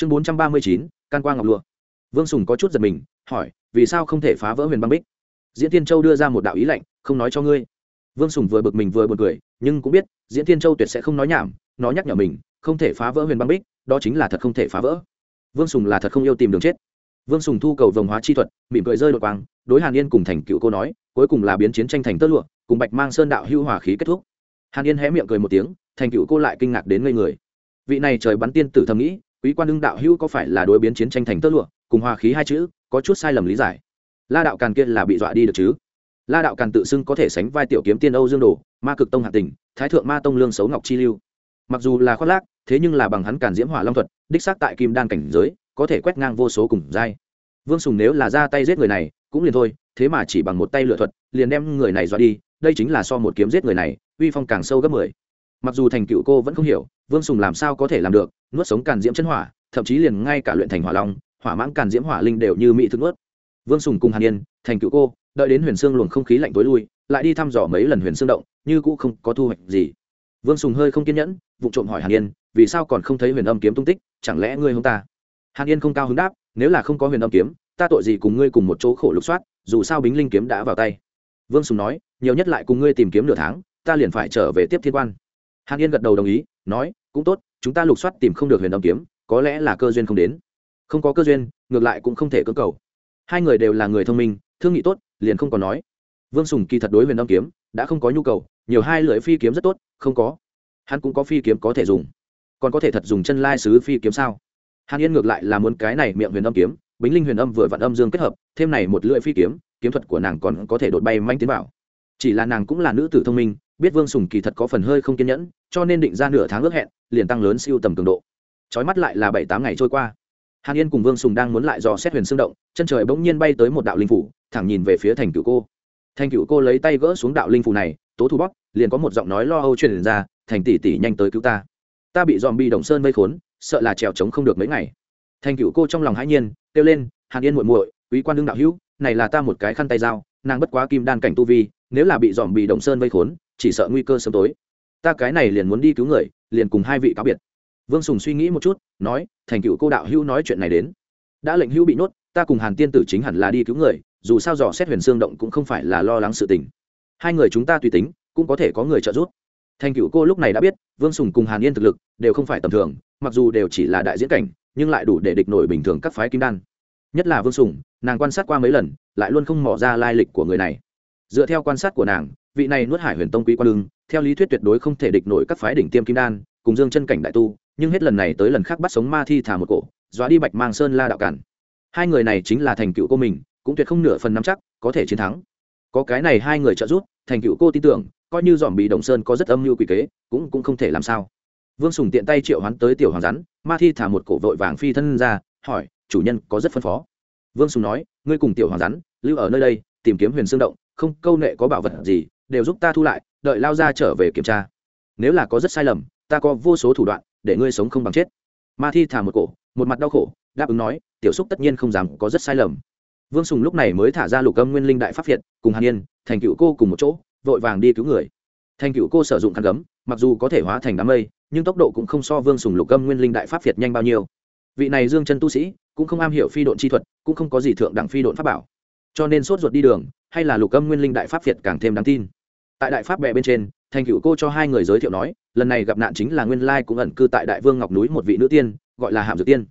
chương bốn trăm ba mươi chín, can quang ngọc lụa. Vương sùng có chút giật mình, hỏi, vì sao không thể phá vỡ huyền băng bích? Diễn tiên châu đưa ra một đạo ý lạnh, không nói cho ngươi. Vương sùng vừa bực mình vừa bực cười, nhưng cũng biết, diễn tiên châu tuyệt sẽ không nói nhảm, nó nhắc nhở mình, không thể phá vỡ huyền băng bích, đó chính là thật không thể phá vỡ. Vương sùng là thật không yêu tìm đường chết. Vương sùng thu cầu vồng hóa chi thuật, mỉm cười rơi đột quang, đối hàn yên cùng thành cựu cô nói, cuối cùng là biến chiến tranh thành tơ lụa, cùng bạch mang sơn đạo hưu hòa khí kết thúc. Hàn yên hé miệng cười một tiếng, thành cựu cô lại kinh ngạc đến ngây người. Vị này trời bắn tiên tử thầm nghĩ quý quan đương đạo hưu có phải là đối biến chiến tranh thành tơ lụa, cùng hòa khí hai chữ, có chút sai lầm lý giải. La đạo càn kia là bị dọa đi được chứ? La đạo càn tự xưng có thể sánh vai tiểu kiếm tiên âu dương đồ, ma cực tông hạ tỉnh thái thượng ma tông lương xấu ngọc chi lưu. Mặc dù là khoác lác, thế nhưng là bằng hắn càn diễm hỏa long thuật, đích xác tại kim đan cảnh giới, có thể quét ngang vô số cùng dai vương sùng nếu là ra tay giết người này, cũng liền thôi, thế mà chỉ bằng một tay lựa thuật, liền đem người này dọa đi, đây chính là so một kiếm giết người này, uy phong càng sâu gấp mười mặc dù thành cựu cô vẫn không hiểu, vương sùng làm sao có thể làm được, nuốt sống càn diễm chân hỏa, thậm chí liền ngay cả luyện thành hỏa long, hỏa mãng càn diễm hỏa linh đều như mỹ thức nuốt. Vương sùng cùng hàn yên, thành cựu cô, đợi đến huyền xương luồng không khí lạnh tối lui, lại đi thăm dò mấy lần huyền xương động, như cũ không có thu hoạch gì. Vương sùng hơi không kiên nhẫn vụ trộm hỏi hàn yên, vì sao còn không thấy huyền âm kiếm tung tích, chẳng lẽ ngươi không ta? Hàn yên không cao hứng đáp, nếu là không có huyền âm kiếm, ta tội gì cùng ngươi cùng một chỗ khổ lục soát, dù sao bính linh kiếm đã vào tay. Vương sùng nói, nhiều nhất lại cùng ngươi tìm kiếm nửa tháng, ta liền phải trở về tiếp thiên quan hàn yên gật đầu đồng ý, nói, cũng tốt, chúng ta lục soát tìm không được huyền âm kiếm, có lẽ là cơ duyên không đến. Không có cơ duyên, ngược lại cũng không thể cơ cầu. Hai người đều là người thông minh, thương nghị tốt, liền không còn nói. Vương sùng kỳ thật đối huyền âm kiếm, đã không có nhu cầu, nhiều hai lưỡi phi kiếm rất tốt, không có. Hắn cũng có phi kiếm có thể dùng. Còn có thể thật dùng chân lai sứ phi kiếm sao? Hàn yên ngược lại là muốn cái này miệng huyền âm kiếm, bính linh huyền âm vừa vặn âm dương kết hợp, thêm này một lưỡi phi kiếm kiếm thuật của nàng còn có thể đột bay manh tiến vào. Chỉ là nàng cũng là nữ tử thông minh, biết vương sùng kỳ thật có phần hơi không kiên nhẫn cho nên định ra nửa tháng ước hẹn, liền tăng lớn siêu tầm cường độ. Trói mắt lại là bảy tám ngày trôi qua. Hàn yên cùng vương sùng đang muốn lại dò xét huyền xương động, chân trời bỗng nhiên bay tới một đạo linh phủ, thẳng nhìn về phía thành cựu cô. Thành cựu cô lấy tay gỡ xuống đạo linh phủ này, tố thu bóc liền có một giọng nói lo âu truyền ra, thành tỷ tỷ nhanh tới cứu ta. Ta bị dòm bi đồng sơn vây khốn, sợ là trèo trống không được mấy ngày. Thành cựu cô trong lòng hãi nhiên, kêu lên, hàn yên muội muội, quý quan đương đạo hữu, này là ta một cái khăn tay dao, nàng bất quá kim đan cảnh tu vi, nếu là bị dòm bị đồng sơn vây khốn, chỉ sợ nguy cơ sớm tối ta cái này liền muốn đi cứu người, liền cùng hai vị cáo biệt. Vương sùng suy nghĩ một chút, nói, thành cựu cô đạo hữu nói chuyện này đến. Đã lệnh hữu bị nhốt, ta cùng hàn tiên tử chính hẳn là đi cứu người, dù sao dò xét huyền xương động cũng không phải là lo lắng sự tình. Hai người chúng ta tùy tính, cũng có thể có người trợ giúp. Thành cựu cô lúc này đã biết, vương sùng cùng hàn yên thực lực đều không phải tầm thường, mặc dù đều chỉ là đại diễn cảnh, nhưng lại đủ để địch nổi bình thường các phái kim đan. Nhất là vương sùng, nàng quan sát qua mấy lần, lại luôn không mỏ ra lai lịch của người này. Dựa theo quan sát của nàng vị này nuốt hải huyền tông quý quan lưng theo lý thuyết tuyệt đối không thể địch nổi các phái đỉnh tiêm kim đan, cùng dương chân cảnh đại tu, nhưng hết lần này tới lần khác bắt sống ma thi thả một cổ, dọa đi bạch mang sơn la đạo cản. Hai người này chính là thành cựu cô mình, cũng tuyệt không nửa phần nắm chắc, có thể chiến thắng. Có cái này hai người trợ giúp, thành cựu cô tin tưởng, coi như dòm bị đồng sơn có rất âm mưu quỷ kế, cũng cũng không thể làm sao. Vương sùng tiện tay triệu hoán tới tiểu hoàng rắn, ma thi thả một cổ vội vàng phi thân ra, hỏi, chủ nhân có rất phân phó? Vương sùng nói, ngươi cùng tiểu hoàng rắn, lưu ở nơi đây, tìm kiếm huyền xương động, không câu nệ có bảo vật gì đều giúp ta thu lại, đợi lao ra trở về kiểm tra. Nếu là có rất sai lầm, ta có vô số thủ đoạn để ngươi sống không bằng chết. Ma thi thả một cổ, một mặt đau khổ, đáp ứng nói, tiểu xúc tất nhiên không dám có rất sai lầm. Vương sùng lúc này mới thả ra lục âm nguyên linh đại pháp việt, cùng hàn yên, thành cựu cô cùng một chỗ, vội vàng đi cứu người. Thành cựu cô sử dụng khăn gấm, mặc dù có thể hóa thành đám mây, nhưng tốc độ cũng không so vương sùng lục âm nguyên linh đại pháp việt nhanh bao nhiêu. Vị này dương chân tu sĩ, cũng không am hiểu phi độn chi thuật, cũng không có gì thượng đẳng phi độn pháp bảo. Cho nên sốt ruột đi đường, hay là lục âm nguyên linh đại pháp việt càng thêm đáng tin tại đại pháp bệ bên trên, thành cựu cô cho hai người giới thiệu nói, lần này gặp nạn chính là nguyên lai cũng ẩn cư tại đại vương ngọc núi một vị nữ tiên, gọi là hàm dược tiên.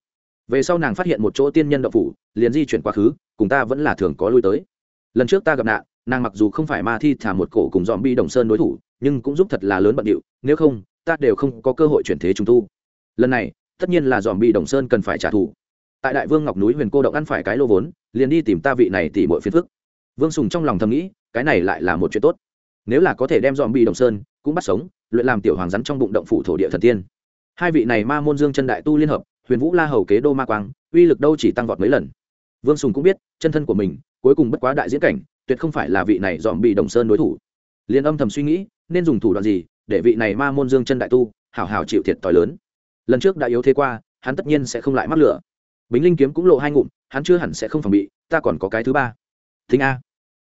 Về sau nàng phát hiện một chỗ tiên nhân đậu phủ, liền di chuyển quá khứ, cùng ta vẫn là thường có lui tới. Lần trước ta gặp nạn, nàng mặc dù không phải ma thi thả một cổ cùng dòm bi đồng sơn đối thủ, nhưng cũng giúp thật là lớn bận điệu, nếu không, ta đều không có cơ hội chuyển thế trung tu. Lần này, tất nhiên là dòm bi đồng sơn cần phải trả thù. Tại đại vương ngọc núi huyền cô động ăn phải cái lô vốn, liền đi tìm ta vị này tỉ mọi phiền phức. Vương sùng trong lòng thầm nghĩ, cái này lại là một chuyện tốt nếu là có thể đem dòm bi đồng sơn cũng bắt sống, luyện làm tiểu hoàng rắn trong bụng động phủ thổ địa thần tiên. Hai vị này ma môn dương chân đại tu liên hợp, huyền vũ la hầu kế đô ma quang, uy lực đâu chỉ tăng vọt mấy lần. Vương sùng cũng biết, chân thân của mình, cuối cùng bất quá đại diễn cảnh, tuyệt không phải là vị này dòm bị đồng sơn đối thủ. Liền âm thầm suy nghĩ, nên dùng thủ đoạn gì để vị này ma môn dương chân đại tu hảo hảo chịu thiệt t lớn. Lần trước đã yếu thế qua, hắn tất nhiên sẽ không lại mắc lửa. Bính linh kiếm cũng lộ hai ngụm, hắn chưa hẳn sẽ không phòng bị, ta còn có cái thứ ba. Thính a.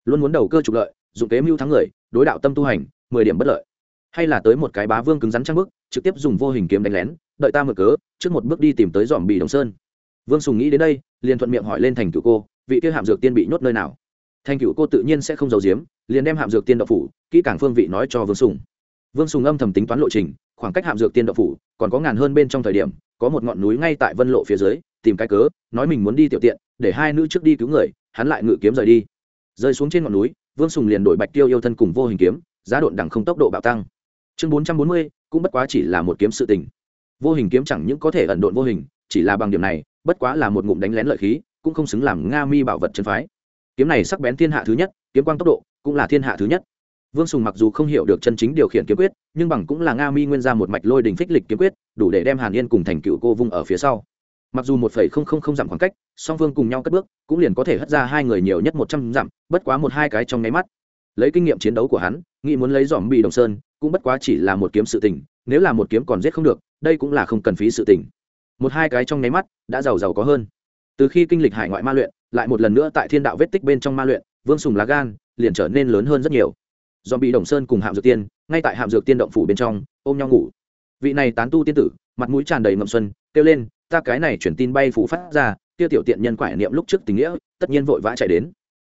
Luôn muốn đầu cơ trục lợi dụng kế mưu thắng người, đối đạo tâm tu hành, mười điểm bất lợi. Hay là tới một cái bá vương cứng rắn trang bức, trực tiếp dùng vô hình kiếm đánh lén, đợi ta mở cớ, trước một bước đi tìm tới dòm bị đồng sơn. Vương sùng nghĩ đến đây, liền thuận miệng hỏi lên thành cựu cô, vị kia hạm dược tiên bị nhốt nơi nào? Thành cựu cô tự nhiên sẽ không giấu giếm, liền đem hạm dược tiên đậu phủ, kỹ càng phương vị nói cho vương sùng. Vương sùng âm thầm tính toán lộ trình, khoảng cách hạm dược tiên đậu phủ còn có ngàn hơn bên trong thời điểm, có một ngọn núi ngay tại vân lộ phía dưới, tìm cái cớ, nói mình muốn đi tiểu tiện, để hai nữ trước đi cứu người, hắn lại ngự kiếm rời đi. Rơi xuống trên ngọn núi vương sùng liền đổi bạch tiêu yêu thân cùng vô hình kiếm, giá độn đẳng không tốc độ bạo tăng. Chương bốn trăm bốn mươi, cũng bất quá chỉ là một kiếm sự tình. Vô hình kiếm chẳng những có thể ẩn độn vô hình, chỉ là bằng điểm này, bất quá là một ngụm đánh lén lợi khí, cũng không xứng làm nga mi bảo vật chân phái. Kiếm này sắc bén thiên hạ thứ nhất, kiếm quang tốc độ cũng là thiên hạ thứ nhất. Vương sùng mặc dù không hiểu được chân chính điều khiển kiếm quyết, nhưng bằng cũng là nga mi nguyên ra một mạch lôi đình phích lịch kiếm quyết, đủ để đem hàn yên cùng thành cựu cô vung ở phía sau mặc dù một phẩy không không không dặm khoảng cách, song phương cùng nhau cất bước, cũng liền có thể hất ra hai người nhiều nhất một trăm dặm, bất quá một hai cái trong nháy mắt. Lấy kinh nghiệm chiến đấu của hắn, nghĩ muốn lấy dòm bị đồng sơn, cũng bất quá chỉ là một kiếm sự tình, nếu là một kiếm còn giết không được, đây cũng là không cần phí sự tình. Một hai cái trong nháy mắt, đã giàu giàu có hơn. Từ khi kinh lịch hải ngoại ma luyện, lại một lần nữa tại thiên đạo vết tích bên trong ma luyện, vương sùng lá gan, liền trở nên lớn hơn rất nhiều. Dòm bị đồng sơn cùng hạm dược tiên, ngay tại hạm dược tiên động phủ bên trong, ôm nhau ngủ. Vị này tán tu tiên tử, mặt mũi tràn đầy ngậm xuân, kêu lên ta cái này chuyển tin bay phủ phát ra, kia tiểu tiện nhân quải niệm lúc trước tình nghĩa, tất nhiên vội vã chạy đến.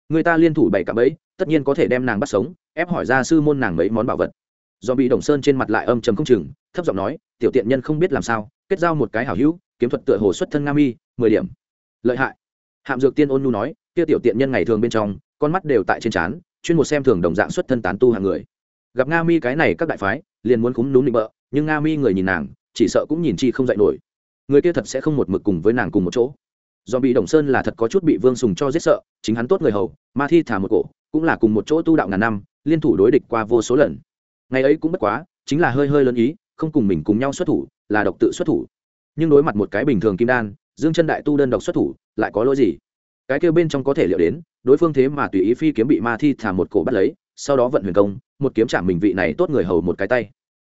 Người ta liên thủ bảy cả bấy tất nhiên có thể đem nàng bắt sống, ép hỏi ra sư môn nàng mấy món bảo vật. Do bị đồng sơn trên mặt lại âm trầm không chừng, thấp giọng nói, tiểu tiện nhân không biết làm sao, kết giao một cái hảo hữu, kiếm thuật tựa hồ xuất thân nga mi mười điểm. Lợi hại. Hạm dược tiên ôn nu nói, kia tiểu tiện nhân ngày thường bên trong, con mắt đều tại trên trán, chuyên một xem thường đồng dạng xuất thân tán tu hàng người. Gặp nga mi cái này các đại phái, liền muốn cúm núm định bợ, nhưng nga mi người nhìn nàng, chỉ sợ cũng nhìn chi không dạy nổi người kia thật sẽ không một mực cùng với nàng cùng một chỗ. Do bị đồng sơn là thật có chút bị vương sùng cho giết sợ, chính hắn tốt người hầu, ma thi thả một cổ, cũng là cùng một chỗ tu đạo ngàn năm, liên thủ đối địch qua vô số lần. Ngày ấy cũng bất quá, chính là hơi hơi lớn ý, không cùng mình cùng nhau xuất thủ, là độc tự xuất thủ. Nhưng đối mặt một cái bình thường kim đan, dương chân đại tu đơn độc xuất thủ, lại có lỗi gì? Cái kêu bên trong có thể liệu đến, đối phương thế mà tùy ý phi kiếm bị ma thi thả một cổ bắt lấy, sau đó vận huyền công, một kiếm trả mình vị này tốt người hầu một cái tay.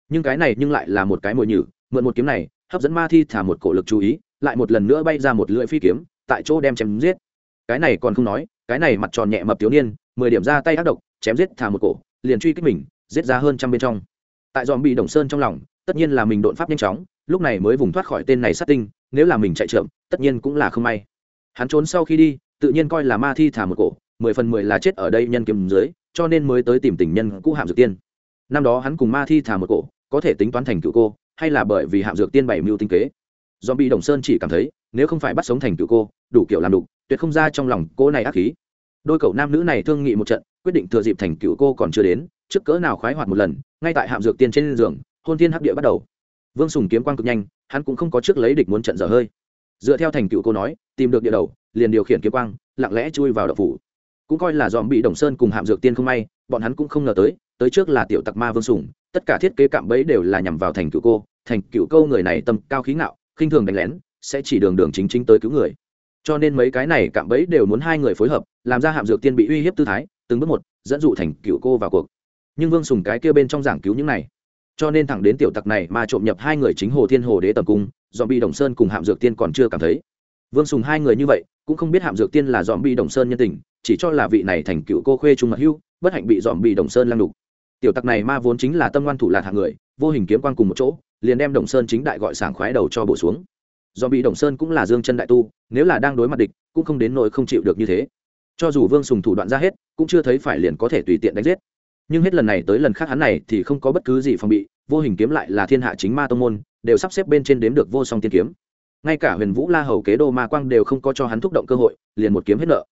Nhưng cái này nhưng lại là một cái mồi nhử, mượn một kiếm này hấp dẫn ma thi thả một cổ lực chú ý, lại một lần nữa bay ra một lưỡi phi kiếm, tại chỗ đem chém giết. Cái này còn không nói, cái này mặt tròn nhẹ mập thiếu niên, mười điểm ra tay ác độc, chém giết thả một cổ, liền truy kích mình, giết ra hơn trăm bên trong. Tại dòm bị đồng sơn trong lòng, tất nhiên là mình đột pháp nhanh chóng, lúc này mới vùng thoát khỏi tên này sát tinh, nếu là mình chạy trượm tất nhiên cũng là không may. Hắn trốn sau khi đi, tự nhiên coi là ma thi thả một cổ, mười phần mười là chết ở đây nhân kiếm dưới, cho nên mới tới tìm tình nhân cũ hạm dược tiên. Năm đó hắn cùng ma thi thả một cổ, có thể tính toán thành cựu cô hay là bởi vì hạm dược tiên bảy mưu tinh kế? Do bị đồng sơn chỉ cảm thấy, nếu không phải bắt sống thành cựu cô, đủ kiểu làm đủ tuyệt không ra trong lòng cô này ác khí. Đôi cậu nam nữ này thương nghị một trận, quyết định thừa dịp thành cựu cô còn chưa đến, trước cỡ nào khoái hoạt một lần, ngay tại hạm dược tiên trên giường, hôn thiên hấp địa bắt đầu. Vương sùng kiếm quang cực nhanh, hắn cũng không có trước lấy địch muốn trận dở hơi. Dựa theo thành cựu cô nói, tìm được địa đầu, liền điều khiển kiếm quang, lặng lẽ chui vào đậu phủ. Cũng coi là dòm bị đồng sơn cùng hạm dược tiên không may, bọn hắn cũng không ngờ tới tới trước là tiểu tặc ma vương sùng, tất cả thiết kế cạm bẫy đều là nhằm vào thành cựu cô, thành cựu câu người này tâm cao khí ngạo, khinh thường đánh lén, sẽ chỉ đường đường chính chính tới cứu người. Cho nên mấy cái này cạm bẫy đều muốn hai người phối hợp, làm ra hạm dược tiên bị uy hiếp tư thái, từng bước một, dẫn dụ thành cựu cô vào cuộc. Nhưng vương sùng cái kia bên trong giảng cứu những này, cho nên thẳng đến tiểu tặc này mà trộm nhập hai người chính hồ thiên hồ đế tầm cung dòm bị đồng sơn cùng hạm dược tiên còn chưa cảm thấy. Vương sùng hai người như vậy, cũng không biết hạm dược tiên là dòm bị đồng sơn nhân tình, chỉ cho là vị này thành cựu cô khuê trung mật hưu, bất hạnh bị dòm bị đồng sơn lăng đục tiểu tặc này ma vốn chính là tâm ngoan thủ lạc hạng người, vô hình kiếm quan cùng một chỗ, liền đem đồng sơn chính đại gọi sảng khoái đầu cho bổ xuống. Do bị đồng sơn cũng là dương chân đại tu, nếu là đang đối mặt địch, cũng không đến nỗi không chịu được như thế. Cho dù vương sùng thủ đoạn ra hết, cũng chưa thấy phải liền có thể tùy tiện đánh giết. Nhưng hết lần này tới lần khác hắn này thì không có bất cứ gì phòng bị, vô hình kiếm lại là thiên hạ chính ma tông môn, đều sắp xếp bên trên đếm được vô song tiên kiếm. Ngay cả huyền vũ la hầu kế đô ma quang đều không có cho hắn thúc động cơ hội, liền một kiếm hết nợ.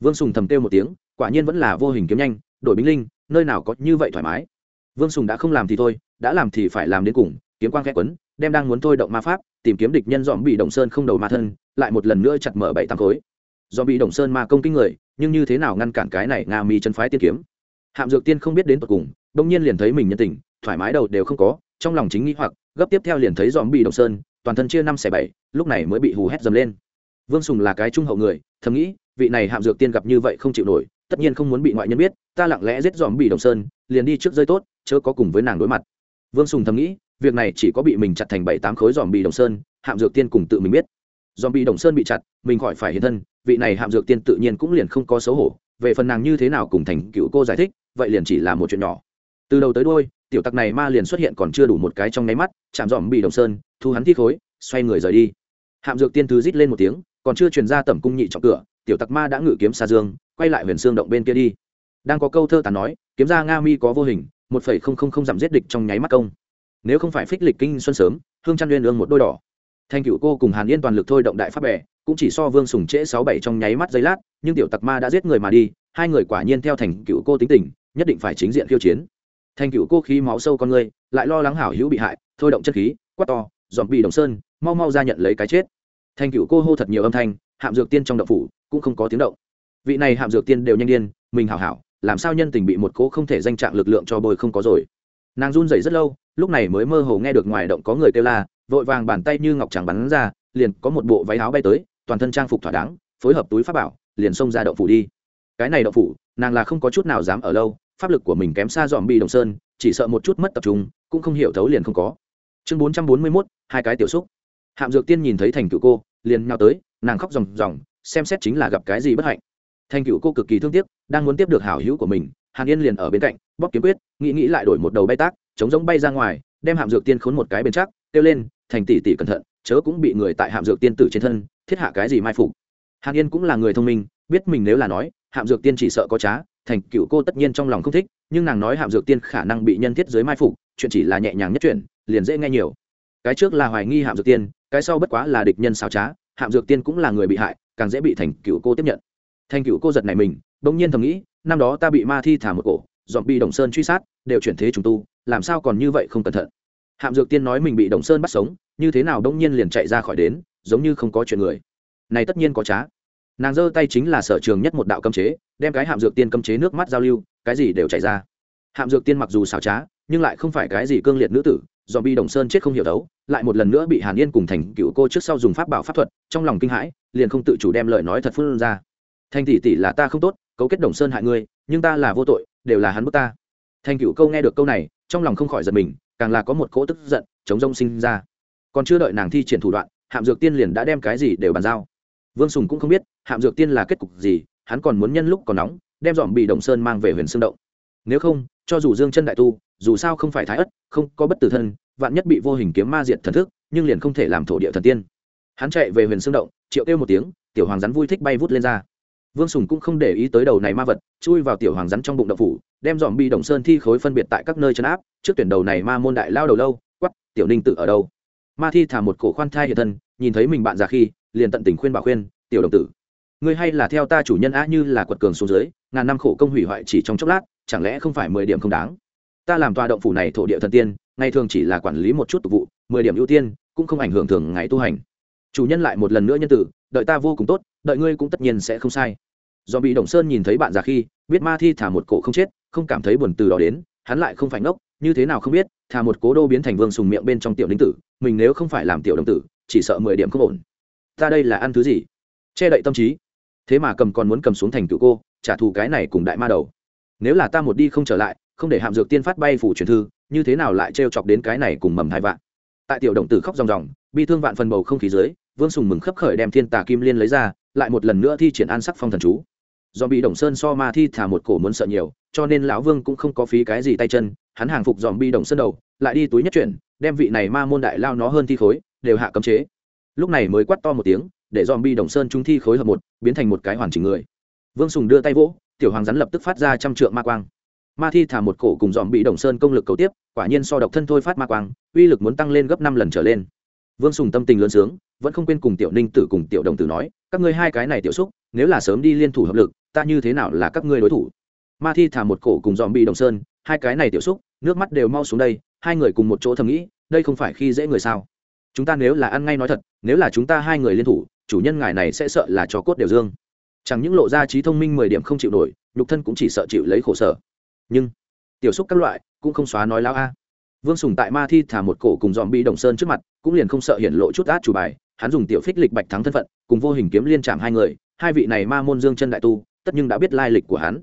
Vương sùng thầm kêu một tiếng, quả nhiên vẫn là vô hình kiếm nhanh, đổi binh linh nơi nào có như vậy thoải mái. Vương sùng đã không làm thì thôi, đã làm thì phải làm đến cùng, kiếm quang khẽ quấn, đem đang muốn thôi động ma pháp, tìm kiếm địch nhân dòm bị động sơn không đầu ma thân, lại một lần nữa chặt mở bảy tám khối. Do bị động sơn ma công kinh người, nhưng như thế nào ngăn cản cái này nga mi chân phái tiên kiếm? Hạm dược tiên không biết đến tột cùng đông nhiên liền thấy mình nhân tình, thoải mái đầu đều không có, trong lòng chính nghĩ hoặc, gấp tiếp theo liền thấy dòm bị động sơn, toàn thân chia năm xẻ bảy, lúc này mới bị hù hét dầm lên. Vương sùng là cái trung hậu người, thầm nghĩ, vị này hạm dược tiên gặp như vậy không chịu nổi tất nhiên không muốn bị ngoại nhân biết, ta lặng lẽ giết dòm bị đồng sơn, liền đi trước rơi tốt, chớ có cùng với nàng đối mặt. Vương sùng thầm nghĩ, việc này chỉ có bị mình chặt thành bảy tám khối dòm bị đồng sơn, hạm dược tiên cùng tự mình biết. Dòm bị đồng sơn bị chặt, mình khỏi phải hiện thân, vị này hạm dược tiên tự nhiên cũng liền không có xấu hổ, về phần nàng như thế nào cùng thành cựu cô giải thích, vậy liền chỉ là một chuyện nhỏ. Từ đầu tới đôi tiểu tặc này ma liền xuất hiện còn chưa đủ một cái trong nháy mắt, chạm dòm bị đồng sơn, thu hắn thi khối, xoay người rời đi. Hạm dược tiên thứ rít lên một tiếng, còn chưa truyền ra tẩm cung nhị trọng cửa, tiểu tặc ma đã ngự kiếm xa dương quay lại huyền xương động bên kia đi. Đang có câu thơ tàn nói, kiếm ra nga mi có vô hình, một phẩy không không không giảm giết địch trong nháy mắt công. Nếu không phải phích lịch kinh xuân sớm, hương chăn liên ương một đôi đỏ. Thanh cựu cô cùng hàn yên toàn lực thôi động đại pháp bè, cũng chỉ so vương sùng trễ sáu bảy trong nháy mắt giây lát, nhưng tiểu tặc ma đã giết người mà đi, hai người quả nhiên theo thành cựu cô tính tình, nhất định phải chính diện khiêu chiến. Thành cựu cô khí máu sâu con người, lại lo lắng hảo hữu bị hại, thôi động chất khí, quát to dọn bị đồng sơn, mau mau ra nhận lấy cái chết. Thành cựu cô hô thật nhiều âm thanh, hạm dược tiên trong đậu phủ cũng không có tiếng động vị này hạm dược tiên đều nhanh điên, mình hảo hảo, làm sao nhân tình bị một cô không thể danh trạng lực lượng cho bồi không có rồi. Nàng run rẩy rất lâu, lúc này mới mơ hồ nghe được ngoài động có người kêu la, vội vàng bàn tay như ngọc chẳng bắn ra, liền có một bộ váy áo bay tới, toàn thân trang phục thỏa đáng, phối hợp túi pháp bảo, liền xông ra động phủ đi. Cái này động phủ, nàng là không có chút nào dám ở lâu, pháp lực của mình kém xa dòm bị đồng sơn, chỉ sợ một chút mất tập trung, cũng không hiểu thấu liền không có. Chương bốn trăm bốn mươi mốt, hai cái tiểu xúc. Hạm dược tiên nhìn thấy thành cựu cô, liền nhau tới, nàng khóc ròng ròng, xem xét chính là gặp cái gì bất hạnh thành cựu cô cực kỳ thương tiếc, đang muốn tiếp được hảo hữu của mình, hàn yên liền ở bên cạnh, bóp kiếm quyết, nghĩ nghĩ lại đổi một đầu bay tác, chống giống bay ra ngoài, đem hạm dược tiên khốn một cái bên chắc, kêu lên, thành tỷ tỷ cẩn thận, chớ cũng bị người tại hạm dược tiên tử trên thân, thiết hạ cái gì mai phục. Hàn yên cũng là người thông minh, biết mình nếu là nói, hạm dược tiên chỉ sợ có trá, thành cựu cô tất nhiên trong lòng không thích, nhưng nàng nói hạm dược tiên khả năng bị nhân thiết dưới mai phục, chuyện chỉ là nhẹ nhàng nhất chuyện, liền dễ nghe nhiều. Cái trước là hoài nghi hạm dược tiên, cái sau bất quá là địch nhân xào trá, hạm dược tiên cũng là người bị hại, càng dễ bị thành cựu cô tiếp nhận thành cựu cô giật này mình, bỗng nhiên thầm nghĩ, năm đó ta bị ma thi thả một cổ dọn bị đồng sơn truy sát, đều chuyển thế trùng tu, làm sao còn như vậy không cẩn thận. Hạm dược tiên nói mình bị đồng sơn bắt sống, như thế nào đông nhiên liền chạy ra khỏi đến, giống như không có chuyện người. Này tất nhiên có trá. Nàng giơ tay chính là sở trường nhất một đạo cấm chế, đem cái hạm dược tiên cấm chế nước mắt giao lưu, cái gì đều chảy ra. Hạm dược tiên mặc dù xảo trá, nhưng lại không phải cái gì cương liệt nữ tử, do bi đồng sơn chết không hiểu đấu, lại một lần nữa bị hàn yên cùng thành cựu cô trước sau dùng pháp bảo pháp thuật, trong lòng kinh hãi, liền không tự chủ đem lời nói thật phun ra thanh tỷ tỷ là ta không tốt, cấu kết đồng sơn hại ngươi, nhưng ta là vô tội, đều là hắn bức ta. Thanh cựu câu nghe được câu này, trong lòng không khỏi giật mình, càng là có một cỗ tức giận, chống rông sinh ra. Còn chưa đợi nàng thi triển thủ đoạn, hạm dược tiên liền đã đem cái gì đều bàn giao. Vương sùng cũng không biết, hạm dược tiên là kết cục gì, hắn còn muốn nhân lúc còn nóng, đem dọn bị đồng sơn mang về huyền xương động. Nếu không, cho dù dương chân đại tu, dù sao không phải thái ất, không có bất tử thân, vạn nhất bị vô hình kiếm ma diệt thần thức, nhưng liền không thể làm thổ địa thần tiên. Hắn chạy về huyền xương động, triệu kêu một tiếng, tiểu hoàng rắn vui thích bay vút lên ra vương sùng cũng không để ý tới đầu này ma vật, chui vào tiểu hoàng rắn trong bụng đậu phủ, đem dòm bi đồng sơn thi khối phân biệt tại các nơi chấn áp, trước tuyển đầu này ma môn đại lao đầu lâu quắp tiểu ninh tự ở đâu. Ma thi thả một cổ khoan thai hiện thân, nhìn thấy mình bạn già khi, liền tận tình khuyên bảo khuyên, tiểu đồng tử, ngươi hay là theo ta chủ nhân á như là quật cường xuống dưới, ngàn năm khổ công hủy hoại chỉ trong chốc lát, chẳng lẽ không phải mười điểm không đáng? Ta làm tòa động phủ này thổ địa thần tiên, ngày thường chỉ là quản lý một chút tục vụ, mười điểm ưu tiên, cũng không ảnh hưởng thường ngày tu hành. Chủ nhân lại một lần nữa nhân tử, đợi ta vô cùng tốt, đợi ngươi cũng tất nhiên sẽ không sai do bị đồng sơn nhìn thấy bạn già khi, biết ma thi thả một cổ không chết, không cảm thấy buồn từ đó đến, hắn lại không phải ngốc, như thế nào không biết, thả một cố đô biến thành vương sùng miệng bên trong tiểu đinh tử, mình nếu không phải làm tiểu đồng tử, chỉ sợ mười điểm không ổn. Ta đây là ăn thứ gì? Che đậy tâm trí. Thế mà cầm còn muốn cầm xuống thành cựu cô, trả thù cái này cùng đại ma đầu. Nếu là ta một đi không trở lại, không để hạm dược tiên phát bay phủ truyền thư, như thế nào lại trêu chọc đến cái này cùng mầm hai vạn? Tại tiểu đồng tử khóc ròng ròng, bi thương vạn phần bầu không khí dưới, vương sùng mừng khấp khởi đem thiên tà kim liên lấy ra, lại một lần nữa thi triển an sắc phong thần chú do bị đồng sơn so ma thi thả một cổ muốn sợ nhiều, cho nên lão vương cũng không có phí cái gì tay chân, hắn hàng phục dòm bi đồng sơn đầu, lại đi túi nhất chuyển, đem vị này ma môn đại lao nó hơn thi khối, đều hạ cấm chế. Lúc này mới quắt to một tiếng, để dòm bi đồng sơn trung thi khối hợp một, biến thành một cái hoàn chỉnh người. Vương sùng đưa tay vỗ, tiểu hoàng rắn lập tức phát ra trăm trượng ma quang. Ma thi thả một cổ cùng dòm bị đồng sơn công lực cầu tiếp, quả nhiên so độc thân thôi phát ma quang, uy lực muốn tăng lên gấp năm lần trở lên. Vương sùng tâm tình lớn sướng, vẫn không quên cùng tiểu ninh tử cùng tiểu đồng tử nói, các ngươi hai cái này tiểu xúc, nếu là sớm đi liên thủ hợp lực ta như thế nào là các ngươi đối thủ? Ma thi thả một cổ cùng dòm bị đồng sơn, hai cái này tiểu xúc, nước mắt đều mau xuống đây, hai người cùng một chỗ thầm nghĩ, đây không phải khi dễ người sao? Chúng ta nếu là ăn ngay nói thật, nếu là chúng ta hai người liên thủ, chủ nhân ngài này sẽ sợ là cho cốt đều dương. Chẳng những lộ ra trí thông minh mười điểm không chịu nổi, nhục thân cũng chỉ sợ chịu lấy khổ sở. Nhưng, tiểu xúc các loại, cũng không xóa nói lão a. Vương sùng tại ma thi thả một cổ cùng dòm bi đồng sơn trước mặt, cũng liền không sợ hiện lộ chút át chủ bài, hắn dùng tiểu phích lịch bạch thắng thân phận, cùng vô hình kiếm liên chạm hai người, hai vị này ma môn dương chân đại tu tất nhưng đã biết lai lịch của hắn.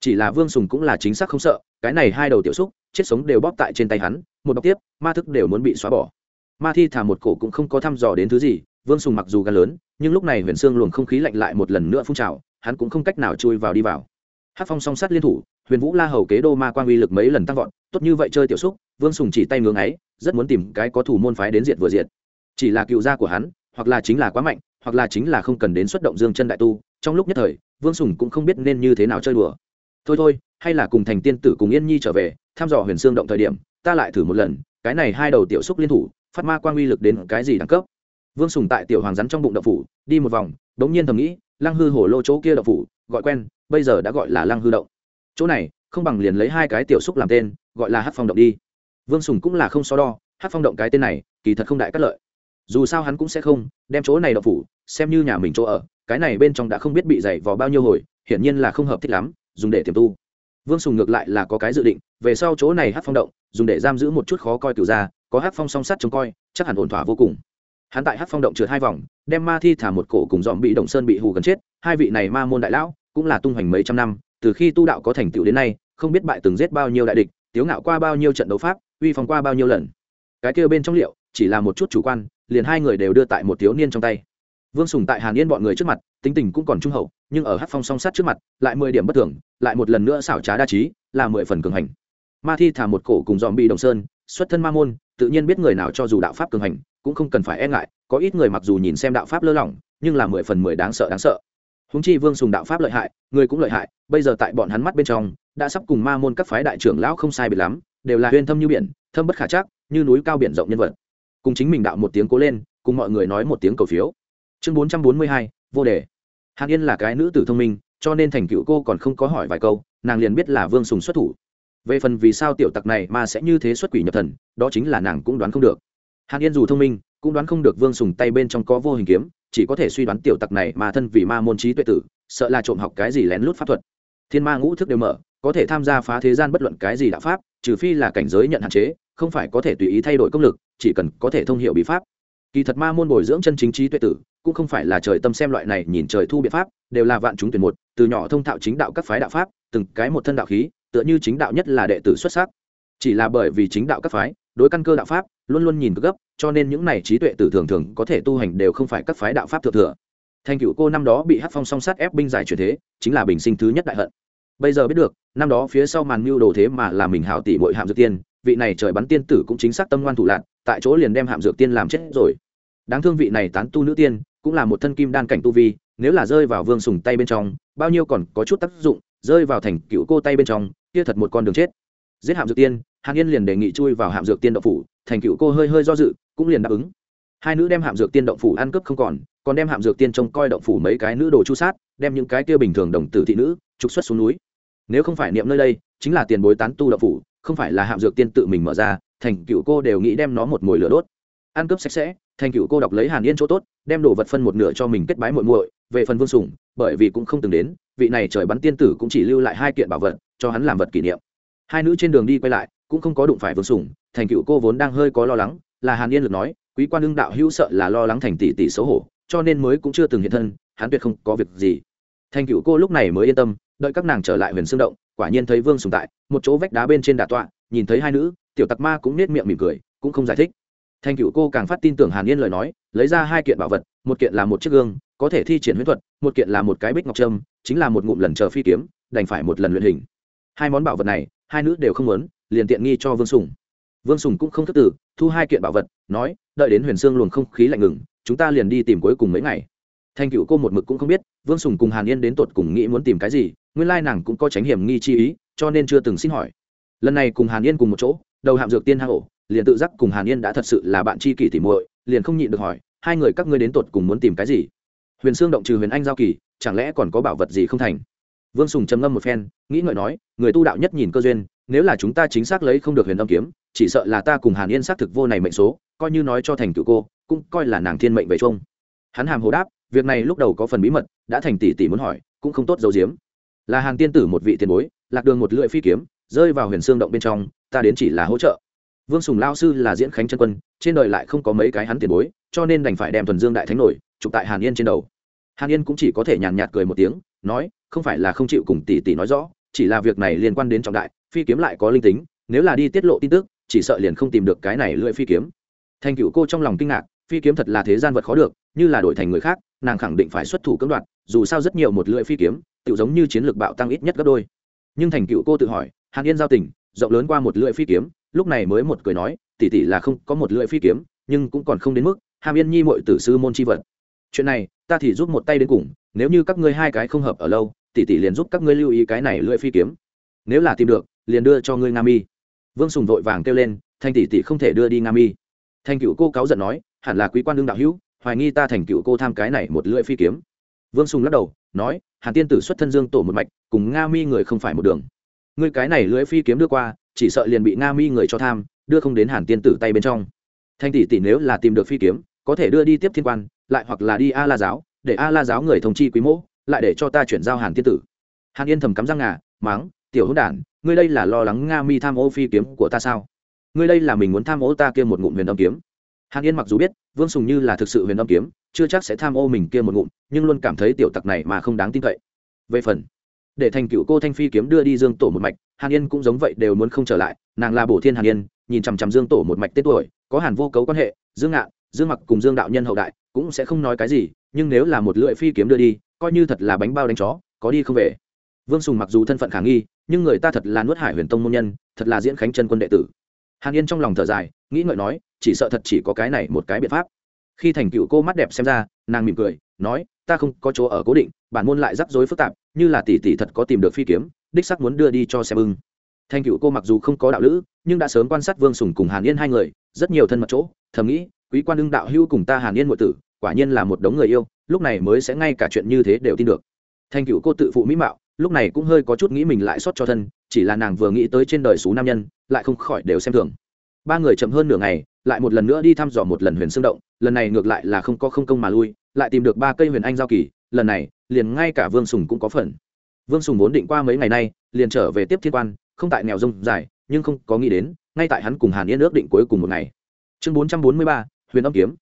Chỉ là vương sùng cũng là chính xác không sợ, cái này hai đầu tiểu xúc, chết sống đều bóp tại trên tay hắn, một bọc tiếp, ma thức đều muốn bị xóa bỏ. Ma thi thả một cổ cũng không có thăm dò đến thứ gì, vương sùng mặc dù gan lớn, nhưng lúc này huyền xương luồng không khí lạnh lại một lần nữa phun trào, hắn cũng không cách nào chui vào đi vào. Hát phong song sát liên thủ, huyền vũ la hầu kế đô ma quan uy lực mấy lần tăng vọt, tốt như vậy chơi tiểu xúc, vương sùng chỉ tay ngưỡng ấy, rất muốn tìm cái có thủ môn phái đến diệt vừa diệt. Chỉ là cựu gia của hắn, hoặc là chính là quá mạnh, hoặc là chính là không cần đến xuất động dương chân đại tu, trong lúc nhất thời vương sùng cũng không biết nên như thế nào chơi đùa. Thôi thôi, hay là cùng thành tiên tử cùng yên nhi trở về, thăm dò huyền xương động thời điểm, ta lại thử một lần, cái này hai đầu tiểu xúc liên thủ, phát ma quang uy lực đến cái gì đẳng cấp? Vương sùng tại tiểu hoàng rắn trong bụng đậu phủ, đi một vòng đ ố n g nhiên thầm nghĩ, lăng hư hổ lô chỗ kia đậu phủ, gọi quen, bây giờ đã gọi là lăng hư động. Chỗ này, không bằng liền lấy hai cái tiểu xúc làm tên, gọi là hát phong động đi. Vương sùng cũng là không so đo hát phong động cái tên này, kỳ thật không đại cát lợi. Dù sao hắn cũng sẽ không, đem chỗ này đậu phủ, xem như nhà mình chỗ ở cái này bên trong đã không biết bị dày vò bao nhiêu hồi, hiển nhiên là không hợp thích lắm, dùng để tiềm tu. Vương sùng ngược lại là có cái dự định, về sau chỗ này hát phong động, dùng để giam giữ một chút khó coi cửu ra có hát phong song sắt trông coi, chắc hẳn ổn thỏa vô cùng. Hắn tại hát phong động trượt hai vòng, đem ma thi thả một cổ cùng dòm bị động sơn bị hù gần chết, hai vị này ma môn đại lão, cũng là tung hoành mấy trăm năm, từ khi tu đạo có thành tựu đến nay, không biết bại từng giết bao nhiêu đại địch, tiếu ngạo qua bao nhiêu trận đấu pháp, uy phong qua bao nhiêu lần. Cái kia bên trong liệu, chỉ là một chút chủ quan, liền hai người đều đưa tại một thiếu niên trong tay vương sùng tại hàn yên bọn người trước mặt, tính tình cũng còn trung hậu, nhưng ở hát phong song sát trước mặt, lại mười điểm bất thường, lại một lần nữa xảo trá đa trí, là mười phần cường hành. Ma thi thả một cổ cùng dòm bị đồng sơn, xuất thân ma môn, tự nhiên biết người nào cho dù đạo pháp cường hành, cũng không cần phải e ngại, có ít người mặc dù nhìn xem đạo pháp lơ lỏng, nhưng là mười phần mười đáng sợ đáng sợ. Húng chi vương sùng đạo pháp lợi hại, người cũng lợi hại, bây giờ tại bọn hắn mắt bên trong, đã sắp cùng ma môn các phái đại trưởng lão không sai biệt lắm, đều là huyên thâm như biển, thâm bất khả chắc, như núi cao biển rộng nhân vật. Cùng chính mình đạo một tiếng cố lên, cùng mọi người nói một tiếng cầu phiếu chương bốn trăm bốn mươi hai, vô đề. Hàn yên là cái nữ tử thông minh, cho nên thành cựu cô còn không có hỏi vài câu, nàng liền biết là vương sùng xuất thủ. Về phần vì sao tiểu tặc này mà sẽ như thế xuất quỷ nhập thần, đó chính là nàng cũng đoán không được. Hàn yên dù thông minh, cũng đoán không được vương sùng tay bên trong có vô hình kiếm, chỉ có thể suy đoán tiểu tặc này mà thân vì ma môn trí tuệ tử, sợ là trộm học cái gì lén lút pháp thuật. Thiên ma ngũ thức đều mở, có thể tham gia phá thế gian bất luận cái gì đạo pháp, trừ phi là cảnh giới nhận hạn chế, không phải có thể tùy ý thay đổi công lực, chỉ cần có thể thông hiệu bí pháp. Kỳ thật ma môn bồi dưỡng chân chính trí tuệ tử cũng không phải là trời tâm xem loại này nhìn trời thu biện pháp, đều là vạn chúng tuyển một, từ nhỏ thông thạo chính đạo các phái đạo pháp, từng cái một thân đạo khí, tựa như chính đạo nhất là đệ tử xuất sắc. Chỉ là bởi vì chính đạo các phái, đối căn cơ đạo pháp, luôn luôn nhìn gấp, cho nên những này trí tuệ tử thường thường có thể tu hành đều không phải các phái đạo pháp thượng thừa. Thành cựu cô năm đó bị hát phong song sát ép binh giải truyền thế, chính là bình sinh thứ nhất đại hận. Bây giờ biết được, năm đó phía sau màn mưu đồ thế mà là mình hảo tỷ bội hạm dược tiên, vị này trời bắn tiên tử cũng chính xác tâm ngoan thủ lạc tại chỗ liền đem hạm dược tiên làm chết rồi đáng thương vị này tán tu nữ tiên, cũng là một thân kim đan cảnh tu vi, nếu là rơi vào vương sùng tay bên trong, bao nhiêu còn có chút tác dụng, rơi vào thành cựu cô tay bên trong, kia thật một con đường chết. Giết hạm dược tiên, hàn yên liền đề nghị chui vào hạm dược tiên động phủ, thành cựu cô hơi hơi do dự, cũng liền đáp ứng. Hai nữ đem hạm dược tiên động phủ ăn cướp không còn còn đem hạm dược tiên trông coi động phủ mấy cái nữ đồ chu sát, đem những cái kia bình thường đồng tử thị nữ trục xuất xuống núi. Nếu không phải niệm nơi đây, chính là tiền bối tán tu động phủ, không phải là hạm dược tiên tự mình mở ra, thành cựu cô đều nghĩ đem nó một mồi lửa đốt. Ăn cướp sạch sẽ thành cựu cô đọc lấy hàn yên chỗ tốt, đem đồ vật phân một nửa cho mình kết bái muội muội, về phần vương sủng bởi vì cũng không từng đến, vị này trời bắn tiên tử cũng chỉ lưu lại hai kiện bảo vật, cho hắn làm vật kỷ niệm. Hai nữ trên đường đi quay lại, cũng không có đụng phải vương sủng thành cựu cô vốn đang hơi có lo lắng, là hàn yên lực nói, quý quan lương đạo hữu sợ là lo lắng thành tỷ tỷ xấu hổ, cho nên mới cũng chưa từng hiện thân, hắn tuyệt không có việc gì. Thành cựu cô lúc này mới yên tâm, đợi các nàng trở lại huyền xương động, quả nhiên thấy vương sùng tại, một chỗ vách đá bên trên đà tọa, nhìn thấy hai nữ, tiểu tặc ma cũng nết miệng mỉm cười, cũng không giải thích thành cựu cô càng phát tin tưởng hàn yên lời nói, lấy ra hai kiện bảo vật, một kiện là một chiếc gương, có thể thi triển huyễn thuật, một kiện là một cái bích ngọc trâm, chính là một ngụm lần chờ phi kiếm, đành phải một lần luyện hình. Hai món bảo vật này, hai nữ đều không muốn, liền tiện nghi cho vương sùng. Vương sùng cũng không thất tử, thu hai kiện bảo vật, nói, đợi đến huyền sương luồng không khí lạnh ngừng, chúng ta liền đi tìm cuối cùng mấy ngày. Thành cựu cô một mực cũng không biết, vương sùng cùng hàn yên đến tột cùng nghĩ muốn tìm cái gì, nguyên lai nàng cũng có tránh hiểm nghi chi ý, cho nên chưa từng xin hỏi. Lần này cùng hàn yên cùng một chỗ, đầu hạm dược tiên hạ hổ liền tự giác cùng hàn yên đã thật sự là bạn tri kỷ tỉ muội, liền không nhịn được hỏi, hai người các ngươi đến tột cùng muốn tìm cái gì? Huyền sương động trừ huyền anh giao kỳ, chẳng lẽ còn có bảo vật gì không thành? Vương sùng trầm ngâm một phen, nghĩ ngợi nói, người tu đạo nhất nhìn cơ duyên, nếu là chúng ta chính xác lấy không được huyền âm kiếm, chỉ sợ là ta cùng hàn yên xác thực vô này mệnh số, coi như nói cho thành cựu cô, cũng coi là nàng thiên mệnh về chung. Hắn hàm hồ đáp, việc này lúc đầu có phần bí mật, đã thành tỷ tỷ muốn hỏi, cũng không tốt giấu giếm. Là hàn tiên tử một vị tiền bối, lạc đường một lưỡi phi kiếm, rơi vào huyền xương động bên trong, ta đến chỉ là hỗ trợ vương sùng lao sư là diễn khánh chân quân, trên đời lại không có mấy cái hắn tiền bối, cho nên đành phải đem thuần dương đại thánh nổi, chụp tại hàn yên trên đầu. Hàn yên cũng chỉ có thể nhàn nhạt cười một tiếng, nói, không phải là không chịu cùng tỷ tỷ nói rõ, chỉ là việc này liên quan đến trọng đại, phi kiếm lại có linh tính, nếu là đi tiết lộ tin tức, chỉ sợ liền không tìm được cái này lưỡi phi kiếm. Thành cựu cô trong lòng kinh ngạc, phi kiếm thật là thế gian vật khó được, như là đổi thành người khác, nàng khẳng định phải xuất thủ cưỡng đoạt, dù sao rất nhiều một lưỡi phi kiếm tự giống như chiến lược bạo tăng ít nhất gấp đôi. Nhưng thành cựu cô tự hỏi, hàn yên giao tình, rộng lớn qua một lưỡi phi kiếm lúc này mới một cười nói, tỷ tỷ là không, có một lưỡi phi kiếm, nhưng cũng còn không đến mức, hàm yên nhi mội tử sư môn c h i vật. Chuyện này, ta thì giúp một tay đến cùng, nếu như các ngươi hai cái không hợp ở lâu, tỷ tỷ liền giúp các ngươi lưu ý cái này lưỡi phi kiếm. Nếu là tìm được, liền đưa cho ngươi nga mi. Vương sùng vội vàng kêu lên, thanh tỷ tỷ không thể đưa đi nga mi. Thanh cựu cô cáu giận nói, hẳn là quý quan đương đạo hữu, hoài nghi ta thành cựu cô tham cái này một lưỡi phi kiếm. Vương sùng lắc đầu, nói, hàn tiên tử xuất thân dương tổ một mạch, cùng nga mi người không phải một đường. Ngươi cái này lưỡi phi kiếm đưa qua chỉ sợ liền bị nga mi người cho tham, đưa không đến hàn tiên tử tay bên trong. Thanh tỷ tỷ nếu là tìm được phi kiếm, có thể đưa đi tiếp thiên quan, lại hoặc là đi a la giáo, để a la giáo người thông chi quý mỗ, lại để cho ta chuyển giao hàn tiên tử. Hàn yên thầm cắm răng ngà, máng, tiểu hữu đản, ngươi đây là lo lắng nga mi tham ô phi kiếm của ta sao? Ngươi đây là mình muốn tham ô ta kia một ngụm huyền âm kiếm. Hàn yên mặc dù biết, vương sùng như là thực sự huyền âm kiếm, chưa chắc sẽ tham ô mình kia một ngụm, nhưng luôn cảm thấy tiểu tặc này mà không đáng tin cậy. Về phần, để thành cựu cô thanh phi kiếm đưa đi dương tổ một mạch hàn yên cũng giống vậy đều muốn không trở lại, nàng là bổ thiên hàn yên, nhìn chằm chằm dương tổ một mạch tết tuổi, có hàn vô cấu quan hệ, dương ngạn, dương mặc cùng dương đạo nhân hậu đại, cũng sẽ không nói cái gì, nhưng nếu là một lưỡi phi kiếm đưa đi, coi như thật là bánh bao đánh chó, có đi không về. Vương sùng mặc dù thân phận khả nghi, nhưng người ta thật là nuốt hải huyền tông môn nhân, thật là diễn khánh chân quân đệ tử. Hàn yên trong lòng thở dài, nghĩ ngợi nói, chỉ sợ thật chỉ có cái này một cái biện pháp. Khi thành cựu cô mắt đẹp xem ra, nàng mỉm cười, nói, ta không có chỗ ở cố định, bản môn lại rắc rối phức tạp, như là tỷ tỷ thật có tìm được phi kiếm đích sắc muốn đưa đi cho xem ưng. Thành cựu cô mặc dù không có đạo lữ, nhưng đã sớm quan sát vương sùng cùng hàn yên hai người, rất nhiều thân mật chỗ, thầm nghĩ, quý quan ưng đạo hưu cùng ta hàn yên ngụ tử, quả nhiên là một đống người yêu, lúc này mới sẽ ngay cả chuyện như thế đều tin được. Thành cựu cô tự phụ mỹ mạo, lúc này cũng hơi có chút nghĩ mình lại xót cho thân, chỉ là nàng vừa nghĩ tới trên đời số nam nhân, lại không khỏi đều xem thường. Ba người chậm hơn nửa ngày, lại một lần nữa đi thăm dò một lần huyền xương động, lần này ngược lại là không có không công mà lui, lại tìm được ba cây huyền anh giao kỳ, lần này, liền ngay cả vương sùng cũng có phần vương sùng vốn định qua mấy ngày nay, liền trở về tiếp thiên quan, không tại nghèo rông dài, nhưng không có nghĩ đến, ngay tại hắn cùng hàn yên ước định cuối cùng một ngày. Chương bốn trăm bốn mươi ba, huyền âm kiếm.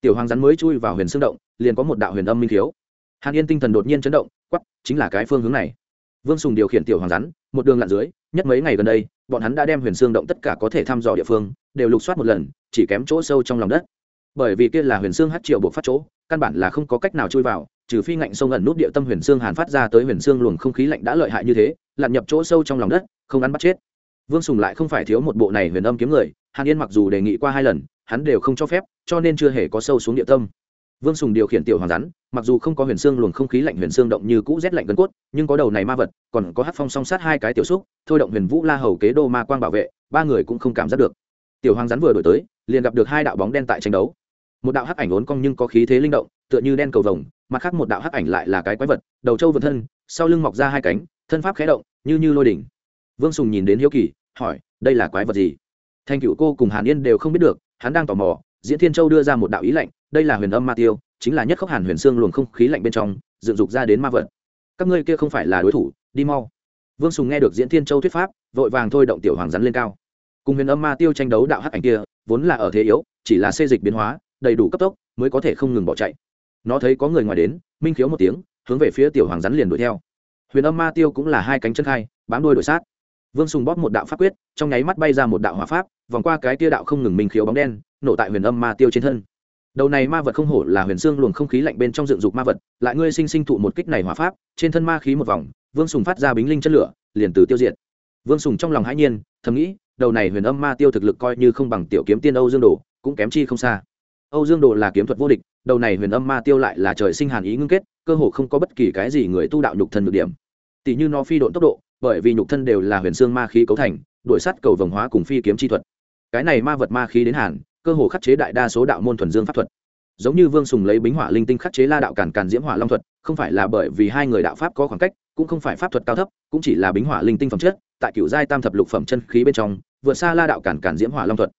Tiểu hoàng rắn mới chui vào huyền xương động, liền có một đạo huyền âm minh thiếu hàn yên tinh thần đột nhiên chấn động quắp chính là cái phương hướng này. Vương sùng điều khiển tiểu hoàng rắn, một đường lặn dưới, nhất mấy ngày gần đây, bọn hắn đã đem huyền xương động tất cả có thể thăm dò địa phương, đều lục soát một lần, chỉ kém chỗ sâu trong lòng đất. Bởi vì kia là huyền xương hát triệu buộc phát chỗ, căn bản là không có cách nào chui vào trừ phi ngạnh sông ẩn nút địa tâm huyền xương hàn phát ra tới huyền xương luồng không khí lạnh đã lợi hại như thế, lặn nhập chỗ sâu trong lòng đất, không ăn bắt chết. Vương sùng lại không phải thiếu một bộ này huyền âm kiếm người, hàn yên mặc dù đề nghị qua hai lần, hắn đều không cho phép, cho nên chưa hề có sâu xuống địa tâm. Vương sùng điều khiển tiểu hoàng rắn, mặc dù không có huyền xương luồng không khí lạnh huyền xương động như cũ rét lạnh gần cốt, nhưng có đầu này ma vật, còn có hát phong song sát hai cái tiểu xúc, thôi động huyền vũ la hầu kế đô ma quang bảo vệ, ba người cũng không cảm giác được. Tiểu hoàng rắn vừa đổi tới, liền gặp được hai đạo bóng đen tại tranh đấu. Một đạo hắc ảnh ốn cong nhưng có khí thế linh động, tựa như đen cầu vồng mặt khác một đạo hắc ảnh lại là cái quái vật, đầu trâu vượt thân, sau lưng mọc ra hai cánh, thân pháp khé động, như như lôi đỉnh. Vương sùng nhìn đến hiếu kỳ, hỏi, đây là quái vật gì? Thanh cựu cô cùng hàn yên đều không biết được, hắn đang tò mò, diễn thiên châu đưa ra một đạo ý lệnh đây là huyền âm ma tiêu, chính là nhất khốc hàn huyền xương luồng không khí lạnh bên trong, dựng dục ra đến ma vật. Các ngươi kia không phải là đối thủ, đi mau. Vương sùng nghe được diễn thiên châu thuyết pháp, vội vàng thôi động tiểu hoàng rắn lên cao. Cùng huyền âm ma tiêu tranh đấu đạo hắc ảnh kia, vốn là ở thế yếu, chỉ là xê dịch biến hóa, đầy đủ cấp tốc, mới có thể không ngừng bỏ chạy nó thấy có người ngoài đến, minh khiếu một tiếng, hướng về phía tiểu hoàng rắn liền đuổi theo. Huyền âm ma tiêu cũng là hai cánh chân khai, bám đuôi đuổi sát. Vương sùng bóp một đạo pháp quyết, trong nháy mắt bay ra một đạo hỏa pháp, vòng qua cái tia đạo không ngừng minh khiếu bóng đen, nổ tại huyền âm ma tiêu trên thân. Đầu này ma vật không hổ là huyền xương luồng không khí lạnh bên trong dựng dục ma vật, lại ngươi sinh sinh thụ một kích này hỏa pháp, trên thân ma khí một vòng, vương sùng phát ra bính linh chất lửa, liền từ tiêu diệt. Vương sùng trong lòng hãi nhiên, thầm nghĩ, đầu này huyền âm ma tiêu thực lực coi như không bằng tiểu kiếm tiên âu dương đồ, cũng kém chi không xa âu dương đồ là kiếm thuật vô địch, đầu này huyền âm ma tiêu lại là trời sinh hàn ý ngưng kết, cơ hồ không có bất kỳ cái gì người tu đạo nhục thân được điểm. Tỷ như nó phi độn tốc độ, bởi vì nhục thân đều là huyền xương ma khí cấu thành, đuổi sắt cầu vồng hóa cùng phi kiếm chi thuật. Cái này ma vật ma khí đến hàn, cơ hồ khắc chế đại đa số đạo môn thuần dương pháp thuật. Giống như vương sùng lấy bính hỏa linh tinh khắc chế la đạo cản cản diễm hỏa long thuật, không phải là bởi vì hai người đạo pháp có khoảng cách, cũng không phải pháp thuật cao thấp, cũng chỉ là bính hỏa linh tinh phẩm chất, tại cựu giai tam thập lục phẩm chân khí bên trong, vượt xa la đạo cản cản diễm hỏa long thuật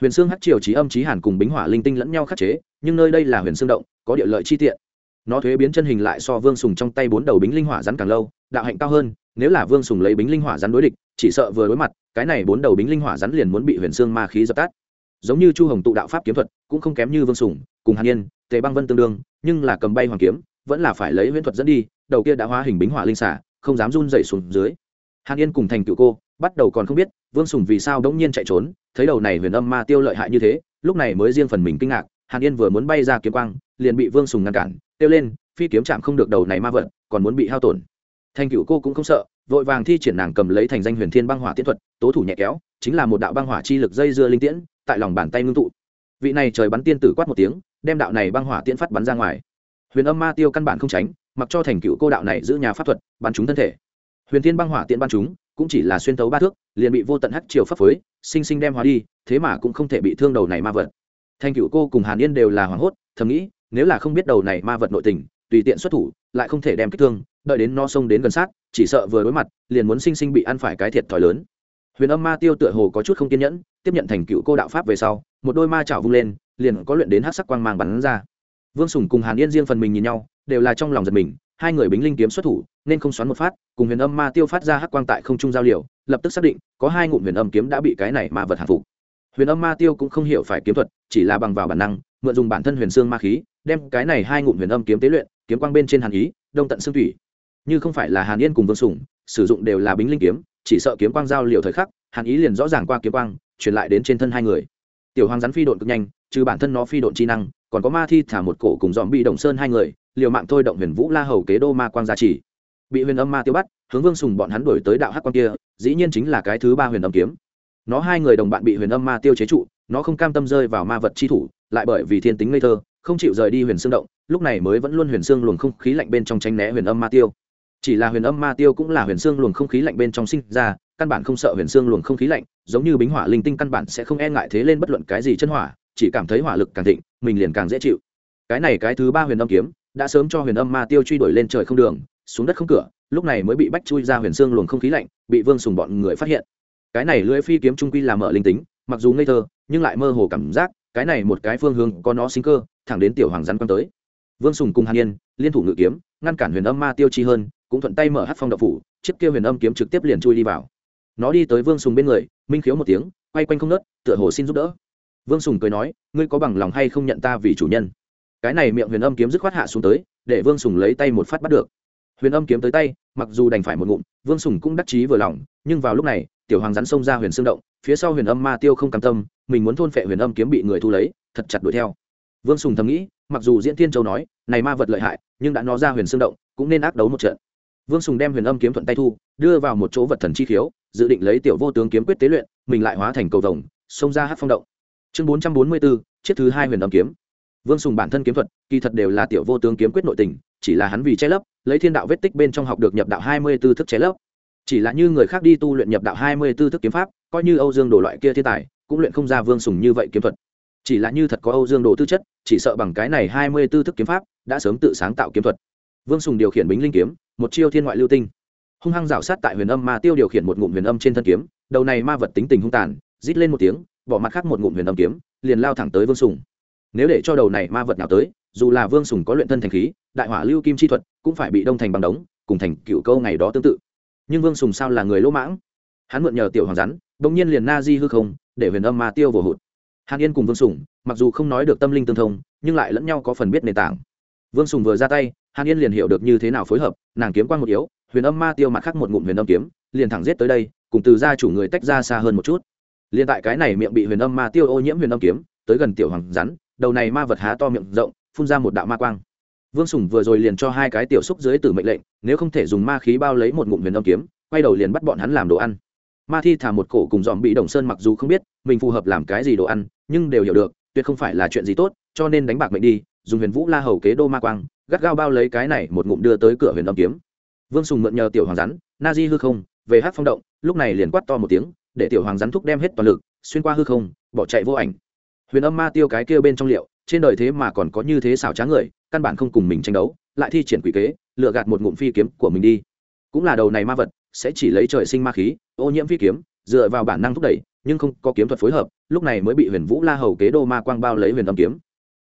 huyền xương hắc triều trí âm trí hàn cùng bính hỏa linh tinh lẫn nhau khắc chế, nhưng nơi đây là huyền xương động, có địa lợi chi tiện. Nó thuế biến chân hình lại so vương sùng trong tay bốn đầu bính linh hỏa rắn càng lâu, đạo hạnh cao hơn, nếu là vương sùng lấy bính linh hỏa rắn đối địch, chỉ sợ vừa đối mặt, cái này bốn đầu bính linh hỏa rắn liền muốn bị huyền xương ma khí dập tắt. Giống như chu hồng tụ đạo pháp kiếm thuật, cũng không kém như vương sùng, cùng hàn yên tề băng vân tương đương, nhưng là cầm bay hoàng kiếm, vẫn là phải lấy huyễn thuật dẫn đi, đầu kia đã hóa hình bính hỏa linh xả, không dám run dậy xuống dưới. Hàn yên cùng thành cựu cô bắt đầu còn không biết vương sùng vì sao đống nhiên chạy trốn, thấy đầu này huyền âm ma tiêu lợi hại như thế, lúc này mới riêng phần mình kinh ngạc, hàn yên vừa muốn bay ra kiếm quang, liền bị vương sùng ngăn cản Tiêu lên, phi kiếm chạm không được đầu này ma vật còn muốn bị hao tổn. Thành cựu cô cũng không sợ, vội vàng thi triển nàng cầm lấy thành danh huyền thiên băng hỏa tiễn thuật, tố thủ nhẹ kéo, chính là một đạo băng hỏa chi lực dây dưa linh tiễn, tại lòng bàn tay ngưng tụ. Vị này trời bắn tiên tử quát một tiếng, đem đạo này băng hỏa tiễn phát bắn ra ngoài. Huyền âm ma tiêu căn bản không tránh, mặc cho thành cựu cô đạo này giữ nhà pháp thuật, bắn chúng thân thể. Huyền thiên băng hỏa tiễn bắn chúng cũng chỉ là xuyên tấu ba thước, liền bị vô tận hắc chiều pháp phối, sinh sinh đem hóa đi, thế mà cũng không thể bị thương đầu này ma vật. Thanh cựu cô cùng hàn yên đều là hoảng hốt, thầm nghĩ, nếu là không biết đầu này ma vật nội tình, tùy tiện xuất thủ, lại không thể đem kích thương, đợi đến no sông đến gần sát, chỉ sợ vừa đối mặt, liền muốn sinh sinh bị ăn phải cái thiệt thòi lớn. Huyền âm ma tiêu tựa hồ có chút không kiên nhẫn, tiếp nhận thành cựu cô đạo pháp về sau, một đôi ma chảo vung lên, liền có luyện đến hát sắc quang mang bắn ra. Vương sùng cùng hàn yên riêng phần mình nhìn nhau, đều là trong lòng giật mình hai người bính linh kiếm xuất thủ, nên không xoắn một phát, cùng huyền âm ma tiêu phát ra hắc quang tại không trung giao liều, lập tức xác định, có hai ngụm huyền âm kiếm đã bị cái này ma vật hạ phục. Huyền âm ma tiêu cũng không hiểu phải kiếm thuật, chỉ là bằng vào bản năng, mượn dùng bản thân huyền xương ma khí, đem cái này hai ngụm huyền âm kiếm tế luyện, kiếm quang bên trên hàn ý, đông tận xương thủy. Như không phải là hàn yên cùng vương sùng, sử dụng đều là bính linh kiếm, chỉ sợ kiếm quang giao liều thời khắc, hàn ý liền rõ ràng qua kiếm quang, truyền lại đến trên thân hai người. Tiểu hoàng rắn phi độn cực nhanh, trừ bản thân nó phi độn chi năng, còn có ma thi thả một cổ cùng dòm bị động sơn hai người liều mạng thôi động huyền vũ la hầu kế đô ma quang gia trì. Bị huyền âm ma tiêu bắt, hướng vương sùng bọn hắn đuổi tới đạo hắc quang kia, dĩ nhiên chính là cái thứ ba huyền âm kiếm. Nó hai người đồng bạn bị huyền âm ma tiêu chế trụ, nó không cam tâm rơi vào ma vật chi thủ, lại bởi vì thiên tính ngây thơ, không chịu rời đi huyền xương động, lúc này mới vẫn luôn huyền xương luồng không khí lạnh bên trong tranh né huyền âm ma tiêu. Chỉ là huyền âm ma tiêu cũng là huyền xương luồng không khí lạnh bên trong sinh ra, căn bản không sợ huyền xương luồng không khí lạnh, giống như bính hỏa linh tinh căn bản sẽ không e ngại thế lên bất luận cái gì chân hỏa, chỉ cảm thấy hỏa lực càng thịnh, mình liền càng dễ chịu. Cái này cái thứ ba huyền âm kiếm đã sớm cho huyền âm ma tiêu truy đuổi lên trời không đường, xuống đất không cửa, lúc này mới bị bách chui ra huyền xương luồng không khí lạnh, bị vương sùng bọn người phát hiện. Cái này lưỡi phi kiếm trung quy là mở linh tính, mặc dù ngây thơ, nhưng lại mơ hồ cảm giác, cái này một cái phương hướng có nó sinh cơ, thẳng đến tiểu hoàng rắn quăng tới. Vương sùng cùng hàn yên, liên thủ ngự kiếm, ngăn cản huyền âm ma tiêu chi hơn, cũng thuận tay mở hát phong đậu phủ, chiếc kia huyền âm kiếm trực tiếp liền chui đi vào. Nó đi tới vương sùng bên người, minh khiếu một tiếng, quay quanh không nớt, tựa hồ xin giúp đỡ. Vương sùng cười nói, ngươi có bằng lòng hay không nhận ta vì chủ nhân? Cái này miệng huyền âm kiếm dứt khoát hạ xuống tới, để vương sùng lấy tay một phát bắt được. Huyền âm kiếm tới tay, mặc dù đành phải một ngụm, vương sùng cũng đắc chí vừa lòng, nhưng vào lúc này, tiểu hoàng rắn xông ra huyền xương động, phía sau huyền âm ma tiêu không cam tâm, mình muốn thôn phệ huyền âm kiếm bị người thu lấy, thật chặt đuổi theo. Vương sùng thầm nghĩ, mặc dù diễn tiên châu nói, này ma vật lợi hại, nhưng đã nó ra huyền xương động, cũng nên ác đấu một trận. Vương sùng đem huyền âm kiếm thuận tay thu, đưa vào một chỗ vật thần chi khiếu, dự định lấy tiểu vô tướng kiếm quyết tế luyện, mình lại hóa thành cầu vồng, xông ra hát phong động. Chương bốn trăm bốn mươi bốn, chiếc thứ hai huyền âm kiếm vương sùng bản thân kiếm thuật, kỳ thật đều là tiểu vô tướng kiếm quyết nội tình, chỉ là hắn vì che lấp, lấy thiên đạo vết tích bên trong học được nhập đạo hai mươi b ố thức che lấp. Chỉ là như người khác đi tu luyện nhập đạo hai mươi b ố thức kiếm pháp, coi như âu dương đồ loại kia thiên tài, cũng luyện không ra vương sùng như vậy kiếm thuật. Chỉ là như thật có âu dương đồ tư chất, chỉ sợ bằng cái này hai mươi b ố thức kiếm pháp, đã sớm tự sáng tạo kiếm thuật. Vương sùng điều khiển bính linh kiếm, một chiêu thiên ngoại lưu tinh. Hung hăng rảo sát tại huyền âm ma tiêu điều khiển một ngụm huyền âm trên thân kiếm, đầu này ma vật tính tình hung tàn, rít lên một tiếng, bỏ mặt khác một ngụm huyền âm kiếm, liền lao thẳng tới vương sùng nếu để cho đầu này ma vật nào tới, dù là vương sùng có luyện thân thành khí, đại hỏa lưu kim chi thuật cũng phải bị đông thành bằng đống, cùng thành cựu câu ngày đó tương tự. Nhưng vương sùng sao là người lỗ mãng? Hắn mượn nhờ tiểu hoàng rắn đ ỗ n g nhiên liền na di hư không, để huyền âm ma tiêu vồ hụt. Hàn yên cùng vương sùng, mặc dù không nói được tâm linh tương thông, nhưng lại lẫn nhau có phần biết nền tảng. Vương sùng vừa ra tay, hàn yên liền hiểu được như thế nào phối hợp, nàng kiếm quan một yếu, huyền âm ma tiêu mặt khác một ngụm huyền âm kiếm, liền thẳng giết tới đây, cùng từ gia chủ người tách ra xa hơn một chút. Liền tại cái này miệng bị huyền âm ma tiêu ô nhiễm huyền âm kiếm, tới gần tiểu hoàng rắn đầu này ma vật há to miệng rộng, phun ra một đạo ma quang. Vương sùng vừa rồi liền cho hai cái tiểu xúc dưới tử mệnh lệnh, nếu không thể dùng ma khí bao lấy một ngụm huyền âm kiếm, quay đầu liền bắt bọn hắn làm đồ ăn. Ma thi thả một cổ cùng dòm bị đồng sơn mặc dù không biết, mình phù hợp làm cái gì đồ ăn, nhưng đều hiểu được, tuyệt không phải là chuyện gì tốt, cho nên đánh bạc mệnh đi, dùng huyền vũ la hầu kế đô ma quang, gắt gao bao lấy cái này một ngụm đưa tới cửa huyền âm kiếm. Vương sùng mượn nhờ tiểu hoàng rắn, na di hư không, về hát phong động, lúc này liền quát to một tiếng, để tiểu hoàng rắn thúc đem hết toàn lực, xuyên qua hư không, bỏ chạy vô ảnh huyền âm ma tiêu cái kia bên trong liệu, trên đời thế mà còn có như thế xảo trá người, căn bản không cùng mình tranh đấu, lại thi triển quỷ kế lựa gạt một ngụm phi kiếm của mình đi. Cũng là đầu này ma vật, sẽ chỉ lấy trời sinh ma khí, ô nhiễm phi kiếm, dựa vào bản năng thúc đẩy, nhưng không có kiếm thuật phối hợp, lúc này mới bị huyền vũ la hầu kế đô ma quang bao lấy huyền âm kiếm.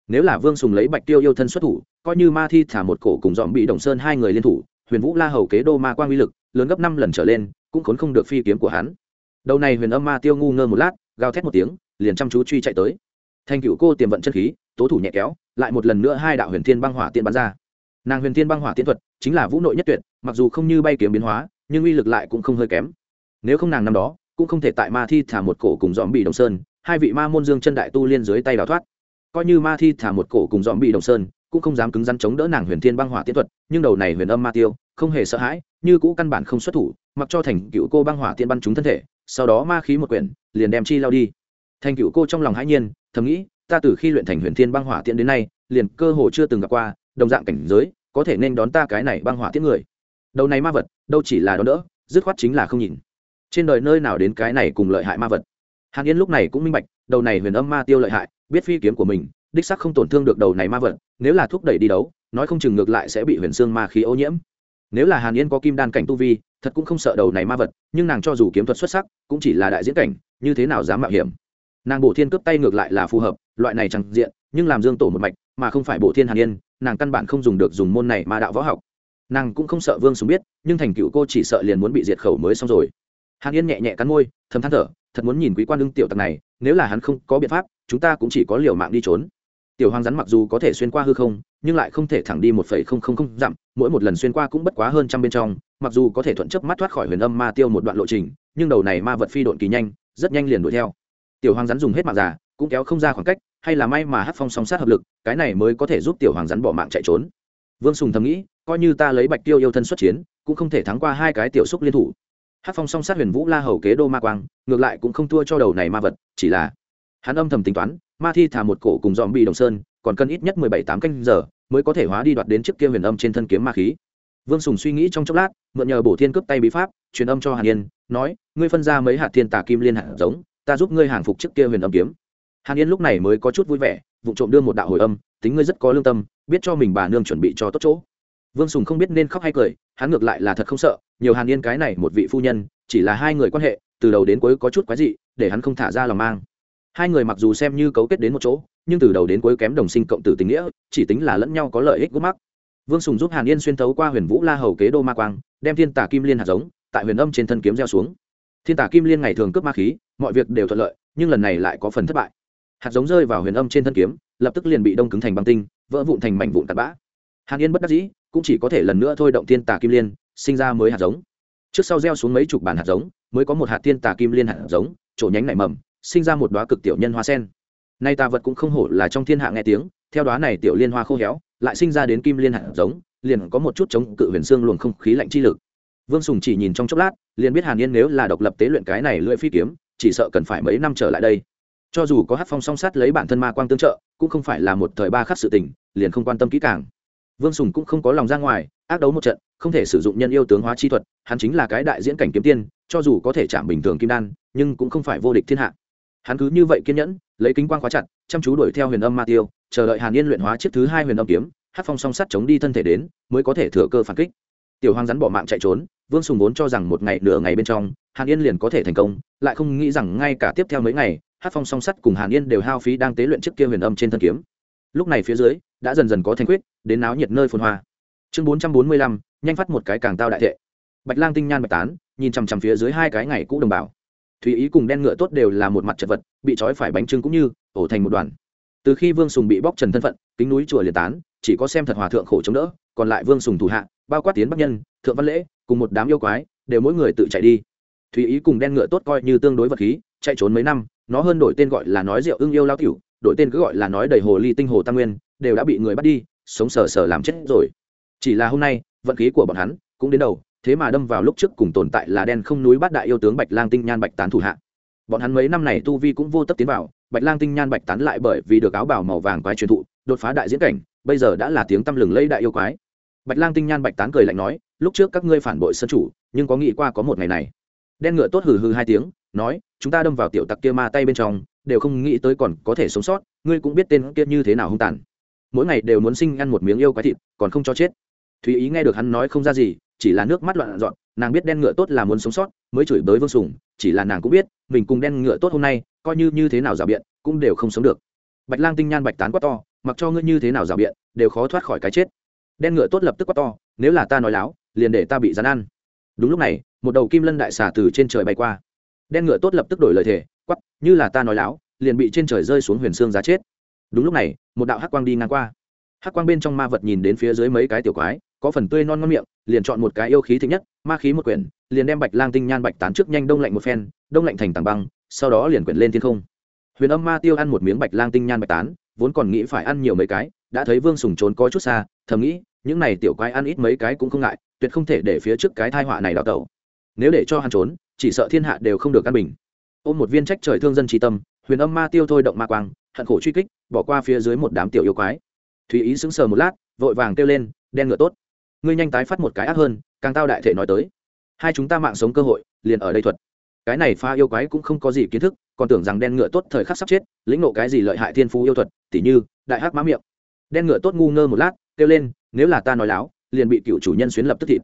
Nếu là vương sùng lấy bạch tiêu yêu thân xuất thủ, coi như ma thi thả một cổ cùng dọn bị đồng sơn hai người liên thủ, huyền vũ la hầu kế đô ma quang uy lực, lớn gấp năm lần trở lên, cũng khốn không được phi kiếm của hắn. Đầu này huyền âm ma tiêu ngu ngơ một lát, gào thét một tiếng, liền chăm chú truy chạy tới thành cựu cô tiềm vận chân khí, tố thủ nhẹ kéo, lại một lần nữa hai đạo huyền thiên băng hỏa tiện bắn ra. Nàng huyền thiên băng hỏa tiên thuật chính là vũ nội nhất tuyệt, mặc dù không như bay kiếm biến hóa, nhưng uy lực lại cũng không hơi kém. Nếu không nàng năm đó, cũng không thể tại ma thi thả một cổ cùng dòm bị đồng sơn, hai vị ma môn dương chân đại tu liên dưới tay đào thoát. Coi như ma thi thả một cổ cùng dòm bị đồng sơn, cũng không dám cứng rắn chống đỡ nàng huyền thiên băng hỏa tiên thuật, nhưng đầu này huyền âm ma tiêu, không hề sợ hãi, như cũ căn bản không xuất thủ, mặc cho thành cựu cô băng hỏa tiên bắn trúng thân thể, sau đó ma khí một quyển, liền đem chi lao đi. Thành cựu cô trong lòng hãi nhiên thầm nghĩ, ta từ khi luyện thành huyền thiên băng hỏa tiễn đến nay, liền cơ hồ chưa từng gặp qua, đồng dạng cảnh giới, có thể nên đón ta cái này băng hỏa tiễn người. Đầu này ma vật, đâu chỉ là đón đỡ, dứt khoát chính là không nhìn. Trên đời nơi nào đến cái này cùng lợi hại ma vật? Hàn yên lúc này cũng minh bạch, đầu này huyền âm ma tiêu lợi hại, biết phi kiếm của mình, đích sắc không tổn thương được đầu này ma vật, nếu là thúc đẩy đi đấu, nói không chừng ngược lại sẽ bị huyền xương ma khí ô nhiễm. Nếu là hàn yên có kim đan cảnh tu vi, thật cũng không sợ đầu này ma vật, nhưng nàng cho dù kiếm thuật xuất sắc, cũng chỉ là đại diễn cảnh, như thế nào dám mạo hiểm? Nàng bổ thiên cướp tay ngược lại là phù hợp, loại này chẳng diện, nhưng làm dương tổ một mạch, mà không phải bổ thiên hàn yên, nàng căn bản không dùng được dùng môn này mà đạo võ học. Nàng cũng không sợ vương sùng biết, nhưng thành cựu cô chỉ sợ liền muốn bị diệt khẩu mới xong rồi. Hàn yên nhẹ nhẹ cắn môi, thầm than thở, thật muốn nhìn quý quan ưng tiểu tặc này, nếu là hắn không có biện pháp, chúng ta cũng chỉ có liều mạng đi trốn. Tiểu hoàng rắn mặc dù có thể xuyên qua hư không, nhưng lại không thể thẳng đi một phẩy không không không dặm, mỗi một lần xuyên qua cũng bất quá hơn trăm bên trong, mặc dù có thể thuận chấp mắt thoát khỏi huyền âm ma tiêu một đoạn lộ trình, nhưng đầu này ma vật phi độn kỳ nhanh, rất nhanh liền đuổi theo tiểu hoàng rắn dùng hết mạng già, cũng kéo không ra khoảng cách, hay là may mà hát phong song sát hợp lực, cái này mới có thể giúp tiểu hoàng rắn bỏ mạng chạy trốn. Vương sùng thầm nghĩ, coi như ta lấy bạch tiêu yêu thân xuất chiến, cũng không thể thắng qua hai cái tiểu xúc liên thủ. Hát phong song sát huyền vũ la hầu kế đô ma quang, ngược lại cũng không thua cho đầu này ma vật, chỉ là hắn âm thầm tính toán, ma thi thả một cổ cùng dòm bị đồng sơn, còn cần ít nhất mười bảy tám canh giờ mới có thể hóa đi đoạt đến chiếc kia huyền âm trên thân kiếm ma khí. Vương sùng suy nghĩ trong chốc lát, mượn nhờ bổ thiên cướp tay bí pháp, truyền âm cho hàn yên, nói, ngươi phân ra mấy hạt thiên tà kim liên hạt giống ta giúp ngươi hàng phục trước kia huyền âm kiếm. Hàn yên lúc này mới có chút vui vẻ vụ trộm đưa một đạo hồi âm, tính ngươi rất có lương tâm, biết cho mình bà nương chuẩn bị cho tốt chỗ. Vương sùng không biết nên khóc hay cười, hắn ngược lại là thật không sợ, nhiều hàn yên cái này một vị phu nhân, chỉ là hai người quan hệ, từ đầu đến cuối có chút quái dị, để hắn không thả ra lòng mang. Hai người mặc dù xem như cấu kết đến một chỗ, nhưng từ đầu đến cuối kém đồng sinh cộng tử tình nghĩa, chỉ tính là lẫn nhau có lợi ích gút mắc. Vương sùng giúp hàn yên xuyên thấu qua huyền vũ la hầu kế đô ma quang, đem thiên tả kim liên hạt giống, tại huyền âm trên thân kiếm gieo xuống. Thiên tả kim liên ngày thường cướp ma khí mọi việc đều thuận lợi, nhưng lần này lại có phần thất bại. Hạt giống rơi vào huyền âm trên thân kiếm, lập tức liền bị đông cứng thành băng tinh, vỡ vụn thành mảnh vụn tạt bã. Hàn yên bất đắc dĩ, cũng chỉ có thể lần nữa thôi động thiên tà kim liên, sinh ra mới hạt giống. Trước sau gieo xuống mấy chục bản hạt giống, mới có một hạt thiên tà kim liên hạt giống, chỗ nhánh nảy mầm, sinh ra một đoá cực tiểu nhân hoa sen. Nay tà vật cũng không hổ là trong thiên hạ nghe tiếng, theo đoá này tiểu liên hoa khô héo, lại sinh ra đến kim liên hạt giống, liền có một chút chống cự huyền xương luồng không khí lạnh chi lực. Vương sùng chỉ nhìn trong chốc lát, liền biết hàn yên nếu là độc lập tế luyện cái này lưỡi phi kiếm chỉ sợ cần phải mấy năm trở lại đây. Cho dù có hát phong song sát lấy bản thân ma quang tương trợ, cũng không phải là một thời ba khắc sự tình, liền không quan tâm kỹ càng. Vương sùng cũng không có lòng ra ngoài, ác đấu một trận, không thể sử dụng nhân yêu tướng hóa chi thuật, hắn chính là cái đại diễn cảnh kiếm tiên, cho dù có thể chạm bình thường kim đan, nhưng cũng không phải vô địch thiên hạ. Hắn cứ như vậy kiên nhẫn, lấy kính quang khóa chặt, chăm chú đuổi theo huyền âm ma tiêu, chờ đợi hàn yên luyện hóa chiếc thứ hai huyền âm kiếm, hát phong song sắt chống đi thân thể đến, mới có thể thừa cơ phản kích tiểu hoàng rắn bỏ mạng chạy trốn, vương sùng vốn cho rằng một ngày nửa ngày bên trong, hàn yên liền có thể thành công, lại không nghĩ rằng ngay cả tiếp theo mấy ngày hát phong song sắt cùng hàn yên đều hao phí đang tế luyện trước kia huyền âm trên thân kiếm. Lúc này phía dưới, đã dần dần có thành quyết, đến náo nhiệt nơi phồn hoa. Chương bốn trăm bốn mươi lăm, nhanh phát một cái càng tao đại thệ. Bạch lang tinh nhan bạch tán, nhìn chằm chằm phía dưới hai cái ngày cũ đồng bào. Thùy ý cùng đen ngựa tốt đều là một mặt chật vật, bị trói phải bánh trưng cũng như ổ thành một đoàn. Từ khi vương sùng bị bóc trần thân phận, kính núi chùa liệt tán, chỉ có xem thật hòa thượng khổ chống đỡ, còn lại vương sùng thủ hạ bao quát tiến bắc nhân, thượng văn lễ, cùng một đám yêu quái, đều mỗi người tự chạy đi. Thùy ý cùng đen ngựa tốt coi như tương đối vật khí, chạy trốn mấy năm, nó hơn đổi tên gọi là nói rượu ưng yêu lao tiểu, đổi tên cứ gọi là nói đầy hồ ly tinh hồ tam nguyên, đều đã bị người bắt đi, sống sờ sờ làm chết rồi. Chỉ là hôm nay, vận khí của bọn hắn cũng đến đầu, thế mà đâm vào lúc trước cùng tồn tại là đen không núi bát đại yêu tướng bạch lang tinh nhan bạch tán thủ hạ. Bọn hắn mấy năm này tu vi cũng vô tấp tiến vào, bạch lang tinh nhan bạch tán lại bởi vì được áo bảo màu vàng quái truyền thụ, đột phá đại diễn cảnh, bây giờ đã là tiếng tăm lừng lây đại yêu quái bạch lang tinh nhan bạch tán cười lạnh nói, lúc trước các ngươi phản bội sân chủ, nhưng có nghĩ qua có một ngày này? Đen ngựa tốt hừ hừ hai tiếng, nói, chúng ta đâm vào tiểu tặc kia ma tay bên trong, đều không nghĩ tới còn có thể sống sót, ngươi cũng biết tên kia như thế nào hung tàn. Mỗi ngày đều muốn sinh ăn một miếng yêu quái thịt, còn không cho chết. Thúy ý nghe được hắn nói không ra gì, chỉ là nước mắt loạn dọn nàng biết đen ngựa tốt là muốn sống sót, mới chửi bới vương sùng, chỉ là nàng cũng biết, mình cùng đen ngựa tốt hôm nay, coi như như thế nào rào biện, cũng đều không sống được. Bạch lang tinh nhan bạch tán quá to, mặc cho ngươi như thế nào rào biện, đều khó thoát khỏi cái chết đen ngựa tốt lập tức quát to, nếu là ta nói láo, liền để ta bị rắn ăn. Đúng lúc này, một đầu kim lân đại xà từ trên trời bay qua. Đen ngựa tốt lập tức đổi lời thề quắp như là ta nói láo, liền bị trên trời rơi xuống huyền xương giá chết. Đúng lúc này, một đạo hắc quang đi ngang qua. Hắc quang bên trong ma vật nhìn đến phía dưới mấy cái tiểu quái, có phần tươi non ngon miệng, liền chọn một cái yêu khí thích nhất, ma khí một quyển, liền đem bạch lang tinh nhan bạch tán trước nhanh đông lạnh một phen, đông lạnh thành tảng băng, sau đó liền quyển lên thiên không. Huyền âm ma tiêu ăn một miếng bạch lang tinh nhan bạch tán, vốn còn nghĩ phải ăn nhiều mấy cái, đã thấy vương sùng trốn có chút xa, thầm nghĩ những này tiểu quái ăn ít mấy cái cũng không ngại, tuyệt không thể để phía trước cái thai họa này đào tẩu. Nếu để cho hắn trốn, chỉ sợ thiên hạ đều không được căn bình. Ôm một viên trách trời thương dân trí tâm, huyền âm ma tiêu thôi động ma quang, hận khổ truy kích, bỏ qua phía dưới một đám tiểu yêu quái. Thúy ý sững sờ một lát, vội vàng kêu lên, đen ngựa tốt. Ngươi nhanh tái phát một cái ác hơn, càng tao đại thể nói tới. Hai chúng ta mạng sống cơ hội, liền ở đây thuật. Cái này pha yêu quái cũng không có gì kiến thức, còn tưởng rằng đen ngựa tốt thời khắc sắp chết, lĩnh nộ cái gì lợi hại thiên phú yêu thuật, tỉ như, đại hắc má miệng. Đen ngựa tốt ngu ngơ một lát, kêu lên nếu là ta nói láo, liền bị cựu chủ nhân xuyến lập tức thịt.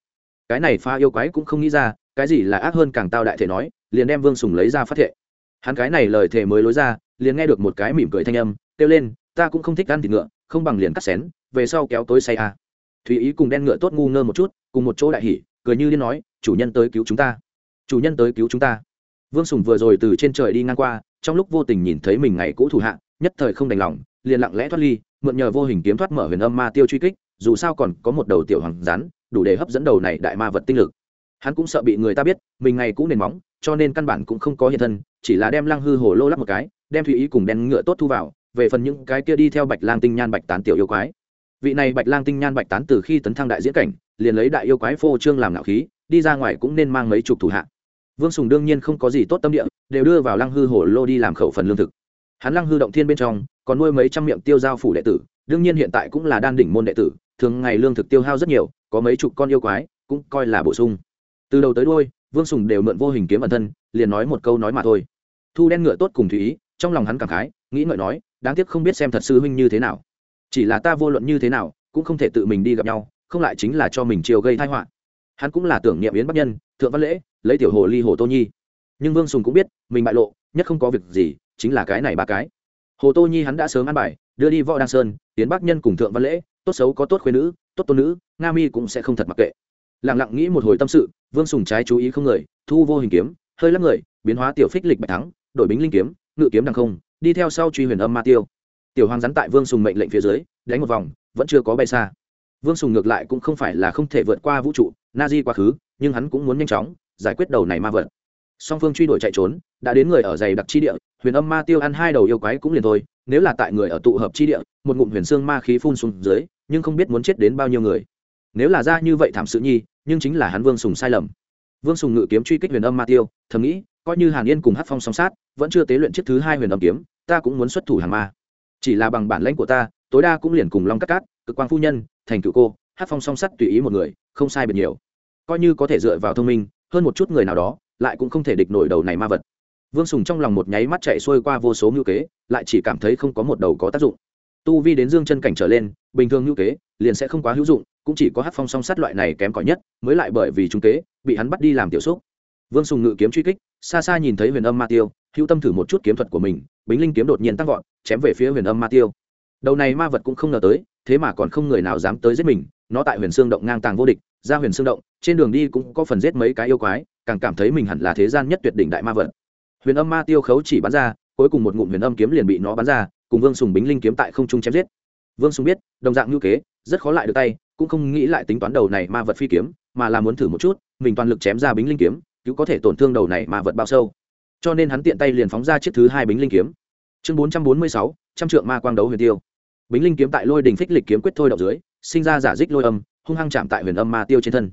Cái này pha yêu quái cũng không nghĩ ra, cái gì là ác hơn càng tao đại thể nói, liền đem vương sùng lấy ra phát thệ. Hắn cái này lời thề mới lối ra, liền nghe được một cái mỉm cười thanh âm, kêu lên, ta cũng không thích ăn thịt ngựa, không bằng liền cắt xén, về sau kéo tối say à. thùy ý cùng đen ngựa tốt ngu ngơ một chút, cùng một chỗ đại hỉ, cười như điên nói, chủ nhân tới cứu chúng ta. Chủ nhân tới cứu chúng ta. Vương sùng vừa rồi từ trên trời đi ngang qua, trong lúc vô tình nhìn thấy mình ngày cũ thủ hạ, nhất thời không đành lòng, liền lặng lẽ thoát ly, mượn nhờ vô hình kiếm thoát mở huyền âm ma tiêu truy kích dù sao còn có một đầu tiểu hoàng rắn, đủ để hấp dẫn đầu này đại ma vật tinh lực. Hắn cũng sợ bị người ta biết, mình ngày cũ nền móng, cho nên căn bản cũng không có hiện thân, chỉ là đem lăng hư hồ lô lắp một cái, đem thủy ý cùng đen ngựa tốt thu vào, về phần những cái kia đi theo bạch lang tinh nhan bạch tán tiểu yêu quái. Vị này bạch lang tinh nhan bạch tán từ khi tấn thăng đại diễn cảnh, liền lấy đại yêu quái phô trương làm nạo khí, đi ra ngoài cũng nên mang mấy chục thủ hạ. Vương sùng đương nhiên không có gì tốt tâm địa, đều đưa vào lăng hư hồ lô đi làm khẩu phần lương thực. Hắn lăng hư động thiên bên trong, còn nuôi mấy trăm miệng tiêu giao phủ đệ tử, đương nhiên hiện tại cũng là đan đỉnh môn đệ tử thường ngày lương thực tiêu hao rất nhiều, có mấy chục con yêu quái, cũng coi là bổ sung. Từ đầu tới đôi vương sùng đều mượn vô hình kiếm ẩn thân, liền nói một câu nói mà thôi. Thu đen ngựa tốt cùng thủy ý, trong lòng hắn cảm khái, nghĩ ngợi nói, đáng tiếc không biết xem thật sư huynh như thế nào. Chỉ là ta vô luận như thế nào, cũng không thể tự mình đi gặp nhau, không lại chính là cho mình chiều gây thai họa. Hắn cũng là tưởng niệm yến bắc nhân, thượng văn lễ, lấy tiểu hồ ly hồ tô nhi. Nhưng vương sùng cũng biết, mình bại lộ, nhất không có việc gì, chính là cái này ba cái. Hồ tô nhi hắn đã sớm ăn bài, đưa đi võ đăng sơn, yến bắc nhân cùng thượng văn lễ tốt xấu có tốt khuyên nữ, tốt tôn nữ, nga mi cũng sẽ không thật mặc kệ. Lẳng lặng nghĩ một hồi tâm sự, vương sùng trái chú ý không người, thu vô hình kiếm, hơi lắc người, biến hóa tiểu phích lịch bạch thắng, đổi bính linh kiếm, ngự kiếm đằng không, đi theo sau truy huyền âm ma tiêu. Tiểu hoàng rắn tại vương sùng mệnh lệnh phía dưới, đánh một vòng, vẫn chưa có bay xa. Vương sùng ngược lại cũng không phải là không thể vượt qua vũ trụ, na di quá khứ, nhưng hắn cũng muốn nhanh chóng giải quyết đầu này ma vật. Song phương truy đuổi chạy trốn, đã đến người ở dày đặc chi địa, huyền âm ma tiêu ăn hai đầu yêu quái cũng liền thôi nếu là tại người ở tụ hợp chi địa, một ngụm huyền xương ma khí phun xuống dưới, nhưng không biết muốn chết đến bao nhiêu người. Nếu là ra như vậy thảm sự nhi, nhưng chính là hắn vương sùng sai lầm. Vương sùng ngự kiếm truy kích huyền âm ma tiêu, thầm nghĩ, coi như hàn yên cùng hát phong song sát, vẫn chưa tế luyện chiếc thứ hai huyền âm kiếm, ta cũng muốn xuất thủ hàng ma. Chỉ là bằng bản lãnh của ta, tối đa cũng liền cùng long cắt cát, cực quang phu nhân, thành cựu cô hát phong song sắt tùy ý một người, không sai biệt nhiều. Coi như có thể dựa vào thông minh, hơn một chút người nào đó, lại cũng không thể địch nổi đầu này ma vật vương sùng trong lòng một nháy mắt chạy xuôi qua vô số ngữ kế, lại chỉ cảm thấy không có một đầu có tác dụng. Tu vi đến dương chân cảnh trở lên, bình thường ngữ kế, liền sẽ không quá hữu dụng, cũng chỉ có hát phong song sát loại này kém cỏi nhất, mới lại bởi vì trung kế, bị hắn bắt đi làm tiểu xúc. Vương sùng ngự kiếm truy kích, xa xa nhìn thấy huyền âm ma tiêu, hữu tâm thử một chút kiếm thuật của mình, bính linh kiếm đột nhiên tăng vọt, chém về phía huyền âm ma tiêu. Đầu này ma vật cũng không ngờ tới, thế mà còn không người nào dám tới giết mình, nó tại huyền xương động ngang tàng vô địch, ra huyền xương động, trên đường đi cũng có phần giết mấy cái yêu quái, càng cảm thấy mình hẳn là thế gian nhất tuyệt đỉnh đại ma vật huyền âm ma tiêu khấu chỉ bắn ra, cuối cùng một ngụm huyền âm kiếm liền bị nó bắn ra, cùng vương sùng bính linh kiếm tại không trung chém giết. Vương sùng biết, đồng dạng ngữ kế, rất khó lại được tay, cũng không nghĩ lại tính toán đầu này ma vật phi kiếm, mà là muốn thử một chút, mình toàn lực chém ra bính linh kiếm, cứu có thể tổn thương đầu này ma vật bao sâu. Cho nên hắn tiện tay liền phóng ra chiếc thứ hai bính linh kiếm. Chương bốn trăm bốn mươi sáu, trăm trượng ma quang đấu huyền tiêu. Bính linh kiếm tại lôi đình phích lịch kiếm quyết thôi đậu dưới, sinh ra giả dích lôi âm, hung hăng chạm tại huyền âm ma tiêu trên thân.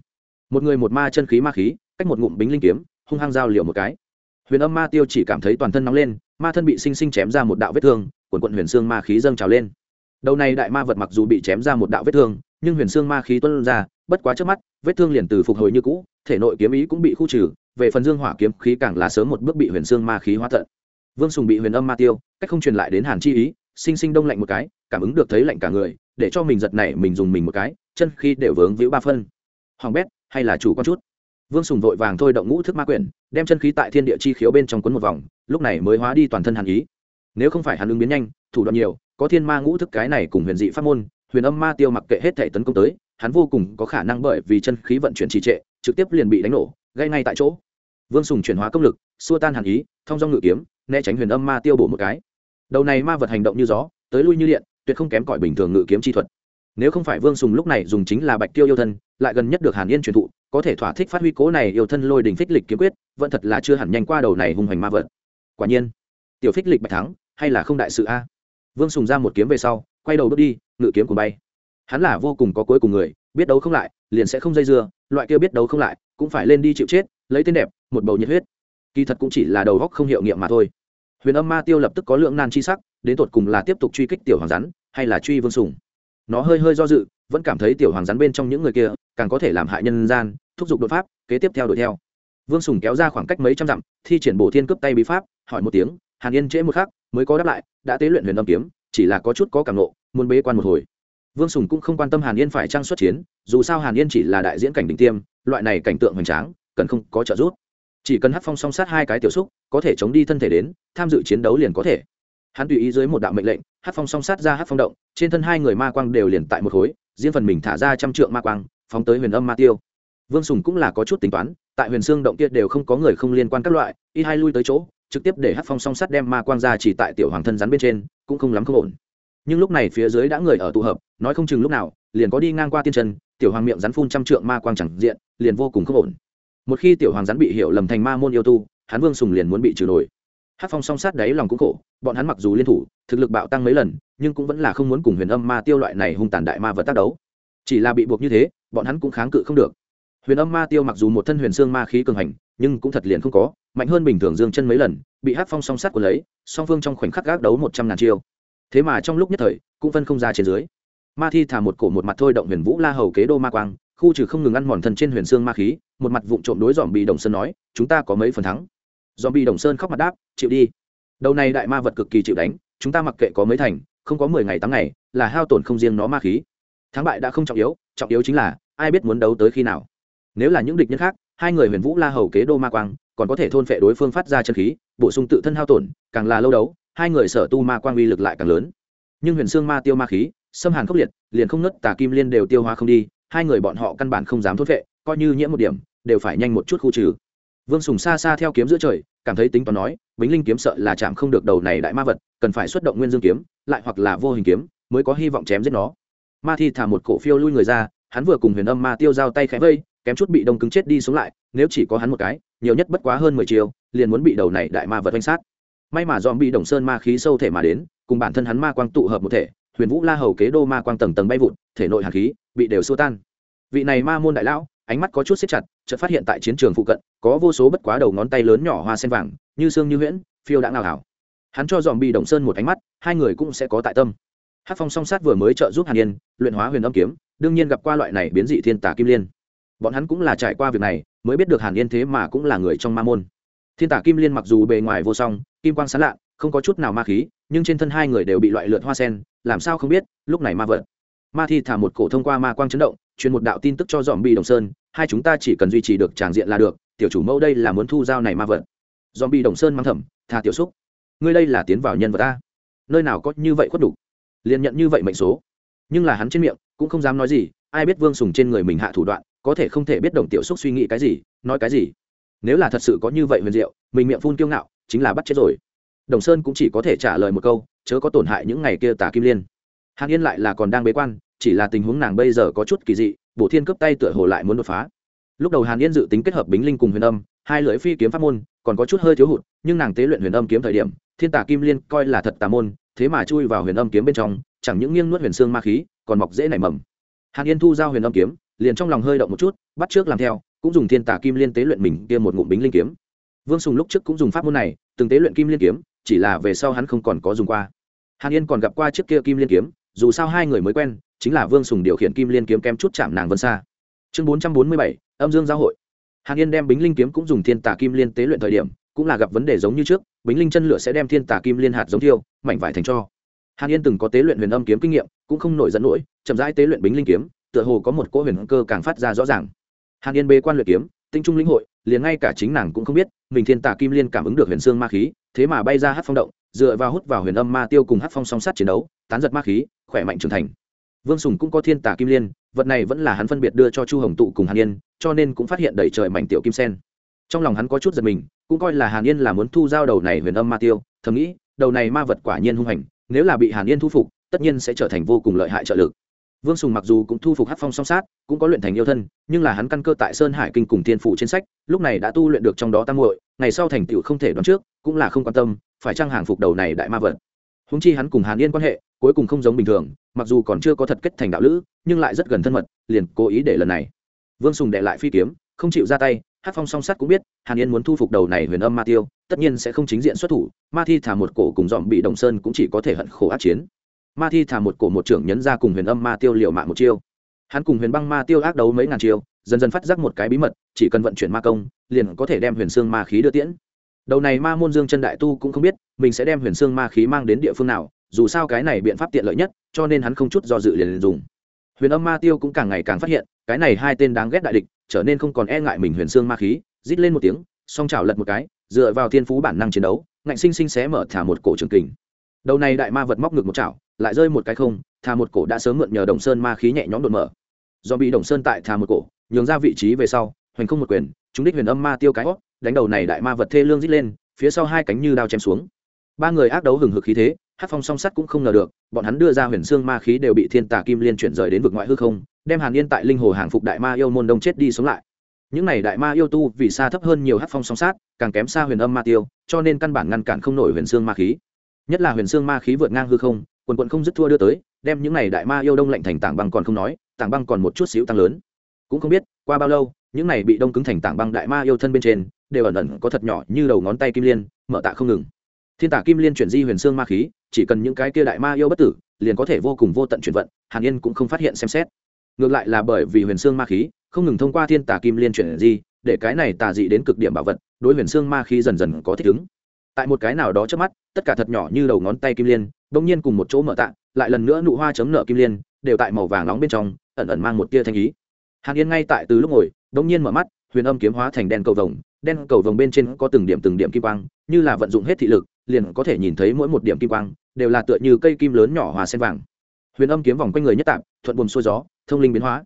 Một người một ma chân khí ma khí, cách một ngụm bính linh kiếm, hung hăng giao liều một cái huyền âm ma tiêu chỉ cảm thấy toàn thân nóng lên, ma thân bị sinh sinh chém ra một đạo vết thương, quần quận huyền xương ma khí dâng trào lên. Đầu này đại ma vật mặc dù bị chém ra một đạo vết thương, nhưng huyền xương ma khí tuân ra, bất quá trước mắt, vết thương liền từ phục hồi như cũ, thể nội kiếm ý cũng bị khu trừ, về phần dương hỏa kiếm khí càng là sớm một bước bị huyền xương ma khí hóa tận. Vương sùng bị huyền âm ma tiêu, cách không truyền lại đến hàn chi ý, sinh sinh đông lạnh một cái, cảm ứng được thấy lạnh cả người, để cho mình giật nảy mình dùng mình một cái, chân khi đều vướng víu ba phân. Hoàng bét, hay là chủ con chút? Vương sùng vội vàng thôi động ngũ thức ma quyển, đem chân khí tại thiên địa chi khiếu bên trong quấn một vòng, lúc này mới hóa đi toàn thân hàn ý. Nếu không phải hàn ứng biến nhanh, thủ đoạn nhiều, có thiên ma ngũ thức cái này cùng huyền dị pháp môn, huyền âm ma tiêu mặc kệ hết thể tấn công tới, hắn vô cùng có khả năng bởi vì chân khí vận chuyển trì trệ, trực tiếp liền bị đánh nổ gây ngay tại chỗ. Vương sùng chuyển hóa công lực, xua tan hàn ý, thông dòng ngự kiếm, né tránh huyền âm ma tiêu bổ một cái. Đầu này ma vật hành động như gió, tới lui như điện, tuyệt không kém cỏi bình thường ngự kiếm chi thuật. Nếu không phải vương sùng lúc này dùng chính là bạch tiêu yêu thân, lại gần nhất được hàn yên truyền thụ có thể thỏa thích phát huy cố này yêu thân lôi đình phích lịch kiếm quyết, vẫn thật là chưa hẳn nhanh qua đầu này hung hoành ma vật. Quả nhiên, tiểu phích lịch bạch thắng, hay là không đại sự a? À? Vương sùng ra một kiếm về sau, quay đầu bước đi, ngự kiếm cùng bay. Hắn là vô cùng có cuối cùng người, biết đấu không lại, liền sẽ không dây dưa, loại kia biết đấu không lại, cũng phải lên đi chịu chết, lấy tên đẹp, một bầu nhiệt huyết. Kỳ thật cũng chỉ là đầu góc không hiệu nghiệm mà thôi. Huyền âm ma tiêu lập tức có lượng nan chi sắc, đến tột cùng là tiếp tục truy kích tiểu hoàng rắn, hay là truy vương sùng. Nó hơi hơi do dự, vẫn cảm thấy tiểu hoàng rắn bên trong những người kia, càng có thể làm hại nhân gian thúc giục đột pháp, kế tiếp theo đuổi theo. Vương sùng kéo ra khoảng cách mấy trăm dặm, thi triển bổ thiên cướp tay bí pháp, hỏi một tiếng, hàn yên trễ một khắc, mới có đáp lại, đã tế luyện huyền âm kiếm, chỉ là có chút có cảm nộ muốn bế quan một hồi. Vương sùng cũng không quan tâm hàn yên phải trang xuất chiến, dù sao hàn yên chỉ là đại diễn cảnh đỉnh tiêm, loại này cảnh tượng hoành tráng, cần không có trợ giúp. Chỉ cần hát phong song sát hai cái tiểu xúc, có thể chống đi thân thể đến, tham dự chiến đấu liền có thể. Hắn tùy ý dưới một đạo mệnh lệnh hát phong song sát ra hát phong động, trên thân hai người ma quang đều liền tại một khối, riêng phần mình thả ra trăm trượng ma quang, phóng tới huyền âm ma tiêu vương sùng cũng là có chút tính toán, tại huyền xương động kia đều không có người không liên quan các loại, y hai lui tới chỗ, trực tiếp để hát phong song sắt đem ma quang ra chỉ tại tiểu hoàng thân rắn bên trên, cũng không lắm không ổn. Nhưng lúc này phía dưới đã người ở tụ hợp, nói không chừng lúc nào, liền có đi ngang qua tiên chân, tiểu hoàng miệng rắn phun trăm trượng ma quang chẳng diện, liền vô cùng không ổn. Một khi tiểu hoàng rắn bị hiểu lầm thành ma môn yêu tu, hắn vương sùng liền muốn bị trừ nổi. Hát phong song sát đáy lòng cũng khổ, bọn hắn mặc dù liên thủ, thực lực bạo tăng mấy lần, nhưng cũng vẫn là không muốn cùng huyền âm ma tiêu loại này hung tàn đại ma vật tác đấu. Chỉ là bị buộc như thế, bọn hắn cũng kháng cự không được huyền âm ma tiêu mặc dù một thân huyền xương ma khí cường hành, nhưng cũng thật liền không có, mạnh hơn bình thường dương chân mấy lần, bị hát phong song sát của lấy, song phương trong khoảnh khắc gác đấu một trăm ngàn chiêu. Thế mà trong lúc nhất thời, cũng phân không ra trên dưới. Ma thi thả một cổ một mặt thôi động huyền vũ la hầu kế đô ma quang, khu trừ không ngừng ăn mòn thân trên huyền xương ma khí, một mặt vụng trộm đối dòm bị đồng sơn nói, chúng ta có mấy phần thắng. Dòm bị đồng sơn khóc mặt đáp, chịu đi. Đầu này đại ma vật cực kỳ chịu đánh, chúng ta mặc kệ có mấy thành, không có mười ngày tám ngày, là hao tổn không riêng nó ma khí. Thắng bại đã không trọng yếu trọng yếu chính là ai biết muốn đấu tới khi nào nếu là những địch nhân khác, hai người huyền vũ la hầu kế đô ma quang, còn có thể thôn phệ đối phương phát ra chân khí, bổ sung tự thân hao tổn, càng là lâu đấu, hai người sở tu ma quang uy lực lại càng lớn. Nhưng huyền xương ma tiêu ma khí, xâm hàn khốc liệt, liền không nứt tà kim liên đều tiêu hóa không đi, hai người bọn họ căn bản không dám thốt vệ coi như nhiễm một điểm, đều phải nhanh một chút khu trừ. Vương sùng xa xa theo kiếm giữa trời, cảm thấy tính toán nói, bính linh kiếm sợ là chạm không được đầu này đại ma vật, cần phải xuất động nguyên dương kiếm, lại hoặc là vô hình kiếm, mới có hy vọng chém giết nó. Ma thi thả một cổ phiêu lui người ra, hắn vừa cùng huyền âm ma tiêu giao tay khẽ vây kém chút bị đông cứng chết đi xuống lại, nếu chỉ có hắn một cái, nhiều nhất bất quá hơn mười chiều liền muốn bị đầu này đại ma vật oanh sát. May mà dòm bị đồng sơn ma khí sâu thể mà đến, cùng bản thân hắn ma quang tụ hợp một thể, huyền vũ la hầu kế đô ma quang tầng tầng bay vụt, thể nội hạt khí bị đều xua tan. Vị này ma môn đại lão, ánh mắt có chút xếp chặt, chợt phát hiện tại chiến trường phụ cận, có vô số bất quá đầu ngón tay lớn nhỏ hoa sen vàng, như xương như huyễn, phiêu đã ngào hảo hắn cho dòm bị đồng sơn một ánh mắt, hai người cũng sẽ có tại tâm. Hát phong song sát vừa mới trợ giúp hàn yên, luyện hóa huyền âm kiếm, đương nhiên gặp qua loại này biến dị thiên tà kim liên bọn hắn cũng là trải qua việc này, mới biết được hàn yên thế mà cũng là người trong ma môn. Thiên tả kim liên mặc dù bề ngoài vô song, kim quang sán lạ, không có chút nào ma khí, nhưng trên thân hai người đều bị loại lượt hoa sen, làm sao không biết, lúc này ma vật. Ma thi thả một cổ thông qua ma quang chấn động, truyền một đạo tin tức cho dòm bi đồng sơn, hai chúng ta chỉ cần duy trì được tràng diện là được, tiểu chủ mẫu đây là muốn thu giao này ma vật. Dòm bi đồng sơn mang thẩm thà tiểu xúc, ngươi đây là tiến vào nhân vật ta. Nơi nào có như vậy khuất đủ? Liền nhận như vậy mệnh số. Nhưng là hắn trên miệng, cũng không dám nói gì ai biết vương sùng trên người mình hạ thủ đoạn, có thể không thể biết đồng tiểu xúc suy nghĩ cái gì, nói cái gì. Nếu là thật sự có như vậy huyền diệu, mình miệng phun kiêu ngạo, chính là bắt chết rồi. Đồng sơn cũng chỉ có thể trả lời một câu, chớ có tổn hại những ngày kia tả kim liên. Hàn yên lại là còn đang bế quan, chỉ là tình huống nàng bây giờ có chút kỳ dị, bổ thiên cấp tay tựa hồ lại muốn đột phá. Lúc đầu hàn yên dự tính kết hợp bính linh cùng huyền âm, hai lưỡi phi kiếm pháp môn, còn có chút hơi thiếu hụt, nhưng nàng tế luyện huyền âm kiếm thời điểm, thiên tả kim liên coi là thật tà môn, thế mà chui vào huyền âm kiếm bên trong, chẳng những nghiêng nuốt huyền xương ma khí, còn mọc dễ nảy mầm hàn yên thu giao huyền âm kiếm, liền trong lòng hơi động một chút, bắt trước làm theo, cũng dùng thiên tả kim liên tế luyện mình kia một ngụm bính linh kiếm. Vương sùng lúc trước cũng dùng pháp môn này, từng tế luyện kim liên kiếm, chỉ là về sau hắn không còn có dùng qua. Hàn yên còn gặp qua chiếc kia kim liên kiếm, dù sao hai người mới quen, chính là vương sùng điều khiển kim liên kiếm kém chút chạm nàng vân xa. Chương bốn trăm bốn mươi bảy, âm dương giao hội. Hàn yên đem bính linh kiếm cũng dùng thiên tả kim liên tế luyện thời điểm, cũng là gặp vấn đề giống như trước, bính linh chân lửa sẽ đem thiên tả kim liên hạt giống thiêu, mảnh vải thành cho. Hàn yên từng có tế luyện huyền âm kiếm kinh nghiệm cũng không nổi dẫn nổi chậm rãi tế luyện bính linh kiếm, tựa hồ có một cỗ huyền cơ càng phát ra rõ ràng. Hàn yên bê quan luyện kiếm, tinh trung lĩnh hội, liền ngay cả chính nàng cũng không biết, mình thiên tả kim liên cảm ứng được huyền xương ma khí, thế mà bay ra hát phong động, dựa vào hút vào huyền âm ma tiêu cùng hát phong song sát chiến đấu, tán giật ma khí, khỏe mạnh trưởng thành. Vương sùng cũng có thiên tả kim liên, vật này vẫn là hắn phân biệt đưa cho chu hồng tụ cùng hàn yên, cho nên cũng phát hiện đầy trời mảnh tiểu kim sen. Trong lòng hắn có chút giật mình, cũng coi là hàn yên là muốn thu giao đầu này huyền âm ma tiêu, thầm nghĩ, đầu này ma vật quả nhiên hung hành, nếu là bị hàn yên thu phục tất nhiên sẽ trở thành vô cùng lợi hại trợ lực. Vương sùng mặc dù cũng thu phục hát phong song sát, cũng có luyện thành yêu thân, nhưng là hắn căn cơ tại sơn hải kinh cùng thiên phủ trên sách, lúc này đã tu luyện được trong đó tam muội, ngày sau thành tựu không thể đoán trước, cũng là không quan tâm, phải chăng hàng phục đầu này đại ma vật. Húng chi hắn cùng hàn yên quan hệ, cuối cùng không giống bình thường, mặc dù còn chưa có thật kết thành đạo lữ, nhưng lại rất gần thân mật, liền cố ý để lần này. Vương sùng để lại phi kiếm, không chịu ra tay hát phong song sắt cũng biết, hàn yên muốn thu phục đầu này huyền âm ma tiêu, tất nhiên sẽ không chính diện xuất thủ, ma thi thả một cổ cùng dòm bị đồng sơn cũng chỉ có thể hận khổ ác chiến ma thi thả một cổ một trưởng nhấn ra cùng huyền âm ma tiêu liều mạng một chiêu. Hắn cùng huyền băng ma tiêu ác đấu mấy ngàn chiêu, dần dần phát giác một cái bí mật, chỉ cần vận chuyển ma công, liền có thể đem huyền xương ma khí đưa tiễn. Đầu này ma môn dương chân đại tu cũng không biết, mình sẽ đem huyền xương ma khí mang đến địa phương nào, dù sao cái này biện pháp tiện lợi nhất, cho nên hắn không chút do dự liền dùng. Huyền âm ma tiêu cũng càng ngày càng phát hiện, cái này hai tên đáng ghét đại địch, trở nên không còn e ngại mình huyền xương ma khí, rít lên một tiếng, song chảo lật một cái, dựa vào thiên phú bản năng chiến đấu, ngạnh sinh sinh xé mở thả một cổ trường kình. Đầu này đại ma vật móc ngược một chảo lại rơi một cái không, thà một cổ đã sớm mượn nhờ đồng sơn ma khí nhẹ nhõm đột mở. Do bị đồng sơn tại thà một cổ, nhường ra vị trí về sau, hoành không một quyền, chúng đích huyền âm ma tiêu cái hót đánh đầu này đại ma vật thê lương rít lên, phía sau hai cánh như đao chém xuống. Ba người ác đấu hừng hực khí thế, hát phong song sắt cũng không ngờ được, bọn hắn đưa ra huyền xương ma khí đều bị thiên tà kim liên chuyển rời đến vực ngoại hư không, đem hàn yên tại linh hồ hàng phục đại ma yêu môn đông chết đi sống lại. Những này đại ma yêu tu vì xa thấp hơn nhiều hát phong song sát càng kém xa huyền âm ma tiêu, cho nên căn bản ngăn cản không nổi huyền xương ma khí. Nhất là huyền xương ma khí vượt ngang hư không quần quận không dứt thua đưa tới, đem những này đại ma yêu đông lạnh thành tảng băng còn không nói, tảng băng còn một chút xíu tăng lớn. Cũng không biết, qua bao lâu, những này bị đông cứng thành tảng băng đại ma yêu thân bên trên, đều ẩn ẩn có thật nhỏ như đầu ngón tay kim liên, mở tạ không ngừng. Thiên tả kim liên chuyển di huyền xương ma khí, chỉ cần những cái kia đại ma yêu bất tử, liền có thể vô cùng vô tận chuyển vận, hàn yên cũng không phát hiện xem xét. Ngược lại là bởi vì huyền xương ma khí, không ngừng thông qua thiên tả kim liên chuyển di, để cái này tà dị đến cực điểm bảo vật, đối huyền xương ma khí dần dần có thích ứng. Tại một cái nào đó trước mắt, tất cả thật nhỏ như đầu ngón tay kim liên bỗng nhiên cùng một chỗ mở tạ, lại lần nữa nụ hoa chấm nợ kim liên, đều tại màu vàng nóng bên trong, ẩn ẩn mang một tia thanh ý. Hàn yên ngay tại từ lúc ngồi bỗng nhiên mở mắt, huyền âm kiếm hóa thành đen cầu vồng, đen cầu vồng bên trên có từng điểm từng điểm kim quang, như là vận dụng hết thị lực, liền có thể nhìn thấy mỗi một điểm kim quang, đều là tựa như cây kim lớn nhỏ hòa sen vàng. Huyền âm kiếm vòng quanh người nhất tạm thuận buồm xuôi gió, thông linh biến hóa.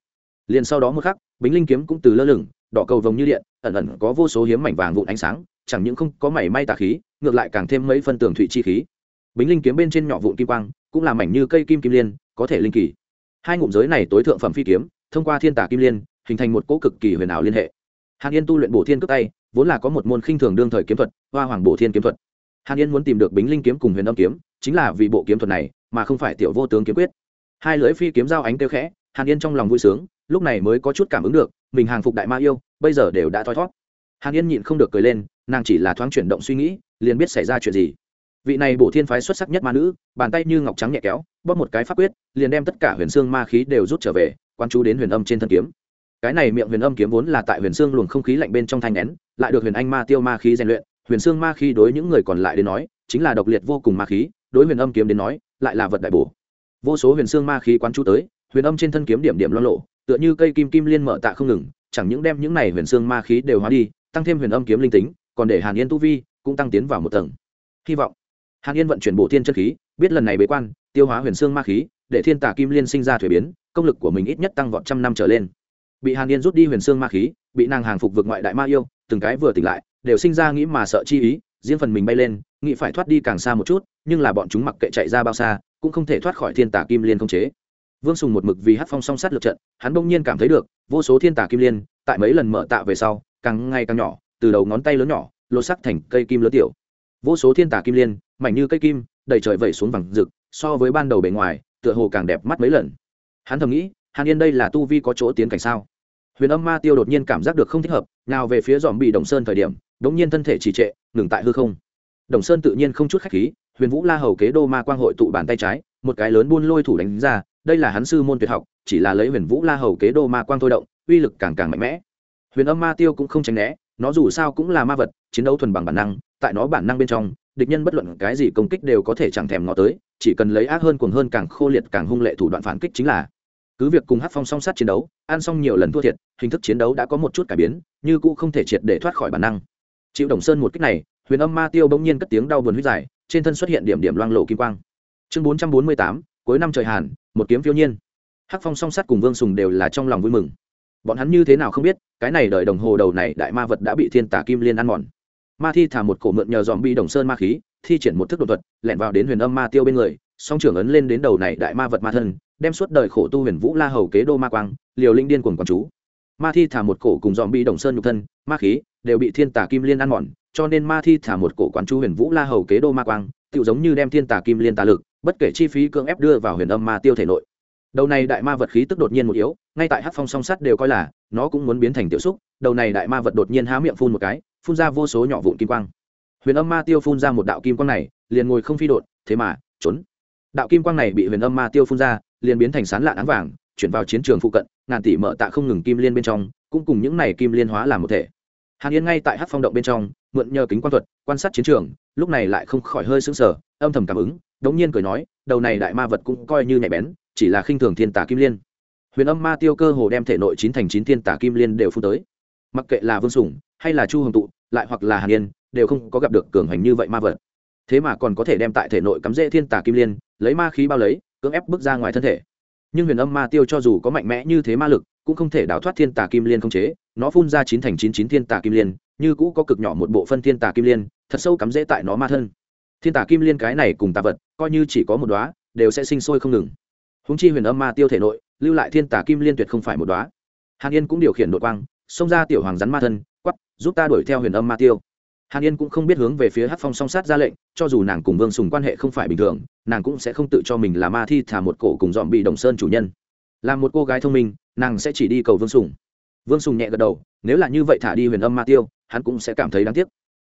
Liền sau đó một khắc, bính linh kiếm cũng từ lơ lửng, đỏ cầu vồng như điện, ẩn ẩn có vô số hiếm mảnh vàng vụn ánh sáng, chẳng những không có mảy may tà khí, ngược lại càng thêm mấy phân tường thụy chi khí bính linh kiếm bên trên nhỏ vụn kim quang, cũng là mảnh như cây kim kim liên, có thể linh kỳ. Hai ngụm giới này tối thượng phẩm phi kiếm, thông qua thiên tà kim liên, hình thành một cỗ cực kỳ huyền ảo liên hệ. Hàn yên tu luyện bổ thiên cước tay, vốn là có một môn khinh thường đương thời kiếm thuật, hoa hoàng bổ thiên kiếm thuật. Hàn yên muốn tìm được bính linh kiếm cùng huyền âm kiếm, chính là vì bộ kiếm thuật này, mà không phải tiểu vô tướng kiếm quyết. Hai lưỡi phi kiếm giao ánh kêu khẽ, hàn yên trong lòng vui sướng, lúc này mới có chút cảm ứng được, mình hàng phục đại ma yêu, bây giờ đều đã thoi thót hàn yên nhịn không được cười lên, nàng chỉ là thoáng chuyển động suy nghĩ, liền biết xảy ra chuyện gì vị này bổ thiên phái xuất sắc nhất ma nữ, bàn tay như ngọc trắng nhẹ kéo, bóp một cái pháp quyết, liền đem tất cả huyền xương ma khí đều rút trở về quan chú đến huyền âm trên thân kiếm. Cái này miệng huyền âm kiếm vốn là tại huyền xương luồng không khí lạnh bên trong thanh nén, lại được huyền anh ma tiêu ma khí rèn luyện, huyền xương ma khí đối những người còn lại đến nói, chính là độc liệt vô cùng ma khí, đối huyền âm kiếm đến nói, lại là vật đại bổ. Vô số huyền xương ma khí quán chú tới, huyền âm trên thân kiếm điểm điểm lo lộ, tựa như cây kim kim liên mở tạ không ngừng, chẳng những đem những này huyền xương ma khí đều hóa đi, tăng thêm huyền âm kiếm linh tính, còn để hàn yên tu vi cũng tăng tiến vào một tầng. Hy vọng hàn yên vận chuyển bộ thiên chân khí, biết lần này bế quan, tiêu hóa huyền xương ma khí, để thiên tả kim liên sinh ra thuế biến, công lực của mình ít nhất tăng vọt trăm năm trở lên. Bị hàn yên rút đi huyền xương ma khí, bị nàng hàng phục vượt ngoại đại ma yêu, từng cái vừa tỉnh lại, đều sinh ra nghĩ mà sợ chi ý, riêng phần mình bay lên, nghĩ phải thoát đi càng xa một chút, nhưng là bọn chúng mặc kệ chạy ra bao xa, cũng không thể thoát khỏi thiên tả kim liên không chế. Vương sùng một mực vì hát phong song sát lượt trận, hắn bỗng nhiên cảm thấy được, vô số thiên tả kim liên, tại mấy lần mở tạ về sau, càng ngày càng nhỏ, từ đầu ngón tay lớn nhỏ, lột sắc thành cây kim lớn tiểu. Vô số thiên tả kim liên mảnh như cây kim, đầy trời vẩy xuống vàng rực, so với ban đầu bề ngoài, tựa hồ càng đẹp mắt mấy lần. Hắn thầm nghĩ, hàn yên đây là tu vi có chỗ tiến cảnh sao? Huyền âm ma tiêu đột nhiên cảm giác được không thích hợp, nào về phía dòm bị đồng sơn thời điểm, đống nhiên thân thể trì trệ, ngừng tại hư không. Đồng sơn tự nhiên không chút khách khí, huyền vũ la hầu kế đô ma quang hội tụ bàn tay trái, một cái lớn buôn lôi thủ đánh ra, đây là hắn sư môn tuyệt học, chỉ là lấy huyền vũ la hầu kế đô ma quang thôi động, uy lực càng càng mạnh mẽ. Huyền âm ma tiêu cũng không tránh né, nó dù sao cũng là ma vật, chiến đấu thuần bằng bản năng, tại nó bản năng bên trong địch nhân bất luận cái gì công kích đều có thể chẳng thèm ngó tới, chỉ cần lấy ác hơn cuồng hơn càng khô liệt càng hung lệ thủ đoạn phản kích chính là. Cứ việc cùng hát phong song sát chiến đấu, ăn xong nhiều lần thua thiệt, hình thức chiến đấu đã có một chút cải biến, như cũ không thể triệt để thoát khỏi bản năng. Chịu đồng sơn một cách này, huyền âm ma tiêu bỗng nhiên cất tiếng đau buồn huyết dài, trên thân xuất hiện điểm điểm loang lộ kim quang. Chương bốn trăm bốn mươi tám, cuối năm trời hàn, một kiếm phiêu nhiên. Hắc phong song sát cùng vương sùng đều là trong lòng vui mừng. Bọn hắn như thế nào không biết, cái này đợi đồng hồ đầu này đại ma vật đã bị thiên tả kim liên ăn mòn ma thi thả một cổ mượn nhờ dòm bi đồng sơn ma khí, thi triển một thức đột thuật, lẻn vào đến huyền âm ma tiêu bên người, song trưởng ấn lên đến đầu này đại ma vật ma thân, đem suốt đời khổ tu huyền vũ la hầu kế đô ma quang, liều linh điên cuồng quảng chú. Ma thi thả một cổ cùng dòm bi đồng sơn nhục thân, ma khí, đều bị thiên tả kim liên ăn mòn, cho nên ma thi thả một cổ quán chú huyền vũ la hầu kế đô ma quang tự giống như đem thiên tả kim liên tà lực, bất kể chi phí cưỡng ép đưa vào huyền âm ma tiêu thể nội. Đầu này đại ma vật khí tức đột nhiên một yếu, ngay tại hát phong song sắt đều coi là, nó cũng muốn biến thành tiểu xúc, đầu này đại ma vật đột nhiên há miệng phun một cái phun ra vô số nhỏ vụn kim quang. Huyền âm ma tiêu phun ra một đạo kim quang này, liền ngồi không phi đột, thế mà, trốn. Đạo kim quang này bị huyền âm ma tiêu phun ra, liền biến thành sán lạn áng vàng, chuyển vào chiến trường phụ cận, ngàn tỷ mở tạ không ngừng kim liên bên trong, cũng cùng những này kim liên hóa làm một thể. Hàn yên ngay tại hát phong động bên trong, mượn nhờ kính quan thuật, quan sát chiến trường, lúc này lại không khỏi hơi sững sờ, âm thầm cảm ứng, đống nhiên cười nói, đầu này đại ma vật cũng coi như nhạy bén, chỉ là khinh thường thiên tả kim liên. Huyền âm ma tiêu cơ hồ đem thể nội chín thành chín thiên tả kim liên đều phun tới. Mặc kệ là vương sủng hay là chu hồng tụ, lại hoặc là hàn yên, đều không có gặp được cường hành như vậy ma vật. Thế mà còn có thể đem tại thể nội cắm rễ thiên tả kim liên, lấy ma khí bao lấy, cưỡng ép bước ra ngoài thân thể. Nhưng huyền âm ma tiêu cho dù có mạnh mẽ như thế ma lực, cũng không thể đào thoát thiên tà kim liên không chế, nó phun ra chín thành chín chín thiên tà kim liên, như cũ có cực nhỏ một bộ phân thiên tà kim liên, thật sâu cắm rễ tại nó ma thân. Thiên tà kim liên cái này cùng tà vật, coi như chỉ có một đóa, đều sẽ sinh sôi không ngừng. Húng chi huyền âm ma tiêu thể nội, lưu lại thiên tà kim liên tuyệt không phải một đóa. Hàn yên cũng điều khiển đội quang, xông ra tiểu hoàng rắn ma thân quắp giúp ta đuổi theo huyền âm ma tiêu. Hàn yên cũng không biết hướng về phía hát phong song sát ra lệnh, cho dù nàng cùng vương sùng quan hệ không phải bình thường, nàng cũng sẽ không tự cho mình là ma thi thả một cổ cùng dọn bị đồng sơn chủ nhân. Là một cô gái thông minh, nàng sẽ chỉ đi cầu vương sùng. Vương sùng nhẹ gật đầu, nếu là như vậy thả đi huyền âm ma tiêu, hắn cũng sẽ cảm thấy đáng tiếc.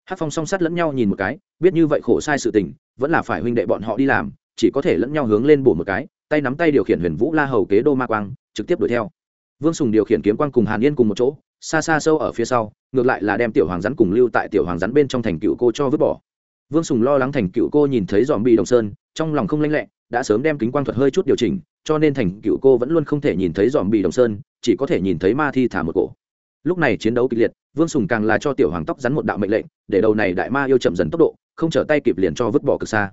Hát phong song sát lẫn nhau nhìn một cái, biết như vậy khổ sai sự tình, vẫn là phải huynh đệ bọn họ đi làm, chỉ có thể lẫn nhau hướng lên bổ một cái, tay nắm tay điều khiển huyền vũ la hầu kế đô ma quang, trực tiếp đuổi theo. Vương sùng điều khiển kiếm quang cùng hàn yên cùng một chỗ xa xa sâu ở phía sau, ngược lại là đem tiểu hoàng rắn cùng lưu tại tiểu hoàng rắn bên trong thành cựu cô cho vứt bỏ. Vương sùng lo lắng thành cựu cô nhìn thấy dòm bị đồng sơn, trong lòng không lanh lẹ, đã sớm đem kính quang thuật hơi chút điều chỉnh, cho nên thành cựu cô vẫn luôn không thể nhìn thấy dòm bị đồng sơn, chỉ có thể nhìn thấy ma thi thả một cổ. Lúc này chiến đấu kịch liệt, vương sùng càng là cho tiểu hoàng tóc rắn một đạo mệnh lệnh, để đầu này đại ma yêu chậm dần tốc độ, không trở tay kịp liền cho vứt bỏ cực xa.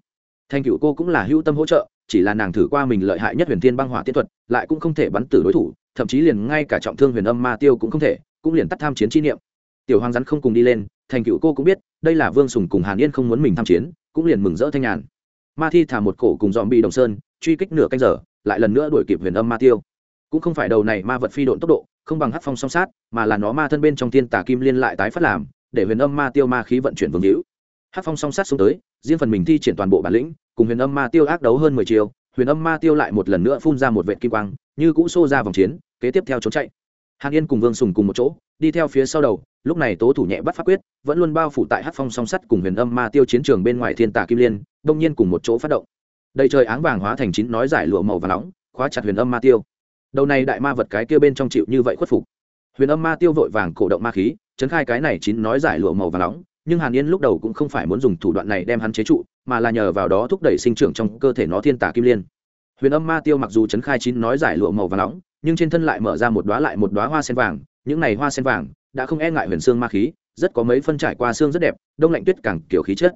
Thành cựu cô cũng là hữu tâm hỗ trợ, chỉ là nàng thử qua mình lợi hại nhất huyền thiên băng hỏa tiên thuật, lại cũng không thể bắn tử đối thủ, thậm chí liền ngay cả trọng thương huyền âm ma tiêu cũng không thể cũng liền tắt tham chiến chi niệm. Tiểu hoàng rắn không cùng đi lên, thành cựu cô cũng biết, đây là vương sùng cùng hàn yên không muốn mình tham chiến, cũng liền mừng rỡ thanh nhàn. Ma thi thả một cổ cùng dòm bị đồng sơn, truy kích nửa canh giờ, lại lần nữa đuổi kịp huyền âm ma tiêu. Cũng không phải đầu này ma vật phi độn tốc độ, không bằng hát phong song sát, mà là nó ma thân bên trong tiên tà kim liên lại tái phát làm, để huyền âm ma tiêu ma khí vận chuyển vương hữu. Hát phong song sát xuống tới, riêng phần mình thi triển toàn bộ bản lĩnh, cùng huyền âm ma tiêu ác đấu hơn mười chiều huyền âm ma tiêu lại một lần nữa phun ra một vệ kim quang, như cũ xô ra vòng chiến, kế tiếp theo trốn chạy hàn yên cùng vương sùng cùng một chỗ, đi theo phía sau đầu, lúc này tố thủ nhẹ bắt pháp quyết, vẫn luôn bao phủ tại hát phong song sắt cùng huyền âm ma tiêu chiến trường bên ngoài thiên tà kim liên, đông nhiên cùng một chỗ phát động. Đầy trời áng vàng hóa thành chín nói giải lụa màu và nóng, khóa chặt huyền âm ma tiêu. Đầu này đại ma vật cái kia bên trong chịu như vậy khuất phục. Huyền âm ma tiêu vội vàng cổ động ma khí, chấn khai cái này chín nói giải lụa màu và nóng, nhưng hàn yên lúc đầu cũng không phải muốn dùng thủ đoạn này đem hắn chế trụ, mà là nhờ vào đó thúc đẩy sinh trưởng trong cơ thể nó thiên tả kim liên. Huyền âm ma tiêu mặc dù chấn khai chín nói giải lụa màu và nóng nhưng trên thân lại mở ra một đoá lại một đoá hoa sen vàng, những này hoa sen vàng đã không e ngại huyền xương ma khí, rất có mấy phân trải qua xương rất đẹp, đông lạnh tuyết càng kiểu khí chất.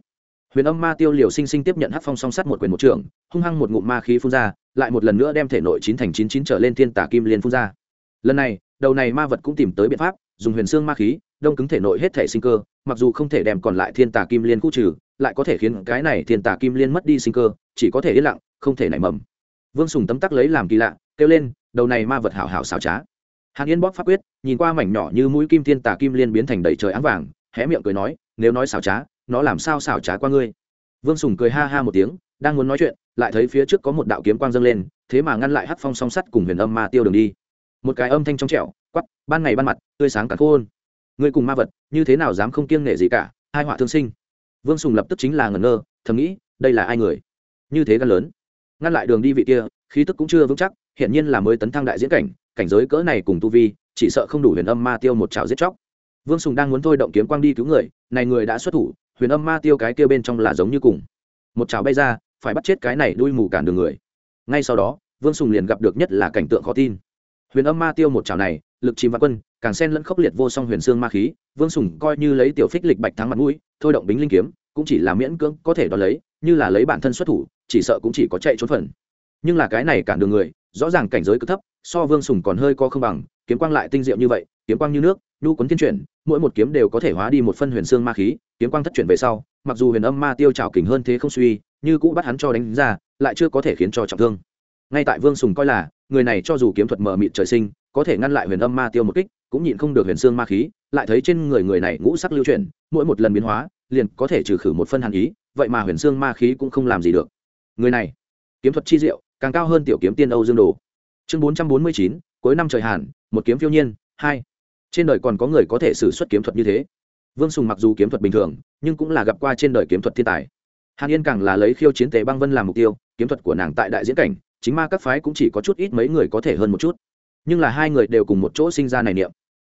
Huyền âm ma tiêu liều sinh sinh tiếp nhận hát phong song sắt một quyền một trường, hung hăng một ngụm ma khí phun ra, lại một lần nữa đem thể nội chín thành chín chín trở lên thiên tả kim liên phun ra. Lần này, đầu này ma vật cũng tìm tới biện pháp, dùng huyền xương ma khí, đông cứng thể nội hết thể sinh cơ, mặc dù không thể đem còn lại thiên tà kim liên khu trừ, lại có thể khiến cái này thiên tà kim liên mất đi sinh cơ, chỉ có thể yên lặng, không thể nảy mầm. Vương sùng tấm tắc lấy làm kỳ lạ, kêu lên đầu này ma vật hảo hảo xảo trá. Hàn yên bóp pháp quyết, nhìn qua mảnh nhỏ như mũi kim thiên tà kim liên biến thành đầy trời áng vàng, hé miệng cười nói, nếu nói xảo trá, nó làm sao xảo trá qua ngươi? Vương sùng cười ha ha một tiếng, đang muốn nói chuyện, lại thấy phía trước có một đạo kiếm quang dâng lên, thế mà ngăn lại hắc phong song sắt cùng huyền âm ma tiêu đường đi. Một cái âm thanh trong trẻo quắp ban ngày ban mặt, tươi sáng cả khôn. Ngươi cùng ma vật, như thế nào dám không kiêng nể gì cả, hai họa thương sinh. Vương sùng lập tức chính là ngẩn ngơ, thầm nghĩ, đây là ai người? Như thế gan lớn. Ngăn lại đường đi vị kia, khí tức cũng chưa vững chắc hiện nhiên là mới tấn thăng đại diễn cảnh cảnh giới cỡ này cùng tu vi, chỉ sợ không đủ huyền âm ma tiêu một trào giết chóc. Vương sùng đang muốn thôi động kiếm quang đi cứu người, này người đã xuất thủ, huyền âm ma tiêu cái kia bên trong là giống như cùng. Một trào bay ra, phải bắt chết cái này đuôi mù cản đường người. Ngay sau đó, vương sùng liền gặp được nhất là cảnh tượng khó tin. Huyền âm ma tiêu một trào này, lực chìm văn quân, càng sen lẫn khốc liệt vô song huyền xương ma khí, vương sùng coi như lấy tiểu phích lịch bạch thắng mặt mũi, thôi động bính linh kiếm, cũng chỉ là miễn cưỡng có thể đo lấy, như là lấy bản thân xuất thủ, chỉ sợ cũng chỉ có chạy trốn phần. Nhưng là cái này cản đường người rõ ràng cảnh giới cực thấp, so vương sùng còn hơi co không bằng, kiếm quang lại tinh diệu như vậy, kiếm quang như nước, nhu quấn thiên chuyển, mỗi một kiếm đều có thể hóa đi một phân huyền xương ma khí, kiếm quang thất chuyển về sau, mặc dù huyền âm ma tiêu trào kình hơn thế không suy, như cũ bắt hắn cho đánh ra, lại chưa có thể khiến cho trọng thương. Ngay tại vương sùng coi là, người này cho dù kiếm thuật mờ mịt trời sinh, có thể ngăn lại huyền âm ma tiêu một kích, cũng nhịn không được huyền xương ma khí, lại thấy trên người người này ngũ sắc lưu chuyển, mỗi một lần biến hóa, liền có thể trừ khử một phân hàn ý, vậy mà huyền xương ma khí cũng không làm gì được. Người này, kiếm thuật chi diệu càng cao hơn tiểu kiếm tiên âu dương đồ. Chương bốn trăm bốn mươi chín, cuối năm trời hàn, một kiếm phiêu nhiên, hai. Trên đời còn có người có thể xử xuất kiếm thuật như thế. Vương sùng mặc dù kiếm thuật bình thường, nhưng cũng là gặp qua trên đời kiếm thuật thiên tài. Hàn yên càng là lấy khiêu chiến tề băng vân làm mục tiêu, kiếm thuật của nàng tại đại diễn cảnh, chính ma các phái cũng chỉ có chút ít mấy người có thể hơn một chút. Nhưng là hai người đều cùng một chỗ sinh ra này niệm.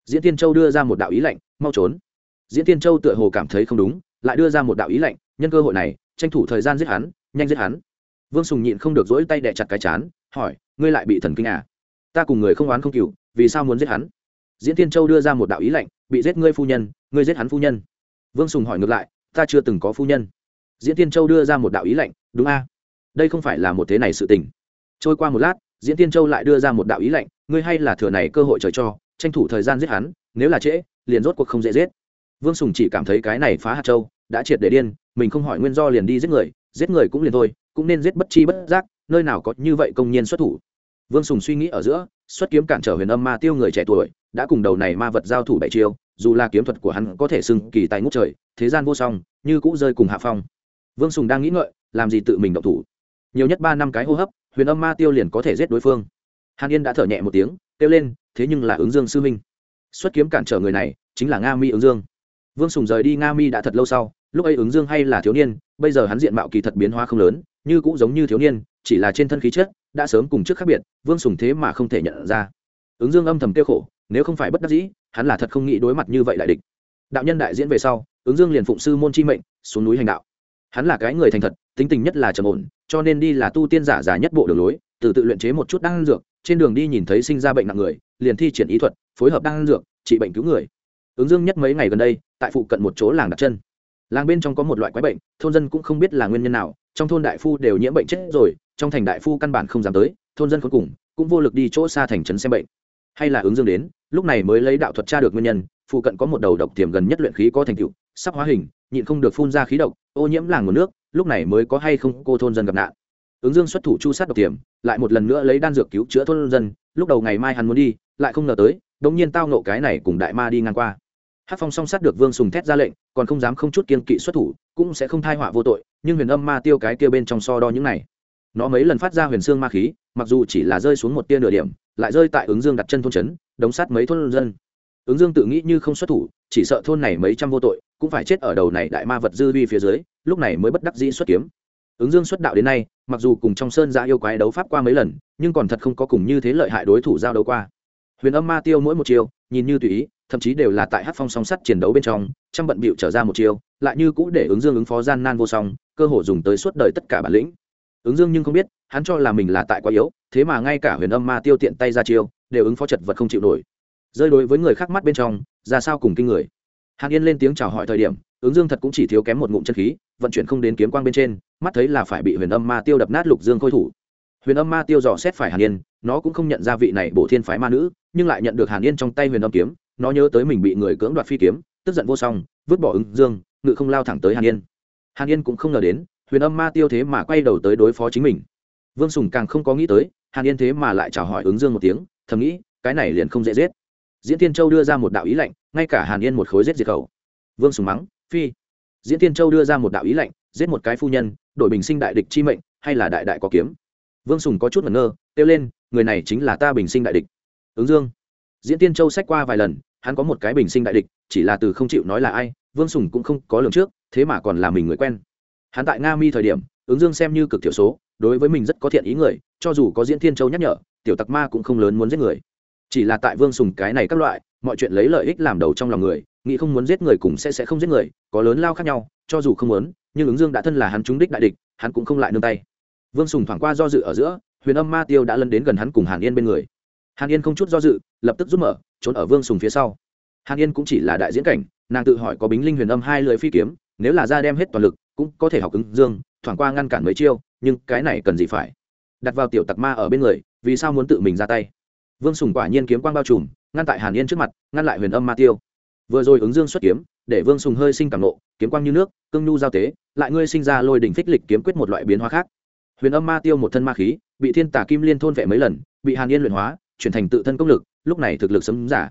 Diễn tiên châu đưa ra một đạo ý lạnh, mau trốn. Diễn tiên châu tựa hồ cảm thấy không đúng, lại đưa ra một đạo ý lạnh, nhân cơ hội này, tranh thủ thời gian giết hắn, nhanh giết hắn vương sùng nhịn không được dỗi tay đẻ chặt cái chán, hỏi, ngươi lại bị thần kinh à? Ta cùng người không oán không cựu vì sao muốn giết hắn? Diễn tiên châu đưa ra một đạo ý lạnh, bị giết ngươi phu nhân, ngươi giết hắn phu nhân. Vương sùng hỏi ngược lại, ta chưa từng có phu nhân. Diễn tiên châu đưa ra một đạo ý lạnh, đúng a, đây không phải là một thế này sự tình. Trôi qua một lát, diễn tiên châu lại đưa ra một đạo ý lạnh, ngươi hay là thừa này cơ hội trời cho, tranh thủ thời gian giết hắn, nếu là trễ, liền rốt cuộc không dễ giết. Vương sùng chỉ cảm thấy cái này phá hạt châu, đã triệt để điên, mình không hỏi nguyên do liền đi giết người giết người cũng liền thôi, cũng nên giết bất chi bất giác, nơi nào có như vậy công nhiên xuất thủ. Vương sùng suy nghĩ ở giữa, xuất kiếm cản trở huyền âm ma tiêu người trẻ tuổi, đã cùng đầu này ma vật giao thủ bảy chiêu, dù là kiếm thuật của hắn có thể xưng kỳ tài ngút trời, thế gian vô song, như cũ rơi cùng hạ phong. Vương sùng đang nghĩ ngợi, làm gì tự mình động thủ. Nhiều nhất ba năm cái hô hấp, huyền âm ma tiêu liền có thể giết đối phương. Hàn yên đã thở nhẹ một tiếng, kêu lên, thế nhưng là ứng dương sư minh xuất kiếm cản trở người này, chính là nga mi ứng dương. Vương sùng rời đi nga mi đã thật lâu sau lúc ấy ứng dương hay là thiếu niên, bây giờ hắn diện mạo kỳ thật biến hóa không lớn, như cũng giống như thiếu niên, chỉ là trên thân khí chất đã sớm cùng trước khác biệt, vương sùng thế mà không thể nhận ra. Ứng dương âm thầm kêu khổ, nếu không phải bất đắc dĩ, hắn là thật không nghĩ đối mặt như vậy đại địch. Đạo nhân đại diễn về sau, ứng dương liền phụng sư môn chi mệnh, xuống núi hành đạo. Hắn là cái người thành thật, tính tình nhất là trầm ổn, cho nên đi là tu tiên giả giả nhất bộ đường lối, từ tự luyện chế một chút đan dược, trên đường đi nhìn thấy sinh ra bệnh nặng người, liền thi triển ý thuật, phối hợp đan dược, trị bệnh cứu người. Ứng dương nhất mấy ngày gần đây, tại phụ cận một chỗ làng đặt chân làng bên trong có một loại quái bệnh, thôn dân cũng không biết là nguyên nhân nào, trong thôn đại phu đều nhiễm bệnh chết rồi, trong thành đại phu căn bản không dám tới, thôn dân cuối cùng, cũng vô lực đi chỗ xa thành trấn xem bệnh. Hay là ứng dương đến, lúc này mới lấy đạo thuật tra được nguyên nhân, phụ cận có một đầu độc tiềm gần nhất luyện khí có thành tựu, sắp hóa hình, nhịn không được phun ra khí độc, ô nhiễm làng nguồn nước, lúc này mới có hay không cô thôn dân gặp nạn. Ứng dương xuất thủ chu sát độc tiềm, lại một lần nữa lấy đan dược cứu chữa thôn dân, lúc đầu ngày mai hắn muốn đi, lại không ngờ tới, đống nhiên tao nộ cái này cùng đại ma đi ngang qua hát phong song sát được vương sùng thét ra lệnh, còn không dám không chút kiên kỵ xuất thủ, cũng sẽ không thai họa vô tội, nhưng huyền âm ma tiêu cái kia bên trong so đo những này. Nó mấy lần phát ra huyền xương ma khí, mặc dù chỉ là rơi xuống một tia nửa điểm, lại rơi tại ứng dương đặt chân thôn trấn, đống sát mấy thôn dân. Ứng dương tự nghĩ như không xuất thủ, chỉ sợ thôn này mấy trăm vô tội, cũng phải chết ở đầu này đại ma vật dư vi phía dưới, lúc này mới bất đắc dĩ xuất kiếm. Ứng dương xuất đạo đến nay, mặc dù cùng trong sơn giã yêu quái đấu pháp qua mấy lần, nhưng còn thật không có cùng như thế lợi hại đối thủ giao đấu qua huyền âm ma tiêu mỗi một chiêu, nhìn như tùy ý, thậm chí đều là tại hát phong song sắt chiến đấu bên trong, trăm bận bịu trở ra một chiêu, lại như cũ để ứng dương ứng phó gian nan vô song, cơ hồ dùng tới suốt đời tất cả bản lĩnh. Ứng dương nhưng không biết, hắn cho là mình là tại quá yếu, thế mà ngay cả huyền âm ma tiêu tiện tay ra chiêu, đều ứng phó chật vật không chịu nổi. Rơi đối với người khác mắt bên trong, ra sao cùng kinh người. Hàn yên lên tiếng chào hỏi thời điểm, ứng dương thật cũng chỉ thiếu kém một ngụm chân khí, vận chuyển không đến kiếm quang bên trên, mắt thấy là phải bị huyền âm ma tiêu đập nát lục dương khôi thủ huyền âm ma tiêu dò xét phải hàn yên, nó cũng không nhận ra vị này bổ thiên phái ma nữ, nhưng lại nhận được hàn yên trong tay huyền âm kiếm, nó nhớ tới mình bị người cưỡng đoạt phi kiếm, tức giận vô song, vứt bỏ ứng dương, ngự không lao thẳng tới hàn yên. Hàn yên cũng không ngờ đến, huyền âm ma tiêu thế mà quay đầu tới đối phó chính mình. Vương sùng càng không có nghĩ tới, hàn yên thế mà lại chào hỏi ứng dương một tiếng, thầm nghĩ, cái này liền không dễ giết. Diễn tiên châu đưa ra một đạo ý lạnh, ngay cả hàn yên một khối giết diệt khẩu. Vương sùng mắng, phi. Diễn tiên châu đưa ra một đạo ý lạnh, giết một cái phu nhân, đổi bình sinh đại địch chi mệnh, hay là đại đại có kiếm? Vương sùng có chút ngẩn ngơ, kêu lên, người này chính là ta bình sinh đại địch. Ứng dương. Diễn tiên châu sách qua vài lần, hắn có một cái bình sinh đại địch, chỉ là từ không chịu nói là ai, vương sùng cũng không có lường trước, thế mà còn là mình người quen. Hắn tại nga mi thời điểm, ứng dương xem như cực thiểu số, đối với mình rất có thiện ý người, cho dù có diễn thiên châu nhắc nhở, tiểu tặc ma cũng không lớn muốn giết người. Chỉ là tại vương sùng cái này các loại, mọi chuyện lấy lợi ích làm đầu trong lòng người, nghĩ không muốn giết người cũng sẽ sẽ không giết người, có lớn lao khác nhau, cho dù không muốn, nhưng ứng dương đã thân là hắn trúng đích đại địch, hắn cũng không lại nương tay vương sùng thoảng qua do dự ở giữa, huyền âm ma tiêu đã lân đến gần hắn cùng hàn yên bên người. Hàn yên không chút do dự, lập tức rút mở, trốn ở vương sùng phía sau. Hàn yên cũng chỉ là đại diễn cảnh, nàng tự hỏi có bính linh huyền âm hai lưỡi phi kiếm, nếu là ra đem hết toàn lực, cũng có thể học ứng dương, thoảng qua ngăn cản mấy chiêu, nhưng cái này cần gì phải? Đặt vào tiểu tặc ma ở bên người, vì sao muốn tự mình ra tay? Vương sùng quả nhiên kiếm quang bao trùm, ngăn tại hàn yên trước mặt, ngăn lại huyền âm ma tiêu. Vừa rồi ứng dương xuất kiếm, để vương sùng hơi sinh cảm nộ, kiếm quang như nước cưng nhu giao tế, lại ngươi sinh ra lôi đỉnh phích lịch kiếm quyết một loại biến hóa khác huyền âm ma tiêu một thân ma khí, bị thiên tả kim liên thôn vệ mấy lần, bị hàn yên luyện hóa, chuyển thành tự thân công lực, lúc này thực lực sấm giả.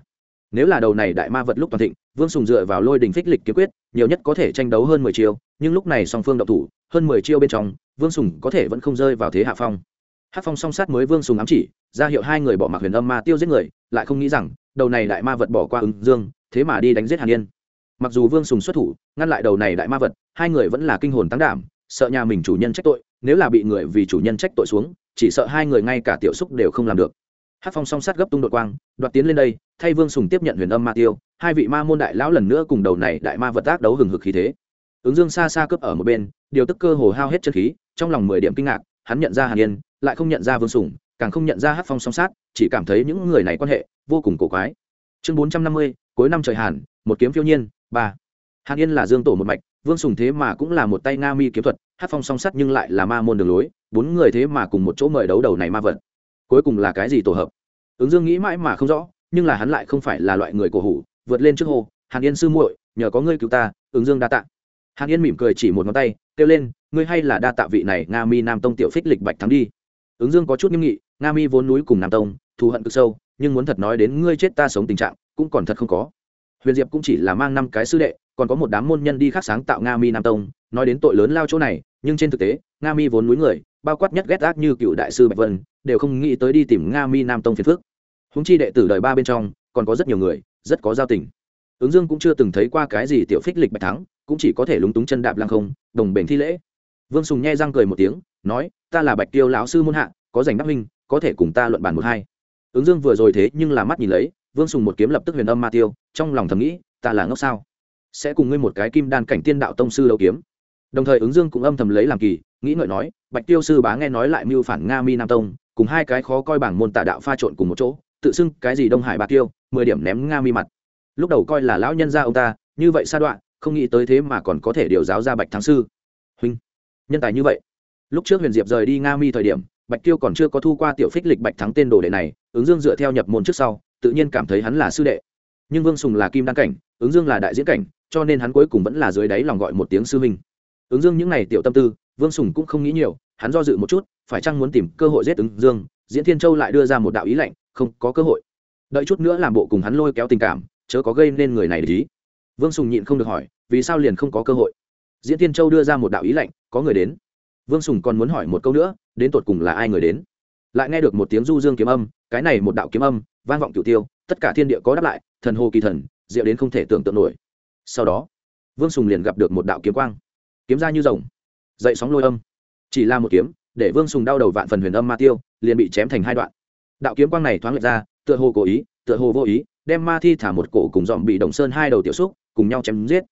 Nếu là đầu này đại ma vật lúc toàn thịnh, vương sùng dựa vào lôi đình phích lịch kiếm quyết, nhiều nhất có thể tranh đấu hơn mười chiêu, nhưng lúc này song phương độc thủ, hơn mười chiêu bên trong, vương sùng có thể vẫn không rơi vào thế hạ phong. Hát phong song sát mới vương sùng ám chỉ, ra hiệu hai người bỏ mặc huyền âm ma tiêu giết người, lại không nghĩ rằng, đầu này đại ma vật bỏ qua ứng dương, thế mà đi đánh giết hàn yên. Mặc dù vương sùng xuất thủ, ngăn lại đầu này đại ma vật, hai người vẫn là kinh hồn tăng đảm, sợ nhà mình chủ nhân trách tội nếu là bị người vì chủ nhân trách tội xuống, chỉ sợ hai người ngay cả tiểu xúc đều không làm được. Hát phong song sát gấp tung đội quang, đoạt tiến lên đây, thay vương sùng tiếp nhận huyền âm ma tiêu, hai vị ma môn đại lão lần nữa cùng đầu này đại ma vật tác đấu hừng hực khí thế. Ứng dương xa xa cướp ở một bên, điều tức cơ hồ hao hết chân khí, trong lòng mười điểm kinh ngạc, hắn nhận ra hàn yên, lại không nhận ra vương sùng, càng không nhận ra hát phong song sát, chỉ cảm thấy những người này quan hệ vô cùng cổ quái. Chương bốn trăm năm mươi, cuối năm trời hàn, một kiếm phiêu nhiên, ba hàn yên là dương tổ một mạch, vương sùng thế mà cũng là một tay nga mi kiếm thuật, hát phong song sắt nhưng lại là ma môn đường lối, bốn người thế mà cùng một chỗ mời đấu đầu này ma vật. Cuối cùng là cái gì tổ hợp? Ứng dương nghĩ mãi mà không rõ, nhưng là hắn lại không phải là loại người cổ hủ, vượt lên trước hồ hàn yên sư muội, nhờ có ngươi cứu ta, ứng dương đa tạ. Hàn yên mỉm cười chỉ một ngón tay, kêu lên, ngươi hay là đa tạ vị này nga mi nam tông tiểu phích lịch bạch thắng đi. Ứng dương có chút nghiêm nghị, nga mi vốn núi cùng nam tông, thù hận cực sâu, nhưng muốn thật nói đến ngươi chết ta sống tình trạng, cũng còn thật không có. Huyền diệp cũng chỉ là mang năm cái sư đệ còn có một đám môn nhân đi khác sáng tạo nga mi nam tông, nói đến tội lớn lao chỗ này, nhưng trên thực tế, nga mi vốn núi người, bao quát nhất ghét ác như cựu đại sư bạch vân, đều không nghĩ tới đi tìm nga mi nam tông phiền phước húng chi đệ tử đời ba bên trong, còn có rất nhiều người, rất có giao tình. Ứng dương cũng chưa từng thấy qua cái gì tiểu phích lịch bạch thắng, cũng chỉ có thể lúng túng chân đạp lăng không, đồng bền thi lễ. Vương sùng nghe răng cười một tiếng, nói, ta là bạch tiêu lão sư môn hạ, có giành đắc minh có thể cùng ta luận bàn một hai. Ứng dương vừa rồi thế nhưng là mắt nhìn lấy, vương sùng một kiếm lập tức huyền âm ma tiêu, trong lòng thầm nghĩ, ta là ngốc sao? Sẽ cùng ngươi một cái kim đan cảnh tiên đạo tông sư đấu kiếm. Đồng thời ứng dương cũng âm thầm lấy làm kỳ, nghĩ ngợi nói, bạch tiêu sư bá nghe nói lại mưu phản nga mi nam tông, cùng hai cái khó coi bảng môn tà đạo pha trộn cùng một chỗ, tự xưng cái gì đông hải bạc tiêu, mười điểm ném nga mi mặt. Lúc đầu coi là lão nhân gia ông ta, như vậy sa đoạn không nghĩ tới thế mà còn có thể điều giáo ra bạch thắng sư. Huynh, nhân tài như vậy. Lúc trước huyền diệp rời đi nga mi thời điểm, bạch tiêu còn chưa có thu qua tiểu phích lịch bạch thắng tên đồ đệ này, ứng dương dựa theo nhập môn trước sau, tự nhiên cảm thấy hắn là sư đệ. Nhưng vương sùng là kim đăng cảnh, ứng dương là đại diễn cảnh cho nên hắn cuối cùng vẫn là dưới đáy lòng gọi một tiếng sư huynh. Ứng dương những n à y tiểu tâm tư, vương sùng cũng không nghĩ nhiều, hắn do dự một chút, phải chăng muốn tìm cơ hội giết ứng dương, diễn thiên châu lại đưa ra một đạo ý lạnh, không có cơ hội. Đợi chút nữa làm bộ cùng hắn lôi kéo tình cảm, chớ có gây nên người này để ý. Vương sùng nhịn không được hỏi, vì sao liền không có cơ hội? Diễn thiên châu đưa ra một đạo ý lạnh, có người đến. Vương sùng còn muốn hỏi một câu nữa, đến tột cùng là ai người đến? Lại nghe được một tiếng du dương kiếm âm, cái này một đạo kiếm âm, vang vọng cửu tiêu, tất cả thiên địa có đáp lại, thần hồ kỳ thần, diệu đến không thể tưởng tượng nổi sau đó, vương sùng liền gặp được một đạo kiếm quang. Kiếm ra như rồng, dậy sóng lôi âm. Chỉ là một kiếm, để vương sùng đau đầu vạn phần huyền âm ma tiêu, liền bị chém thành hai đoạn. Đạo kiếm quang này thoáng lệch ra, tựa hồ cố ý, tựa hồ vô ý, đem ma thi thả một cổ cùng dòm bị đồng sơn hai đầu tiểu xúc, cùng nhau chém giết.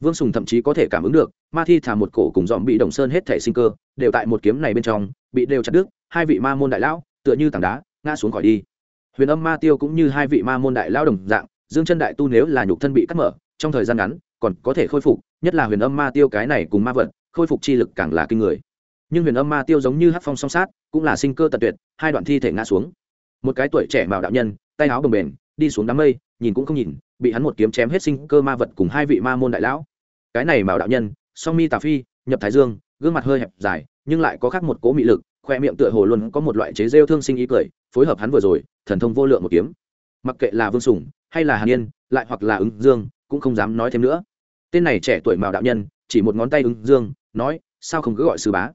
Vương sùng thậm chí có thể cảm ứng được, ma thi thả một cổ cùng dòm bị đồng sơn hết thể sinh cơ, đều tại một kiếm này bên trong, bị đều chặt đứt, hai vị ma môn đại lão, tựa như tảng đá, ngã xuống khỏi đi. Huyền âm ma tiêu cũng như hai vị ma môn đại lão đồng dạng, dương chân đại tu nếu là nhục thân bị cắt mở trong thời gian ngắn, còn có thể khôi phục, nhất là huyền âm ma tiêu cái này cùng ma vật, khôi phục chi lực càng là kinh người. Nhưng huyền âm ma tiêu giống như hát phong song sát, cũng là sinh cơ tật tuyệt, hai đoạn thi thể ngã xuống. Một cái tuổi trẻ mạo đạo nhân, tay áo bồng bềnh, đi xuống đám mây, nhìn cũng không nhìn, bị hắn một kiếm chém hết sinh cơ ma vật cùng hai vị ma môn đại lão. Cái này mạo đạo nhân, song mi tà phi, nhập thái dương, gương mặt hơi hẹp dài, nhưng lại có khác một cố mị lực, khoe miệng tựa hồ luôn có một loại chế rêu thương sinh ý cười, phối hợp hắn vừa rồi, thần thông vô lượng một kiếm. Mặc kệ là vương sủng hay là hàn yên, lại hoặc là ứng dương cũng không dám nói thêm nữa. Tên này trẻ tuổi mạo đạo nhân, chỉ một ngón tay ứng dương, nói, sao không cứ gọi sư bá?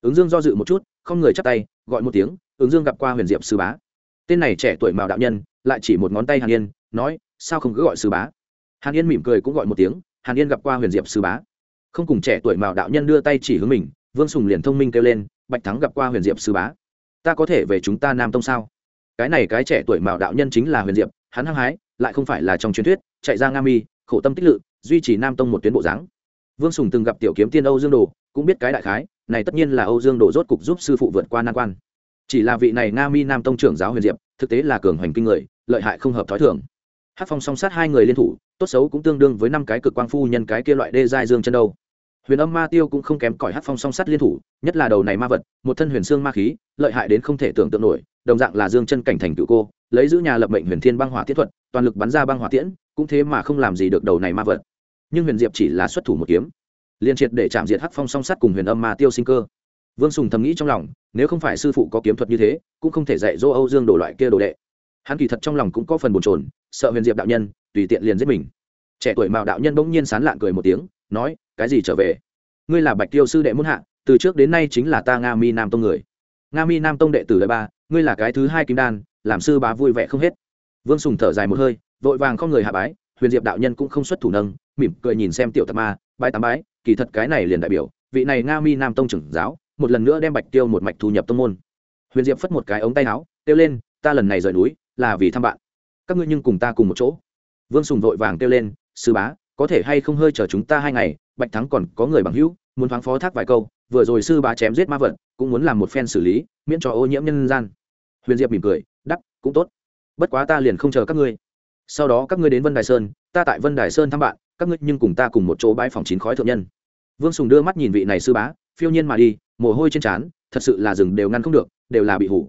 Ứng dương do dự một chút, không người chắp tay, gọi một tiếng, ứng dương gặp qua huyền diệp sư bá. Tên này trẻ tuổi mạo đạo nhân, lại chỉ một ngón tay hàn yên, nói, sao không cứ gọi sư bá? Hàn yên mỉm cười cũng gọi một tiếng, hàn yên gặp qua huyền diệp sư bá. Không cùng trẻ tuổi mạo đạo nhân đưa tay chỉ hướng mình, vương sùng liền thông minh kêu lên, bạch thắng gặp qua huyền diệp sư bá. Ta có thể về chúng ta nam tông sao? Cái này cái trẻ tuổi mạo đạo nhân chính là huyền diệp, hắn hăng hái, lại không phải là trong truyền thuyết, chạy ra nga mi khổ tâm tích lự, duy trì nam tông một tuyến bộ dáng. Vương sùng từng gặp tiểu kiếm tiên âu dương đồ, cũng biết cái đại khái, này tất nhiên là âu dương đồ rốt cục giúp sư phụ vượt qua nan quan. Chỉ là vị này nga mi nam tông trưởng giáo huyền diệp, thực tế là cường hoành kinh người, lợi hại không hợp t h ó i thường. Hát phong song sát hai người liên thủ, tốt xấu cũng tương đương với năm cái cực quang phu nhân cái kia loại đê giai dương chân đâu. Huyền âm ma tiêu cũng không kém cỏi hát phong song sát liên thủ, nhất là đầu này ma vật, một thân huyền xương ma khí, lợi hại đến không thể tưởng tượng nổi, đồng dạng là dương chân cảnh thành cựu cô, lấy giữ nhà lập mệnh huyền thiên băng hỏa tiết thuật, toàn lực bắn ra băng hỏa tiễn cũng thế mà không làm gì được đầu này ma vật. Nhưng huyền diệp chỉ là xuất thủ một kiếm, liền triệt để chạm diệt hắc phong song sắt cùng huyền âm ma tiêu sinh cơ. Vương sùng thầm nghĩ trong lòng, nếu không phải sư phụ có kiếm thuật như thế, cũng không thể dạy dỗ âu dương đổ loại kia đồ đệ. Hắn kỳ thật trong lòng cũng có phần bồn chồn, sợ huyền diệp đạo nhân, tùy tiện liền giết mình. Trẻ tuổi mạo đạo nhân bỗng nhiên sán lạn cười một tiếng, nói, cái gì trở về? Ngươi là bạch tiêu sư đệ muốn hạ, từ trước đến nay chính là ta nga mi nam tông người. Nga mi nam tông đệ tử đời ba, ngươi là cái thứ hai kim đan, làm sư bá vui vẻ không hết. Vương sùng thở dài một hơi vội vàng không người hạ bái, huyền diệp đạo nhân cũng không xuất thủ nâng, mỉm cười nhìn xem tiểu tạc ma, bái tám bái, kỳ thật cái này liền đại biểu, vị này nga mi nam tông trưởng giáo, một lần nữa đem bạch tiêu một mạch thu nhập tông môn. Huyền diệp phất một cái ống tay áo, kêu lên, ta lần này rời núi, là vì thăm bạn. Các ngươi nhưng cùng ta cùng một chỗ. Vương sùng vội vàng kêu lên, sư bá, có thể hay không hơi chờ chúng ta hai ngày, bạch thắng còn có người bằng hữu, muốn thoáng phó thác vài câu, vừa rồi sư bá chém giết ma vật, cũng muốn làm một phen xử lý, miễn cho ô nhiễm nhân gian. Huyền diệp mỉm cười, đắp, cũng tốt. Bất quá ta liền không chờ các ngươi sau đó các ngươi đến vân đài sơn, ta tại vân đài sơn thăm bạn, các ngươi nhưng cùng ta cùng một chỗ bãi phòng chín khói thượng nhân. Vương sùng đưa mắt nhìn vị này sư bá, phiêu nhiên mà đi, mồ hôi trên trán, thật sự là rừng đều ngăn không được, đều là bị hủ.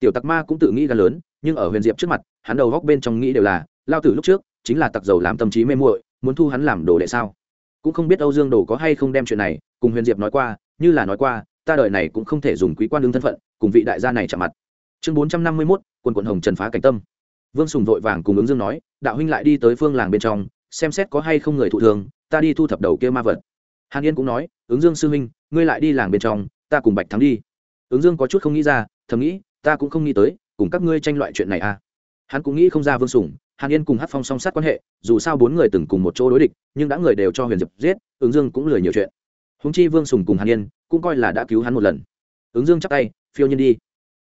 Tiểu tặc ma cũng tự nghĩ gần lớn, nhưng ở huyền diệp trước mặt, hắn đầu góc bên trong nghĩ đều là, lao tử lúc trước, chính là tặc dầu làm tâm trí mê muội, muốn thu hắn làm đồ đệ sao? Cũng không biết âu dương đồ có hay không đem chuyện này, cùng huyền diệp nói qua, như là nói qua, ta đời này cũng không thể dùng quý quan đương thân phận, cùng vị đại gia này chạm mặt. Chương bốn trăm năm mươi mốt quân quận hồng trần phá cảnh tâm vương sùng vội vàng cùng ứng dương nói, đạo huynh lại đi tới phương làng bên trong, xem xét có hay không người thụ thường, ta đi thu thập đầu kia ma vật. Hàn yên cũng nói, ứng dương sư huynh, ngươi lại đi làng bên trong, ta cùng bạch thắng đi. Ứng dương có chút không nghĩ ra, thầm nghĩ, ta cũng không nghĩ tới, cùng các ngươi tranh loại chuyện này à. Hắn cũng nghĩ không ra vương sùng, hàn yên cùng hát phong song sát quan hệ, dù sao bốn người từng cùng một chỗ đối địch, nhưng đã người đều cho huyền diệp giết, ứng dương cũng lười nhiều chuyện. Húng chi vương sùng cùng hàn yên, cũng coi là đã cứu hắn một lần. Ứng dương chắc tay, phiêu nhiên đi.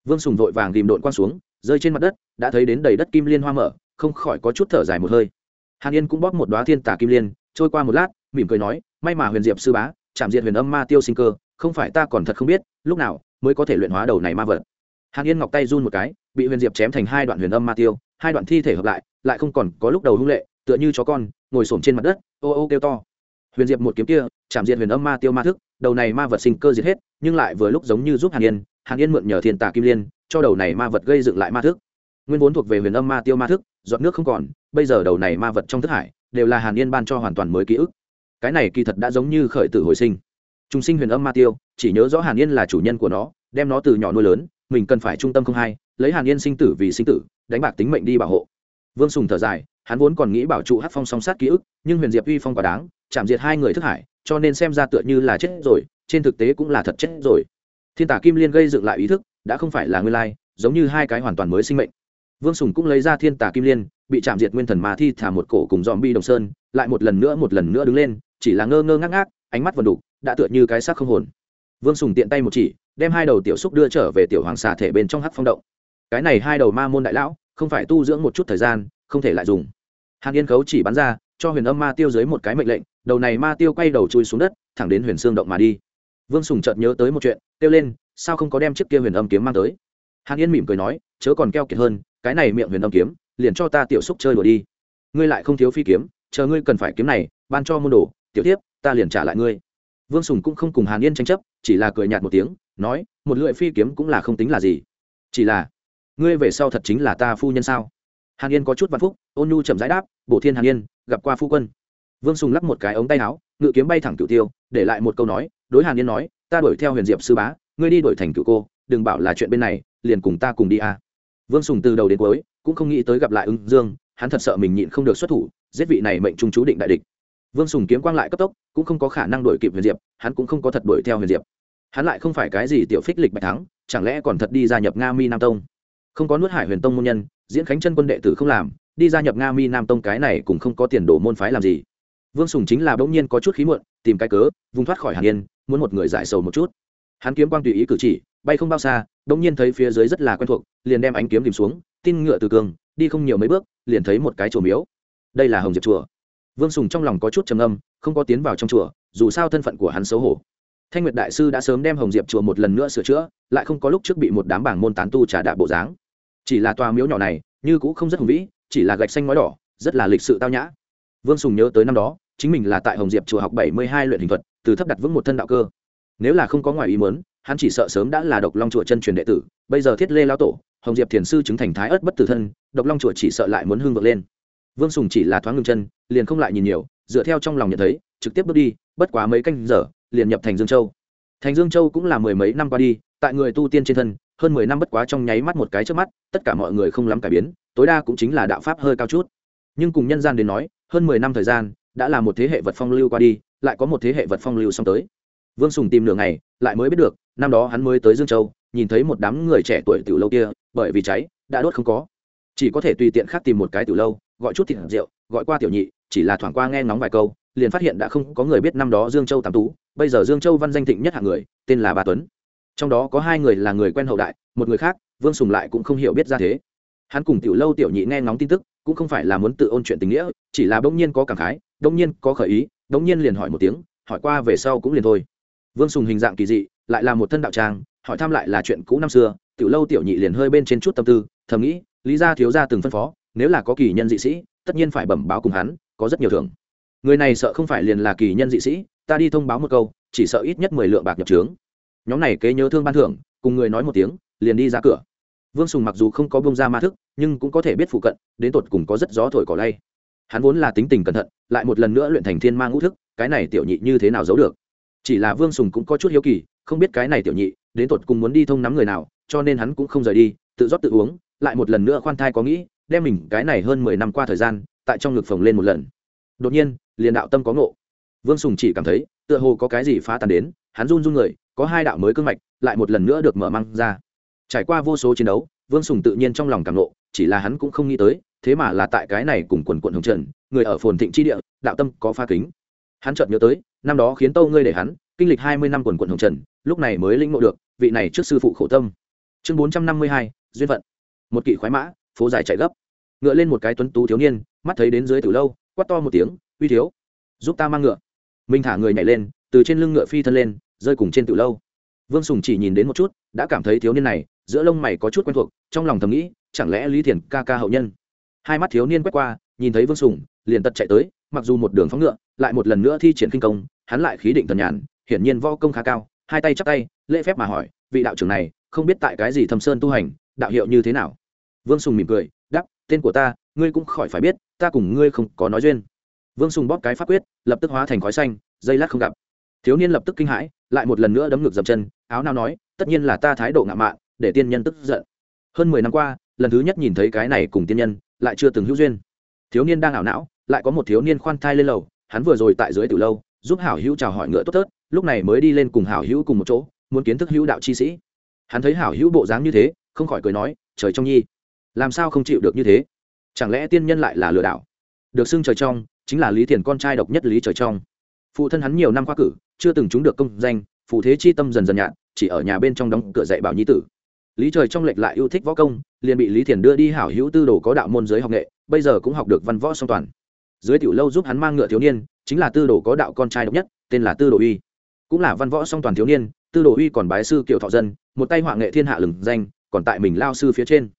Vương sùng vội vàng tìm đội quang xuống rơi trên mặt đất, đã thấy đến đầy đất kim liên hoa mở, không khỏi có chút thở dài một hơi. Hàn yên cũng bóp một đoá thiên tả kim liên, trôi qua một lát, mỉm cười nói, may mà huyền diệp sư bá chạm diệt huyền âm ma tiêu sinh cơ, không phải ta còn thật không biết, lúc nào mới có thể luyện hóa đầu này ma vật. Hàn yên ngọc tay run một cái, bị huyền diệp chém thành hai đoạn huyền âm ma tiêu, hai đoạn thi thể hợp lại lại không còn có lúc đầu hung lệ, tựa như chó con, ngồi xổm trên mặt đất, ô ô kêu to. Huyền diệp một kiếm kia chạm diệt huyền âm ma tiêu ma thức, đầu này ma vật sinh cơ diệt hết, nhưng lại vừa lúc giống như giúp hàn yên hàn yên mượn nhờ thiên tà kim liên cho đầu này ma vật gây dựng lại ma thức. Nguyên vốn thuộc về huyền âm ma tiêu ma thức, giọt nước không còn, bây giờ đầu này ma vật trong thức hải, đều là hàn yên ban cho hoàn toàn mới ký ức. Cái này kỳ thật đã giống như khởi tử hồi sinh. Trung sinh huyền âm ma tiêu, chỉ nhớ rõ hàn yên là chủ nhân của nó, đem nó từ nhỏ nuôi lớn, mình cần phải trung tâm không hai, lấy hàn yên sinh tử vì sinh tử, đánh bạc tính mệnh đi bảo hộ. Vương sùng thở dài, hắn vốn còn nghĩ bảo trụ hát phong song sát ký ức, nhưng huyền diệp uy phong quả đáng, chạm diệt hai người thức hải, cho nên xem ra tựa như là chết rồi, trên thực tế cũng là thật chết rồi. Thiên tả kim liên gây dựng lại ý thức đã không phải là nguyên lai, giống như hai cái hoàn toàn mới sinh mệnh. Vương sùng cũng lấy ra thiên Tà kim liên, bị chạm diệt nguyên thần mà thi thả một cổ cùng dòm bi đồng sơn, lại một lần nữa một lần nữa đứng lên, chỉ là ngơ ngơ ngác ngác, ánh mắt vần đục, đã tựa như cái xác không hồn. Vương sùng tiện tay một chỉ, đem hai đầu tiểu xúc đưa trở về tiểu hoàng xà thể bên trong hát phong động. Cái này hai đầu ma môn đại lão, không phải tu dưỡng một chút thời gian, không thể lại dùng. Hàn yên khấu chỉ bắn ra, cho huyền âm ma tiêu dưới một cái mệnh lệnh, đầu này ma tiêu quay đầu chui xuống đất, thẳng đến huyền xương động mà đi. Vương sùng chợt nhớ tới một chuyện, kêu lên sao không có đem chiếc kia huyền âm kiếm mang tới? Hàn yên mỉm cười nói, chớ còn keo kiệt hơn, cái này miệng huyền âm kiếm, liền cho ta tiểu xúc chơi đùa đi. Ngươi lại không thiếu phi kiếm, chờ ngươi cần phải kiếm này, ban cho môn đồ, tiểu tiếp, ta liền trả lại ngươi. Vương sùng cũng không cùng hàn yên tranh chấp, chỉ là cười nhạt một tiếng, nói, một lưỡi phi kiếm cũng là không tính là gì. Chỉ là, ngươi về sau thật chính là ta phu nhân sao? Hàn yên có chút văn phúc, ôn nhu chậm rãi đáp, bổ thiên hàn yên, gặp qua phu quân. Vương sùng lắp một cái ống tay áo, ngự kiếm bay thẳng cựu tiêu, để lại một câu nói, đối hàn yên nói, ta đuổi theo huyền diệp sư bá ngươi đi đổi thành cựu cô, đừng bảo là chuyện bên này, liền cùng ta cùng đi a à. vương sùng từ đầu đến cuối, cũng không nghĩ tới gặp lại ứng dương, hắn thật sợ mình nhịn không được xuất thủ, giết vị này mệnh trung chú định đại địch. Vương sùng kiếm quang lại cấp tốc, cũng không có khả năng đuổi kịp huyền diệp, hắn cũng không có thật đuổi theo huyền diệp. Hắn lại không phải cái gì tiểu phích lịch bạch thắng, chẳng lẽ còn thật đi gia nhập nga mi nam tông? Không có nuốt hải huyền tông môn nhân, diễn khánh chân quân đệ tử không làm, đi gia nhập nga mi nam tông cái này cũng không có tiền đồ môn phái làm gì. Vương sùng chính là bỗng nhiên có chút khí muộn, tìm cái cớ, vùng thoát khỏi hàn yên, muốn một người giải sầu một chút hắn kiếm quang tùy ý cử chỉ, bay không bao xa bỗng nhiên thấy phía dưới rất là quen thuộc, liền đem ánh kiếm tìm xuống, tin ngựa từ cường, đi không nhiều mấy bước, liền thấy một cái chùa miếu. Đây là hồng diệp chùa. Vương sùng trong lòng có chút trầm âm không có tiến vào trong chùa, dù sao thân phận của hắn xấu hổ. Thanh nguyệt đại sư đã sớm đem hồng diệp chùa một lần nữa sửa chữa, lại không có lúc trước bị một đám bảng môn tán tu trả đạ bộ dáng. Chỉ là tòa miếu nhỏ này, như cũng không rất hùng vĩ, chỉ là gạch xanh ngói đỏ, rất là lịch sự tao nhã. Vương sùng nhớ tới năm đó, chính mình là tại hồng diệp chùa học bảy mươi hai luyện hình thuật, từ thấp đặt vững một thân đạo cơ nếu là không có ngoài ý muốn, hắn chỉ sợ sớm đã là độc long chùa chân truyền đệ tử, bây giờ thiết lê lao tổ, hồng diệp thiền sư chứng thành thái ớt bất tử thân, độc long chùa chỉ sợ lại muốn hưng vượt lên. Vương sùng chỉ là thoáng ngưng chân, liền không lại nhìn nhiều, dựa theo trong lòng nhận thấy, trực tiếp bước đi, bất quá mấy canh giờ, liền nhập thành dương châu. Thành dương châu cũng là mười mấy năm qua đi, tại người tu tiên trên thân, hơn mười năm bất quá trong nháy mắt một cái trước mắt, tất cả mọi người không lắm cải biến, tối đa cũng chính là đạo pháp hơi cao chút. Nhưng cùng nhân gian đến nói, hơn mười năm thời gian, đã là một thế hệ vật phong lưu qua đi, lại có một thế hệ vật phong lưu xong tới vương sùng tìm nửa ngày, lại mới biết được, năm đó hắn mới tới dương châu, nhìn thấy một đám người trẻ tuổi tiểu lâu kia, bởi vì cháy, đã đốt không có. Chỉ có thể tùy tiện khác tìm một cái tiểu lâu, gọi chút thịt rượu, gọi qua tiểu nhị, chỉ là thoảng qua nghe ngóng vài câu, liền phát hiện đã không có người biết năm đó dương châu tám tú, bây giờ dương châu văn danh thịnh nhất hạng người, tên là bà tuấn. Trong đó có hai người là người quen hậu đại, một người khác, vương sùng lại cũng không hiểu biết ra thế. Hắn cùng tiểu lâu tiểu nhị nghe ngóng tin tức, cũng không phải là muốn tự ôn chuyện tình nghĩa, chỉ là bỗng nhiên có cảm khái, bỗng nhiên có khởi ý, bỗng nhiên liền hỏi một tiếng, hỏi qua về sau cũng liền thôi vương sùng hình dạng kỳ dị, lại là một thân đạo trang, hỏi thăm lại là chuyện cũ năm xưa, tiểu lâu tiểu nhị liền hơi bên trên chút tâm tư, thầm nghĩ, lý gia thiếu gia từng phân phó, nếu là có kỳ nhân dị sĩ, tất nhiên phải bẩm báo cùng hắn, có rất nhiều thưởng. Người này sợ không phải liền là kỳ nhân dị sĩ, ta đi thông báo một câu, chỉ sợ ít nhất mười lượng bạc nhập trướng. Nhóm này kế nhớ thương ban thưởng, cùng người nói một tiếng, liền đi ra cửa. Vương sùng mặc dù không có bông ra ma thức, nhưng cũng có thể biết phụ cận, đến tột cùng có rất gió thổi cỏ lay. Hắn vốn là tính tình cẩn thận, lại một lần nữa luyện thành thiên ma ngũ thức, cái này tiểu nhị như thế nào giấu được? Chỉ là vương sùng cũng có chút hiếu kỳ, không biết cái này tiểu nhị, đến tột cùng muốn đi thông nắm người nào, cho nên hắn cũng không rời đi, tự rót tự uống, lại một lần nữa khoan thai có nghĩ, đem mình cái này hơn mười năm qua thời gian, tại trong ngực phồng lên một lần. Đột nhiên, liền đạo tâm có ngộ. Vương sùng chỉ cảm thấy, tựa hồ có cái gì phá tàn đến, hắn run run người, có hai đạo mới cương mạch, lại một lần nữa được mở măng ra. Trải qua vô số chiến đấu, vương sùng tự nhiên trong lòng cảm nộ chỉ là hắn cũng không nghĩ tới, thế mà là tại cái này cùng quần quận hồng trần, người ở phồn thịnh tri địa, đạo tâm có pha kính. Hắn chợt nhớ tới năm đó khiến tâu ngươi để hắn, kinh lịch hai mươi năm quần quận hồng trần, lúc này mới lĩnh ngộ được, vị này trước sư phụ khổ tâm. Chương bốn trăm năm mươi hai, duyên vận một kỵ khoái mã, phố dài chạy gấp. Ngựa lên một cái tuấn tú thiếu niên, mắt thấy đến dưới từ lâu, quát to một tiếng, uy thiếu, giúp ta mang ngựa. Minh thả người nhảy lên, từ trên lưng ngựa phi thân lên, rơi cùng trên từ lâu. Vương sùng chỉ nhìn đến một chút, đã cảm thấy thiếu niên này, giữa lông mày có chút quen thuộc, trong lòng thầm nghĩ, chẳng lẽ lý thiền ca ca hậu nhân? Hai mắt thiếu niên quét qua, nhìn thấy vương sùng, liền tật chạy tới mặc dù một đường phóng ngựa, lại một lần nữa thi triển kinh công, hắn lại khí định thần nhàn, hiển nhiên võ công khá cao, hai tay chắp tay, lễ phép mà hỏi, vị đạo trưởng này, không biết tại cái gì thâm sơn tu hành, đạo hiệu như thế nào? Vương sùng mỉm cười đắp tên của ta, ngươi cũng khỏi phải biết, ta cùng ngươi không có nói duyên. Vương sùng bóp cái pháp quyết, lập tức hóa thành khói xanh, dây lát không gặp. Thiếu niên lập tức kinh hãi, lại một lần nữa đấm ngực dập chân, áo nào nói, tất nhiên là ta thái độ ngạo mạn, để tiên nhân tức giận. Hơn mười năm qua, lần thứ nhất nhìn thấy cái này cùng tiên nhân, lại chưa từng hữu duyên. Thiếu niên đang ảo não lại có một thiếu niên khoan thai lên lầu, hắn vừa rồi tại dưới từ lâu, giúp hảo hữu chào hỏi ngựa tốt tớt lúc này mới đi lên cùng hảo hữu cùng một chỗ, muốn kiến thức hữu đạo chi sĩ. Hắn thấy hảo hữu bộ dáng như thế, không khỏi cười nói, trời trong nhi, làm sao không chịu được như thế? Chẳng lẽ tiên nhân lại là lừa đảo? Được xưng trời trong, chính là lý thiền con trai độc nhất lý trời trong. Phụ thân hắn nhiều năm khoa cử, chưa từng trúng được công danh, phụ thế chi tâm dần dần nhạt, chỉ ở nhà bên trong đóng cửa dạy bảo nhi tử. Lý trời trong lệch lại yêu thích võ công, liền bị lý thiền đưa đi hảo hữu tư đồ có đạo môn giới học nghệ, bây giờ cũng học được văn võ song toàn dưới tiểu lâu giúp hắn mang ngựa thiếu niên, chính là tư đồ có đạo con trai độc nhất, tên là tư đồ uy. Cũng là văn võ song toàn thiếu niên, tư đồ uy còn bái sư kiều thọ dân, một tay họa nghệ thiên hạ lừng danh, còn tại mình lao sư phía trên.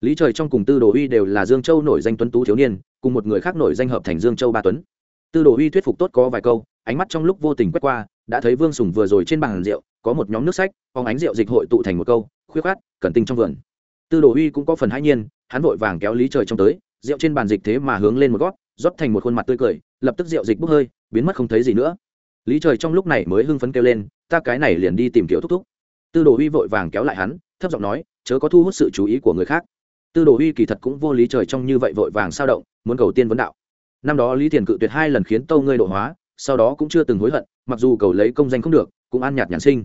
Lý trời trong cùng tư đồ uy đều là dương châu nổi danh tuấn tú thiếu niên, cùng một người khác nổi danh hợp thành dương châu ba tuấn. Tư đồ uy thuyết phục tốt có vài câu, ánh mắt trong lúc vô tình quét qua, đã thấy vương sùng vừa rồi trên bàn rượu, có một nhóm nước sách phóng ánh rượu dịch hội tụ thành một câu, khuyết khát cẩn tinh trong vườn. Tư đồ uy cũng có phần hãi nhiên, hắn vội vàng kéo lý trời trong tới, rượu trên bàn dịch thế mà hướng lên một gót rót thành một khuôn mặt tươi cười, lập tức rượu dịch bốc hơi, biến mất không thấy gì nữa. Lý trời trong lúc này mới hưng phấn kêu lên, ta cái này liền đi tìm kiểu thúc thúc. Tư đồ uy vội vàng kéo lại hắn, thấp giọng nói, chớ có thu hút sự chú ý của người khác. Tư đồ uy kỳ thật cũng vô lý trời trong như vậy vội vàng sao động, muốn cầu tiên vấn đạo. Năm đó lý thiền cự tuyệt hai lần khiến tâu ngươi độ hóa, sau đó cũng chưa từng hối hận, mặc dù cầu lấy công danh không được, cũng an nhạt nhàn sinh.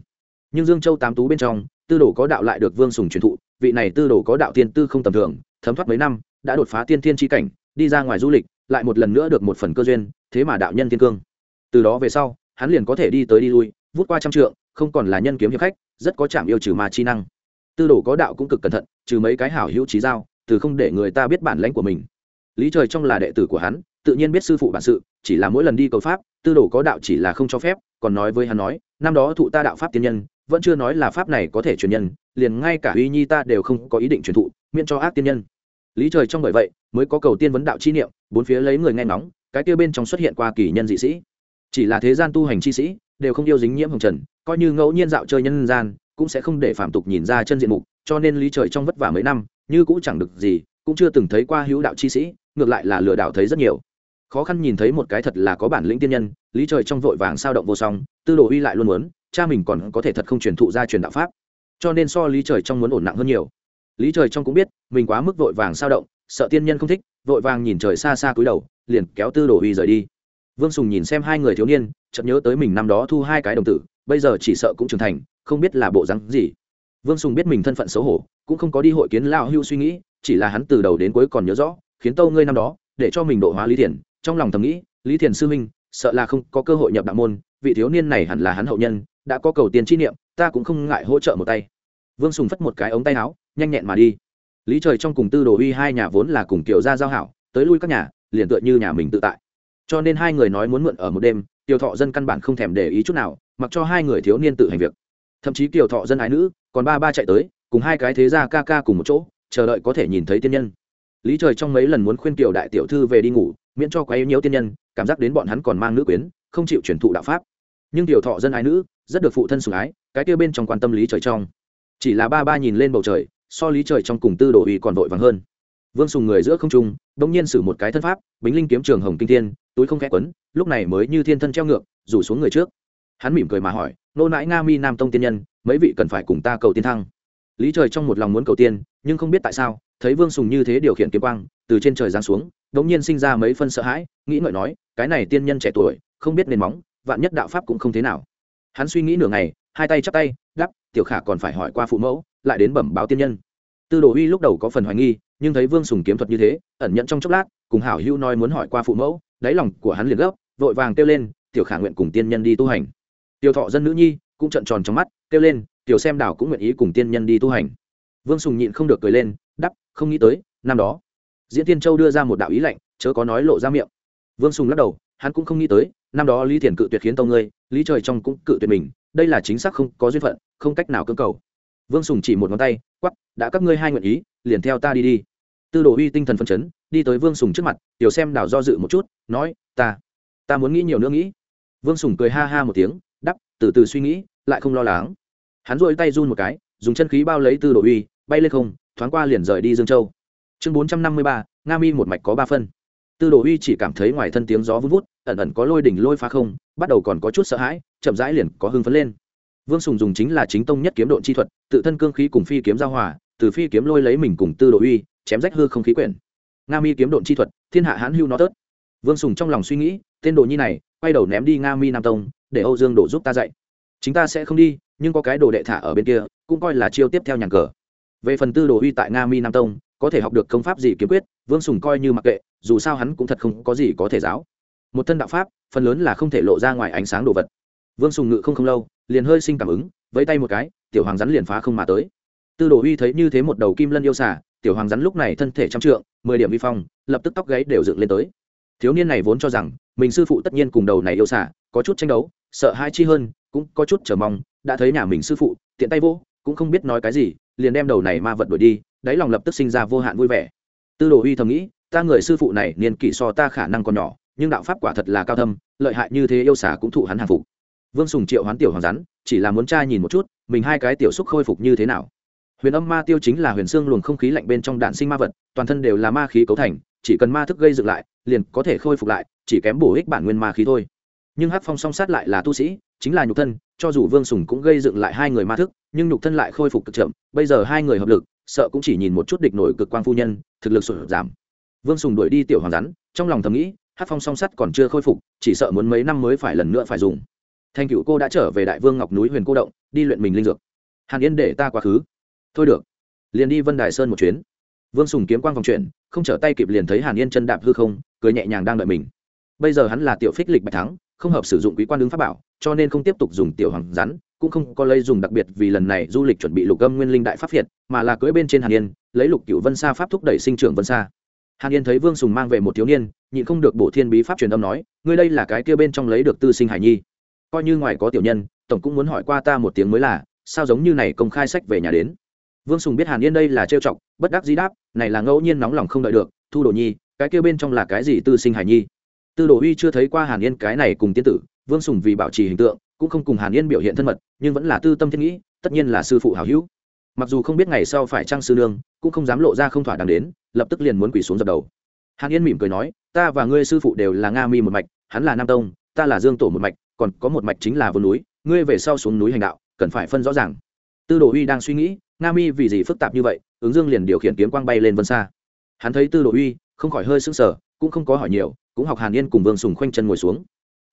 Nhưng dương châu tám tú bên trong, tư đồ có đạo lại được vương sùng truyền thụ, vị này tư đồ có đạo tiên tư không tầm thường, thấm thoát mấy năm, đã đột phá tiên thiên tri cảnh, đi ra ngoài du lịch lại một lần nữa được một phần cơ duyên, thế mà đạo nhân thiên cương. Từ đó về sau, hắn liền có thể đi tới đi lui, vút qua trăm trượng, không còn là nhân kiếm hiệp khách, rất có chạm yêu trừ ma chi năng. Tư đồ có đạo cũng cực cẩn thận, trừ mấy cái hảo hữu trí giao, từ không để người ta biết bản lãnh của mình. Lý trời trong là đệ tử của hắn, tự nhiên biết sư phụ bản sự, chỉ là mỗi lần đi cầu pháp, tư đồ có đạo chỉ là không cho phép, còn nói với hắn nói, năm đó thụ ta đạo pháp tiên nhân, vẫn chưa nói là pháp này có thể truyền nhân, liền ngay cả uy nhi ta đều không có ý định truyền thụ, miễn cho ác tiên nhân. Lý trời trong bởi vậy mới có cầu tiên vấn đạo chi niệm, bốn phía lấy người nghe nóng cái kia bên trong xuất hiện qua kỳ nhân dị sĩ. Chỉ là thế gian tu hành chi sĩ, đều không yêu dính nhiễm hồng trần, coi như ngẫu nhiên dạo chơi nhân gian, cũng sẽ không để phạm tục nhìn ra chân diện mục, cho nên lý trời trong vất vả mấy năm, như cũng chẳng được gì, cũng chưa từng thấy qua hữu đạo chi sĩ, ngược lại là lừa đảo thấy rất nhiều. Khó khăn nhìn thấy một cái thật là có bản lĩnh tiên nhân, lý trời trong vội vàng sao động vô song, tư đồ uy lại luôn muốn, cha mình còn có thể thật không truyền thụ ra truyền đạo pháp. Cho nên so lý trời trong muốn ổn nặng hơn nhiều. Lý trời trong cũng biết, mình quá mức vội vàng sao động sợ tiên nhân không thích vội vàng nhìn trời xa xa cúi đầu liền kéo tư đồ uy rời đi. Vương sùng nhìn xem hai người thiếu niên chợt nhớ tới mình năm đó thu hai cái đồng tử bây giờ chỉ sợ cũng trưởng thành không biết là bộ rắn gì. Vương sùng biết mình thân phận xấu hổ cũng không có đi hội kiến lao hưu suy nghĩ chỉ là hắn từ đầu đến cuối còn nhớ rõ khiến tâu ngươi năm đó để cho mình độ hóa lý thiền trong lòng thầm nghĩ lý thiền sư minh, sợ là không có cơ hội nhập đạo môn vị thiếu niên này hẳn là hắn hậu nhân đã có cầu tiền chi niệm ta cũng không ngại hỗ trợ một tay. Vương sùng phất một cái ống tay áo nhanh nhẹn mà đi lý trời trong cùng tư đồ uy hai nhà vốn là cùng kiểu gia giao hảo, tới lui các nhà, liền tựa như nhà mình tự tại. Cho nên hai người nói muốn mượn ở một đêm, tiểu thọ dân căn bản không thèm để ý chút nào, mặc cho hai người thiếu niên tự hành việc. Thậm chí tiểu thọ dân ái nữ, còn ba ba chạy tới, cùng hai cái thế gia ca ca cùng một chỗ, chờ đợi có thể nhìn thấy tiên nhân. Lý trời trong mấy lần muốn khuyên tiểu đại tiểu thư về đi ngủ, miễn cho quá yếu nhiễu tiên nhân, cảm giác đến bọn hắn còn mang nữ quyến, không chịu truyền thụ đạo pháp. Nhưng tiểu thọ dân ái nữ, rất được phụ thân sủng ái, cái kia bên trong quan tâm lý trời trong. Chỉ là ba ba nhìn lên bầu trời so lý trời trong cùng tư đồ uy còn vội vàng hơn. Vương sùng người giữa không trung bỗng nhiên xử một cái thân pháp, bính linh kiếm trường hồng kinh thiên, túi không khẽ quấn, lúc này mới như thiên thân treo ngược, rủ xuống người trước. Hắn mỉm cười mà hỏi, nô nãi nga mi nam tông tiên nhân, mấy vị cần phải cùng ta cầu tiên thăng? Lý trời trong một lòng muốn cầu tiên, nhưng không biết tại sao, thấy vương sùng như thế điều khiển kiếm quang, từ trên trời giáng xuống đống nhiên sinh ra mấy phân sợ hãi, nghĩ ngợi nói, cái này tiên nhân trẻ tuổi, không biết nền móng, vạn nhất đạo pháp cũng không thế nào. Hắn suy nghĩ nửa ngày, hai tay chắp tay đắp tiểu khả còn phải hỏi qua phụ mẫu, lại đến bẩm báo tiên nhân. Tư đồ huy lúc đầu có phần hoài nghi, nhưng thấy vương sùng kiếm thuật như thế, ẩn nhận trong chốc lát, cùng hảo hữu nói muốn hỏi qua phụ mẫu, đáy lòng của hắn liền gấp, vội vàng kêu lên, tiểu khả nguyện cùng tiên nhân đi tu hành. Tiểu thọ dân nữ nhi cũng trận tròn trong mắt, kêu lên, tiểu xem đảo cũng nguyện ý cùng tiên nhân đi tu hành. Vương sùng nhịn không được cười lên đắp không nghĩ tới, năm đó, diễn tiên châu đưa ra một đạo ý lệnh chớ có nói lộ ra miệng. Vương sùng lắc đầu, hắn cũng không nghĩ tới, năm đó lý thiền cự tuyệt khiến tông ngươi, lý trời trong cũng cự tuyệt mình đây là chính xác không có duyên phận, không cách nào cưỡng cầu. Vương sùng chỉ một ngón tay quắp đã các ngươi hai nguyện ý, liền theo ta đi đi. Tư đồ uy tinh thần phân chấn, đi tới vương sùng trước mặt, tiểu xem đào do dự một chút, nói, ta ta muốn nghĩ nhiều nữa nghĩ. Vương sùng cười ha ha một tiếng, đắp, từ từ suy nghĩ, lại không lo lắng. Hắn dội tay run một cái, dùng chân khí bao lấy tư đồ uy, bay lên không, thoáng qua liền rời đi dương châu. Chương bốn trăm năm mươi ba, nga mi một mạch có ba phân tư đồ uy chỉ cảm thấy ngoài thân tiếng gió vun vút, ẩn ẩn có lôi đỉnh lôi phá không, bắt đầu còn có chút sợ hãi, chậm rãi liền có hưng phấn lên. Vương sùng dùng chính là chính tông nhất kiếm độn chi thuật, tự thân cương khí cùng phi kiếm giao hòa, từ phi kiếm lôi lấy mình cùng tư đồ uy chém rách hư không khí quyển. Nga mi kiếm độn chi thuật, thiên hạ hãn hưu nó tớt. Vương sùng trong lòng suy nghĩ, tên đồ nhi này, quay đầu ném đi nga mi nam tông, để âu dương đổ giúp ta dạy. Chúng ta sẽ không đi, nhưng có cái đồ đệ thả ở bên kia, cũng coi là chiêu tiếp theo nhàn cờ về phần tư đồ uy tại nga mi nam tông, có thể học được công pháp gì kiếm quyết, vương sùng coi như mặc kệ, dù sao hắn cũng thật không có gì có thể giáo. Một thân đạo pháp, phần lớn là không thể lộ ra ngoài ánh sáng đồ vật. Vương sùng ngự không không lâu, liền hơi sinh cảm ứng, vẫy tay một cái, tiểu hoàng rắn liền phá không mà tới. Tư đồ uy thấy như thế một đầu kim lân yêu xả tiểu hoàng rắn lúc này thân thể trăm trượng, mười điểm vi phong, lập tức tóc gáy đều dựng lên tới. Thiếu niên này vốn cho rằng, mình sư phụ tất nhiên cùng đầu này yêu xả có chút tranh đấu, sợ hai chi hơn, cũng có chút chờ mong, đã thấy nhà mình sư phụ, tiện tay vô, cũng không biết nói cái gì liền đem đầu này ma vật đuổi đi, đáy lòng lập tức sinh ra vô hạn vui vẻ. Tư đồ uy thầm nghĩ, ta người sư phụ này niên kỷ so ta khả năng còn nhỏ, nhưng đạo pháp quả thật là cao thâm, lợi hại như thế yêu xả cũng thụ hắn hàng phục. Vương sùng triệu hoán tiểu hoàng rắn, chỉ là muốn trai nhìn một chút, mình hai cái tiểu xúc khôi phục như thế nào. Huyền âm ma tiêu chính là huyền xương luồng không khí lạnh bên trong đạn sinh ma vật, toàn thân đều là ma khí cấu thành, chỉ cần ma thức gây dựng lại, liền có thể khôi phục lại, chỉ kém bổ ích bản nguyên ma khí thôi. Nhưng hắc phong song sát lại là tu sĩ chính là nhục thân, cho dù vương sùng cũng gây dựng lại hai người ma thức, nhưng nhục thân lại khôi phục cực chậm, bây giờ hai người hợp lực, sợ cũng chỉ nhìn một chút địch nổi cực quang phu nhân, thực lực sụt giảm. Vương sùng đuổi đi tiểu hoàng rắn, trong lòng thầm nghĩ, hát phong song sắt còn chưa khôi phục, chỉ sợ muốn mấy năm mới phải lần nữa phải dùng. Thanh cựu cô đã trở về đại vương ngọc núi huyền cô động, đi luyện mình linh dược. Hàn yên để ta quá khứ. Thôi được. Liền đi vân đài sơn một chuyến. Vương sùng kiếm quang vòng chuyển, không trở tay kịp liền thấy hàn yên chân đạp hư không, cười nhẹ nhàng đang đợi mình. Bây giờ hắn là tiểu phích lịch bạch thắng, không hợp sử dụng quý quan ứng pháp bảo cho nên không tiếp tục dùng tiểu hoàng rắn, cũng không có lấy dùng đặc biệt vì lần này du lịch chuẩn bị lục âm nguyên linh đại pháp việt mà là cưỡi bên trên hàn yên, lấy lục cựu vân sa pháp thúc đẩy sinh trưởng vân sa. Hàn yên thấy vương sùng mang về một thiếu niên, nhịn không được bổ thiên bí pháp truyền âm nói, ngươi đây là cái kia bên trong lấy được tư sinh hải nhi. Coi như ngoài có tiểu nhân, tổng cũng muốn hỏi qua ta một tiếng mới là, sao giống như này công khai sách về nhà đến? Vương sùng biết hàn yên đây là trêu chọc, bất đắc dĩ đáp, này là ngẫu nhiên nóng lòng không đợi được, thu đồ nhi, cái kia bên trong là cái gì tư sinh hải nhi? Tư đồ uy chưa thấy qua hàn yên cái này cùng tiên tử vương sùng vì bảo trì hình tượng, cũng không cùng hàn yên biểu hiện thân mật, nhưng vẫn là tư tâm thiết nghĩ, tất nhiên là sư phụ hảo hữu. Mặc dù không biết ngày sau phải trang sư nương, cũng không dám lộ ra không thỏa đáng đến, lập tức liền muốn quỳ xuống dập đầu. Hàn yên mỉm cười nói, ta và ngươi sư phụ đều là nga mi một mạch, hắn là nam tông, ta là dương tổ một mạch, còn có một mạch chính là vườn núi, ngươi về sau xuống núi hành đạo, cần phải phân rõ ràng. Tư đồ uy đang suy nghĩ, nga mi vì gì phức tạp như vậy, ứng dương liền điều khiển kiếm quang bay lên vân xa. Hắn thấy tư đồ uy, không khỏi hơi sững sờ, cũng không có hỏi nhiều, cũng học hàn yên cùng vương sùng khoanh chân ngồi xuống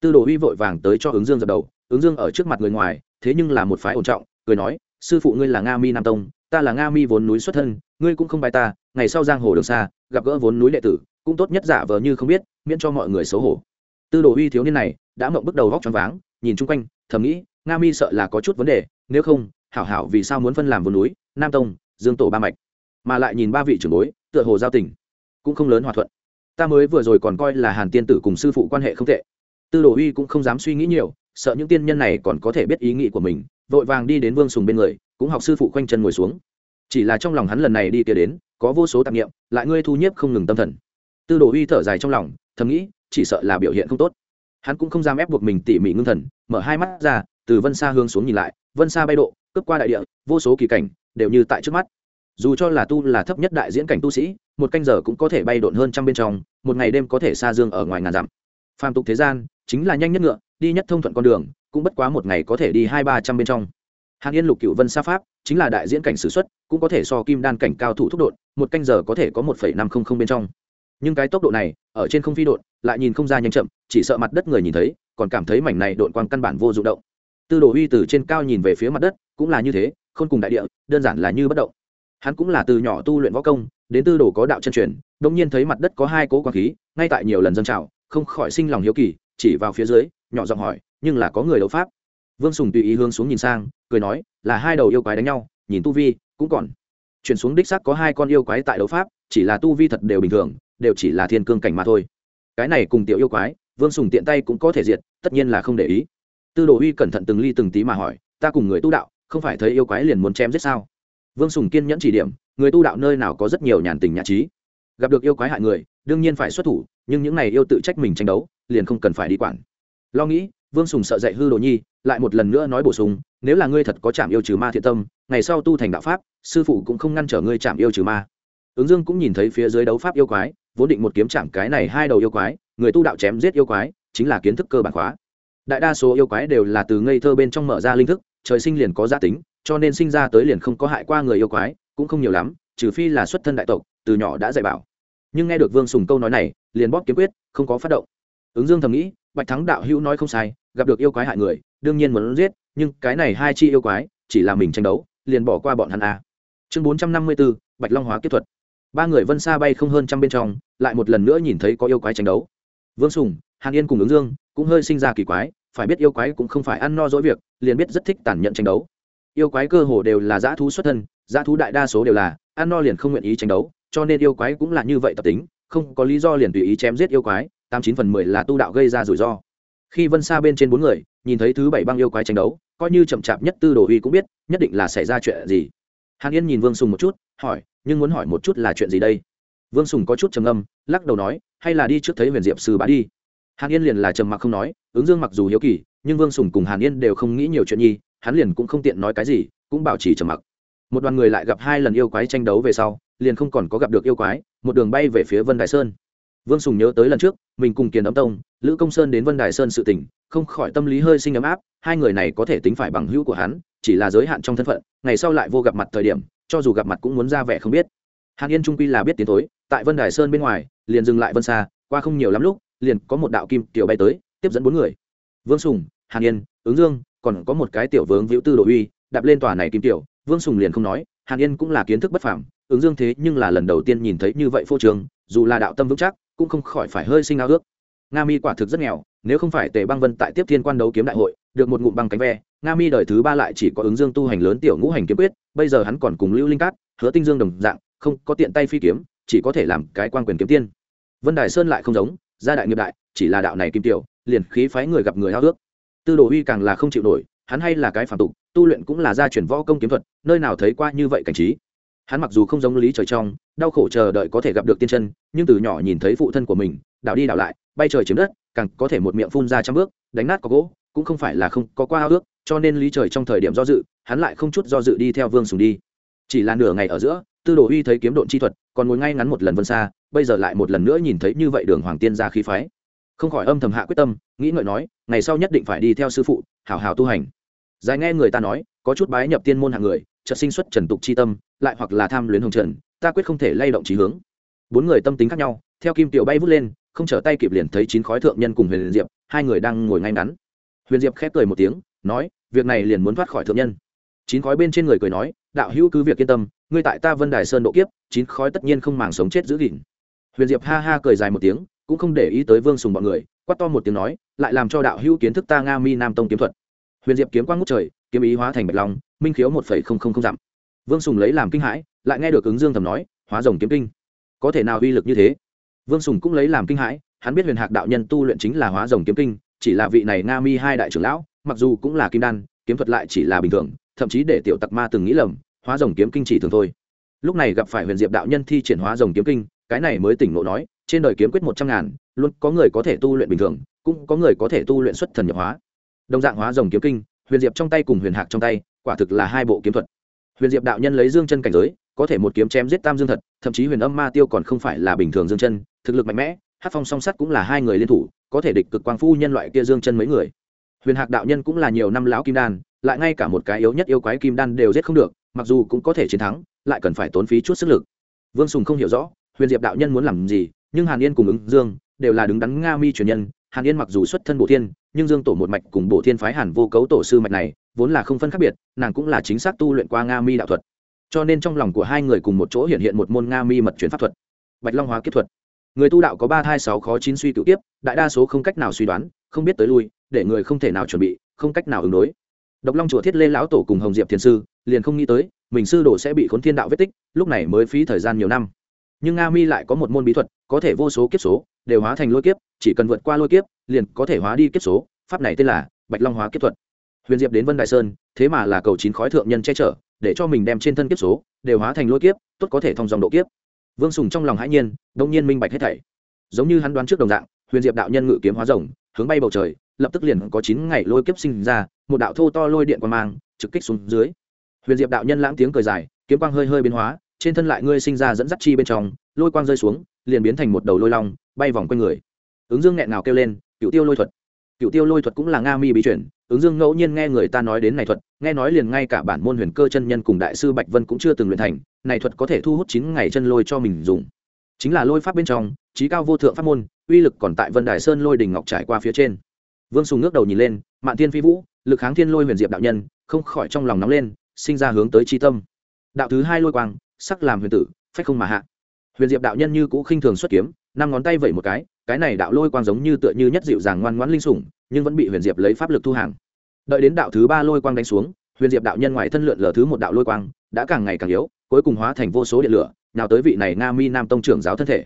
tư đồ uy vội vàng tới cho ứng dương dập đầu, ứng dương ở trước mặt người ngoài, thế nhưng là một phái ổn trọng, cười nói, sư phụ ngươi là nga mi nam tông, ta là nga mi vốn núi xuất thân, ngươi cũng không bài ta, ngày sau giang hồ đường xa, gặp gỡ vốn núi đệ tử, cũng tốt nhất giả vờ như không biết, miễn cho mọi người xấu hổ. Tư đồ uy thiếu niên này đã mộng bước đầu vóc t r váng, nhìn chung quanh, thầm nghĩ, nga mi sợ là có chút vấn đề, nếu không, hảo hảo vì sao muốn phân làm vốn núi, nam tông, dương tổ ba mạch, mà lại nhìn ba vị trưởng bối, tựa hồ giao tình cũng không lớn hòa thuận. Ta mới vừa rồi còn coi là hàn tiên tử cùng sư phụ quan hệ không tệ tư đồ uy cũng không dám suy nghĩ nhiều, sợ những tiên nhân này còn có thể biết ý nghĩ của mình, vội vàng đi đến vương sùng bên người, cũng học sư phụ khoanh chân ngồi xuống. Chỉ là trong lòng hắn lần này đi kia đến, có vô số tạp nghiệm lại ngươi thu nhiếp không ngừng tâm thần. Tư đồ uy thở dài trong lòng, thầm nghĩ, chỉ sợ là biểu hiện không tốt. Hắn cũng không dám ép buộc mình tỉ mỉ ngưng thần, mở hai mắt ra, từ vân xa hướng xuống nhìn lại, vân xa bay độ, cướp qua đại địa, vô số kỳ cảnh, đều như tại trước mắt. Dù cho là tu là thấp nhất đại diễn cảnh tu sĩ, một canh giờ cũng có thể bay độn hơn trăm bên trong, một ngày đêm có thể xa dương ở ngoài ngàn dặm phàm tục thế gian, chính là nhanh nhất ngựa, đi nhất thông thuận con đường, cũng bất quá một ngày có thể đi hai ba trăm bên trong. Hàn yên lục cựu vân sa pháp, chính là đại diễn cảnh s ử x u ấ t cũng có thể so kim đan cảnh cao thủ thúc đột, một canh giờ có thể có một phẩy năm không không bên trong. Nhưng cái tốc độ này, ở trên không phi đột, lại nhìn không ra nhanh chậm, chỉ sợ mặt đất người nhìn thấy, còn cảm thấy mảnh này đội quang căn bản vô dụng động. Tư đồ huy từ trên cao nhìn về phía mặt đất, cũng là như thế không cùng đại địa, đơn giản là như bất động. Hắn cũng là từ nhỏ tu luyện võ công, đến tư đồ có đạo chân truyền đông nhiên thấy mặt đất có hai cố quang khí, ngay tại nhiều lần dân trào không khỏi sinh lòng hiếu kỳ, chỉ vào phía dưới, nhỏ giọng hỏi, nhưng là có người đấu pháp? Vương sùng tùy ý hướng xuống nhìn sang, cười nói, là hai đầu yêu quái đánh nhau, nhìn tu vi cũng còn. Chuyển xuống đích xác có hai con yêu quái tại đấu pháp, chỉ là tu vi thật đều bình thường, đều chỉ là thiên cương cảnh mà thôi. Cái này cùng tiểu yêu quái, vương sùng tiện tay cũng có thể diệt, tất nhiên là không để ý. Tư đồ uy cẩn thận từng ly từng tí mà hỏi, ta cùng người tu đạo, không phải thấy yêu quái liền muốn chém giết sao? Vương sùng kiên nhẫn chỉ điểm, người tu đạo nơi nào có rất nhiều nhàn tình nhã trí? Gặp được yêu quái hại người, đương nhiên phải xuất thủ nhưng những này yêu tự trách mình tranh đấu, liền không cần phải đi quản. Lo nghĩ, vương sùng sợ dạy hư đồ nhi, lại một lần nữa nói bổ sung, nếu là ngươi thật có chạm yêu trừ ma thiện tâm, ngày sau tu thành đạo pháp, sư phụ cũng không ngăn trở ngươi chạm yêu trừ ma. Ứng dương cũng nhìn thấy phía dưới đấu pháp yêu quái, vốn định một kiếm chạm cái này hai đầu yêu quái, người tu đạo chém giết yêu quái, chính là kiến thức cơ bản khóa đại đa số yêu quái đều là từ ngây thơ bên trong mở ra linh thức, trời sinh liền có gia tính, cho nên sinh ra tới liền không có hại qua người yêu quái, cũng không nhiều lắm, trừ phi là xuất thân đại tộc, từ nhỏ đã dạy bảo. Nhưng nghe được vương sùng câu nói này liền bóp kiếm quyết, không có phát động. Ứng dương thầm nghĩ, bạch thắng đạo hữu nói không sai, gặp được yêu quái hại người, đương nhiên muốn giết, nhưng cái này hai chi yêu quái, chỉ là mình tranh đấu, liền bỏ qua bọn hắn a chương bốn trăm năm mươi b ố bạch long hóa kết thuật. Ba người vân xa bay không hơn trăm bên trong, lại một lần nữa nhìn thấy có yêu quái tranh đấu. Vương sùng, hàn yên cùng ứng dương cũng hơi sinh ra kỳ quái, phải biết yêu quái cũng không phải ăn no dỗi việc, liền biết rất thích tàn nhẫn tranh đấu. Yêu quái cơ hồ đều là dã thú xuất thân, dã thú đại đa số đều là ăn no liền không nguyện ý tranh đấu, cho nên yêu quái cũng là như vậy tập tính không có lý do liền tùy ý chém giết yêu quái, tám chín phần mười là tu đạo gây ra rủi ro. Khi vân xa bên trên bốn người, nhìn thấy thứ bảy băng yêu quái tranh đấu, coi như chậm chạp nhất tư đồ uy cũng biết, nhất định là xảy ra chuyện gì. Hàn yên nhìn vương sùng một chút, hỏi, nhưng muốn hỏi một chút là chuyện gì đây? Vương sùng có chút trầm âm lắc đầu nói, hay là đi trước thấy huyền diệp sư bá đi. Hàn yên liền là trầm mặc không nói, ứng dương mặc dù hiếu kỳ, nhưng vương sùng cùng hàn yên đều không nghĩ nhiều chuyện nhi, hắn liền cũng không tiện nói cái gì, cũng bảo trì trầm mặc. Một đoàn người lại gặp hai lần yêu quái tranh đấu về sau, liền không còn có gặp được yêu quái một đường bay về phía vân đài sơn. Vương sùng nhớ tới lần trước, mình cùng kiền ấm tông, lữ công sơn đến vân đài sơn sự tỉnh không khỏi tâm lý hơi sinh ấm áp, hai người này có thể tính phải bằng hữu của hắn, chỉ là giới hạn trong thân phận, ngày sau lại vô gặp mặt thời điểm, cho dù gặp mặt cũng muốn ra vẻ không biết. Hàn yên trung quy là biết tiến tối tại vân đài sơn bên ngoài, liền dừng lại vân xa qua không nhiều lắm lúc, liền có một đạo kim tiểu bay tới, tiếp dẫn bốn người. Vương sùng, hàn yên, ứng dương, còn có một cái tiểu vướng víu tư đồ uy, đạp lên tòa này kim tiểu, vương sùng liền không nói, hàn yên cũng là kiến thức bất phẳng ứng dương thế nhưng là lần đầu tiên nhìn thấy như vậy phô trường dù là đạo tâm vững chắc, cũng không khỏi phải hơi sinh ao ước. Nga mi quả thực rất nghèo, nếu không phải tề băng vân tại tiếp thiên quan đấu kiếm đại hội, được một ngụm băng cánh ve, nga mi đời thứ ba lại chỉ có ứng dương tu hành lớn tiểu ngũ hành kiếm quyết, bây giờ hắn còn cùng lưu linh cát, hứa tinh dương đồng dạng, không có tiện tay phi kiếm, chỉ có thể làm cái quan quyền kiếm tiên. Vân đài sơn lại không giống, gia đại nghiệp đại, chỉ là đạo này kim tiểu, liền khí phái người gặp người hao ước. Tư đồ Huy càng là không chịu nổi, hắn hay là cái phản tục, tu luyện cũng là gia truyền võ công kiếm thuật, nơi nào thấy qua như vậy cảnh trí hắn mặc dù không giống lý trời trong, đau khổ chờ đợi có thể gặp được tiên chân, nhưng từ nhỏ nhìn thấy phụ thân của mình, đảo đi đảo lại, bay trời chiếm đất, càng có thể một miệng phun ra trăm bước, đánh nát có gỗ, cũng không phải là không có qua ao ước, cho nên lý trời trong thời điểm do dự, hắn lại không chút do dự đi theo vương sùng đi. Chỉ là nửa ngày ở giữa, tư đồ uy thấy kiếm độn chi thuật, còn ngồi ngay ngắn một lần vân xa, bây giờ lại một lần nữa nhìn thấy như vậy đường hoàng tiên ra khí phái. Không khỏi âm thầm hạ quyết tâm, nghĩ ngợi nói, ngày sau nhất định phải đi theo sư phụ, hảo hảo tu hành. Dài nghe người ta nói, có chút bái nhập tiên môn hạng người chợt sinh xuất trần tục chi tâm, lại hoặc là tham luyến hồng trần, ta quyết không thể lay động trí hướng. Bốn người tâm tính khác nhau, theo kim tiểu bay vút lên, không trở tay kịp liền thấy chín khói thượng nhân cùng huyền diệp, hai người đang ngồi ngay ngắn. Huyền diệp khép cười một tiếng, nói, việc này liền muốn thoát khỏi thượng nhân. Chín khói bên trên người cười nói, đạo hữu cứ việc yên tâm, ngươi tại ta vân đài sơn độ kiếp, chín khói tất nhiên không màng sống chết giữ gìn. Huyền diệp ha ha cười dài một tiếng, cũng không để ý tới vương sùng bọn người, quát to một tiếng nói, lại làm cho đạo hữu kiến thức ta nga mi nam tông kiếm thuật. Huyền diệp kiếm quang ngút trời kiếm ý hóa thành bạch long, minh khiếu một phẩy không không không dặm. Vương sùng lấy làm kinh hãi, lại nghe được ứng dương thầm nói, hóa rồng kiếm kinh. Có thể nào uy lực như thế? Vương sùng cũng lấy làm kinh hãi, hắn biết huyền hạc đạo nhân tu luyện chính là hóa rồng kiếm kinh, chỉ là vị này nga mi hai đại trưởng lão, mặc dù cũng là kim đan, kiếm thuật lại chỉ là bình thường, thậm chí để tiểu tặc ma từng nghĩ lầm, hóa rồng kiếm kinh chỉ thường thôi. Lúc này gặp phải huyền diệp đạo nhân thi triển hóa rồng kiếm kinh, cái này mới tỉnh ngộ nói, trên đời kiếm quyết một trăm ngàn, luôn có người có thể tu luyện bình thường, cũng có người có thể tu luyện xuất thần nhập hóa. Đồng dạng hóa rồng kiếm kinh huyền diệp trong tay cùng huyền hạc trong tay, quả thực là hai bộ kiếm thuật. Huyền diệp đạo nhân lấy dương chân cảnh giới, có thể một kiếm chém giết tam dương thật, thậm chí huyền âm ma tiêu còn không phải là bình thường dương chân, thực lực mạnh mẽ, hát phong song sắt cũng là hai người liên thủ, có thể địch cực quang phu nhân loại kia dương chân mấy người. Huyền hạc đạo nhân cũng là nhiều năm lão kim đan, lại ngay cả một cái yếu nhất yêu quái kim đan đều giết không được, mặc dù cũng có thể chiến thắng, lại cần phải tốn phí chút sức lực. Vương sùng không hiểu rõ, huyền diệp đạo nhân muốn làm gì, nhưng hàn yên cùng ứng dương, đều là đứng đắn nga mi truyền nhân hàn yên mặc dù xuất thân bộ thiên, nhưng dương tổ một mạch cùng bộ thiên phái hàn vô cấu tổ sư mạch này vốn là không phân khác biệt, nàng cũng là chính xác tu luyện qua nga mi đạo thuật. Cho nên trong lòng của hai người cùng một chỗ hiện hiện một môn nga mi mật chuyển pháp thuật. Bạch long hóa kiếp thuật. Người tu đạo có ba thai sáu khó chín suy tự tiếp đại đa số không cách nào suy đoán, không biết tới lui, để người không thể nào chuẩn bị, không cách nào ứng đối. Độc long chùa thiết lê lão tổ cùng hồng diệp thiền sư liền không nghĩ tới, mình sư đồ sẽ bị khốn thiên đạo vết tích, lúc này mới phí thời gian nhiều năm nhưng nga mi lại có một môn bí thuật, có thể vô số kiếp số, đều hóa thành lôi kiếp, chỉ cần vượt qua lôi kiếp, liền có thể hóa đi kiếp số. Pháp này tên là bạch long hóa kiếp thuật. Huyền diệp đến vân đại sơn, thế mà là cầu chín khói thượng nhân che chở, để cho mình đem trên thân kiếp số đều hóa thành lôi kiếp, tốt có thể thông dòng độ kiếp. Vương sùng trong lòng hãi nhiên, đông nhiên minh bạch hết thảy. Giống như hắn đoán trước đồng dạng, huyền diệp đạo nhân ngự kiếm hóa rồng, hướng bay bầu trời, lập tức liền có chín ngày lôi kiếp sinh ra, một đạo thô to lôi điện quan mang, trực kích xuống dưới. Huyền diệp đạo nhân lãng tiếng cười dài, kiếm quang hơi hơi biến hóa trên thân lại ngươi sinh ra dẫn dắt chi bên trong, lôi quang rơi xuống, liền biến thành một đầu lôi long, bay vòng quanh người. Ứng dương nghẹn ngào kêu lên cựu tiêu lôi thuật. Cựu tiêu lôi thuật cũng là nga mi bí chuyển ứng dương ngẫu nhiên nghe người ta nói đến này thuật, nghe nói liền ngay cả bản môn huyền cơ chân nhân cùng đại sư bạch vân cũng chưa từng luyện thành, này thuật có thể thu hút chín ngày chân lôi cho mình dùng. Chính là lôi pháp bên trong trí cao vô thượng pháp môn, uy lực còn tại vân đài sơn lôi đình ngọc trải qua phía trên. Vương sùng ngước đầu nhìn lên, mạn thiên phi vũ, lực kháng thiên lôi huyền diệp đạo nhân, không khỏi trong lòng nóng lên, sinh ra hướng tới tri tâm. Đạo thứ hai lôi quang sắc làm huyền tử, phách không mà hạ. Huyền diệp đạo nhân như cũ khinh thường xuất kiếm, năm ngón tay vẩy một cái cái này đạo lôi quang giống như tựa như nhất dịu dàng ngoan ngoãn linh sủng, nhưng vẫn bị huyền diệp lấy pháp lực thu hàng. Đợi đến đạo thứ ba lôi quang đánh xuống, huyền diệp đạo nhân ngoài thân lượn lờ thứ một đạo lôi quang, đã càng ngày càng yếu, cuối cùng hóa thành vô số điện lửa nào tới vị này nga mi nam tông trưởng giáo thân thể.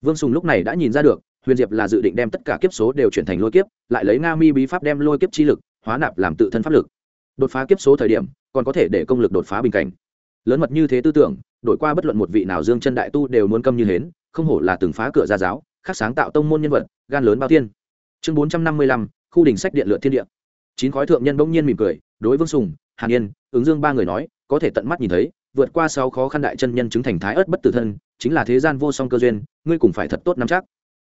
Vương sùng lúc này đã nhìn ra được, huyền diệp là dự định đem tất cả kiếp số đều chuyển thành lôi kiếp, lại lấy nga mi bí pháp đem lôi kiếp chi lực, hóa nạp làm tự thân pháp lực. Đột phá kiếp số thời điểm, còn có thể để công lực đột phá bình cảnh. Lớn mật như thế tư tưởng đổi qua bất luận một vị nào dương chân đại tu đều muốn câm như hến, không hổ là từng phá cửa ra giáo khắc sáng tạo tông môn nhân vật, gan lớn bao thiên. Chương bốn trăm năm mươi lăm, khu đình sách điện lượt thiên địa. Chín khói thượng nhân bỗng nhiên mỉm cười, đối vương sùng, hàn yên, ứng dương ba người nói, có thể tận mắt nhìn thấy, vượt qua sáu khó khăn đại chân nhân chứng thành thái ớt bất tử thân, chính là thế gian vô song cơ duyên, ngươi cùng phải thật tốt nắm chắc.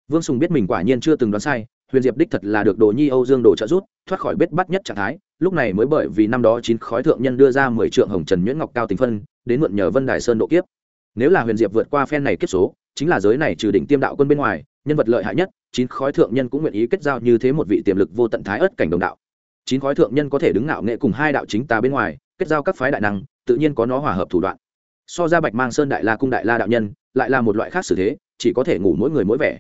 Vương sùng biết mình quả nhiên chưa từng đoán sai, huyền diệp đích thật là được đồ nhi âu dương đồ trợ rút thoát khỏi bết bắt nhất trạng thái, lúc này mới bởi vì năm đó chín khói thượng nhân đưa ra mười trượng hồng trần nhuyễn ngọc cao tình phân đến mượn nhờ vân đài sơn độ kiếp. Nếu là huyền diệp vượt qua phen này kiếp số, chính là giới này trừ đỉnh tiêm đạo quân bên ngoài, nhân vật lợi hại nhất, chín khói thượng nhân cũng nguyện ý kết giao như thế một vị tiềm lực vô tận thái ớt cảnh đồng đạo. Chín khói thượng nhân có thể đứng ngạo nghệ cùng hai đạo chính tà bên ngoài, kết giao các phái đại năng, tự nhiên có nó hòa hợp thủ đoạn. So ra bạch mang sơn đại la cung đại la đạo nhân, lại là một loại khác xử thế, chỉ có thể ngủ mỗi người mỗi vẻ.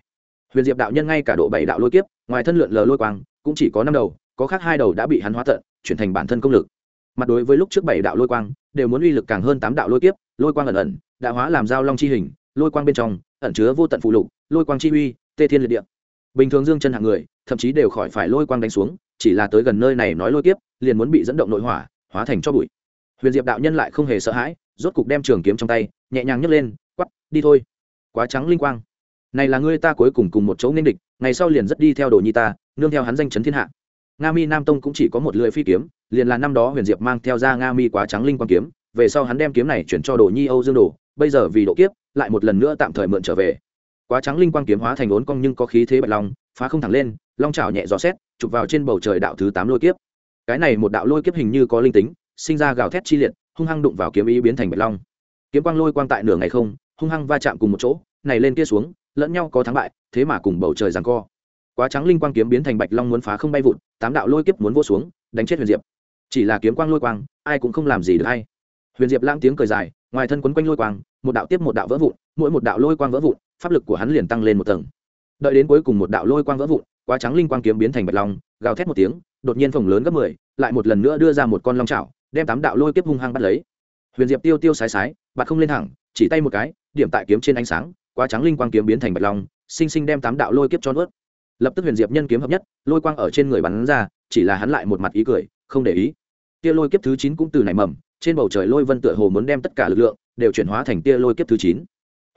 Huyền diệp đạo nhân ngay cả độ bảy đạo lôi kiếp, ngoài thân lượn lờ lôi quang, cũng chỉ có năm đầu, có khác hai đầu đã bị hắn hóa tận, chuyển thành bản thân công lực mặt đối với lúc trước bảy đạo lôi quang, đều muốn uy lực càng hơn tám đạo lôi kiếp, lôi quang ẩn ẩn, đã hóa làm giao long chi hình, lôi quang bên trong, ẩn chứa vô tận phụ lục, lôi quang chi uy, tê thiên liệt địa. Bình thường dương chân hạng người, thậm chí đều khỏi phải lôi quang đánh xuống, chỉ là tới gần nơi này nói lôi kiếp, liền muốn bị dẫn động nội hỏa, hóa thành cho bụi. Huyền diệp đạo nhân lại không hề sợ hãi, rốt cục đem trường kiếm trong tay, nhẹ nhàng nhấc lên quắp đi thôi. Quá trắng linh quang. Này là ngươi ta cuối cùng cùng một chỗ nên địch, ngày sau liền rất đi theo đồ nhi ta, nương theo hắn danh chấn thiên hạ nga mi nam tông cũng chỉ có một lưỡi phi kiếm, liền là năm đó huyền diệp mang theo ra nga mi quá trắng linh quang kiếm, về sau hắn đem kiếm này chuyển cho đồ nhi âu dương đồ, bây giờ vì độ kiếp, lại một lần nữa tạm thời mượn trở về. Quá trắng linh quang kiếm hóa thành ốn cong nhưng có khí thế bạch long, phá không thẳng lên, long trào nhẹ gió xét chụp vào trên bầu trời đạo thứ tám lôi kiếp. Cái này một đạo lôi kiếp hình như có linh tính, sinh ra gào thét chi liệt, hung hăng đụng vào kiếm ý biến thành bạch long. Kiếm quang lôi quang tại nửa ngày không, hung hăng va chạm cùng một chỗ, này lên kia xuống, lẫn nhau có thắng bại, thế mà cùng bầu trời giằng co quá trắng linh quang kiếm biến thành bạch long muốn phá không bay vụt, tám đạo lôi kiếp muốn vô xuống, đánh chết huyền diệp. Chỉ là kiếm quang lôi quang, ai cũng không làm gì được hay. Huyền diệp lãng tiếng cười dài, ngoài thân quấn quanh lôi quang, một đạo tiếp một đạo vỡ vụn, mỗi một đạo lôi quang vỡ vụn, pháp lực của hắn liền tăng lên một tầng. Đợi đến cuối cùng một đạo lôi quang vỡ vụn, quá trắng linh quang kiếm biến thành bạch long, gào thét một tiếng, đột nhiên phồng lớn gấp mười, lại một lần nữa đưa ra một con long chảo, đem tám đạo lôi kiếp hung hăng bắt lấy. Huyền diệp tiêu tiêu sái sái, bạt không lên thẳng, chỉ tay một cái, điểm tại kiếm trên ánh sáng, quá trắng linh quang kiếm biến thành bạch long, sinh sinh đem tám đạo lôi kiếp cho nuốt lập tức huyền diệp nhân kiếm hợp nhất, lôi quang ở trên người bắn ra, chỉ là hắn lại một mặt ý cười, không để ý. Tia lôi kiếp thứ chín cũng từ nảy mầm, trên bầu trời lôi vân tựa hồ muốn đem tất cả lực lượng đều chuyển hóa thành tia lôi kiếp thứ chín.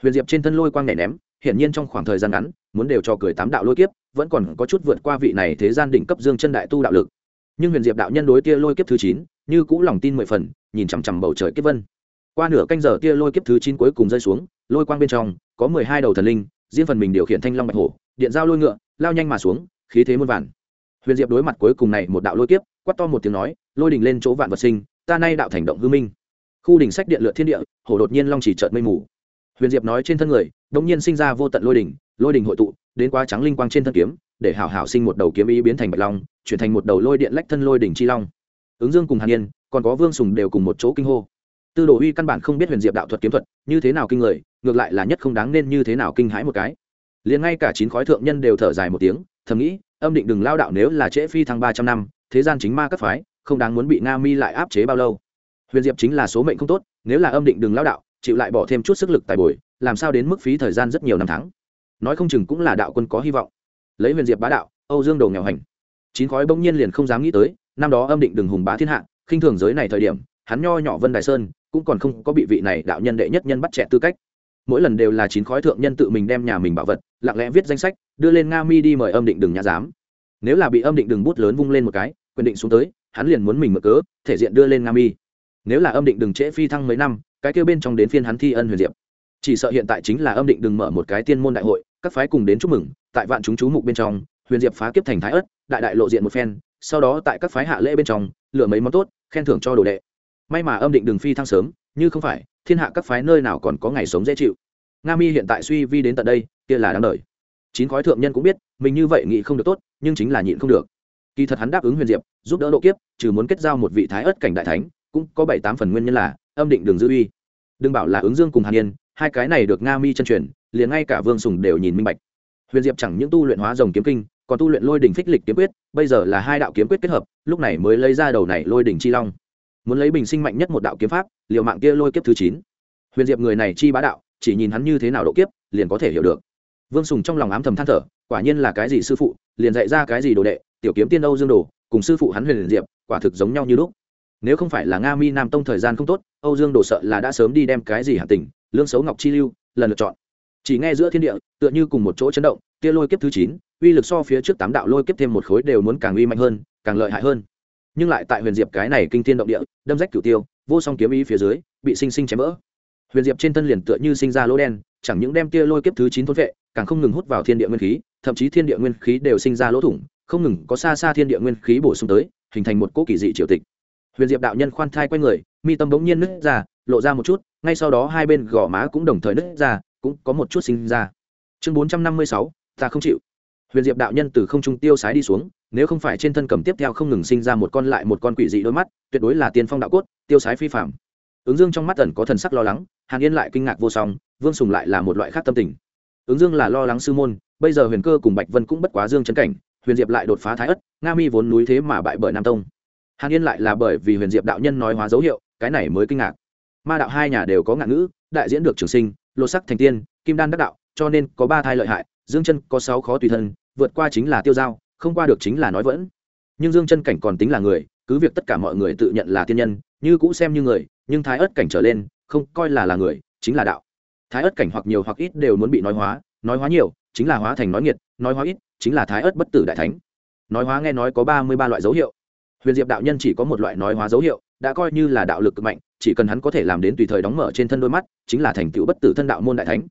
Huyền diệp trên thân lôi quang nhảy ném, hiển nhiên trong khoảng thời gian ngắn, muốn đều cho cười tám đạo lôi kiếp, vẫn còn có chút vượt qua vị này thế gian đỉnh cấp dương chân đại tu đạo lực. Nhưng huyền diệp đạo nhân đối tia lôi kiếp thứ chín, như cũ lòng tin mười phần, nhìn chằm chằm bầu trời kiếp vân. Qua nửa canh giờ tia lôi kiếp thứ chín cuối cùng rơi xuống, lôi quang bên trong, có mười hai đầu thần linh, riêng phần mình điều khiển thanh long bạch hổ, điện giao lôi ngựa lao nhanh mà xuống, khí thế muôn vàn. Huyền diệp đối mặt cuối cùng này một đạo lôi kiếp, quát to một tiếng nói, lôi đình lên chỗ vạn vật sinh, ta nay đạo thành động hư minh. Khu đình sách điện lượt thiên địa, hổ đột nhiên long chỉ trợn mây mù. Huyền diệp nói trên thân người đông nhiên sinh ra vô tận lôi đình lôi đình hội tụ, đến quá trắng linh quang trên thân kiếm, để hảo hảo sinh một đầu kiếm ý biến thành bạch long, chuyển thành một đầu lôi điện lách thân lôi đỉnh chi long. Ứng dương cùng hàn yên, còn có vương sùng đều cùng một chỗ kinh hô. Tư đồ uy căn bản không biết huyền diệp đạo thuật kiếm thuật, như thế nào kinh người, ngược lại là nhất không đáng nên như thế nào kinh hãi một cái liền ngay cả chín khói thượng nhân đều thở dài một tiếng, thầm nghĩ, âm định đừng lao đạo nếu là trễ phi thăng ba trăm năm, thế gian chính ma cấp phái, không đáng muốn bị nga mi lại áp chế bao lâu. Huyền diệp chính là số mệnh không tốt, nếu là âm định đừng lao đạo, chịu lại bỏ thêm chút sức lực tài bồi, làm sao đến mức phí thời gian rất nhiều năm tháng? Nói không chừng cũng là đạo quân có hy vọng. Lấy huyền diệp bá đạo, âu dương đồ nghèo hành. Chín khói bỗng nhiên liền không dám nghĩ tới, năm đó âm định đừng hùng bá thiên hạ, khinh thường giới này thời điểm, hắn nho nhỏ vân đài sơn, cũng còn không có bị vị này đạo nhân đệ nhất nhân bắt trẻ tư cách mỗi lần đều là chín khói thượng nhân tự mình đem nhà mình bảo vật, lặng lẽ viết danh sách, đưa lên nga mi đi mời âm định đừng nhà giám. Nếu là bị âm định đừng bút lớn vung lên một cái quyền định xuống tới, hắn liền muốn mình mở cớ, thể diện đưa lên nga mi. Nếu là âm định đừng trễ phi thăng mấy năm, cái kêu bên trong đến phiên hắn thi ân huyền diệp. Chỉ sợ hiện tại chính là âm định đừng mở một cái tiên môn đại hội, các phái cùng đến chúc mừng, tại vạn chúng chú mục bên trong, huyền diệp phá kiếp thành thái ất đại đại lộ diện một phen, sau đó tại các phái hạ lễ bên trong, lựa mấy món tốt, khen thưởng cho đồ đệ. May mà âm định đừng phi thăng sớm như không phải, thiên hạ các phái nơi nào còn có ngày sống dễ chịu. Nga mi hiện tại suy vi đến tận đây, kia là đáng đời. Chín khói thượng nhân cũng biết, mình như vậy nghĩ không được tốt, nhưng chính là nhịn không được. Kỳ thật hắn đáp ứng huyền diệp, giúp đỡ độ kiếp, trừ muốn kết giao một vị thái ớt cảnh đại thánh, cũng có bảy tám phần nguyên nhân là, âm định đường dư uy. Đừng bảo là ứng dương cùng hàn yên, hai cái này được nga mi chân truyền, liền ngay cả vương sùng đều nhìn minh bạch. Huyền diệp chẳng những tu luyện hóa rồng kiếm kinh, còn tu luyện lôi đỉnh phích lịch kiếm quyết, bây giờ là hai đạo kiếm quyết kết hợp, lúc này mới lấy ra đầu này lôi đỉnh chi long muốn lấy bình sinh mạnh nhất một đạo kiếm pháp liệu mạng kia lôi kiếp thứ chín. Huyền diệp người này chi bá đạo, chỉ nhìn hắn như thế nào độ kiếp, liền có thể hiểu được. Vương sùng trong lòng ám thầm than thở, quả nhiên là cái gì sư phụ, liền dạy ra cái gì đồ đệ, tiểu kiếm tiên âu dương đồ, cùng sư phụ hắn huyền diệp, quả thực giống nhau như lúc. Nếu không phải là nga mi nam tông thời gian không tốt, âu dương đồ sợ là đã sớm đi đem cái gì hạ tình, lương xấu ngọc chi lưu, lần lựa chọn. Chỉ nghe giữa thiên địa, tựa như cùng một chỗ chấn động tia lôi kiếp thứ chín, uy lực so phía trước tám đạo lôi kiếp thêm một khối đều muốn càng uy mạnh hơn, càng lợi hại hơn nhưng lại tại huyền diệp cái này kinh thiên động địa, đâm rách cửu tiêu, vô song kiếm ý phía dưới, bị sinh sinh chém vỡ. Huyền diệp trên thân liền tựa như sinh ra lỗ đen, chẳng những đem tia lôi kiếp thứ chín thôn vệ, càng không ngừng hút vào thiên địa nguyên khí, thậm chí thiên địa nguyên khí đều sinh ra lỗ thủng, không ngừng có xa xa thiên địa nguyên khí bổ sung tới, hình thành một cỗ kỳ dị triều tịch. Huyền diệp đạo nhân khoan thai quay người, mi tâm bỗng nhiên nứt ra, lộ ra một chút, ngay sau đó hai bên gò má cũng đồng thời nứt ra, cũng có một chút sinh ra. Chương bốn trăm năm mươi sáu, ta không chịu. Huyền diệp đạo nhân từ không trung tiêu sái đi xuống nếu không phải trên thân cầm tiếp theo không ngừng sinh ra một con lại một con quỷ dị đôi mắt, tuyệt đối là tiên phong đạo cốt, tiêu sái phi phạm ứng dương trong mắt ẩn có thần sắc lo lắng, hàn yên lại kinh ngạc vô song, vương sùng lại là một loại khác tâm tình. Ứng dương là lo lắng sư môn, bây giờ huyền cơ cùng bạch vân cũng bất quá dương chấn cảnh, huyền diệp lại đột phá thái ất, nga mi vốn núi thế mà bại bởi nam tông. Hàn yên lại là bởi vì huyền diệp đạo nhân nói hóa dấu hiệu, cái này mới kinh ngạc. Ma đạo hai nhà đều có ngạn ngữ, đại diễn được trường sinh, lột sắc thành tiên, kim đan đắc đạo, cho nên có ba thai lợi hại, dương chân có sáu khó tùy thân, vượt qua chính là tiêu dao không qua được chính là nói vẫn. Nhưng dương chân cảnh còn tính là người, cứ việc tất cả mọi người tự nhận là tiên nhân, như cũ xem như người, nhưng thái ớt cảnh trở lên, không coi là là người, chính là đạo. Thái ớt cảnh hoặc nhiều hoặc ít đều muốn bị nói hóa nói hóa nhiều, chính là hóa thành nói nghiệt, nói hóa ít, chính là thái ớt bất tử đại thánh. Nói hóa nghe nói có ba mươi ba loại dấu hiệu. Huyền diệp đạo nhân chỉ có một loại nói hóa dấu hiệu, đã coi như là đạo lực cực mạnh, chỉ cần hắn có thể làm đến tùy thời đóng mở trên thân đôi mắt, chính là thành tựu bất tử thân đạo môn đại thánh.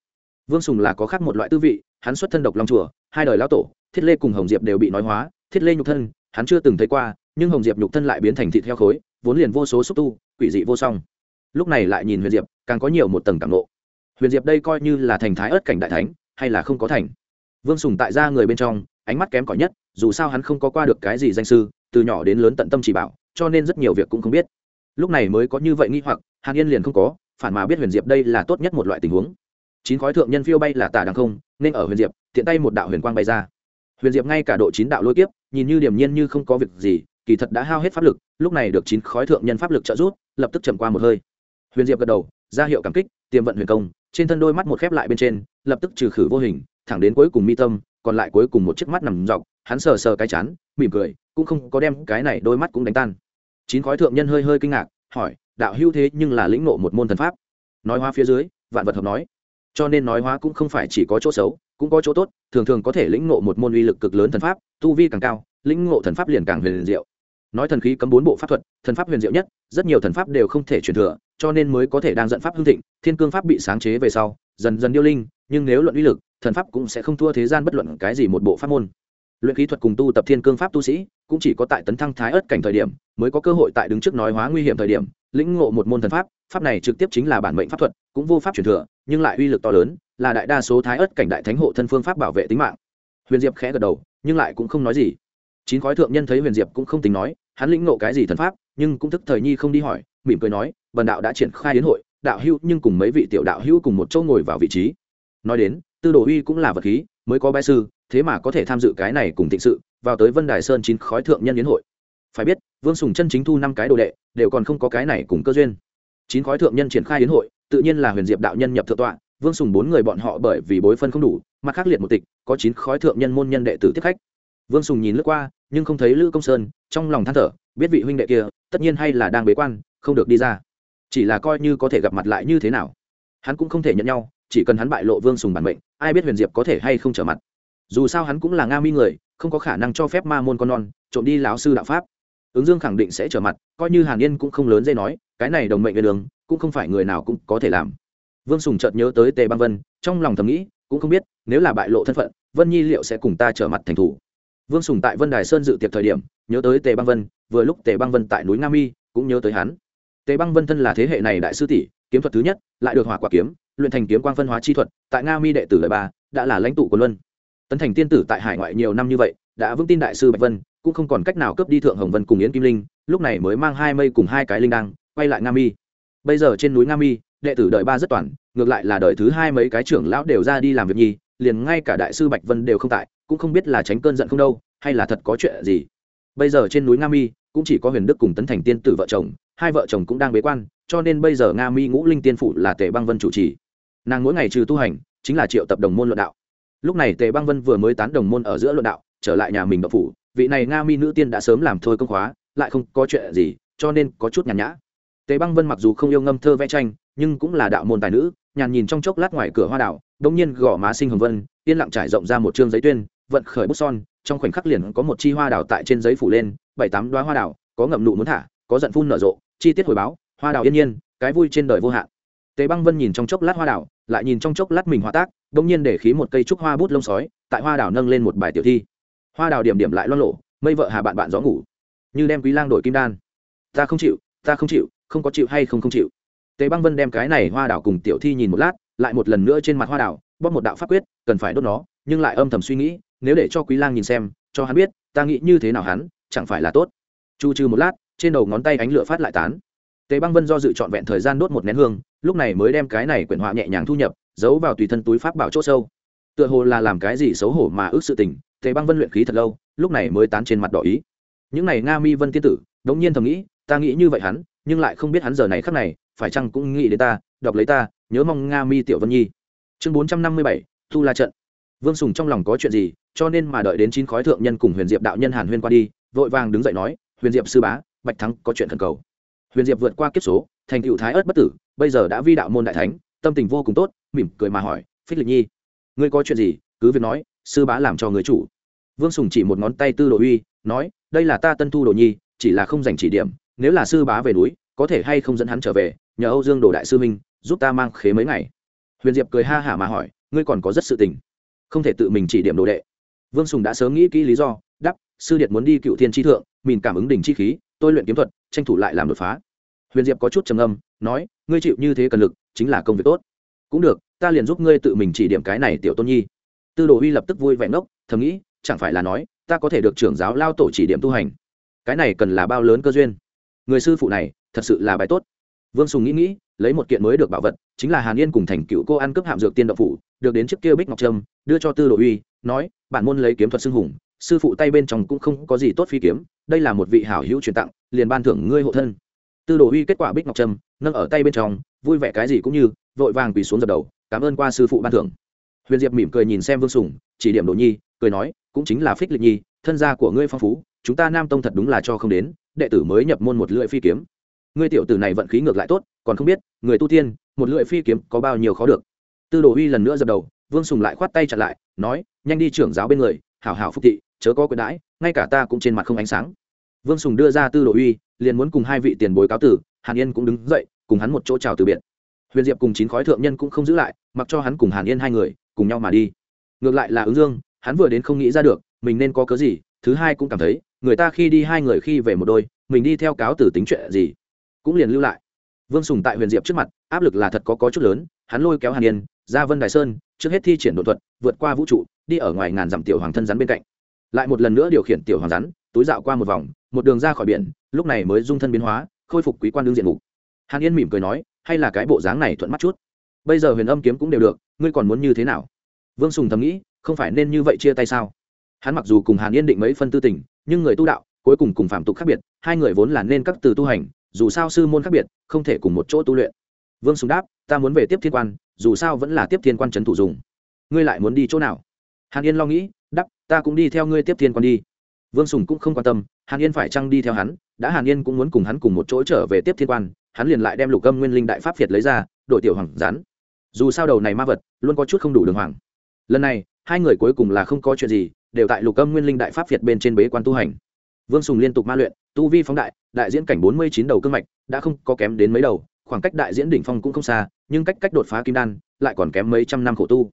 Vương sùng là có khác một loại tư vị, hắn xuất thân độc long chùa, hai đời lão tổ thiết lê cùng hồng diệp đều bị nói hóa, thiết lê nhục thân, hắn chưa từng thấy qua, nhưng hồng diệp nhục thân lại biến thành thịt heo khối, vốn liền vô số xúc tu, quỷ dị vô song. Lúc này lại nhìn huyền diệp, càng có nhiều một tầng cảm nộ huyền diệp đây coi như là thành thái ớt cảnh đại thánh, hay là không có thành. Vương sùng tại ra người bên trong, ánh mắt kém cỏi nhất, dù sao hắn không có qua được cái gì danh sư, từ nhỏ đến lớn tận tâm chỉ bảo, cho nên rất nhiều việc cũng không biết. Lúc này mới có như vậy nghi hoặc, hàn yên liền không có, phản mà biết huyền diệp đây là tốt nhất một loại tình huống. Chín khói thượng nhân phiêu bay là tà đằng không, nên ở huyền diệp, tiện tay một đạo huyền quang bay ra huyền diệp ngay cả độ chín đạo lôi kiếp, nhìn như điểm nhiên như không có việc gì, kỳ thật đã hao hết pháp lực, lúc này được chín khói thượng nhân pháp lực trợ giúp, lập tức chậm qua một hơi. Huyền diệp gật đầu, ra hiệu cảm kích, tiềm vận huyền công, trên thân đôi mắt một khép lại bên trên, lập tức trừ khử vô hình, thẳng đến cuối cùng mi tâm, còn lại cuối cùng một chiếc mắt nằm dọc, hắn sờ sờ cái chán, mỉm cười, cũng không có đem cái này đôi mắt cũng đánh tan. Chín khói thượng nhân hơi hơi kinh ngạc, hỏi, đạo hưu thế nhưng là lĩnh ngộ một môn thần pháp? Nói hóa phía dưới, vạn vật hợp nói. Cho nên nói hóa cũng không phải chỉ có chỗ xấu cũng có chỗ tốt, thường thường có thể lĩnh ngộ một môn uy lực cực lớn thần pháp, tu vi càng cao, lĩnh ngộ thần pháp liền càng huyền diệu. Nói thần khí cấm bốn bộ pháp thuật, thần pháp huyền diệu nhất, rất nhiều thần pháp đều không thể truyền thừa, cho nên mới có thể đang dẫn pháp hưng thịnh, thiên cương pháp bị sáng chế về sau, dần dần điêu linh, nhưng nếu luận uy lực, thần pháp cũng sẽ không thua thế gian bất luận cái gì một bộ pháp môn. Luyện khí thuật cùng tu tập thiên cương pháp tu sĩ, cũng chỉ có tại tấn thăng thái ớt cảnh thời điểm, mới có cơ hội tại đứng trước nói hóa nguy hiểm thời điểm, lĩnh ngộ một môn thần pháp pháp này trực tiếp chính là bản mệnh pháp thuật, cũng vô pháp truyền thừa, nhưng lại uy lực to lớn là đại đa số thái ớt cảnh đại thánh hộ thân phương pháp bảo vệ tính mạng. Huyền diệp khẽ gật đầu, nhưng lại cũng không nói gì. Chín khói thượng nhân thấy huyền diệp cũng không tính nói, hắn lĩnh nộ cái gì thần pháp, nhưng cũng thức thời nhi không đi hỏi, mỉm cười nói, bần đạo đã triển khai đến hội, đạo hữu nhưng cùng mấy vị tiểu đạo hữu cùng một chỗ ngồi vào vị trí. Nói đến, tư đồ uy cũng là vật khí, mới có bái sư, thế mà có thể tham dự cái này cùng thịnh sự, vào tới vân đài sơn chín khói thượng nhân đến hội. Phải biết, vương sùng chân chính thu năm cái đồ đệ, đều còn không có cái này cùng cơ duyên. Chín khói thượng nhân triển khai đến hội, tự nhiên là huyền diệp đạo nhân nhập thượng tọa vương sùng bốn người bọn họ bởi vì bối phân không đủ mặt khác liệt một tịch, có chín khói thượng nhân môn nhân đệ tử tiếp khách. Vương sùng nhìn lướt qua, nhưng không thấy lữ công sơn, trong lòng than thở, biết vị huynh đệ kia, tất nhiên hay là đang bế quan, không được đi ra. Chỉ là coi như có thể gặp mặt lại như thế nào, hắn cũng không thể nhận nhau, chỉ cần hắn bại lộ vương sùng bản mệnh, ai biết huyền diệp có thể hay không trở mặt. Dù sao hắn cũng là nga mi người, không có khả năng cho phép ma môn con non, trộm đi lão sư đạo pháp. Ứng dương khẳng định sẽ trở mặt, coi như hàn yên cũng không lớn dây nói, cái này đồng mệnh về đường, cũng không phải người nào cũng có thể làm vương sùng chợt nhớ tới tề băng vân, trong lòng thầm nghĩ, cũng không biết, nếu là bại lộ thân phận, vân nhi liệu sẽ cùng ta trở mặt thành thủ? Vương sùng tại vân đài sơn dự tiệc thời điểm, nhớ tới tề băng vân, vừa lúc tề băng vân tại núi nga mi, cũng nhớ tới hắn. Tề băng vân thân là thế hệ này đại sư tỷ, kiếm thuật thứ nhất, lại được hỏa quả kiếm, luyện thành kiếm quang phân hóa chi thuật, tại nga mi đệ tử lời ba, đã là lãnh tụ của luân. Tấn thành tiên tử tại hải ngoại nhiều năm như vậy, đã vững tin đại sư bạch vân, cũng không còn cách nào cướp đi thượng hồng vân cùng yến kim linh, lúc này mới mang hai mây cùng hai cái linh đăng, quay lại nga mi. Bây giờ trên núi nga mi đệ tử đời ba rất toàn, ngược lại là đời thứ hai mấy cái trưởng lão đều ra đi làm việc nhi, liền ngay cả đại sư bạch vân đều không tại, cũng không biết là tránh cơn giận không đâu, hay là thật có chuyện gì. Bây giờ trên núi nga mi cũng chỉ có huyền đức cùng tấn thành tiên tử vợ chồng, hai vợ chồng cũng đang bế quan, cho nên bây giờ nga mi ngũ linh tiên phủ là tề băng vân chủ trì. Nàng mỗi ngày trừ tu hành, chính là triệu tập đồng môn luận đạo. Lúc này tề băng vân vừa mới tán đồng môn ở giữa luận đạo, trở lại nhà mình đậu phủ, vị này nga mi nữ tiên đã sớm làm thôi công khóa, lại không có chuyện gì, cho nên có chút nhàn nhã tề băng vân mặc dù không yêu ngâm thơ vẽ tranh, nhưng cũng là đạo môn tài nữ, nhàn nhìn trong chốc lát ngoài cửa hoa đảo đột nhiên gõ má sinh hồng vân, yên lặng trải rộng ra một trương giấy tuyên, vận khởi bút son, trong khoảnh khắc liền có một chi hoa đảo tại trên giấy phủ lên, bảy tám đóa hoa đảo, có ngậm nụ muốn thả, có giận phun nở rộ, chi tiết hồi báo, hoa đảo yên nhiên, cái vui trên đời vô hạn. Tề băng vân nhìn trong chốc lát hoa đảo, lại nhìn trong chốc lát mình hoa tác đột nhiên để khí một cây trúc hoa bút lông sói, tại hoa đảo nâng lên một bài tiểu thi. Hoa đảo điểm điểm lại loan lộ mây vợ hà bạn bạn gió ngủ. Như đem quý lang đổi kim đan. Ta không chịu, ta không chịu không có chịu hay không không chịu. Tề băng vân đem cái này hoa đảo cùng tiểu thi nhìn một lát, lại một lần nữa trên mặt hoa đảo, bóp một đạo pháp quyết, cần phải đốt nó, nhưng lại âm thầm suy nghĩ, nếu để cho quý lang nhìn xem, cho hắn biết, ta nghĩ như thế nào hắn, chẳng phải là tốt. Chu trừ một lát, trên đầu ngón tay ánh lửa phát lại tán. Tề băng vân do dự trọn vẹn thời gian đốt một nén hương, lúc này mới đem cái này quyển họa nhẹ nhàng thu nhập, giấu vào tùy thân túi pháp bảo c h ỗ sâu. Tựa hồ là làm cái gì xấu hổ mà ước sự tình, tề băng vân luyện khí thật lâu, lúc này mới tán trên mặt đỏ ý. Những n à y nga mi vân tiên tử, đống nhiên thầm nghĩ, ta nghĩ như vậy hắn nhưng lại không biết hắn giờ này khắc này, phải chăng cũng nghĩ đến ta, đọc lấy ta, nhớ mong nga mi tiểu vân nhi. Chương bốn trăm năm mươi bảy, thu la trận. Vương sùng trong lòng có chuyện gì, cho nên mà đợi đến chín khói thượng nhân cùng huyền diệp đạo nhân hàn huyên qua đi, vội vàng đứng dậy nói, huyền diệp sư bá, bạch thắng có chuyện thần cầu. Huyền diệp vượt qua kiếp số, thành cựu thái ớt bất tử, bây giờ đã vi đạo môn đại thánh, tâm tình vô cùng tốt, mỉm cười mà hỏi, phích lịch nhi, ngươi có chuyện gì? Cứ việc nói, sư bá làm cho người chủ. Vương sùng chỉ một ngón tay tư đồ uy, nói, đây là ta tân thu đồ nhi, chỉ là không dành chỉ điểm nếu là sư bá về núi, có thể hay không dẫn hắn trở về, nhờ âu dương đồ đại sư minh giúp ta mang khế mấy ngày. Huyền diệp cười ha hả mà hỏi, ngươi còn có rất sự tình. Không thể tự mình chỉ điểm đồ đệ. Vương sùng đã sớm nghĩ kỹ lý do đắp sư điệt muốn đi cựu thiên tri thượng, mình cảm ứng đỉnh chi khí, tôi luyện kiếm thuật, tranh thủ lại làm đột phá. Huyền diệp có chút trầm âm nói, ngươi chịu như thế cần lực, chính là công việc tốt. Cũng được, ta liền giúp ngươi tự mình chỉ điểm cái này tiểu tôn nhi. Tư đồ huy lập tức vui vẻ ngốc, thầm nghĩ, chẳng phải là nói, ta có thể được trưởng giáo lao tổ chỉ điểm tu hành. Cái này cần là bao lớn cơ duyên người sư phụ này thật sự là bài tốt. Vương sùng nghĩ nghĩ, lấy một kiện mới được bảo vật, chính là hàn yên cùng thành cựu cô ăn cướp hạm dược tiên đậu phủ, được đến trước kia bích ngọc trâm, đưa cho tư đồ uy, nói, bản môn lấy kiếm thuật xưng hùng, sư phụ tay bên trong cũng không có gì tốt phi kiếm, đây là một vị hảo hữu truyền tặng, liền ban thưởng ngươi hộ thân. Tư đồ uy kết quả bích ngọc trâm, nâng ở tay bên trong, vui vẻ cái gì cũng như, vội vàng quỳ xuống dập đầu, cảm ơn qua sư phụ ban thưởng. Huyền diệp mỉm cười nhìn xem vương sùng, chỉ điểm đồ nhi, cười nói, cũng chính là phích lịch nhi, thân gia của ngươi phong phú, chúng ta nam tông thật đúng là cho không đến đệ tử mới nhập môn một lưỡi phi kiếm. Ngươi tiểu tử này vận khí ngược lại tốt, còn không biết, người tu tiên, một lưỡi phi kiếm có bao nhiêu khó được. Tư đồ uy lần nữa dập đầu, vương sùng lại khoát tay chặn lại, nói, nhanh đi trưởng giáo bên người, hảo hảo phục thị, chớ có quyền đãi, ngay cả ta cũng trên mặt không ánh sáng. Vương sùng đưa ra tư đồ uy liền muốn cùng hai vị tiền bối cáo tử, hàn yên cũng đứng dậy, cùng hắn một chỗ chào từ biệt. Huyền diệp cùng chín khói thượng nhân cũng không giữ lại, mặc cho hắn cùng hàn yên hai người, cùng nhau mà đi. Ngược lại là ứng dương, hắn vừa đến không nghĩ ra được, mình nên có cớ gì, thứ hai cũng cảm thấy người ta khi đi hai người khi về một đôi, mình đi theo cáo tử tính chuyện gì, cũng liền lưu lại. Vương sùng tại huyền diệp trước mặt, áp lực là thật có có chút lớn, hắn lôi kéo hàn yên, ra vân đài sơn, trước hết thi triển đột thuật, vượt qua vũ trụ, đi ở ngoài ngàn dặm tiểu hoàng thân rắn bên cạnh. Lại một lần nữa điều khiển tiểu hoàng rắn, túi dạo qua một vòng, một đường ra khỏi biển, lúc này mới dung thân biến hóa, khôi phục quý quan đương diện mục. Hàn yên mỉm cười nói, hay là cái bộ dáng này thuận mắt chút. Bây giờ huyền âm kiếm cũng đều được, ngươi còn muốn như thế nào? Vương sùng thầm nghĩ, không phải nên như vậy chia tay sao? Hắn mặc dù cùng hàn yên định mấy phân tư tình nhưng người tu đạo cuối cùng cùng phạm tục khác biệt, hai người vốn là nên các từ tu hành, dù sao sư môn khác biệt, không thể cùng một chỗ tu luyện. Vương sùng đáp, ta muốn về tiếp thiên quan, dù sao vẫn là tiếp thiên quan trấn thủ dùng. Ngươi lại muốn đi chỗ nào? Hàn yên lo nghĩ đắp ta cũng đi theo ngươi tiếp thiên quan đi. Vương sùng cũng không quan tâm, hàn yên phải chăng đi theo hắn, đã hàn yên cũng muốn cùng hắn cùng một chỗ trở về tiếp thiên quan, hắn liền lại đem lục âm nguyên linh đại pháp việt lấy ra đội tiểu hoàng rắn dù sao đầu này ma vật, luôn có chút không đủ đường hoàng. Lần này, hai người cuối cùng là không có chuyện gì đều tại lục âm nguyên linh đại pháp việt bên trên bế quan tu hành. Vương sùng liên tục ma luyện, tu vi phóng đại đại diễn cảnh bốn mươi chín đầu cương mạch, đã không có kém đến mấy đầu, khoảng cách đại diễn đỉnh phong cũng không xa, nhưng cách cách đột phá kim đan, lại còn kém mấy trăm năm khổ tu.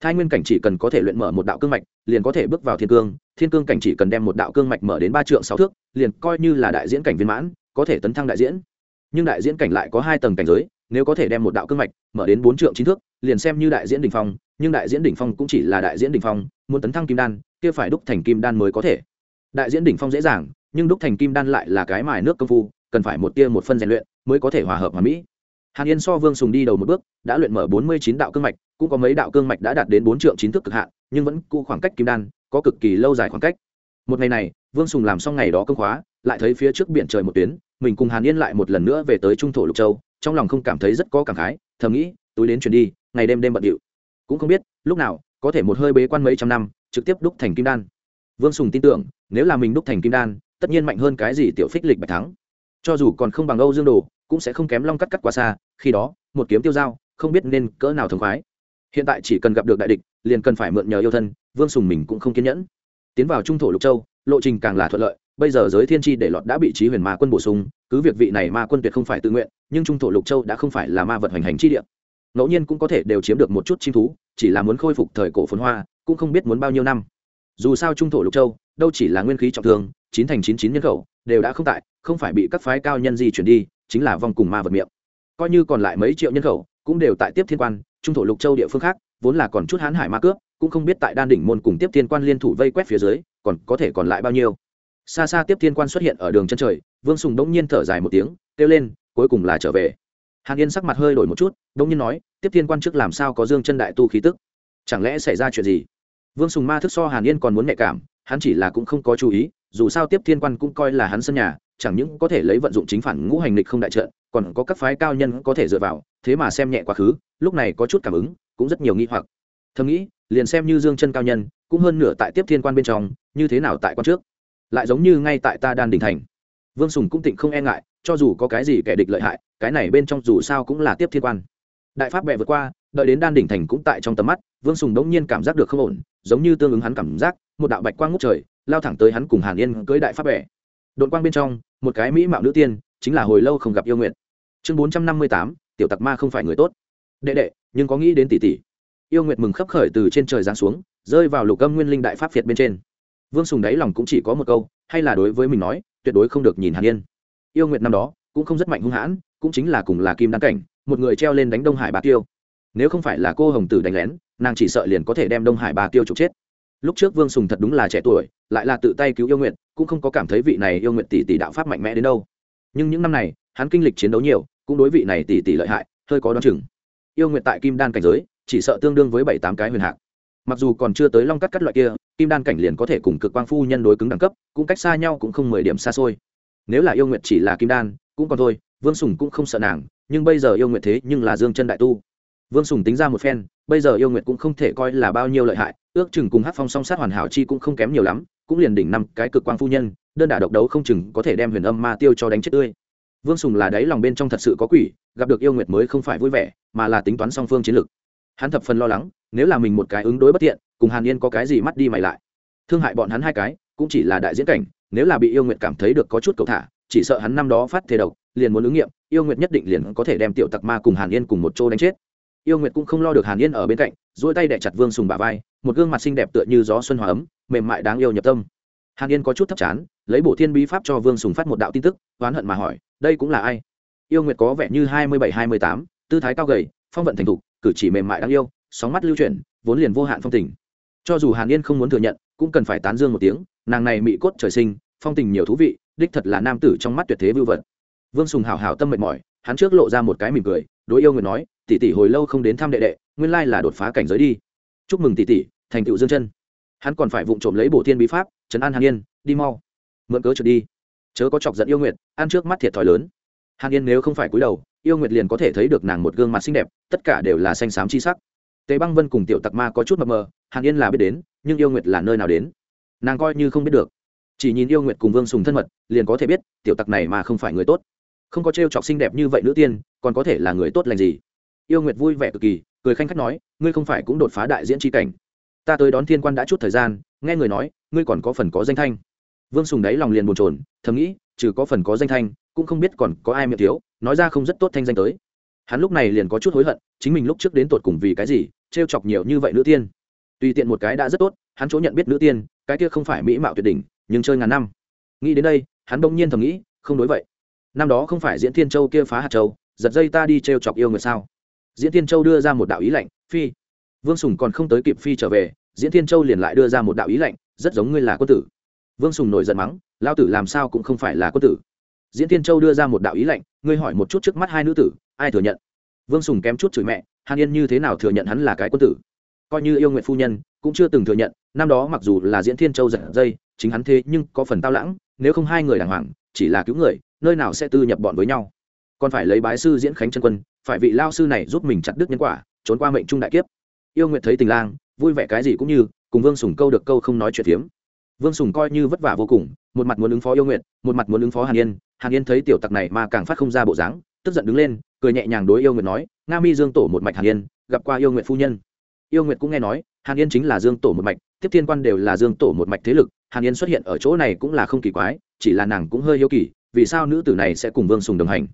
Thai nguyên cảnh chỉ cần có thể luyện mở một đạo cương mạch, liền có thể bước vào thiên cương thiên cương cảnh chỉ cần đem một đạo cương mạch mở đến ba trượng sáu thước, liền coi như là đại diễn cảnh viên mãn, có thể tấn thăng đại diễn. Nhưng đại diễn cảnh lại có hai tầng cảnh giới, nếu có thể đem một đạo cương mạch mở đến bốn trượng chín thước, liền xem như đại diễn đỉnh phong, nhưng đại diễn đỉnh phong cũng chỉ là đại diễn đỉnh phong, muốn tấn thăng kim đan kia phải đúc thành kim đan mới có thể. Đại diễn đỉnh phong dễ dàng, nhưng đúc thành kim đan lại là cái mài nước công phu, cần phải một tia một phân rèn luyện mới có thể hòa hợp hòa mỹ. Hàn yên so vương sùng đi đầu một bước, đã luyện mở bốn mươi chín đạo cương mạch, cũng có mấy đạo cương mạch đã đạt đến bốn trượng chín thước cực hạn, nhưng vẫn cụ khoảng cách kim đan, có cực kỳ lâu dài khoảng cách. Một ngày này, vương sùng làm xong ngày đó công khóa, lại thấy phía trước biển trời một tuyến, mình cùng hàn yên lại một lần nữa về tới trung thổ lục châu, trong lòng không cảm thấy rất có cảm khái, thầm nghĩ, túi đến chuyển đi, ngày đêm đêm bận điệu. Cũng không biết, lúc nào, có thể một hơi bế quan mấy trăm năm trực tiếp đúc thành kim đan. Vương sùng tin tưởng, nếu là mình đúc thành kim đan, tất nhiên mạnh hơn cái gì tiểu phích lịch bạch thắng. Cho dù còn không bằng âu dương đồ, cũng sẽ không kém long cắt cắt quá xa, khi đó, một kiếm tiêu dao, không biết nên cỡ nào thống khoái. Hiện tại chỉ cần gặp được đại địch, liền cần phải mượn nhờ yêu thân, vương sùng mình cũng không kiên nhẫn. Tiến vào trung thổ lục châu, lộ trình càng là thuận lợi, bây giờ giới thiên tri để lọt đã bị trí huyền ma quân bổ sung, cứ việc vị này ma quân tuyệt không phải tự nguyện, nhưng trung thổ lục châu đã không phải là ma vật hoành hành chi địa. Ngẫu nhiên cũng có thể đều chiếm được một chút chim thú, chỉ là muốn khôi phục thời cổ phồn hoa cũng không biết muốn bao nhiêu năm. Dù sao trung thổ lục châu, đâu chỉ là nguyên khí trọng thương, chín thành chín chín nhân khẩu, đều đã không tại, không phải bị các phái cao nhân di chuyển đi, chính là vong cùng ma vật miệng. Coi như còn lại mấy triệu nhân khẩu, cũng đều tại tiếp thiên quan, trung thổ lục châu địa phương khác, vốn là còn chút hán hải ma cướp, cũng không biết tại đan đỉnh môn cùng tiếp thiên quan liên thủ vây quét phía dưới, còn có thể còn lại bao nhiêu. Xa xa tiếp thiên quan xuất hiện ở đường chân trời, vương sùng đống nhiên thở dài một tiếng, kêu lên, cuối cùng là trở về. Hàn yên sắc mặt hơi đổi một chút, đống nhiên nói, tiếp thiên quan trước làm sao có dương chân đại tu khí tức? Chẳng lẽ xảy ra chuyện gì? Vương sùng ma thức so hàn yên còn muốn nhạy cảm, hắn chỉ là cũng không có chú ý, dù sao tiếp thiên quan cũng coi là hắn sân nhà, chẳng những có thể lấy vận dụng chính phản ngũ hành lịch không đại trợ còn có các phái cao nhân có thể dựa vào, thế mà xem nhẹ quá khứ, lúc này có chút cảm ứng, cũng rất nhiều nghi hoặc. Thầm nghĩ, liền xem như dương chân cao nhân, cũng hơn nửa tại tiếp thiên quan bên trong, như thế nào tại quan trước? Lại giống như ngay tại ta đan đình thành. Vương sùng cũng tịnh không e ngại, cho dù có cái gì kẻ địch lợi hại, cái này bên trong dù sao cũng là tiếp thiên quan. Đại pháp bẹ vượt qua đợi đến đan đỉnh thành cũng tại trong tầm mắt, vương sùng đống nhiên cảm giác được không ổn, giống như tương ứng hắn cảm giác, một đạo bạch quang ngút trời, lao thẳng tới hắn cùng hàn yên cưới đại pháp bẹ đội quang bên trong, một cái mỹ mạo nữ tiên, chính là hồi lâu không gặp yêu nguyện chương bốn trăm năm mươi tám, tiểu tặc ma không phải người tốt. Đệ đệ, nhưng có nghĩ đến tỷ tỷ? Yêu nguyệt mừng khấp khởi từ trên trời giáng xuống, rơi vào lục âm nguyên linh đại pháp việt bên trên. Vương sùng đáy lòng cũng chỉ có một câu, hay là đối với mình nói, tuyệt đối không được nhìn hàn yên. Yêu nguyệt năm đó, cũng không rất mạnh hung hãn, cũng chính là cùng là kim đăng cảnh, một người treo lên đánh đông hải bạc tiêu nếu không phải là cô hồng tử đánh lén, nàng chỉ sợ liền có thể đem đông hải bà tiêu trục chết. Lúc trước vương sùng thật đúng là trẻ tuổi, lại là tự tay cứu yêu nguyện, cũng không có cảm thấy vị này yêu nguyện tỷ tỷ đạo pháp mạnh mẽ đến đâu. Nhưng những năm này, hắn kinh lịch chiến đấu nhiều, cũng đối vị này tỷ tỷ lợi hại, hơi có đoán chừng. Yêu nguyện tại kim đan cảnh giới, chỉ sợ tương đương với bảy tám cái huyền hạc. Mặc dù còn chưa tới long cắt cắt loại kia, kim đan cảnh liền có thể cùng cực quang phu nhân đối cứng đẳng cấp, cũng cách xa nhau cũng không mười điểm xa xôi. Nếu là yêu nguyện chỉ là kim đan, cũng còn thôi, vương sùng cũng không sợ nàng, nhưng bây giờ yêu nguyện thế nhưng là dương chân đại tu vương sùng tính ra một phen, bây giờ yêu nguyện cũng không thể coi là bao nhiêu lợi hại, ước chừng cùng hát phong song sát hoàn hảo chi cũng không kém nhiều lắm, cũng liền đỉnh năm cái cực quang phu nhân, đơn đả độc đấu không chừng có thể đem huyền âm ma tiêu cho đánh chết tươi. Vương sùng là đáy lòng bên trong thật sự có quỷ, gặp được yêu nguyệt mới không phải vui vẻ, mà là tính toán song phương chiến lược. Hắn thập phần lo lắng, nếu là mình một cái ứng đối bất tiện, cùng hàn yên có cái gì mắt đi mày lại. Thương hại bọn hắn hai cái, cũng chỉ là đại diễn cảnh, nếu là bị yêu nguyệt cảm thấy được có chút cầu thả, chỉ sợ hắn năm đó phát thể độc, liền muốn ứng nghiệm, yêu nguyệt nhất định liền có thể đem tiểu tặc ma cùng hàn yên cùng một chỗ đánh chết yêu nguyệt cũng không lo được hàn yên ở bên cạnh dỗi tay đẻ chặt vương sùng bà vai, một gương mặt xinh đẹp tựa như gió xuân hòa ấm, mềm mại đáng yêu nhập tâm. Hàn yên có chút thấp chán, lấy bổ thiên bí pháp cho vương sùng phát một đạo tin tức, oán hận mà hỏi, đây cũng là ai? Yêu nguyệt có vẻ như hai mươi bảy, hai mươi tám, tư thái cao gầy, phong vận thành thục, cử chỉ mềm mại đáng yêu, sóng mắt lưu chuyển, vốn liền vô hạn phong tình. Cho dù hàn yên không muốn thừa nhận, cũng cần phải tán dương một tiếng, nàng này mị cốt trời sinh, phong tình nhiều thú vị, đích thật là nam tử trong mắt tuyệt thế vưu vật. Vương sùng hào hào tâm mệt mỏi hắn trước lộ ra một cái mỉm cười, đối yêu nguyệt nói, tỷ tỷ hồi lâu không đến thăm đệ đệ, nguyên lai là đột phá cảnh giới đi. Chúc mừng tỷ tỷ, thành tựu dương chân. Hắn còn phải vụng trộm lấy bổ thiên bí pháp, trấn an hàn yên, đi mau. Mượn cớ trượt đi. Chớ có chọc giận yêu nguyệt, ăn trước mắt thiệt thòi lớn. Hàn yên nếu không phải cúi đầu, yêu nguyệt liền có thể thấy được nàng một gương mặt xinh đẹp, tất cả đều là xanh xám chi sắc. Tế băng vân cùng tiểu tặc ma có chút mập mờ, hàn yên là biết đến, nhưng yêu nguyệt là nơi nào đến? Nàng coi như không biết được. Chỉ nhìn yêu nguyệt cùng vương sùng thân mật, liền có thể biết, tiểu tặc này mà không phải người tốt không có t r e o chọc xinh đẹp như vậy nữ tiên, còn có thể là người tốt lành gì? Yêu nguyệt vui vẻ cực kỳ, cười khanh khách nói, ngươi không phải cũng đột phá đại diễn tri cảnh. Ta tới đón thiên quan đã chút thời gian, nghe người nói, ngươi còn có phần có danh thanh. Vương sùng đáy lòng liền bồn trồn thầm nghĩ, trừ có phần có danh thanh, cũng không biết còn có ai miệng thiếu, nói ra không rất tốt thanh danh tới. Hắn lúc này liền có chút hối hận, chính mình lúc trước đến tột cùng vì cái gì t r e o chọc nhiều như vậy nữ tiên. Tùy tiện một cái đã rất tốt, hắn chỗ nhận biết nữ tiên, cái kia không phải mỹ mạo tuyệt đỉnh, nhưng chơi ngàn năm. Nghĩ đến đây, hắn bỗng nhiên thầm nghĩ, không đối vậy năm đó không phải diễn thiên châu kia phá hạt châu, giật dây ta đi t r e o chọc yêu người sao? Diễn thiên châu đưa ra một đạo ý lạnh, phi. Vương sùng còn không tới kịp phi trở về, diễn thiên châu liền lại đưa ra một đạo ý lạnh, rất giống ngươi là quân tử. Vương sùng nổi giận mắng lao tử làm sao cũng không phải là quân tử. Diễn thiên châu đưa ra một đạo ý lệnh ngươi hỏi một chút trước mắt hai nữ tử, ai thừa nhận? Vương sùng kém chút chửi mẹ hàn yên như thế nào thừa nhận hắn là cái quân tử? Coi như yêu nguyện phu nhân, cũng chưa từng thừa nhận, năm đó mặc dù là diễn thiên châu giật dây, chính hắn thế nhưng có phần tao lãng, nếu không hai người đàng hoàng, chỉ là cứu người nơi nào sẽ tư nhập bọn với nhau. Còn phải lấy bái sư diễn khánh chân quân, phải vị lao sư này giúp mình chặt đứt nhân quả, trốn qua mệnh trung đại kiếp. Yêu nguyện thấy tình lang, vui vẻ cái gì cũng như, cùng vương sùng câu được câu không nói chuyện phiếm. Vương sùng coi như vất vả vô cùng, một mặt muốn ứng phó yêu nguyện một mặt muốn ứng phó hàn yên. Hàn yên thấy tiểu tặc này mà càng phát không ra bộ dáng, tức giận đứng lên, cười nhẹ nhàng đối yêu nguyệt nói, nga mi dương tổ một mạch hàn yên, gặp qua yêu nguyệt phu nhân. Yêu nguyệt cũng nghe nói, hàn yên chính là dương tổ một mạch, tiếp thiên quan đều là dương tổ một mạch thế lực, hàn yên xuất hiện ở chỗ này cũng là không kỳ quái, chỉ là nàng cũng hơi yêu kỳ vì sao nữ tử này sẽ cùng vương sùng đồng hành?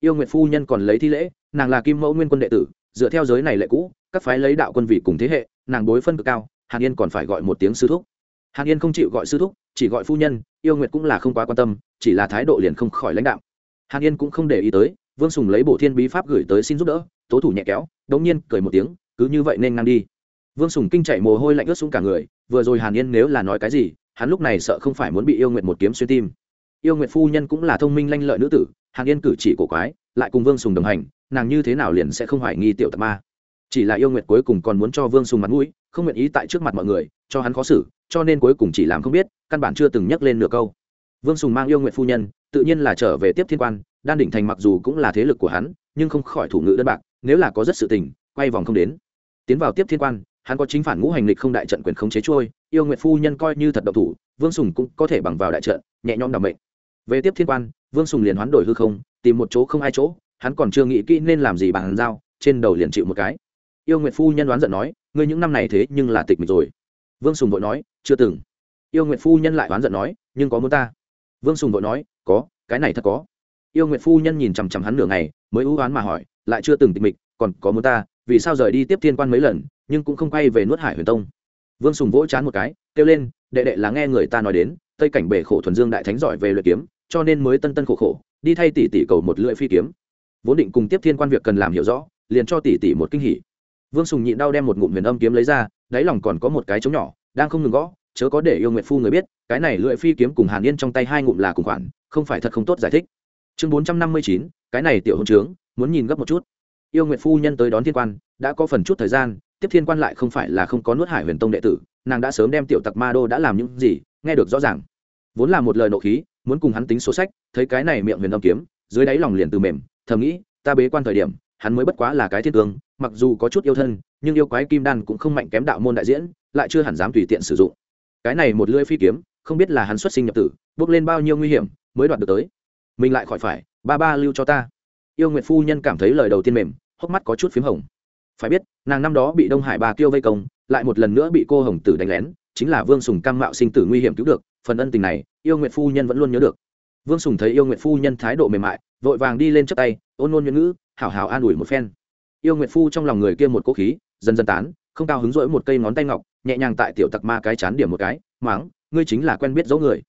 Yêu nguyệt phu nhân còn lấy thi lễ, nàng là kim mẫu nguyên quân đệ tử, dựa theo giới này lệ cũ, các phái lấy đạo quân vị cùng thế hệ, nàng đối phân cực cao, hàn yên còn phải gọi một tiếng sư thúc. Hàn yên không chịu gọi sư thúc, chỉ gọi phu nhân, yêu nguyệt cũng là không quá quan tâm, chỉ là thái độ liền không khỏi lãnh đạo hàn yên cũng không để ý tới, vương sùng lấy bộ thiên bí pháp gửi tới xin giúp đỡ, tố thủ nhẹ kéo, đống nhiên cười một tiếng, cứ như vậy nên ngang đi. Vương sùng kinh chạy mồ hôi lạnh ướt xuống cả người, vừa rồi hàn yên nếu là nói cái gì, hắn lúc này sợ không phải muốn bị yêu nguyệt một kiếm xuyên tim yêu nguyệt phu nhân cũng là thông minh lanh lợi nữ tử, hàn yên cử chỉ cổ quái, lại cùng vương sùng đồng hành, nàng như thế nào liền sẽ không hoài nghi tiểu tạc ma? Chỉ là yêu nguyệt cuối cùng còn muốn cho vương sùng mặt mũi, không nguyện ý tại trước mặt mọi người, cho hắn khó xử, cho nên cuối cùng chỉ làm không biết, căn bản chưa từng nhắc lên nửa câu. Vương sùng mang yêu Nguyệt phu nhân, tự nhiên là trở về tiếp thiên quan, đan đỉnh thành mặc dù cũng là thế lực của hắn, nhưng không khỏi thủ ngữ đơn bạc, nếu là có rất sự tình, quay vòng không đến. Tiến vào tiếp thiên quan, hắn có chính phản ngũ hành lịch không đại trận quyền khống chế trôi, yêu Nguyệt phu nhân coi như thật độc thủ, vương sùng cũng có thể bằng vào đại trận, nhẹ nhõm đảm mệnh về tiếp thiên quan, vương sùng liền hoán đổi hư không, tìm một chỗ không ai chỗ, hắn còn chưa nghĩ kỹ nên làm gì bằng dao, trên đầu liền chịu một cái. Yêu nguyệt phu nhân đoán giận nói, ngươi những năm này thế nhưng là tịch mịch rồi. Vương sùng vội nói, chưa từng. Yêu nguyệt phu nhân lại đoán giận nói, nhưng có muốn ta? Vương sùng vội nói, có, cái này thật có. Yêu nguyệt phu nhân nhìn chằm chằm hắn nửa ngày, mới ưu oán mà hỏi, lại chưa từng tịch mịch, còn có muốn ta? Vì sao rời đi tiếp thiên quan mấy lần, nhưng cũng không quay về nuốt hải huyền tông? Vương sùng vỗ chán một cái, kêu lên, đệ đệ là nghe người ta nói đến, tây cảnh bể khổ thuần dương đại thánh giỏi về luyện kiếm cho nên mới tân tân khổ khổ, đi thay tỷ tỷ cầu một lưỡi phi kiếm. Vốn định cùng tiếp thiên quan việc cần làm hiểu rõ, liền cho tỷ tỷ một kinh hỉ. Vương sùng nhịn đau đem một ngụm huyền âm kiếm lấy ra, đáy lòng còn có một cái trống nhỏ, đang không ngừng gõ, chớ có để yêu nguyệt phu người biết, cái này lưỡi phi kiếm cùng hàn yên trong tay hai ngụm là cùng khoản, không phải thật không tốt giải thích. Chương bốn trăm năm mươi chín, cái này tiểu hôn trướng, muốn nhìn gấp một chút. Yêu nguyệt phu nhân tới đón thiên quan, đã có phần chút thời gian, tiếp thiên quan lại không phải là không có nuốt hải huyền tông đệ tử, nàng đã sớm đem tiểu tặc ma đô đã làm những gì, nghe được rõ ràng. Vốn là một lời nộ khí muốn cùng hắn tính số sách, thấy cái này miệng huyền âm kiếm, dưới đáy lòng liền từ mềm, thầm nghĩ, ta bế quan thời điểm, hắn mới bất quá là cái thiên tướng mặc dù có chút yêu thân, nhưng yêu quái kim đan cũng không mạnh kém đạo môn đại diễn, lại chưa hẳn dám tùy tiện sử dụng. Cái này một lưỡi phi kiếm, không biết là hắn xuất sinh nhập tử, bước lên bao nhiêu nguy hiểm, mới đoạt được tới. Mình lại khỏi phải, ba ba lưu cho ta. Yêu nguyệt phu nhân cảm thấy lời đầu tiên mềm, hốc mắt có chút p h í m hồng. Phải biết, nàng năm đó bị đông hải bà kiêu vây công, lại một lần nữa bị cô hồng tử đánh lén, chính là vương sùng cam mạo sinh tử nguy hiểm cứu được, phần ân tình này yêu nguyệt phu nhân vẫn luôn nhớ được. Vương sùng thấy yêu nguyệt phu nhân thái độ mềm mại, vội vàng đi lên trước tay, ôn nôn nhuận ngữ, hảo hảo an ủi một phen. Yêu nguyệt phu trong lòng người kia một cỗ khí, dần dần tán, không cao hứng rỗi một cây ngón tay ngọc, nhẹ nhàng tại tiểu tặc ma cái chán điểm một cái, máng, ngươi chính là quen biết dấu người.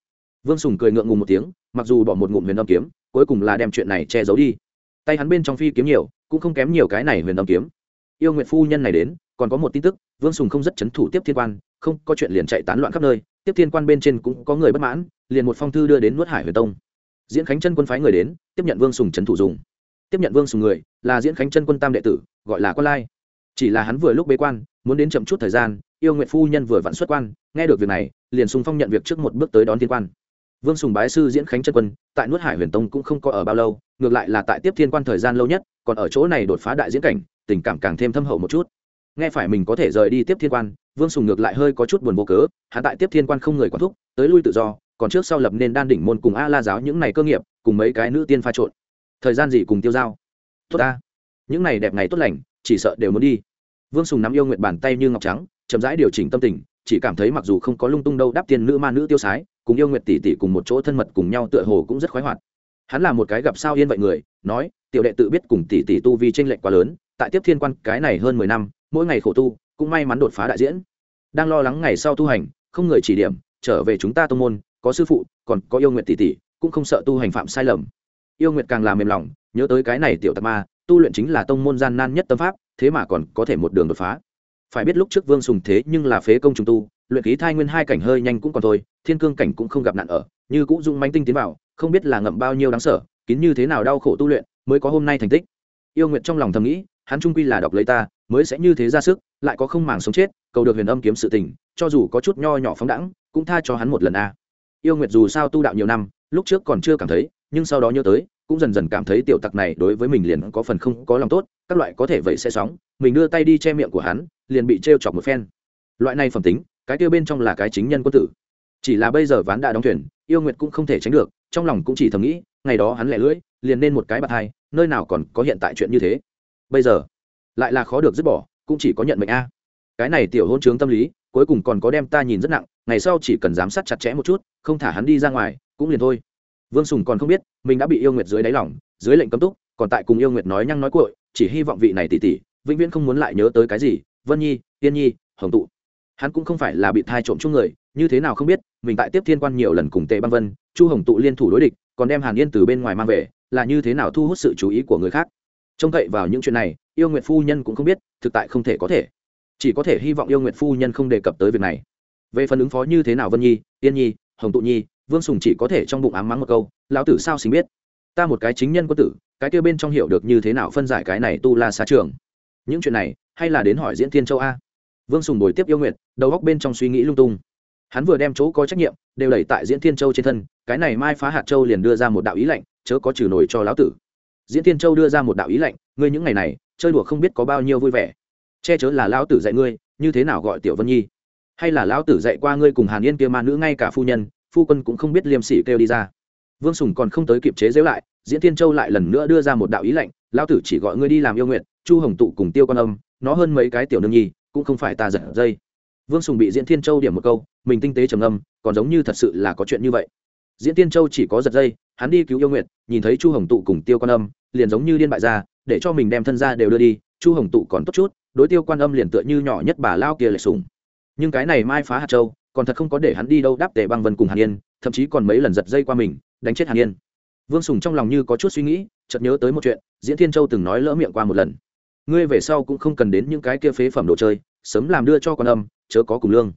Vương sùng cười ngượng ngùng một tiếng, mặc dù bỏ một ngụm huyền âm kiếm, cuối cùng là đem chuyện này che giấu đi. Tay hắn bên trong phi kiếm nhiều, cũng không kém nhiều cái này huyền âm kiếm. Yêu nguyệt phu nhân này đến, còn có một tin tức, vương sùng không rất chấn thủ tiếp thiên quan, không có chuyện liền chạy tán loạn khắp nơi tiếp thiên quan bên trên cũng có người bất mãn, liền một phong thư đưa đến nuốt hải huyền tông. Diễn khánh chân quân phái người đến, tiếp nhận vương sùng trấn thủ dùng. Tiếp nhận vương sùng người, là diễn khánh chân quân tam đệ tử, gọi là quan lai. Chỉ là hắn vừa lúc bế quan, muốn đến chậm chút thời gian, yêu nguyện phu nhân vừa vặn xuất quan, nghe được việc này, liền sùng phong nhận việc trước một bước tới đón thiên quan. Vương sùng bái sư diễn khánh chân quân, tại nuốt hải huyền tông cũng không có ở bao lâu, ngược lại là tại tiếp thiên quan thời gian lâu nhất, còn ở chỗ này đột phá đại diễn cảnh, tình cảm càng thêm thâm hậu một chút. Nghe phải mình có thể rời đi tiếp thiên quan vương sùng ngược lại hơi có chút buồn vô cớ hạ tại tiếp thiên quan không người quản thúc, tới lui tự do, còn trước sau lập nên đan đỉnh môn cùng a la giáo những này cơ nghiệp, cùng mấy cái nữ tiên pha trộn. Thời gian gì cùng tiêu dao tốt ta. Những này đẹp ngày tốt lành, chỉ sợ đều muốn đi. Vương sùng nắm yêu nguyện bàn tay như ngọc trắng, chậm rãi điều chỉnh tâm tình, chỉ cảm thấy mặc dù không có lung tung đâu đáp tiền nữ ma nữ tiêu sái, cùng yêu nguyện tỷ tỷ cùng một chỗ thân mật cùng nhau tựa hồ cũng rất khoái hoạt. Hắn là một cái gặp sao yên vậy người, nói, tiểu đệ tự biết cùng tỷ tỷ tu vi tranh lệch quá lớn, tại tiếp thiên quan cái này hơn mười năm, mỗi ngày khổ tu, cũng may mắn đột phá đại diễn đang lo lắng ngày sau tu hành, không người chỉ điểm, trở về chúng ta tô môn, có sư phụ, còn có yêu nguyện tỷ tỷ, cũng không sợ tu hành phạm sai lầm. Yêu nguyện càng làm mềm lòng, nhớ tới cái này tiểu tạc ma, tu luyện chính là tông môn gian nan nhất tâm pháp, thế mà còn có thể một đường đột phá. Phải biết lúc trước vương sùng thế nhưng là phế công trùng tu, luyện khí thai nguyên hai cảnh hơi nhanh cũng còn thôi, thiên cương cảnh cũng không gặp nạn ở, như cũng dung manh tinh tiến vào, không biết là ngậm bao nhiêu đáng sợ, kín như thế nào đau khổ tu luyện mới có hôm nay thành tích. Yêu nguyện trong lòng thầm nghĩ, hắn trung quy là đọc lấy ta mới sẽ như thế ra sức, lại có không màng sống chết, cầu được huyền âm kiếm sự tình, cho dù có chút nho nhỏ phóng đẳng cũng tha cho hắn một lần a. Yêu nguyệt dù sao tu đạo nhiều năm, lúc trước còn chưa cảm thấy, nhưng sau đó nhớ tới, cũng dần dần cảm thấy tiểu tặc này đối với mình liền có phần không có lòng tốt, các loại có thể vậy sẽ sóng, mình đưa tay đi che miệng của hắn, liền bị t r e o chọc một phen. Loại này phẩm tính, cái kia bên trong là cái chính nhân quân tử. Chỉ là bây giờ ván đã đóng thuyền, yêu nguyệt cũng không thể tránh được, trong lòng cũng chỉ thầm nghĩ, ngày đó hắn lẻ lưỡi, liền nên một cái bạc hai, nơi nào còn có hiện tại chuyện như thế. Bây giờ lại là khó được dứt bỏ, cũng chỉ có nhận mệnh a. Cái này tiểu hôn chướng tâm lý, cuối cùng còn có đem ta nhìn rất nặng, ngày sau chỉ cần giám sát chặt chẽ một chút, không thả hắn đi ra ngoài, cũng liền thôi. Vương sùng còn không biết, mình đã bị yêu nguyệt dưới đáy lỏng dưới lệnh cấm túc, còn tại cùng yêu nguyệt nói nhăng nói cội chỉ hy vọng vị này tỉ tỉ vĩnh viễn không muốn lại nhớ tới cái gì. Vân nhi tiên nhi, hồng tụ. Hắn cũng không phải là bị thai trộm chung người, như thế nào không biết, mình tại tiếp thiên quan nhiều lần cùng tề băng vân, chu hồng tụ liên thủ đối địch, còn đem hàn yên từ bên ngoài mang về, là như thế nào thu hút sự chú ý của người khác? Trông cậy vào những chuyện này yêu nguyệt phu nhân cũng không biết, thực tại không thể có thể. Chỉ có thể hy vọng yêu nguyệt phu nhân không đề cập tới việc này. Về phần ứng phó như thế nào vân nhi tiên nhi, hồng tụ nhi, vương sùng chỉ có thể trong bụng ám mắng một câu, lão tử sao xính biết? Ta một cái chính nhân quân tử, cái kêu bên trong hiểu được như thế nào phân giải cái này tu la xa trường. Những chuyện này, hay là đến hỏi diễn thiên châu a. Vương sùng bồi tiếp yêu nguyệt, đầu góc bên trong suy nghĩ lung tung. Hắn vừa đem chỗ có trách nhiệm, đều đẩy tại diễn thiên châu trên thân, cái này mai phá hạt châu liền đưa ra một đạo ý lệnh, chớ có trừ nổi cho lão tử. Diễn thiên châu đưa ra một đạo ý lệnh, ngươi những ngày này chơi đùa không biết có bao nhiêu vui vẻ. Che chớ là lão tử dạy ngươi, như thế nào gọi tiểu vân nhi? Hay là lão tử dạy qua ngươi cùng hàn yên kia ma nữ ngay cả phu nhân, phu quân cũng không biết liêm sỉ kêu đi ra. Vương sùng còn không tới kịp chế dễu lại, diễn tiên châu lại lần nữa đưa ra một đạo ý lệnh, lão tử chỉ gọi ngươi đi làm yêu nguyện chu hồng tụ cùng tiêu quan âm, nó hơn mấy cái tiểu nương nhi, cũng không phải ta giật dây. Vương sùng bị diễn thiên châu điểm một câu, mình tinh tế trầm âm còn giống như thật sự là có chuyện như vậy. Diễn tiên châu chỉ có giật dây, hắn đi cứu yêu nguyện nhìn thấy chu hồng tụ cùng tiêu quan âm, liền giống như điên bại ra để cho mình đem thân ra đều đưa đi, chu hồng tụ còn tốt chút, đối tiêu quan âm liền tựa như nhỏ nhất bà lao kia lệ sùng nhưng cái này mai phá hạt châu, còn thật không có để hắn đi đâu đáp tề băng vân cùng hàn yên, thậm chí còn mấy lần giật dây qua mình, đánh chết hàn yên. Vương sùng trong lòng như có chút suy nghĩ, chợt nhớ tới một chuyện, diễn thiên châu từng nói lỡ miệng qua một lần. Ngươi về sau cũng không cần đến những cái kia phế phẩm đồ chơi, sớm làm đưa cho con âm, chớ có cùng lương.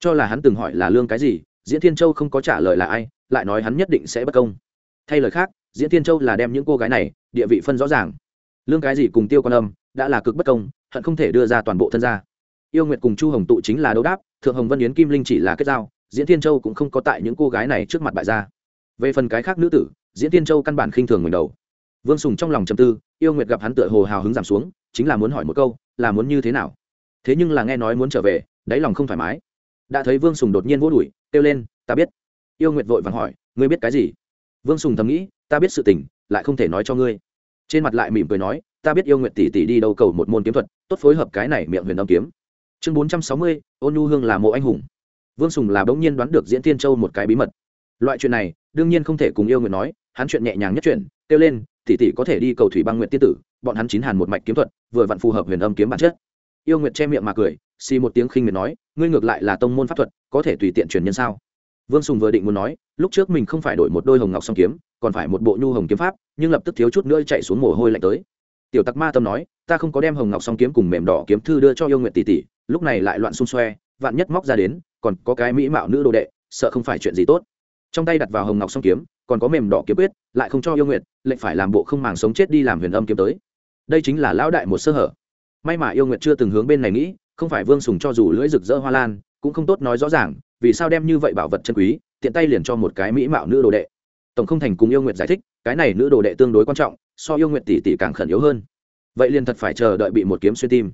Cho là hắn từng hỏi là lương cái gì, diễn thiên châu không có trả lời là ai, lại nói hắn nhất định sẽ bất công. Thay lời khác, diễn thiên châu là đem những cô gái này, địa vị phân rõ ràng lương cái gì cùng tiêu quan âm, đã là cực bất công, hận không thể đưa ra toàn bộ thân gia. Yêu nguyệt cùng chu hồng tụ chính là đấu đáp, thượng hồng vân yến kim linh chỉ là kết giao, diễn thiên châu cũng không có tại những cô gái này trước mặt bại gia. Về phần cái khác nữ tử, diễn thiên châu căn bản khinh thường người đầu. Vương sùng trong lòng trầm tư, yêu nguyệt gặp hắn tựa hồ hào hứng giảm xuống, chính là muốn hỏi một câu, là muốn như thế nào? Thế nhưng là nghe nói muốn trở về, đáy lòng không thoải mái. Đã thấy vương sùng đột nhiên vô đùi, kêu lên, ta biết. Yêu nguyệt vội vàng hỏi, ngươi biết cái gì? Vương sùng thầm nghĩ, ta biết sự tình, lại không thể nói cho ngươi trên mặt lại mỉm cười nói, ta biết yêu nguyện tỷ tỷ đi đâu cầu một môn kiếm thuật, tốt phối hợp cái này miệng huyền âm kiếm. Chương bốn trăm sáu mươi, ôn nhu hương là mộ anh hùng. Vương sùng là bỗng nhiên đoán được diễn tiên châu một cái bí mật. Loại chuyện này, đương nhiên không thể cùng yêu nguyện nói, hắn chuyện nhẹ nhàng nhất chuyện, kêu lên, tỷ tỷ có thể đi cầu thủy băng nguyện tiên tử, bọn hắn chín hàn một mạch kiếm thuật, vừa vặn phù hợp huyền âm kiếm bản chất. Yêu nguyện che miệng mà cười, xì một tiếng khinh miệt nói, ngươi ngược lại là tông môn pháp thuật, có thể tùy tiện truyền nhân sao? Vương sùng vừa định muốn nói, lúc trước mình không phải đổi một đôi hồng ngọc song kiếm, còn phải một bộ nhu hồng kiếm pháp, nhưng lập tức thiếu chút nữa chạy xuống mồ hôi lạnh tới. Tiểu tặc ma tâm nói, ta không có đem hồng ngọc song kiếm cùng mềm đỏ kiếm thư đưa cho yêu nguyện tỷ tỷ, lúc này lại loạn xung xoe, vạn nhất móc ra đến, còn có cái mỹ mạo nữ đồ đệ, sợ không phải chuyện gì tốt. Trong tay đặt vào hồng ngọc song kiếm, còn có mềm đỏ kiếm quyết, lại không cho yêu nguyện, lệnh phải làm bộ không màng sống chết đi làm huyền âm kiếm tới. Đây chính là lão đại một sơ hở. May mà yêu nguyện chưa từng hướng bên này nghĩ, không phải vương sùng cho dù lưỡi rực rỡ hoa lan, cũng không tốt nói rõ ràng vì sao đem như vậy bảo vật chân quý, tiện tay liền cho một cái mỹ mạo nữ đồ đệ. Tổng không thành cùng yêu nguyện giải thích, cái này nữ đồ đệ tương đối quan trọng, so yêu nguyện tỷ tỷ càng khẩn yếu hơn. Vậy liền thật phải chờ đợi bị một kiếm xuyên tim.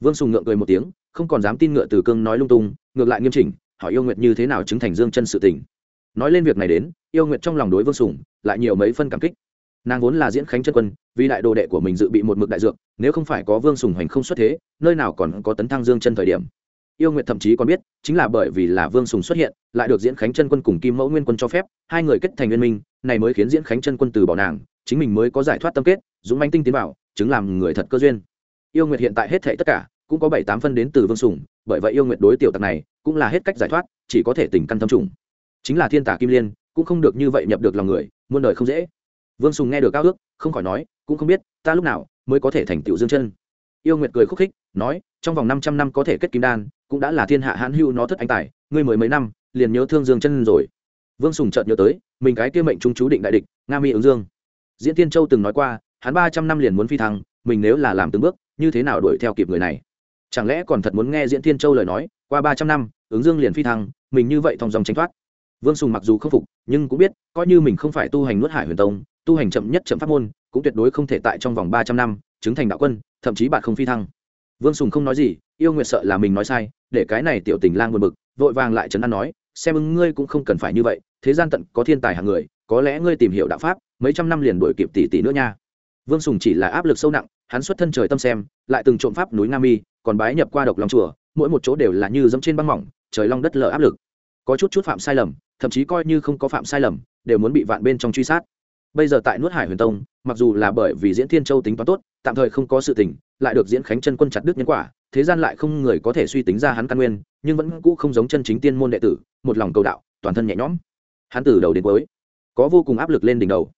Vương sùng ngượng cười một tiếng, không còn dám tin ngựa từ cương nói lung tung, ngược lại nghiêm chỉnh, hỏi yêu nguyện như thế nào chứng thành dương chân sự tình. Nói lên việc này đến, yêu nguyện trong lòng đối vương sùng lại nhiều mấy phân cảm kích. Nàng vốn là diễn khánh chân quân, vì đại đồ đệ của mình dự bị một mực đại dược, nếu không phải có vương sùng hoành không xuất thế, nơi nào còn có tấn thăng dương chân thời điểm yêu nguyệt thậm chí còn biết, chính là bởi vì là vương sùng xuất hiện, lại được diễn khánh chân quân cùng kim mẫu nguyên quân cho phép, hai người kết thành nguyên minh, này mới khiến diễn khánh chân quân từ bỏ nàng, chính mình mới có giải thoát tâm kết, dũng manh tinh tiến bảo chứng làm người thật cơ duyên. Yêu nguyệt hiện tại hết thệ tất cả, cũng có bảy tám phân đến từ vương sùng, bởi vậy yêu nguyệt đối tiểu tặc này, cũng là hết cách giải thoát, chỉ có thể tình căn tâm trùng. Chính là thiên tả kim liên, cũng không được như vậy nhập được lòng người, muôn đời không dễ. Vương sùng nghe được cao ước, không khỏi nói, cũng không biết, ta lúc nào mới có thể thành tựu dương chân yêu nguyệt cười khúc khích, nói, trong vòng năm trăm năm có thể kết kim đan, cũng đã là thiên hạ hãn hưu nó thất anh tài, ngươi mới mấy năm, liền nhớ thương dương chân rồi. Vương sùng chợt nhớ tới, mình cái kia mệnh trung chú định đại địch, nga mi ứng dương. Diễn tiên châu từng nói qua, hắn ba trăm năm liền muốn phi thăng, mình nếu là làm từng bước, như thế nào đuổi theo kịp người này? Chẳng lẽ còn thật muốn nghe diễn tiên châu lời nói, qua ba trăm năm, ứng dương liền phi thăng, mình như vậy thong dòng tránh thoát? Vương sùng mặc dù không phục, nhưng cũng biết, coi như mình không phải tu hành nuốt hải huyền tông tu hành chậm nhất chậm pháp môn, cũng tuyệt đối không thể tại trong vòng ba trăm năm, chứng thành đạo quân, thậm chí bạn không phi thăng. Vương sùng không nói gì, yêu nguyện sợ là mình nói sai, để cái này tiểu tình lang buồn bực, vội vàng lại trấn an nói, xem ứng ngươi cũng không cần phải như vậy, thế gian tận có thiên tài hàng người, có lẽ ngươi tìm hiểu đạo pháp, mấy trăm năm liền đổi kịp tỷ tỷ nữa nha. Vương sùng chỉ là áp lực sâu nặng, hắn xuất thân trời tâm xem, lại từng trộm pháp núi Nam mi, còn bái nhập qua độc lòng chùa, mỗi một chỗ đều là như dẫm trên băng mỏng, trời long đất lở áp lực. Có chút chút phạm sai lầm, thậm chí coi như không có phạm sai lầm, đều muốn bị vạn bên trong truy sát bây giờ tại nuốt hải huyền tông, mặc dù là bởi vì diễn thiên châu tính toán tốt, tạm thời không có sự tình, lại được diễn khánh chân quân chặt đứt nhân quả, thế gian lại không người có thể suy tính ra hắn căn nguyên, nhưng vẫn cũ không giống chân chính tiên môn đệ tử, một lòng cầu đạo, toàn thân nhẹ nhõm. Hắn từ đầu đến cuối, có vô cùng áp lực lên đỉnh đầu.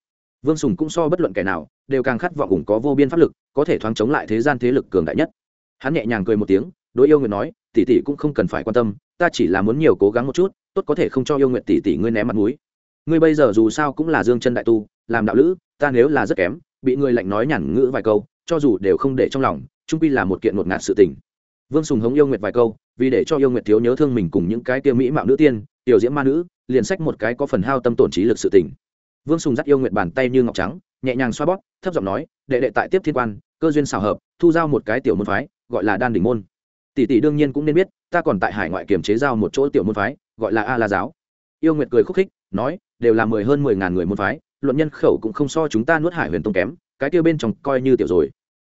Vương sùng cũng so bất luận kẻ nào, đều càng khát vọng cùng có vô biên pháp lực, có thể thoáng chống lại thế gian thế lực cường đại nhất. Hắn nhẹ nhàng cười một tiếng, đối yêu nguyện nói, tỷ tỷ cũng không cần phải quan tâm, ta chỉ là muốn nhiều cố gắng một chút, tốt có thể không cho yêu nguyện tỷ tỷ ngươi ném mặt mũi. Ngươi bây giờ dù sao cũng là dương chân đại tu làm đạo lữ, ta nếu là rất kém, bị người lạnh nói nhản ngữ vài câu, cho dù đều không để trong lòng trung pi là một kiện ngột ngạt sự tình. Vương sùng hống yêu nguyệt vài câu, vì để cho yêu nguyệt thiếu nhớ thương mình cùng những cái tiêu mỹ mạo nữ tiên, tiểu diễm ma nữ, liền sách một cái có phần hao tâm tổn trí lực sự tình. Vương sùng dắt yêu nguyệt bàn tay như ngọc trắng, nhẹ nhàng xoa bóp, thấp giọng nói, đệ đệ tại tiếp thiên quan, cơ duyên xảo hợp, thu giao một cái tiểu môn phái, gọi là đan đỉnh môn. Tỷ tỷ đương nhiên cũng nên biết, ta còn tại hải ngoại kiềm chế giao một chỗ tiểu môn phái, gọi là a la giáo. Yêu nguyệt cười khúc khích, nói, đều là mười hơn mười ngàn người môn phái luận nhân khẩu cũng không so chúng ta nuốt hải huyền tông kém, cái kia bên trong coi như tiểu rồi.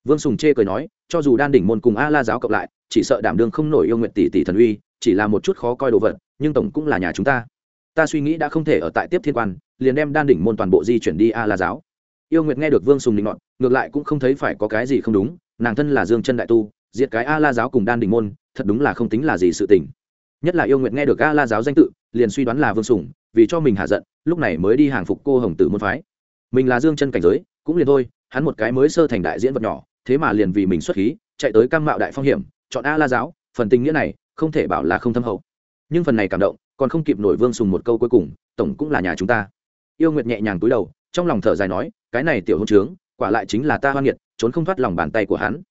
Vương sùng chê cười nói, cho dù đan đỉnh môn cùng a la giáo cộng lại, chỉ sợ đảm đương không nổi yêu nguyện tỷ tỷ thần uy, chỉ là một chút khó coi đồ vật, nhưng tổng cũng là nhà chúng ta. Ta suy nghĩ đã không thể ở tại tiếp thiên quan, liền đem đan đỉnh môn toàn bộ di chuyển đi a la giáo. Yêu nguyệt nghe được vương sùng định ngọn ngược lại cũng không thấy phải có cái gì không đúng, nàng thân là dương chân đại tu, diệt cái a la giáo cùng đan đỉnh môn, thật đúng là không tính là gì sự tình. Nhất là yêu nguyệt nghe được a la giáo danh tự, liền suy đoán là vương sùng, vì cho mình hạ giận lúc này mới đi hàng phục cô hồng tử môn phái. Mình là dương chân cảnh giới, cũng liền thôi, hắn một cái mới sơ thành đại diễn vật nhỏ, thế mà liền vì mình xuất khí, chạy tới cam mạo đại phong hiểm, chọn a la giáo, phần tình nghĩa này, không thể bảo là không thâm hậu. Nhưng phần này cảm động, còn không kịp nổi vương sùng một câu cuối cùng, tổng cũng là nhà chúng ta. Yêu nguyệt nhẹ nhàng túi đầu, trong lòng thở dài nói, cái này tiểu hôn trướng, quả lại chính là ta hoan nghiệt, trốn không thoát lòng bàn tay của hắn.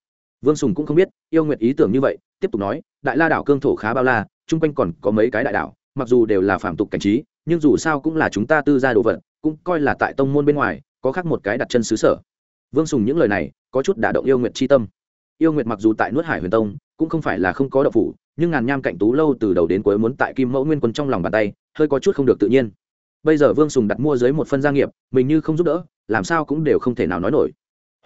Vương sùng cũng không biết, yêu nguyệt ý tưởng như vậy, tiếp tục nói, đại la đảo cương thổ khá bao la, chung quanh còn có mấy cái đại đảo, mặc dù đều là phạm tục cảnh trí nhưng dù sao cũng là chúng ta tư gia đồ vật, cũng coi là tại tông môn bên ngoài, có khác một cái đặt chân xứ sở. Vương sùng những lời này, có chút đả động yêu nguyệt chi tâm. Yêu nguyệt mặc dù tại nuốt hải huyền tông, cũng không phải là không có đậu phủ, nhưng ngàn nham cạnh tú lâu từ đầu đến cuối muốn tại kim mẫu nguyên quân trong lòng bàn tay, hơi có chút không được tự nhiên. Bây giờ vương sùng đặt mua dưới một phân gia nghiệp, mình như không giúp đỡ, làm sao cũng đều không thể nào nói nổi.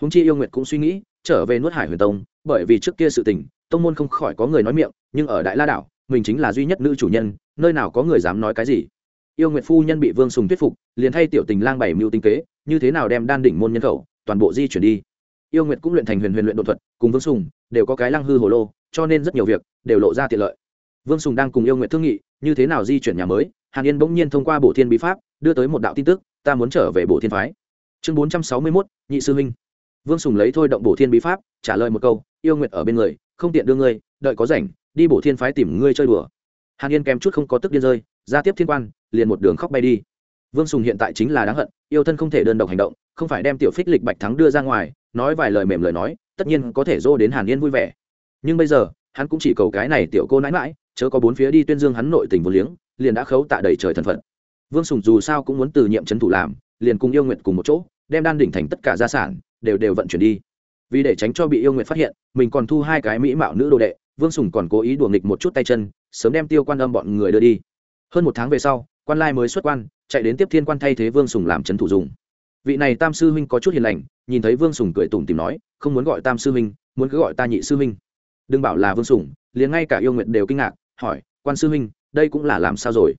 Húng chi yêu nguyệt cũng suy nghĩ, trở về nuốt hải huyền tông, bởi vì trước kia sự tình, tông môn không khỏi có người nói miệng, nhưng ở đại la đảo, mình chính là duy nhất nữ chủ nhân, nơi nào có người dám nói cái gì? Yêu nguyệt phu nhân bị vương sùng thuyết phục, liền thay tiểu tình lang bảy mưu tinh kế, như thế nào đem đan đỉnh môn nhân khẩu, toàn bộ di chuyển đi. Yêu nguyệt cũng luyện thành huyền huyền luyện đột thuật, cùng vương sùng, đều có cái lăng hư hồ lô, cho nên rất nhiều việc, đều lộ ra tiện lợi. Vương sùng đang cùng yêu nguyệt thương nghị, như thế nào di chuyển nhà mới, hàn yên bỗng nhiên thông qua bổ thiên bí pháp, đưa tới một đạo tin tức, ta muốn trở về bổ thiên phái. Chương bốn trăm sáu mươi mốt, nhị sư huynh. Vương sùng lấy thôi động bổ thiên bí pháp, trả lời một câu, yêu nguyệt ở bên người, không tiện đưa ngươi, đợi có rảnh, đi bổ thiên phái tìm ngươi chơi đùa. Hàn yên kèm chút không có tức điên rơi, ra tiếp thiên quan liền một đường khóc bay đi. Vương sùng hiện tại chính là đáng hận, yêu thân không thể đơn độc hành động, không phải đem tiểu phích lịch bạch thắng đưa ra ngoài, nói vài lời mềm lời nói, tất nhiên có thể dô đến hàn yên vui vẻ. Nhưng bây giờ, hắn cũng chỉ cầu cái này tiểu cô nãi mãi, chớ có bốn phía đi tuyên dương hắn nội tình vô liếng, liền đã khấu tạ đầy trời thần phận. Vương sùng dù sao cũng muốn từ nhiệm trấn thủ làm, liền cùng yêu nguyện cùng một chỗ, đem đan đỉnh thành tất cả gia sản, đều đều vận chuyển đi. Vì để tránh cho bị yêu nguyện phát hiện, mình còn thu hai cái mỹ mạo nữ đồ đệ, vương sùng còn cố ý đùa nghịch một chút tay chân, sớm đem tiêu quan âm bọn người đưa đi. Hơn một tháng về sau quan lai mới xuất quan, chạy đến tiếp thiên quan thay thế vương sùng làm trấn thủ dùng. Vị này tam sư huynh có chút hiền lành, nhìn thấy vương sùng cười tủm tìm nói, không muốn gọi tam sư huynh, muốn cứ gọi ta nhị sư huynh. Đừng bảo là vương sùng, liền ngay cả yêu nguyện đều kinh ngạc, hỏi, quan sư huynh, đây cũng là làm sao rồi?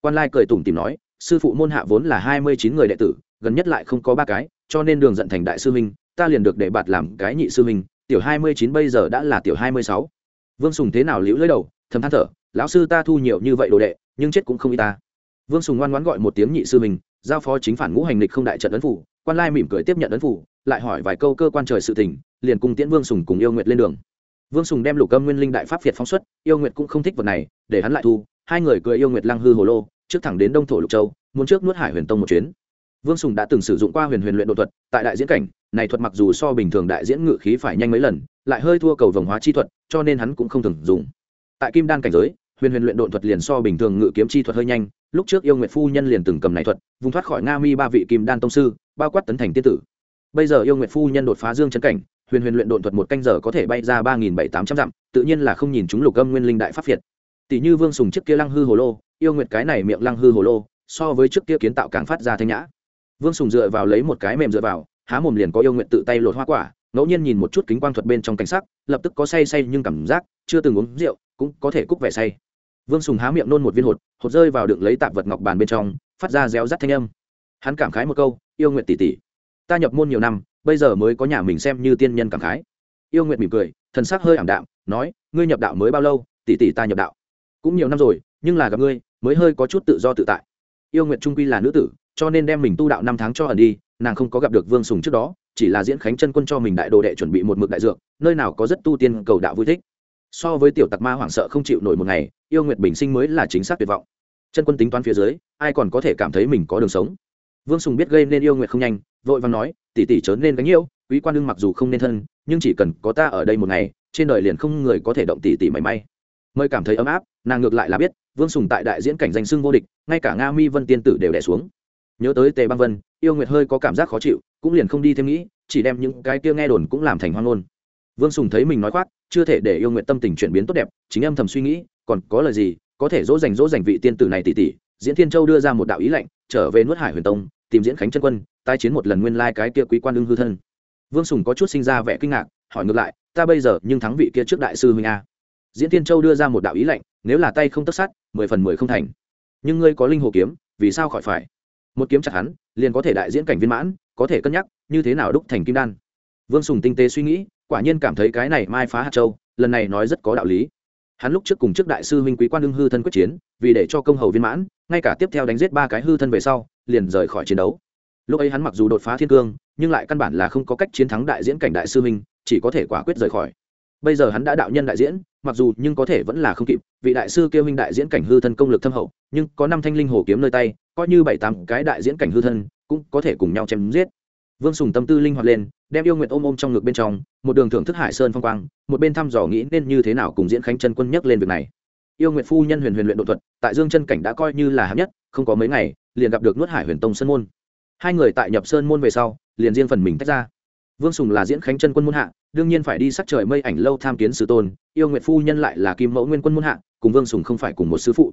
Quan lai cười tủm tìm nói, sư phụ môn hạ vốn là hai mươi chín người đệ tử, gần nhất lại không có ba cái, cho nên đường dẫn thành đại sư huynh, ta liền được để bạt làm cái nhị sư huynh, tiểu hai mươi chín bây giờ đã là tiểu hai mươi sáu. Vương sùng thế nào liễu lưỡi đầu, thầm than thở, lão sư ta thu nhiều như vậy đồ đệ, nhưng chết cũng không y ta vương sùng ngoan ngoãn gọi một tiếng nhị sư mình, giao phó chính phản ngũ hành lịch không đại trận ấn phủ. Quan lai mỉm cười tiếp nhận ấn phủ lại hỏi vài câu cơ quan trời sự tình liền cùng tiễn vương sùng cùng yêu nguyệt lên đường. Vương sùng đem lục âm nguyên linh đại pháp việt phóng xuất yêu nguyệt cũng không thích vật này để hắn lại thu. Hai người cười yêu nguyệt lăng hư hồ lô trước thẳng đến đông thổ lục châu muốn trước nuốt hải huyền tông một chuyến. Vương sùng đã từng sử dụng qua huyền huyền luyện đột thuật tại đại diễn cảnh này thuật mặc dù so bình thường đại diễn ngự khí phải nhanh mấy lần lại hơi thua cầu vồng hóa chi thuật cho nên hắn cũng không thường dùng. Tại kim đan cảnh giới huyền huyền luyện đột thuật liền so bình thường ngự kiếm chi thuật hơi nhanh. Lúc trước yêu nguyệt phu nhân liền từng cầm này thuật, vùng thoát khỏi nga mi ba vị kim đan tông sư, bao quát tấn thành tiên tử. Bây giờ yêu nguyệt phu nhân đột phá dương chấn cảnh, huyền huyền luyện đột thuật một canh giờ có thể bay ra ba nghìn bảy tám trăm dặm, tự nhiên là không nhìn chúng lục âm nguyên linh đại pháp việt tỷ như vương sùng trước kia lăng hư hồ lô, yêu nguyệt cái này miệng lăng hư hồ lô, so với trước kia kiến tạo càng phát ra thanh nhã. Vương sùng dựa vào lấy một cái mềm dựa vào, há mồm liền có yêu nguyện tự tay lột hoa quả, ngẫu nhiên nhìn một chút kính quang thuật bên trong cảnh sắc, lập tức có say say nhưng cảm giác, chưa từng uống rượu, cũng có thể cúc vẻ say vương sùng há miệng nôn một viên hột hột rơi vào đựng lấy tạp vật ngọc bàn bên trong, phát ra réo rắt thanh âm. Hắn cảm khái một câu, yêu nguyện tỷ tỷ, ta nhập môn nhiều năm, bây giờ mới có nhà mình xem như tiên nhân cảm khái. Yêu nguyện mỉm cười, thần sắc hơi ảm đạm, nói, ngươi nhập đạo mới bao lâu, tỷ tỷ ta nhập đạo? Cũng nhiều năm rồi, nhưng là gặp ngươi, mới hơi có chút tự do tự tại. Yêu nguyện trung quy là nữ tử, cho nên đem mình tu đạo năm tháng cho ẩn đi, nàng không có gặp được vương sùng trước đó, chỉ là diễn khánh chân quân cho mình đại đồ đệ chuẩn bị một mực đại dược, nơi nào có rất tu tiên cầu đạo vui thích so với tiểu tặc ma hoảng sợ không chịu nổi một ngày, yêu nguyệt bình sinh mới là chính xác tuyệt vọng. Chân quân tính toán phía dưới, ai còn có thể cảm thấy mình có đường sống? Vương sùng biết gây nên yêu nguyệt không nhanh, vội vàng nói tỉ tỉ chớ nên gánh yêu, quý quan đương mặc dù không nên thân, nhưng chỉ cần có ta ở đây một ngày, trên đời liền không người có thể động tỉ tỉ mảy may. Mời cảm thấy ấm áp, nàng ngược lại là biết, vương sùng tại đại diễn cảnh danh xưng vô địch, ngay cả nga mi vân tiên tử đều đẻ xuống. Nhớ tới tề băng vân, yêu nguyệt hơi có cảm giác khó chịu, cũng liền không đi thêm nghĩ, chỉ đem những cái kia nghe đồn cũng làm thành hoang ngôn vương sùng thấy mình nói khoác, chưa thể để yêu nguyện tâm tình chuyển biến tốt đẹp, chính âm thầm suy nghĩ, còn có lời gì, có thể dỗ dành dỗ dành vị tiên tử này tỷ tỷ diễn thiên châu đưa ra một đạo ý lệnh, trở về nuốt hải huyền tông, tìm diễn khánh chân quân tai chiến một lần nguyên lai cái kia quý quan lương hư thân. Vương sùng có chút sinh ra vẻ kinh ngạc, hỏi ngược lại, ta bây giờ nhưng thắng vị kia trước đại sư huynh a? Diễn thiên châu đưa ra một đạo ý lệnh, nếu là tay không tất sát, mười phần mười không thành. Nhưng ngươi có linh hồ kiếm, vì sao khỏi phải? Một kiếm chặt hắn, liền có thể đại diễn cảnh viên mãn, có thể cân nhắc, như thế nào đúc thành kim đan? Vương sùng tinh tế suy nghĩ quả nhiên cảm thấy cái này mai phá hạt châu, lần này nói rất có đạo lý. Hắn lúc trước cùng trước đại sư huynh quý quan đương hư thân quyết chiến, vì để cho công hầu viên mãn, ngay cả tiếp theo đánh giết ba cái hư thân về sau, liền rời khỏi chiến đấu. Lúc ấy hắn mặc dù đột phá thiên cương, nhưng lại căn bản là không có cách chiến thắng đại diễn cảnh đại sư huynh, chỉ có thể quả quyết rời khỏi. Bây giờ hắn đã đạo nhân đại diễn, mặc dù nhưng có thể vẫn là không kịp, vị đại sư kêu huynh đại diễn cảnh hư thân công lực thâm hậu, nhưng có năm thanh linh hồ kiếm nơi tay, coi như bảy tám cái đại diễn cảnh hư thân, cũng có thể cùng nhau chém giết. Vương sùng tâm tư linh hoạt lên đem yêu nguyện ôm ôm trong ngực bên trong, một đường thưởng thức hải sơn phong quang, một bên thăm dò nghĩ nên như thế nào cùng diễn khánh chân quân nhắc lên việc này. Yêu nguyện phu nhân huyền huyền luyện đột thuật, tại dương chân cảnh đã coi như là hạng nhất, không có mấy ngày, liền gặp được nuốt hải huyền tông sơn môn. Hai người tại nhập sơn môn về sau, liền riêng phần mình tách ra. Vương sùng là diễn khánh chân quân môn hạ, đương nhiên phải đi sắc trời mây ảnh lâu tham kiến sư tôn, yêu nguyện phu nhân lại là kim mẫu nguyên quân môn hạ, cùng vương sùng không phải cùng một sư phụ.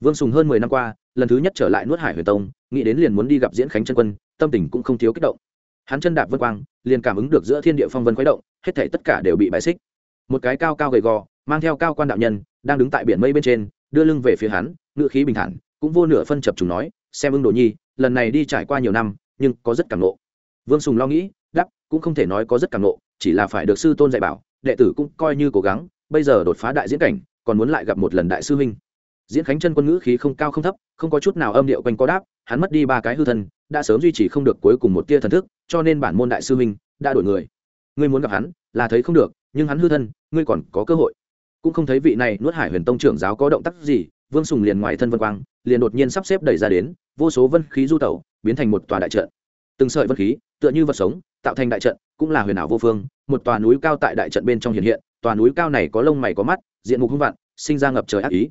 Vương sùng hơn mười năm qua, lần thứ nhất trở lại nuốt hải huyền tông, nghĩ đến liền muốn đi gặp diễn khánh chân quân, tâm tình cũng không thiếu kích động. Hắn chân đạp vân quang liền cảm ứng được giữa thiên địa phong vân khuấy động, hết thể tất cả đều bị bãi xích. Một cái cao cao gầy gò, mang theo cao quan đạo nhân, đang đứng tại biển mây bên trên, đưa lưng về phía hắn, ngựa khí bình thản, cũng vô nửa phân chập trùng nói, xem ưng đồ nhi, lần này đi trải qua nhiều năm, nhưng có rất cảm nộ vương sùng lo nghĩ đắp cũng không thể nói có rất cảm nộ chỉ là phải được sư tôn dạy bảo, đệ tử cũng coi như cố gắng, bây giờ đột phá đại diễn cảnh, còn muốn lại gặp một lần đại sư huynh. Diễn khánh chân quân ngữ khí không cao không thấp, không có chút nào âm điệu quanh có đáp, hắn mất đi ba cái hư thân đã sớm duy trì không được cuối cùng một tia thần thức, cho nên bản môn đại sư huynh đã đổi người. Ngươi muốn gặp hắn, là thấy không được, nhưng hắn hư thân, ngươi còn có cơ hội. Cũng không thấy vị này nuốt hải huyền tông trưởng giáo có động tác gì, vương sùng liền ngoài thân vân quang, liền đột nhiên sắp xếp đẩy ra đến, vô số vân khí du tẩu, biến thành một tòa đại trận. Từng sợi vân khí, tựa như vật sống, tạo thành đại trận, cũng là huyền ảo vô phương, một tòa núi cao tại đại trận bên trong hiện hiện, tòa núi cao này có lông mày có mắt, diện mục hung vạn, sinh ra ngập trời ác ý.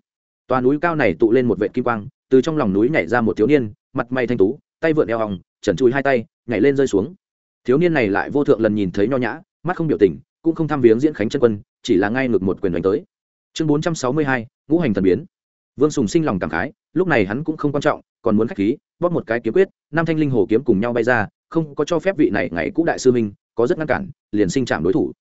Tòa núi cao này tụ lên một vệ kim quang, từ trong lòng núi nhảy ra một thiếu niên, mặt mày thanh tú tay vượn eo hòng, trần chui hai tay, nhảy lên rơi xuống. Thiếu niên này lại vô thượng lần nhìn thấy nho nhã, mắt không biểu tình, cũng không tham viếng diễn khánh chân quân, chỉ là ngay ngược một quyền đánh tới. Chương bốn trăm sáu mươi hai, ngũ hành thần biến. Vương sùng sinh lòng cảm khái, lúc này hắn cũng không quan trọng, còn muốn k h á c h khí, bóp một cái kiếm quyết, năm thanh linh hồ kiếm cùng nhau bay ra, không có cho phép vị này ngày cũ đại sư huynh, có rất ngăn cản, liền sinh chạm đối thủ.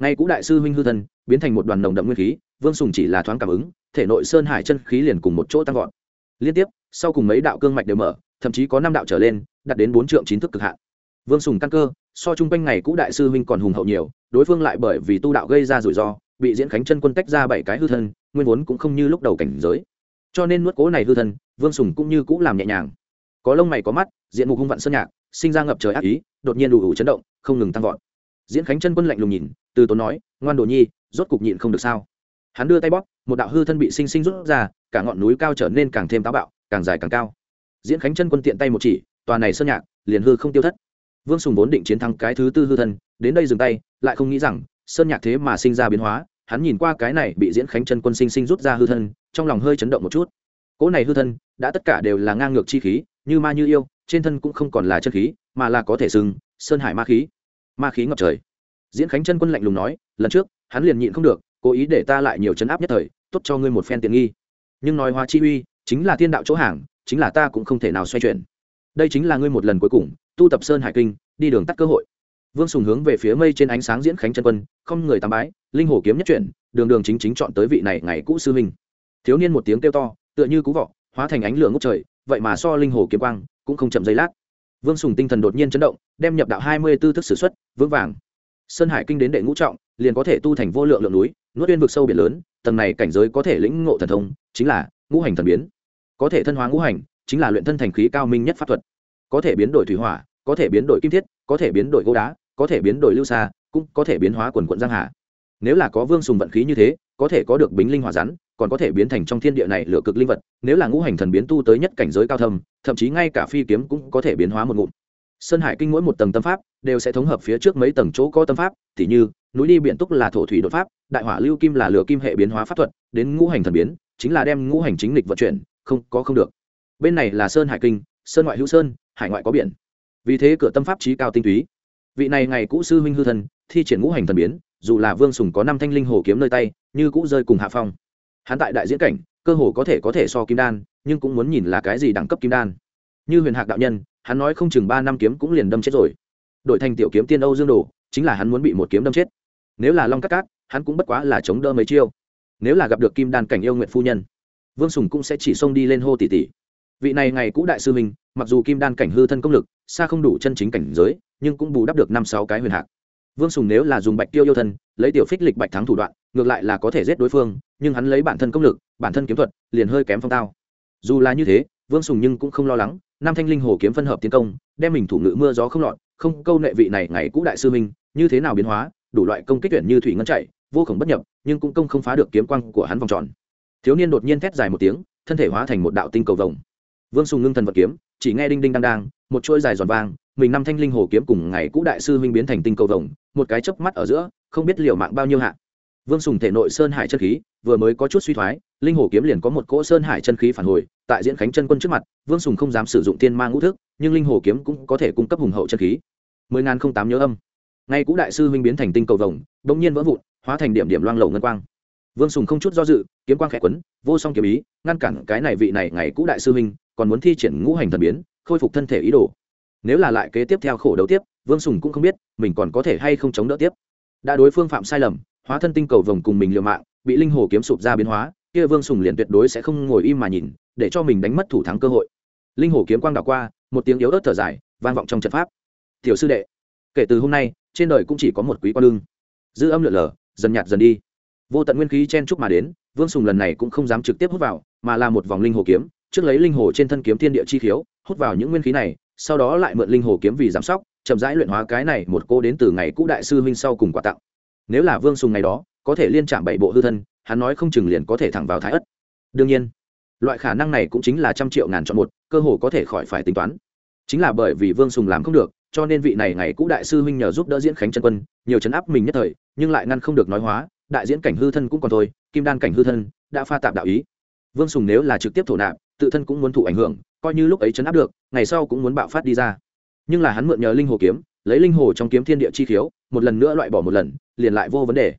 Ngay cũ đại sư huynh hư thân, biến thành một đoàn nồng đậm nguyên khí, vương sùng chỉ là thoáng cảm ứng, thể nội sơn hải chân khí liền cùng một chỗ tăng vọt. Liên tiếp, sau cùng mấy đạo cương mạch đều mở thậm chí có năm đạo trở lên, đạt đến bốn trượng chín thức cực hạn. Vương sùng căn cơ, so chung quanh ngày cũ đại sư huynh còn hùng hậu nhiều, đối phương lại bởi vì tu đạo gây ra rủi ro, bị diễn khánh chân quân tách ra bảy cái hư thân, nguyên vốn cũng không như lúc đầu cảnh giới. Cho nên nuốt cố này hư thân, vương sùng cũng như cũ làm nhẹ nhàng. Có lông mày có mắt, diện mục hung vặn sơn nhạc, sinh ra ngập trời ác ý, đột nhiên đủ ủ chấn động, không ngừng tăng vọt. Diễn khánh chân quân lạnh lùng nhìn, từ tốn nói, ngoan đồ nhi, rốt cục nhịn không được sao? Hắn đưa tay bóp, một đạo hư thân bị sinh sinh rút ra, cả ngọn núi cao trở nên càng thêm táo bạo, càng dài càng cao diễn khánh chân quân tiện tay một chỉ, tòa này sơn nhạc, liền hư không tiêu thất. Vương sùng vốn định chiến thắng cái thứ tư hư thân, đến đây dừng tay, lại không nghĩ rằng, sơn nhạc thế mà sinh ra biến hóa, hắn nhìn qua cái này bị diễn khánh chân quân sinh sinh rút ra hư thân, trong lòng hơi chấn động một chút. Cỗ này hư thân, đã tất cả đều là ngang ngược chi khí, như ma như yêu, trên thân cũng không còn là chân khí, mà là có thể sừng, sơn hải ma khí. Ma khí ngập trời. Diễn khánh chân quân lạnh lùng nói, lần trước, hắn liền nhịn không được, cố ý để ta lại nhiều chấn áp nhất thời, tốt cho ngươi một phen tiện nghi. Nhưng nói hóa chi uy, chính là thiên đạo chỗ hàng chính là ta cũng không thể nào xoay chuyển. Đây chính là ngươi một lần cuối cùng, tu tập sơn hải kinh, đi đường tắt cơ hội. Vương sùng hướng về phía mây trên ánh sáng diễn khánh chân quân, không người tám bái, linh hồ kiếm nhất chuyển, đường đường chính chính chọn tới vị này ngày cũ sư huynh. Thiếu niên một tiếng kêu to, tựa như cú vọ, hóa thành ánh lửa ngốc trời, vậy mà so linh hồ kiếm quang cũng không chậm giây lát. Vương sùng tinh thần đột nhiên chấn động, đem nhập đạo hai mươi b ố thức s ử x u ấ t vững vàng. Sơn hải kinh đến đệ ngũ trọng, liền có thể tu thành vô lượng lượng núi, nuốt uyên vực sâu biển lớn, tầng này cảnh giới có thể lĩnh ngộ thần thông, chính là ngũ hành thần biến có thể thân hóa ngũ hành, chính là luyện thân thành khí cao minh nhất pháp thuật. Có thể biến đổi thủy hỏa, có thể biến đổi kim thiết, có thể biến đổi gỗ đá, có thể biến đổi lưu xa cũng có thể biến hóa quần quận giang hà. Nếu là có vương sùng vận khí như thế, có thể có được bính linh hỏa rắn, còn có thể biến thành trong thiên địa này lửa cực linh vật, nếu là ngũ hành thần biến tu tới nhất cảnh giới cao thâm, thậm chí ngay cả phi kiếm cũng có thể biến hóa một ngụm. Sơn hải kinh mỗi một tầng tâm pháp đều sẽ thống hợp phía trước mấy tầng chỗ có tâm pháp, tỉ như, núi đi biển túc là thổ thủy đột pháp, đại hỏa lưu kim là lửa kim hệ biến hóa pháp thuật, đến ngũ hành thần biến, chính là đem ngũ hành chính lịch vận chuyển không, có không được. Bên này là sơn hải kinh, sơn ngoại hữu sơn, hải ngoại có biển. Vì thế cửa tâm pháp trí cao tinh túy. Vị này ngày cũ sư huynh hư thần, thi triển ngũ hành thần biến, dù là vương sùng có năm thanh linh hồ kiếm nơi tay, như cũ rơi cùng hạ phong. Hắn tại đại diễn cảnh, cơ hồ có thể có thể so kim đan, nhưng cũng muốn nhìn là cái gì đẳng cấp kim đan. Như huyền hạc đạo nhân, hắn nói không chừng ba năm kiếm cũng liền đâm chết rồi. Đội thành tiểu kiếm tiên âu dương đồ, chính là hắn muốn bị một kiếm đâm chết. Nếu là long cắt cát, hắn cũng bất quá là chống đỡ mấy chiêu. Nếu là gặp được kim đan cảnh yêu nguyện phu nhân vương sùng cũng sẽ chỉ xông đi lên hô tỷ tỷ vị này ngày cũ đại sư minh mặc dù kim đan cảnh hư thân công lực, xa không đủ chân chính cảnh giới, nhưng cũng bù đắp được năm sáu cái huyền hạc. Vương sùng nếu là dùng bạch tiêu yêu thân, lấy tiểu phích lịch bạch thắng thủ đoạn, ngược lại là có thể giết đối phương, nhưng hắn lấy bản thân công lực, bản thân kiếm thuật, liền hơi kém phong tao. Dù là như thế, vương sùng nhưng cũng không lo lắng, nam thanh linh hồ kiếm phân hợp tiến công, đem mình thủ ngự mưa gió không lọt, không câu nệ vị này ngày cũ đại sư minh như thế nào biến hóa, đủ loại công kích tuyển như thủy ngân chạy, vô khổng bất nhập, nhưng cũng công không phá được kiếm quang của hắn vòng tròn thiếu niên đột nhiên thét dài một tiếng, thân thể hóa thành một đạo tinh cầu vồng. Vương sùng ngưng thần vật kiếm, chỉ nghe đinh đinh đang đang, một chuỗi dài giòn vang, mình năm thanh linh hồ kiếm cùng ngày cũ đại sư huynh biến thành tinh cầu vồng, một cái chớp mắt ở giữa, không biết liều mạng bao nhiêu hạ. Vương sùng thể nội sơn hải chân khí, vừa mới có chút suy thoái, linh hồ kiếm liền có một cỗ sơn hải chân khí phản hồi, tại diễn khánh chân quân trước mặt, vương sùng không dám sử dụng tiên ma ngũ thức, nhưng linh hồ kiếm cũng có thể cung cấp hùng hậu chân khí. Mười ngàn không tám nhớ âm. Ngay cũ đại sư huynh biến thành tinh cầu vồng đ ỗ n g nhiên vỡ vụn, hóa thành điểm điểm loang lầu ngân quang vương sùng không chút do dự, kiếm quang khẽ quấn, vô song kiếm ý, ngăn cản cái này vị này ngày cũ đại sư huynh, còn muốn thi triển ngũ hành thần biến, khôi phục thân thể ý đồ. Nếu là lại kế tiếp theo khổ đấu tiếp, vương sùng cũng không biết mình còn có thể hay không chống đỡ tiếp. Đã đối phương phạm sai lầm, hóa thân tinh cầu vồng cùng mình liều mạng, bị linh hồ kiếm sụp ra biến hóa, kia vương sùng liền tuyệt đối sẽ không ngồi im mà nhìn, để cho mình đánh mất thủ thắng cơ hội. Linh hồ kiếm quang đảo qua, một tiếng yếu ớt thở dài, vang vọng trong trận pháp. Tiểu sư đệ, kể từ hôm nay, trên đời cũng chỉ có một quý quan lương. Dư âm lượn lờ, dần nhạt dần đi vô tận nguyên khí chen chúc mà đến, vương sùng lần này cũng không dám trực tiếp hút vào, mà là một vòng linh hồ kiếm, trước lấy linh hồ trên thân kiếm thiên địa chi khiếu, hút vào những nguyên khí này, sau đó lại mượn linh hồ kiếm vì giám sóc, chậm rãi luyện hóa cái này một cô đến từ ngày cũ đại sư huynh sau cùng quà tặng. Nếu là vương sùng ngày đó, có thể liên chạm bảy bộ hư thân, hắn nói không chừng liền có thể thẳng vào thái ất. Đương nhiên, loại khả năng này cũng chính là trăm triệu ngàn chọn một, cơ hồ có thể khỏi phải tính toán. Chính là bởi vì vương sùng làm không được, cho nên vị này ngày cũ đại sư huynh nhờ giúp đỡ diễn khánh chân quân, nhiều chấn áp mình nhất thời, nhưng lại ngăn không được nói hóa đại diễn cảnh hư thân cũng còn thôi kim đan cảnh hư thân đã pha tạp đạo ý. Vương sùng nếu là trực tiếp thổ nạp tự thân cũng muốn thụ ảnh hưởng coi như lúc ấy chấn áp được ngày sau cũng muốn bạo phát đi ra. Nhưng là hắn mượn nhờ linh hồ kiếm lấy linh hồ trong kiếm thiên địa chi khiếu một lần nữa loại bỏ một lần liền lại vô vấn đề.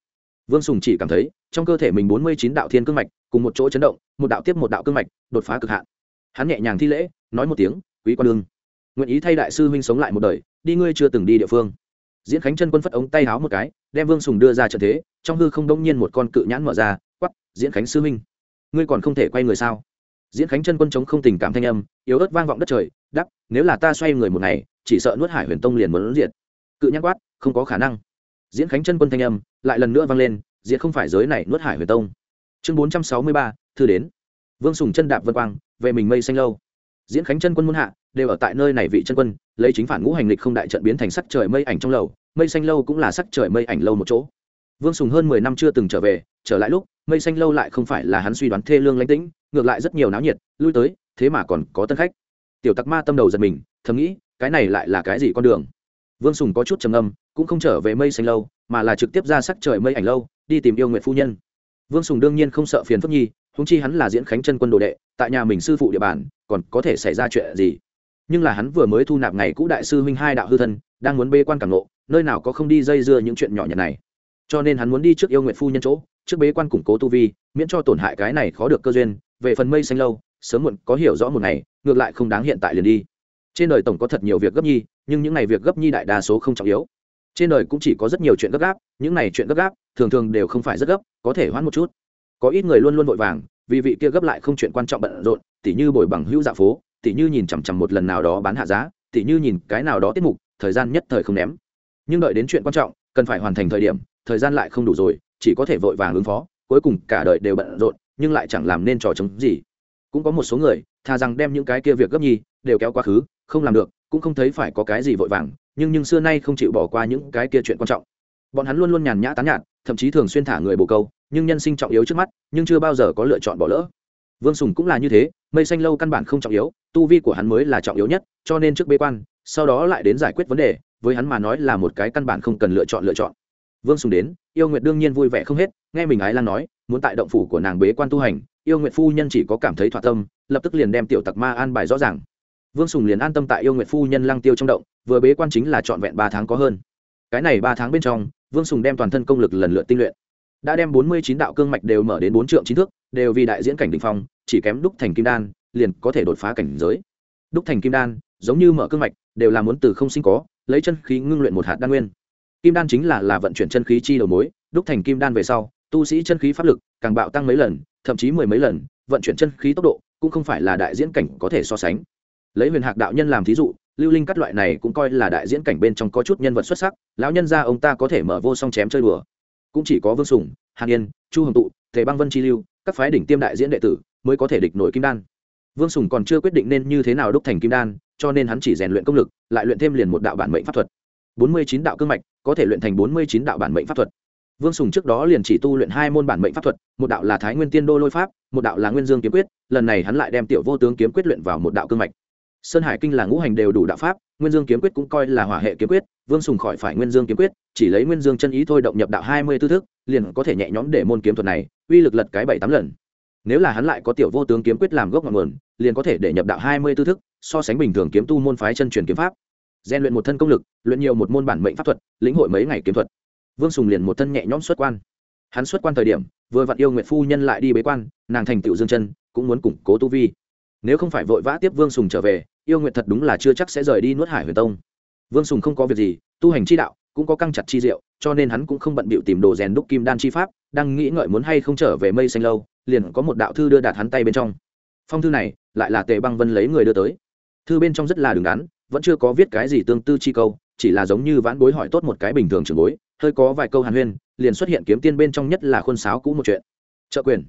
Vương sùng chỉ cảm thấy trong cơ thể mình bốn mươi chín đạo thiên cương mạch cùng một chỗ chấn động một đạo tiếp một đạo cương mạch đột phá cực hạn. Hắn nhẹ nhàng thi lễ nói một tiếng quý quan lương, nguyện ý thay đại sư huynh sống lại một đời đi ngươi chưa từng đi địa phương diễn khánh chân quân phất ống tay háo một cái đem vương sùng đưa ra trận thế trong hư không đông nhiên một con cự nhãn mở ra quắp diễn khánh sư minh, ngươi còn không thể quay người sao? Diễn khánh chân quân chống không tình cảm thanh âm yếu ớt vang vọng đất trời đắp nếu là ta xoay người một ngày chỉ sợ nuốt hải huyền tông liền muốn diệt. Cự nhãn quát không có khả năng. Diễn khánh chân quân thanh âm lại lần nữa vang lên diễn không phải giới này nuốt hải huyền tông. Chương bốn trăm sáu mươi ba thư đến. Vương sùng chân đạp vân quang về mình mây xanh lâu diễn khánh chân quân muôn hạ, đều ở tại nơi này vị chân quân, lấy chính phản ngũ hành lịch không đại trận biến thành sắc trời mây ảnh trong lầu, mây xanh lâu cũng là sắc trời mây ảnh lâu một chỗ. Vương sùng hơn mười năm chưa từng trở về, trở lại lúc, mây xanh lâu lại không phải là hắn suy đoán thê lương lãnh tĩnh, ngược lại rất nhiều náo nhiệt, lui tới, thế mà còn có tân khách. Tiểu tặc ma tâm đầu giật mình, thầm nghĩ, cái này lại là cái gì con đường? Vương sùng có chút trầm âm cũng không trở về mây xanh lâu, mà là trực tiếp ra sắc trời mây ảnh lâu, đi tìm yêu nguyện phu nhân. Vương sùng đương nhiên không sợ phiền phức nhi húng chi hắn là diễn khánh chân quân đồ đệ tại nhà mình sư phụ địa bàn, còn có thể xảy ra chuyện gì? Nhưng là hắn vừa mới thu nạp ngày cũ đại sư huynh hai đạo hư thân, đang muốn bê quan cảm nộ nơi nào có không đi dây dưa những chuyện nhỏ nhặt này. Cho nên hắn muốn đi trước yêu nguyện phu nhân chỗ, trước bế quan củng cố tu vi, miễn cho tổn hại cái này khó được cơ duyên, về phần mây xanh lâu, sớm muộn có hiểu rõ một ngày, ngược lại không đáng hiện tại liền đi. Trên đời tổng có thật nhiều việc gấp nhi, nhưng những ngày việc gấp nhi đại đa số không trọng yếu. Trên đời cũng chỉ có rất nhiều chuyện gấp gáp, những này chuyện gấp gáp, thường thường đều không phải rất gấp, có thể hoãn một chút. Có ít người luôn luôn vội vàng vì vị kia gấp lại không chuyện quan trọng bận rộn, tỉ như bồi bằng hữu dạ phố, tỉ như nhìn chằm chằm một lần nào đó bán hạ giá, tỉ như nhìn cái nào đó tiết mục, thời gian nhất thời không ném. Nhưng đợi đến chuyện quan trọng, cần phải hoàn thành thời điểm, thời gian lại không đủ rồi, chỉ có thể vội vàng ứng phó, cuối cùng cả đời đều bận rộn, nhưng lại chẳng làm nên trò chống gì. Cũng có một số người, thà rằng đem những cái kia việc gấp nhi đều kéo quá khứ, không làm được, cũng không thấy phải có cái gì vội vàng, nhưng nhưng xưa nay không chịu bỏ qua những cái kia chuyện quan trọng. Bọn hắn luôn luôn nhàn nhã tán nhạt thậm chí thường xuyên thả người bồ câu, nhưng nhân sinh trọng yếu trước mắt, nhưng chưa bao giờ có lựa chọn bỏ lỡ. Vương sùng cũng là như thế, mây xanh lâu căn bản không trọng yếu, tu vi của hắn mới là trọng yếu nhất, cho nên trước bế quan, sau đó lại đến giải quyết vấn đề, với hắn mà nói là một cái căn bản không cần lựa chọn lựa chọn. Vương sùng đến, yêu nguyệt đương nhiên vui vẻ không hết, nghe mình ái lan nói, muốn tại động phủ của nàng bế quan tu hành, yêu nguyệt phu nhân chỉ có cảm thấy thỏa tâm, lập tức liền đem tiểu tặc ma an bài rõ ràng. Vương sùng liền an tâm tại yêu nguyệt phu nhân lăng tiêu trong động, vừa bế quan chính là trọn vẹn ba tháng có hơn cái này ba tháng bên trong, vương sùng đem toàn thân công lực lần lượt tinh luyện. Đã đem bốn mươi chín đạo cương mạch đều mở đến bốn trượng chín thước, đều vì đại diễn cảnh đình phong, chỉ kém đúc thành kim đan, liền có thể đột phá cảnh giới. Đúc thành kim đan, giống như mở cương mạch, đều là muốn từ không sinh có, lấy chân khí ngưng luyện một hạt đan nguyên. Kim đan chính là là vận chuyển chân khí chi đầu mối, đúc thành kim đan về sau, tu sĩ chân khí pháp lực càng bạo tăng mấy lần, thậm chí mười mấy lần, vận chuyển chân khí tốc độ cũng không phải là đại diễn cảnh có thể so sánh. Lấy huyền hạc đạo nhân làm thí dụ lưu linh cắt loại này cũng coi là đại diễn cảnh bên trong có chút nhân vật xuất sắc, lão nhân ra ông ta có thể mở vô song chém chơi đùa. Cũng chỉ có vương sùng, hàn yên, chu hồng tụ thể băng vân chi lưu, các phái đỉnh tiêm đại diễn đệ tử mới có thể địch nổi kim đan. Vương sùng còn chưa quyết định nên như thế nào đúc thành kim đan, cho nên hắn chỉ rèn luyện công lực, lại luyện thêm liền một đạo bản mệnh pháp thuật. Bốn mươi chín đạo cương mạch, có thể luyện thành bốn mươi chín đạo bản mệnh pháp thuật. Vương sùng trước đó liền chỉ tu luyện hai môn bản mệnh pháp thuật, một đạo là thái nguyên tiên đô lôi pháp, một đạo là nguyên dương kiếm quyết, lần này hắn lại đem tiểu vô tướng kiếm quyết luyện vào một đạo cương mạch sơn hải kinh là ngũ hành đều đủ đạo pháp, nguyên dương kiếm quyết cũng coi là hỏa hệ kiếm quyết, vương sùng khỏi phải nguyên dương kiếm quyết, chỉ lấy nguyên dương chân ý thôi động nhập đạo hai mươi tư thức, liền có thể nhẹ nhõm để môn kiếm thuật này uy lực lật cái bảy tám lần. Nếu là hắn lại có tiểu vô tướng kiếm quyết làm gốc ngọn nguồn, liền có thể để nhập đạo hai mươi tư thức, so sánh bình thường kiếm tu môn phái chân truyền kiếm pháp. Gian luyện một thân công lực, luyện nhiều một môn bản mệnh pháp thuật, lĩnh hội mấy ngày kiếm thuật. Vương sùng liền một thân nhẹ nhõm xuất quan. Hắn xuất quan thời điểm, vừa vặn yêu nguyệt phu nhân lại đi bế quan, nàng thành tựu dương chân, cũng muốn củng cố tu vi nếu không phải vội vã tiếp vương sùng trở về, yêu nguyện thật đúng là chưa chắc sẽ rời đi nuốt hải huyền tông. Vương sùng không có việc gì, tu hành chi đạo, cũng có căng chặt chi diệu, cho nên hắn cũng không bận bịu tìm đồ rèn đúc kim đan chi pháp, đang nghĩ ngợi muốn hay không trở về mây xanh lâu, liền có một đạo thư đưa đạt hắn tay bên trong. Phong thư này, lại là tề băng vân lấy người đưa tới. Thư bên trong rất là đứng đắn, vẫn chưa có viết cái gì tương tư chi câu, chỉ là giống như vãn bối hỏi tốt một cái bình thường trường bối, hơi có vài câu hàn huyên, liền xuất hiện kiếm tiên bên trong nhất là khuôn sáo cũ một chuyện. Trợ quyền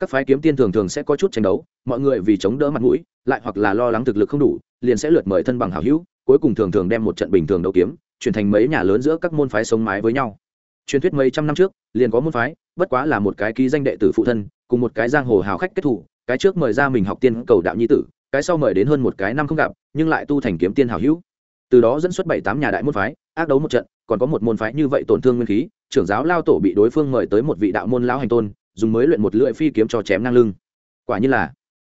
các phái kiếm tiên thường thường sẽ có chút tranh đấu, mọi người vì chống đỡ mặt mũi, lại hoặc là lo lắng thực lực không đủ, liền sẽ lượt mời thân bằng hảo hữu, cuối cùng thường thường đem một trận bình thường đấu kiếm, chuyển thành mấy nhà lớn giữa các môn phái sống mái với nhau. Truyền thuyết mấy trăm năm trước, liền có môn phái, bất quá là một cái ký danh đệ tử phụ thân, cùng một cái giang hồ hào khách kết thủ, cái trước mời ra mình học tiên cầu đạo nhi tử, cái sau mời đến hơn một cái năm không gặp, nhưng lại tu thành kiếm tiên hảo hữu. Từ đó dẫn xuất bảy tám nhà đại môn phái, ác đấu một trận, còn có một môn phái như vậy tổn thương nguyên khí, trưởng giáo lao tổ bị đối phương mời tới một vị đạo môn lão hành tôn dùng mới luyện một lưỡi phi kiếm cho chém ngang lưng. Quả như là,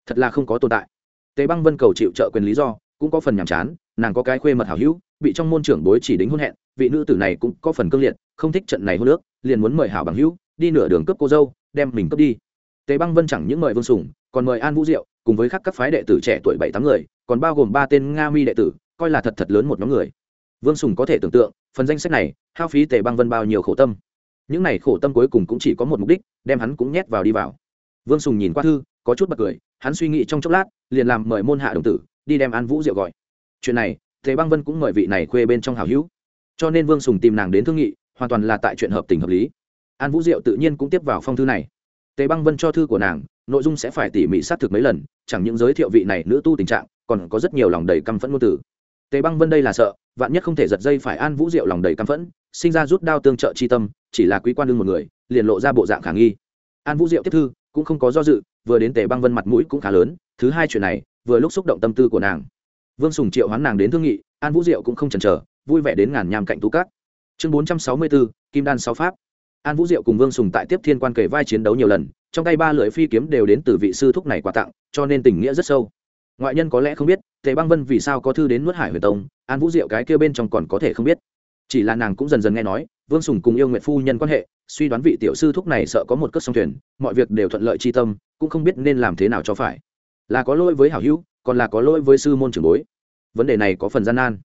thật là không có tồn tại. Tề băng vân cầu chịu trợ quyền lý do, cũng có phần nhàm chán, nàng có cái khuê mật hảo hữu, bị trong môn trưởng bối chỉ đính hôn hẹn, vị nữ tử này cũng có phần cương liệt, không thích trận này hôn nước liền muốn mời hảo bằng hữu, đi nửa đường cướp cô dâu, đem mình cướp đi. Tề băng vân chẳng những mời vương sùng, còn mời an vũ diệu, cùng với các các phái đệ tử trẻ tuổi bảy tám người, còn bao gồm ba tên nga mi đệ tử, coi là thật thật lớn một nhóm người. Vương sùng có thể tưởng tượng, phần danh sách này, hao phí tề băng vân bao nhiêu khổ tâm những này khổ tâm cuối cùng cũng chỉ có một mục đích, đem hắn cũng nhét vào đi vào. Vương sùng nhìn qua thư, có chút bật cười, hắn suy nghĩ trong chốc lát, liền làm mời môn hạ đồng tử, đi đem an vũ diệu gọi. Chuyện này tề băng vân cũng mời vị này khuê bên trong hào hữu. Cho nên vương sùng tìm nàng đến thương nghị, hoàn toàn là tại chuyện hợp tình hợp lý. An vũ diệu tự nhiên cũng tiếp vào phong thư này. Tề băng vân cho thư của nàng, nội dung sẽ phải tỉ mỉ xác thực mấy lần, chẳng những giới thiệu vị này nữ tu tình trạng, còn có rất nhiều lòng đầy căm phẫn ngôn từ. Tề băng vân đây là sợ, vạn nhất không thể giật dây phải an vũ diệu lòng đầy căm phẫn, sinh ra rút đao tương trợ chi tâm chỉ là quý quan đương một người, liền lộ ra bộ dạng khả nghi. An vũ diệu tiếp thư, cũng không có do dự, vừa đến tề băng vân mặt mũi cũng khá lớn, thứ hai chuyện này, vừa lúc xúc động tâm tư của nàng. Vương sùng triệu hoán nàng đến thương nghị, an vũ diệu cũng không chần chờ, vui vẻ đến ngàn nham cạnh tú cát. Chương bốn trăm sáu mươi bốn kim đan sáu pháp. An vũ diệu cùng vương sùng tại tiếp thiên quan kể vai chiến đấu nhiều lần, trong tay ba lưỡi phi kiếm đều đến từ vị sư thúc này quà tặng, cho nên tình nghĩa rất sâu. Ngoại nhân có lẽ không biết, tề băng vân vì sao có thư đến nuốt hải huyền tông, an vũ diệu cái kia bên trong còn có thể không biết. Chỉ là nàng cũng dần dần nghe nói vương sùng cùng yêu nguyện phu nhân quan hệ, suy đoán vị tiểu sư thúc này sợ có một cất song thuyền, mọi việc đều thuận lợi chi tâm, cũng không biết nên làm thế nào cho phải. Là có lỗi với hảo hữu, còn là có lỗi với sư môn trưởng bối. Vấn đề này có phần gian nan.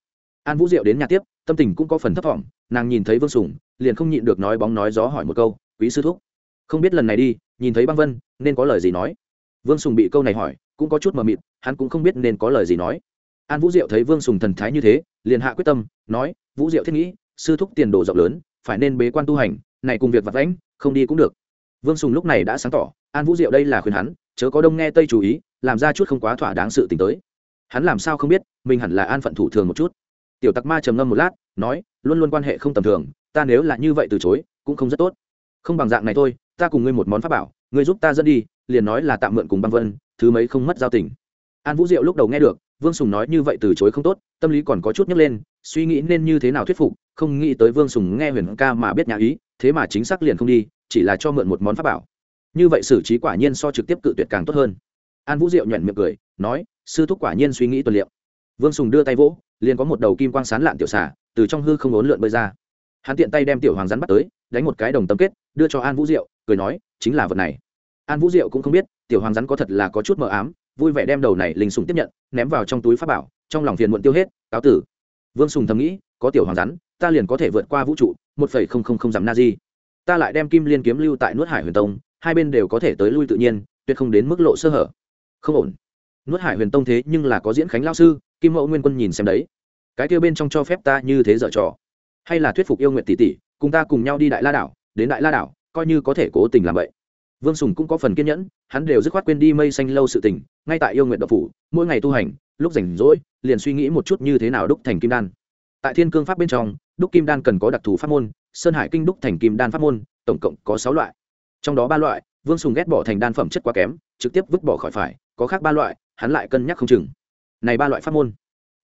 An vũ diệu đến nhà tiếp, tâm tình cũng có phần thấp thỏm, nàng nhìn thấy vương sùng, liền không nhịn được nói bóng nói gió hỏi một câu, quý sư thúc, không biết lần này đi, nhìn thấy băng vân, nên có lời gì nói? Vương sùng bị câu này hỏi, cũng có chút mờ mịt, hắn cũng không biết nên có lời gì nói. An vũ diệu thấy vương sùng thần thái như thế, liền hạ quyết tâm, nói, vũ diệu thiết nghĩ, sư thúc tiền đồ rộng lớn phải nên bế quan tu hành, này cùng việc vặt vãnh, không đi cũng được. Vương sùng lúc này đã sáng tỏ, an vũ diệu đây là khuyên hắn, chớ có đông nghe tây chú ý, làm ra chút không quá thỏa đáng sự t tới. Hắn làm sao không biết, mình hẳn là an phận thủ thường một chút. Tiểu tặc ma trầm ngâm một lát, nói, luôn luôn quan hệ không tầm thường, ta nếu là như vậy từ chối, cũng không rất tốt. Không bằng dạng này thôi, ta cùng ngươi một món pháp bảo, ngươi giúp ta dẫn đi, liền nói là tạm mượn cùng băng vân, thứ mấy không mất giao tình. An vũ diệu lúc đầu nghe được vương sùng nói như vậy từ chối không tốt, tâm lý còn có chút nhấc lên, suy nghĩ nên như thế nào thuyết phục, không nghĩ tới vương sùng nghe huyền ca mà biết nhà ý, thế mà chính xác liền không đi, chỉ là cho mượn một món pháp bảo. Như vậy xử trí quả nhiên so trực tiếp cự tuyệt càng tốt hơn. An vũ diệu nhuận miệng cười, nói, sư thúc quả nhiên suy nghĩ tuần liệu vương sùng đưa tay vỗ, liền có một đầu kim quang sán lạn tiểu xả từ trong hư không ốn lượn bơi ra. Hắn tiện tay đem tiểu hoàng rắn bắt tới, đánh một cái đồng tâm kết, đưa cho an vũ diệu, cười nói, chính là vật này. An vũ diệu cũng không biết, tiểu hoàng rắn có thật là có chút mờ ám vui vẻ đem đầu này linh sùng tiếp nhận, ném vào trong túi pháp bảo, trong lòng phiền muộn tiêu hết, cáo tử. Vương sùng thầm nghĩ, có tiểu hoàng rắn, ta liền có thể vượt qua vũ trụ, một phẩy không không không dặm na di ta lại đem kim liên kiếm lưu tại nuốt hải huyền tông, hai bên đều có thể tới lui tự nhiên, tuyệt không đến mức lộ sơ hở. Không ổn. Nuốt hải huyền tông thế nhưng là có diễn khánh lao sư, kim mẫu nguyên quân nhìn xem đấy. Cái kia bên trong cho phép ta như thế dở trò. Hay là thuyết phục yêu nguyện tỷ tỷ, cùng ta cùng nhau đi đại la đảo, đến đại la đảo, coi như có thể cố tình làm vậy vương sùng cũng có phần kiên nhẫn, hắn đều dứt khoát quên đi mây xanh lâu sự tình, ngay tại yêu nguyện độc phủ, mỗi ngày tu hành, lúc rảnh rỗi, liền suy nghĩ một chút như thế nào đúc thành kim đan. Tại thiên cương pháp bên trong, đúc kim đan cần có đặc thù pháp môn, sơn hải kinh đúc thành kim đan pháp môn, tổng cộng có sáu loại. Trong đó ba loại, vương sùng ghét bỏ thành đan phẩm chất quá kém, trực tiếp vứt bỏ khỏi phải, có khác ba loại, hắn lại cân nhắc không chừng. Này ba loại pháp môn,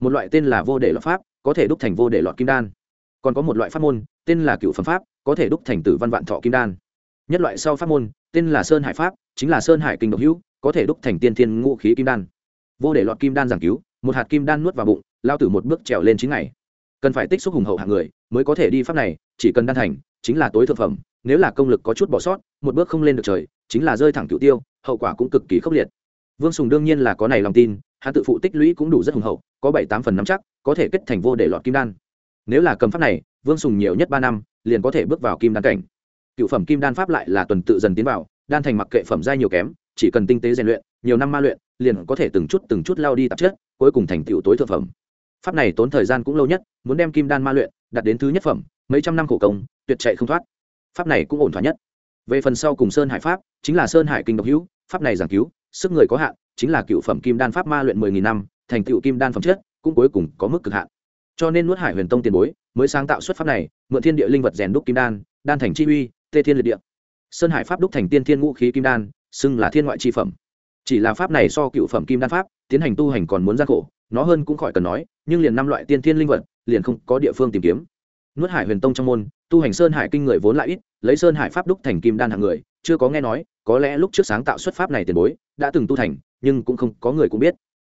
một loại tên là vô để lọt pháp, có thể đúc thành vô để lọt kim đan. Còn có một loại pháp môn, tên là cựu phẩm pháp, có thể đúc thành tử văn vạn thọ kim đan. Nhất loại sau pháp môn tên là sơn hải pháp, chính là sơn hải kinh độc hữu, có thể đúc thành tiên thiên ngũ khí kim đan. Vô để lọt kim đan giảng cứu, một hạt kim đan nuốt vào bụng, lao tử một bước trèo lên chín ngày cần phải tích xúc hùng hậu hạng người, mới có thể đi pháp này, chỉ cần đan thành, chính là tối thượng phẩm, nếu là công lực có chút bỏ sót, một bước không lên được trời, chính là rơi thẳng cựu tiêu, hậu quả cũng cực kỳ khốc liệt. Vương sùng đương nhiên là có này lòng tin, hắn tự phụ tích lũy cũng đủ rất hùng hậu, có bảy tám phần nắm chắc, có thể kết thành vô để lọt kim đan. Nếu là cầm pháp này, vương sùng nhiều nhất ba năm, liền có thể bước vào kim đan cảnh cựu phẩm kim đan pháp lại là tuần tự dần tiến vào, đan thành mặc kệ phẩm giai nhiều kém, chỉ cần tinh tế rèn luyện, nhiều năm ma luyện, liền có thể từng chút từng chút lao đi tạp chất, cuối cùng thành tựu tối thượng phẩm. Pháp này tốn thời gian cũng lâu nhất, muốn đem kim đan ma luyện, đạt đến thứ nhất phẩm, mấy trăm năm khổ công, tuyệt chạy không thoát. Pháp này cũng ổn thỏa nhất. Về phần sau cùng sơn hải pháp, chính là sơn hải kinh độc hữu, pháp này giảng cứu, sức người có hạn, chính là cựu phẩm kim đan pháp ma luyện mười nghìn năm, thành tựu kim đan phẩm chất, cũng cuối cùng có mức cực hạn. Cho nên nuốt hải huyền tông tiền bối, mới sáng tạo xuất pháp này, mượn thiên địa linh vật rèn đúc kim đan đan thành chi uy tê thiên liệt địa. Sơn hải pháp đúc thành tiên thiên ngũ khí kim đan, xưng là thiên ngoại chi phẩm. Chỉ là pháp này so cựu phẩm kim đan pháp, tiến hành tu hành còn muốn gian khổ, nó hơn cũng khỏi cần nói, nhưng liền năm loại tiên thiên linh vật, liền không có địa phương tìm kiếm. Nuốt hải huyền tông trong môn, tu hành sơn hải kinh người vốn lại ít, lấy sơn hải pháp đúc thành kim đan hạng người, chưa có nghe nói, có lẽ lúc trước sáng tạo xuất pháp này tiền bối, đã từng tu thành, nhưng cũng không có người cũng biết.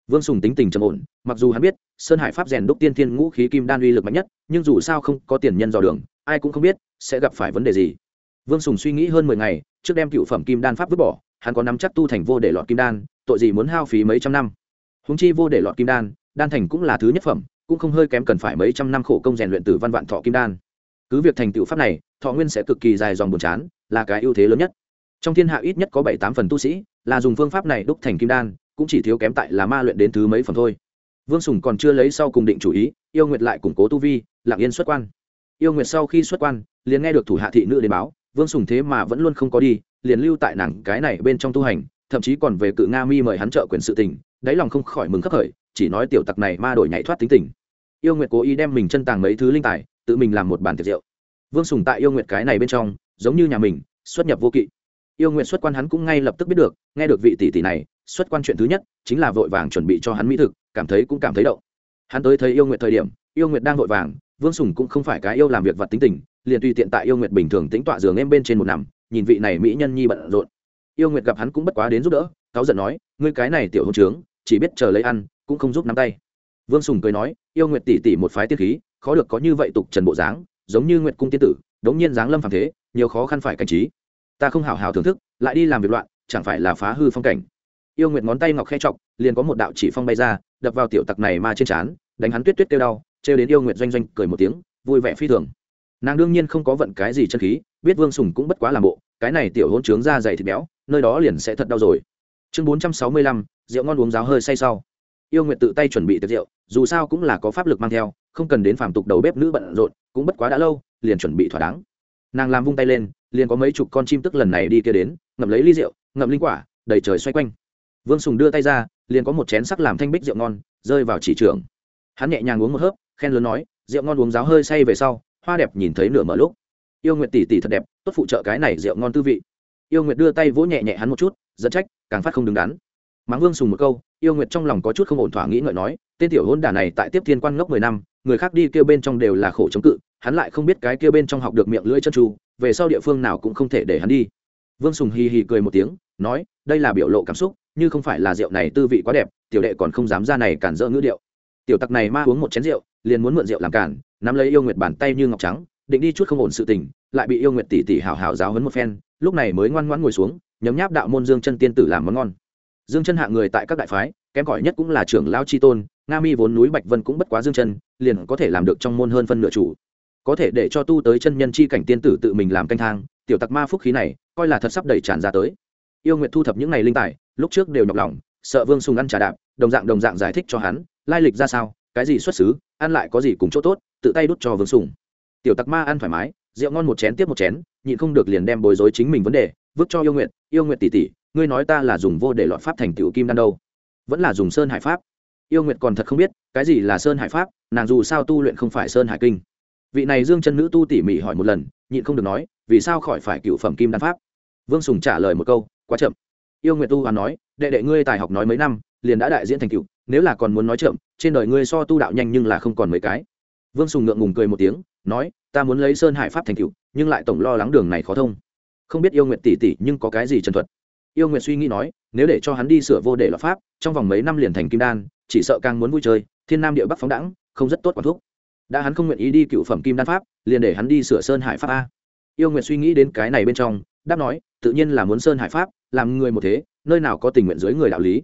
Vương sùng tính tình trầm ổn, mặc dù hắn biết, sơn hải pháp rèn đúc tiên thiên ngũ khí kim đan uy lực mạnh nhất, nhưng dù sao không có tiền nhân dò đường, ai cũng không biết, sẽ gặp phải vấn đề gì vương sùng suy nghĩ hơn mười ngày, trước đem cựu phẩm kim đan pháp vứt bỏ, hắn có nắm chắc tu thành vô để lọt kim đan, tội gì muốn hao phí mấy trăm năm. Húng chi vô để lọt kim đan đan thành cũng là thứ nhất phẩm, cũng không hơi kém cần phải mấy trăm năm khổ công rèn luyện từ văn vạn thọ kim đan. Cứ việc thành tựu pháp này, thọ nguyên sẽ cực kỳ dài dòng buồn chán, là cái ưu thế lớn nhất. Trong thiên hạ ít nhất có bảy tám phần tu sĩ, là dùng phương pháp này đúc thành kim đan, cũng chỉ thiếu kém tại là ma luyện đến thứ mấy phần thôi. Vương sùng còn chưa lấy sau cùng định chủ ý, yêu nguyệt lại củng cố tu vi, lặng yên xuất quan. Yêu nguyệt sau khi xuất quan, liền nghe được thủ hạ thị nữ đến báo vương sùng thế mà vẫn luôn không có đi, liền lưu tại nàng cái này bên trong tu hành, thậm chí còn về cự nga mi mời hắn trợ quyền sự tình, đáy lòng không khỏi mừng khắc khởi, chỉ nói tiểu tặc này ma đổi nhảy thoát tính tình. Yêu nguyệt cố ý đem mình chân tàng mấy thứ linh tài, tự mình làm một bàn tiệc rượu. Vương sùng tại yêu nguyệt cái này bên trong, giống như nhà mình, xuất nhập vô kỵ. Yêu nguyệt xuất quan hắn cũng ngay lập tức biết được, nghe được vị tỷ tỷ này, xuất quan chuyện thứ nhất, chính là vội vàng chuẩn bị cho hắn mỹ thực, cảm thấy cũng cảm thấy động hắn tới thấy yêu nguyệt thời điểm, yêu nguyệt đang vội vàng vương sùng cũng không phải cái yêu làm việc vật tính tình, liền tùy tiện tại yêu nguyệt bình thường tính tọa giường em bên trên một nằm, nhìn vị này mỹ nhân nhi bận rộn. Yêu nguyệt gặp hắn cũng bất quá đến giúp đỡ, cáu giận nói, ngươi cái này tiểu hôn trướng, chỉ biết chờ lấy ăn, cũng không giúp nắm tay. Vương sùng cười nói, yêu nguyệt tỷ tỷ một phái tiết khí, khó được có như vậy tục trần bộ dáng, giống như nguyệt cung tiên tử, đống nhiên dáng lâm phàm thế, nhiều khó khăn phải cảnh trí. Ta không hào hào thưởng thức, lại đi làm việc loạn, chẳng phải là phá hư phong cảnh. Yêu nguyệt ngón tay ngọc khe chọc, liền có một đạo chỉ phong bay ra, đập vào tiểu tặc này ma trên trán, đánh hắn tuyết tuyết kêu đau trêu đến yêu nguyện doanh doanh cười một tiếng, vui vẻ phi thường. Nàng đương nhiên không có vận cái gì chân khí, biết vương sùng cũng bất quá làm bộ, cái này tiểu hôn trướng ra dày thịt béo, nơi đó liền sẽ thật đau rồi. Chương bốn trăm sáu mươi lăm, rượu ngon uống giáo hơi say sau. Yêu nguyện tự tay chuẩn bị tiệc rượu, dù sao cũng là có pháp lực mang theo, không cần đến phàm tục đầu bếp nữ bận rộn, cũng bất quá đã lâu, liền chuẩn bị thỏa đáng. Nàng làm vung tay lên, liền có mấy chục con chim tức lần này đi kia đến, ngậm lấy ly rượu, ngậm linh quả, đầy trời xoay quanh. Vương sùng đưa tay ra, liền có một chén sắc làm thanh bích rượu ngon, rơi vào chỉ trường. Hắn nhẹ nhàng uống một hớp khen lớn nói, rượu ngon uống giáo hơi say về sau, hoa đẹp nhìn thấy nửa mở lúc. Yêu nguyệt tỷ tỷ thật đẹp, tốt phụ trợ cái này rượu ngon tư vị. Yêu nguyệt đưa tay vỗ nhẹ nhẹ hắn một chút dẫn trách, càng phát không đứng đắn. Mắng vương sùng một câu, yêu nguyệt trong lòng có chút không ổn thỏa nghĩ ngợi nói, tên tiểu hôn đả này tại tiếp thiên quan ngốc mười năm, người khác đi kêu bên trong đều là khổ chống cự, hắn lại không biết cái kêu bên trong học được miệng lưỡi chân tru, về sau địa phương nào cũng không thể để hắn đi. Vương sùng hì hì cười một tiếng, nói, đây là biểu lộ cảm xúc, như không phải là rượu này tư vị quá đẹp, tiểu đệ còn không dám ra này cản rỡ ngữ điệu tiểu tặc này ma uống một chén rượu, liền muốn mượn rượu làm cản nắm lấy yêu nguyệt bàn tay như ngọc trắng, định đi chút không ổn sự tình, lại bị yêu nguyệt tỷ tỷ hào hào giáo hấn một phen, lúc này mới ngoan ngoãn ngồi xuống, nhấm nháp đạo môn dương chân tiên tử làm món ngon. Dương chân hạ người tại các đại phái, kém cỏi nhất cũng là trưởng lao chi tôn, nga mi vốn núi bạch vân cũng bất quá dương chân, liền có thể làm được trong môn hơn phân nửa chủ. Có thể để cho tu tới chân nhân chi cảnh tiên tử tự mình làm canh thang, tiểu tặc ma phúc khí này, coi là thật sắp đẩy tràn ra tới. Yêu nguyệt thu thập những ngày linh tài, lúc trước đều nhọc lòng, sợ vương sùng ăn trà đạp đồng dạng đồng dạng giải thích cho hắn, lai lịch ra sao, cái gì xuất xứ, ăn lại có gì cùng chỗ tốt, tự tay đút cho vương sùng. Tiểu tặc ma ăn thoải mái, rượu ngon một chén tiếp một chén, nhịn không được liền đem bối rối chính mình vấn đề, vứt cho yêu nguyện yêu nguyện tỷ tỷ, ngươi nói ta là dùng vô để lọt pháp thành tiểu kim đan đâu? Vẫn là dùng sơn hải pháp. Yêu nguyện còn thật không biết, cái gì là sơn hải pháp, nàng dù sao tu luyện không phải sơn hải kinh. Vị này dương chân nữ tu tỉ mỉ hỏi một lần, nhịn không được nói, vì sao khỏi phải cựu phẩm kim đan pháp? Vương sùng trả lời một câu, quá chậm. Yêu nguyện tu hoàn nói, đệ đệ ngươi tài học nói mấy năm liền đã đại diễn thành cựu, nếu là còn muốn nói chậm, trên đời ngươi so tu đạo nhanh nhưng là không còn mấy cái. Vương sùng ngượng ngùng cười một tiếng, nói, ta muốn lấy sơn hải pháp thành cựu, nhưng lại tổng lo lắng đường này khó thông. Không biết yêu nguyện tỷ tỷ nhưng có cái gì trần thuật? Yêu nguyện suy nghĩ nói, nếu để cho hắn đi sửa vô để luật pháp, trong vòng mấy năm liền thành kim đan, chỉ sợ càng muốn vui chơi, thiên nam địa bắc phóng đẳng không rất tốt quản thuốc đã hắn không nguyện ý đi cựu phẩm kim đan pháp, liền để hắn đi sửa sơn hải pháp a. Yêu nguyện suy nghĩ đến cái này bên trong, đáp nói, tự nhiên là muốn sơn hải pháp, làm người một thế, nơi nào có tình nguyện dưới người đạo lý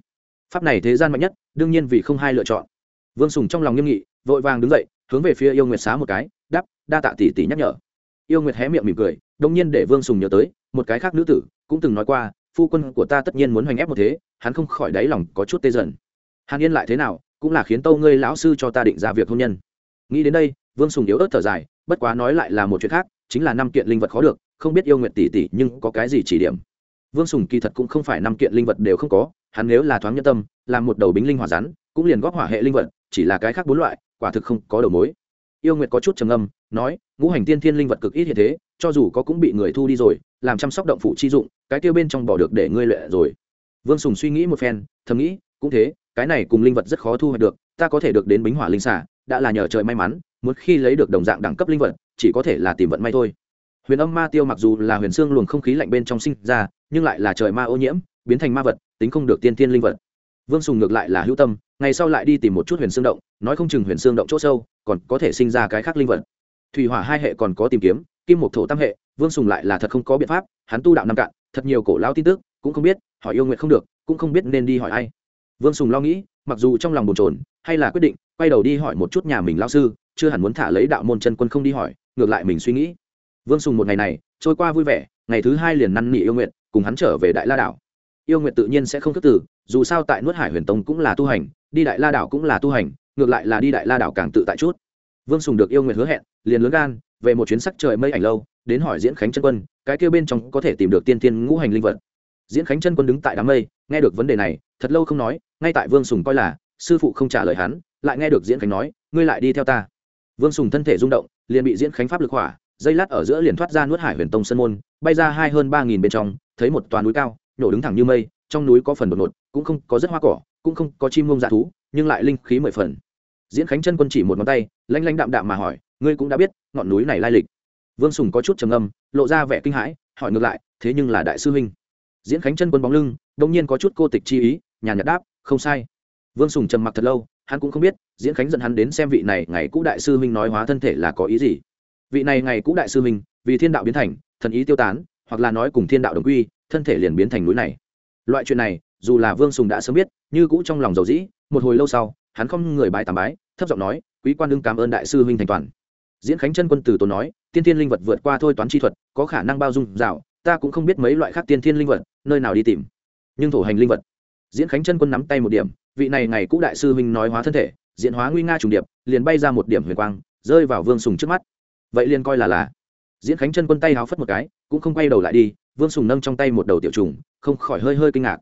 pháp này thế gian mạnh nhất, đương nhiên vì không hai lựa chọn. Vương sùng trong lòng nghiêm nghị, vội vàng đứng dậy, hướng về phía yêu nguyệt xá một cái đắp đa tạ tỷ tỷ nhắc nhở. Yêu nguyệt hé miệng mỉm cười đông nhiên để vương sùng nhớ tới, một cái khác nữ tử cũng từng nói qua, phu quân của ta tất nhiên muốn hoành ép một thế, hắn không khỏi đáy lòng có chút tê dần. Hàn yên lại thế nào, cũng là khiến tâu ngươi lão sư cho ta định ra việc hôn nhân. Nghĩ đến đây, vương sùng yếu ớt thở dài, bất quá nói lại là một chuyện khác, chính là năm kiện linh vật khó được, không biết yêu nguyện tỷ tỷ nhưng có cái gì chỉ điểm. Vương sùng kỳ thật cũng không phải năm kiện linh vật đều không có hắn nếu là thoáng nhân tâm, làm một đầu bính linh hỏa rắn, cũng liền góp hỏa hệ linh vật, chỉ là cái khác bốn loại, quả thực không có đầu mối. Yêu nguyệt có chút trầm âm nói, ngũ hành tiên thiên linh vật cực ít hiện thế, cho dù có cũng bị người thu đi rồi, làm chăm sóc động phụ chi dụng, cái tiêu bên trong bỏ được để ngươi lệ rồi. Vương sùng suy nghĩ một phen, thầm nghĩ, cũng thế, cái này cùng linh vật rất khó thu hoạch được, ta có thể được đến bính hỏa linh xả đã là nhờ trời may mắn, muốn khi lấy được đồng dạng đẳng cấp linh vật, chỉ có thể là tìm vận may thôi. Huyền âm ma tiêu mặc dù là huyền xương luồng không khí lạnh bên trong sinh ra, nhưng lại là trời ma ô nhiễm, biến thành ma vật tính không được tiên tiên linh vật. Vương sùng ngược lại là hữu tâm, ngày sau lại đi tìm một chút huyền xương động, nói không chừng huyền xương động chỗ sâu, còn có thể sinh ra cái khác linh vật. Thủy hỏa hai hệ còn có tìm kiếm, kim một thổ tam hệ, vương sùng lại là thật không có biện pháp, hắn tu đạo năm cạn, thật nhiều cổ lao tin tức, cũng không biết, hỏi yêu nguyện không được, cũng không biết nên đi hỏi ai. Vương sùng lo nghĩ, mặc dù trong lòng bồn trồn hay là quyết định, quay đầu đi hỏi một chút nhà mình lao sư, chưa hẳn muốn thả lấy đạo môn chân quân không đi hỏi, ngược lại mình suy nghĩ. Vương sùng một ngày này, trôi qua vui vẻ, ngày thứ hai liền năn nỉ yêu nguyện, cùng hắn trở về đại la đảo yêu nguyện tự nhiên sẽ không thức tử dù sao tại nuốt hải huyền tông cũng là tu hành, đi đại la đảo cũng là tu hành, ngược lại là đi đại la đảo càng tự tại chút. Vương sùng được yêu nguyện hứa hẹn, liền lớn gan, về một chuyến sắc trời mây ảnh lâu, đến hỏi diễn khánh chân quân, cái kêu bên trong có thể tìm được tiên tiên ngũ hành linh vật. Diễn khánh chân quân đứng tại đám mây, nghe được vấn đề này, thật lâu không nói, ngay tại vương sùng coi là, sư phụ không trả lời hắn, lại nghe được diễn khánh nói, ngươi lại đi theo ta. Vương sùng thân thể rung động, liền bị diễn khánh pháp lực hỏa, dây lát ở giữa liền thoát ra nuốt hải huyền tông sân môn, bay ra hai hơn ba nghìn bên trong, thấy một toàn núi cao nhổ đứng thẳng như mây, trong núi có phần đột ngột, cũng không có rất hoa cỏ, cũng không có chim ngông dạ thú, nhưng lại linh khí mười phần. Diễn khánh chân quân chỉ một ngón tay, lanh lanh đạm đạm mà hỏi, ngươi cũng đã biết ngọn núi này lai lịch? Vương sùng có chút trầm âm lộ ra vẻ kinh hãi, hỏi ngược lại, thế nhưng là đại sư huynh? Diễn khánh chân quân bóng lưng đông nhiên có chút cô tịch chi ý, nhàn nhạt đáp, không sai. Vương sùng trầm mặc thật lâu, hắn cũng không biết, diễn khánh dẫn hắn đến xem vị này ngày cũ đại sư huynh nói hóa thân thể là có ý gì. Vị này ngày cũ đại sư huynh, vì thiên đạo biến thành, thần ý tiêu tán hoặc là nói cùng thiên đạo đồng quy, thân thể liền biến thành núi này. Loại chuyện này, dù là vương sùng đã sớm biết, như cũ trong lòng dầu dĩ, một hồi lâu sau, hắn không người bái tàm bái, thấp giọng nói, quý quan đương cảm ơn đại sư huynh thành toàn. Diễn khánh chân quân từ tốn nói, tiên thiên linh vật vượt qua thôi toán chi thuật, có khả năng bao dung rào ta cũng không biết mấy loại khác tiên thiên linh vật, nơi nào đi tìm. Nhưng thổ hành linh vật. Diễn khánh chân quân nắm tay một điểm, vị này ngày cũ đại sư huynh nói hóa thân thể, diễn hóa nguy nga trùng điệp, liền bay ra một điểm huyền quang, rơi vào vương sùng trước mắt. Vậy liền coi là là diễn khánh chân quân tay háo phất một cái, cũng không quay đầu lại đi, vương sùng nâng trong tay một đầu tiểu trùng, không khỏi hơi hơi kinh ngạc.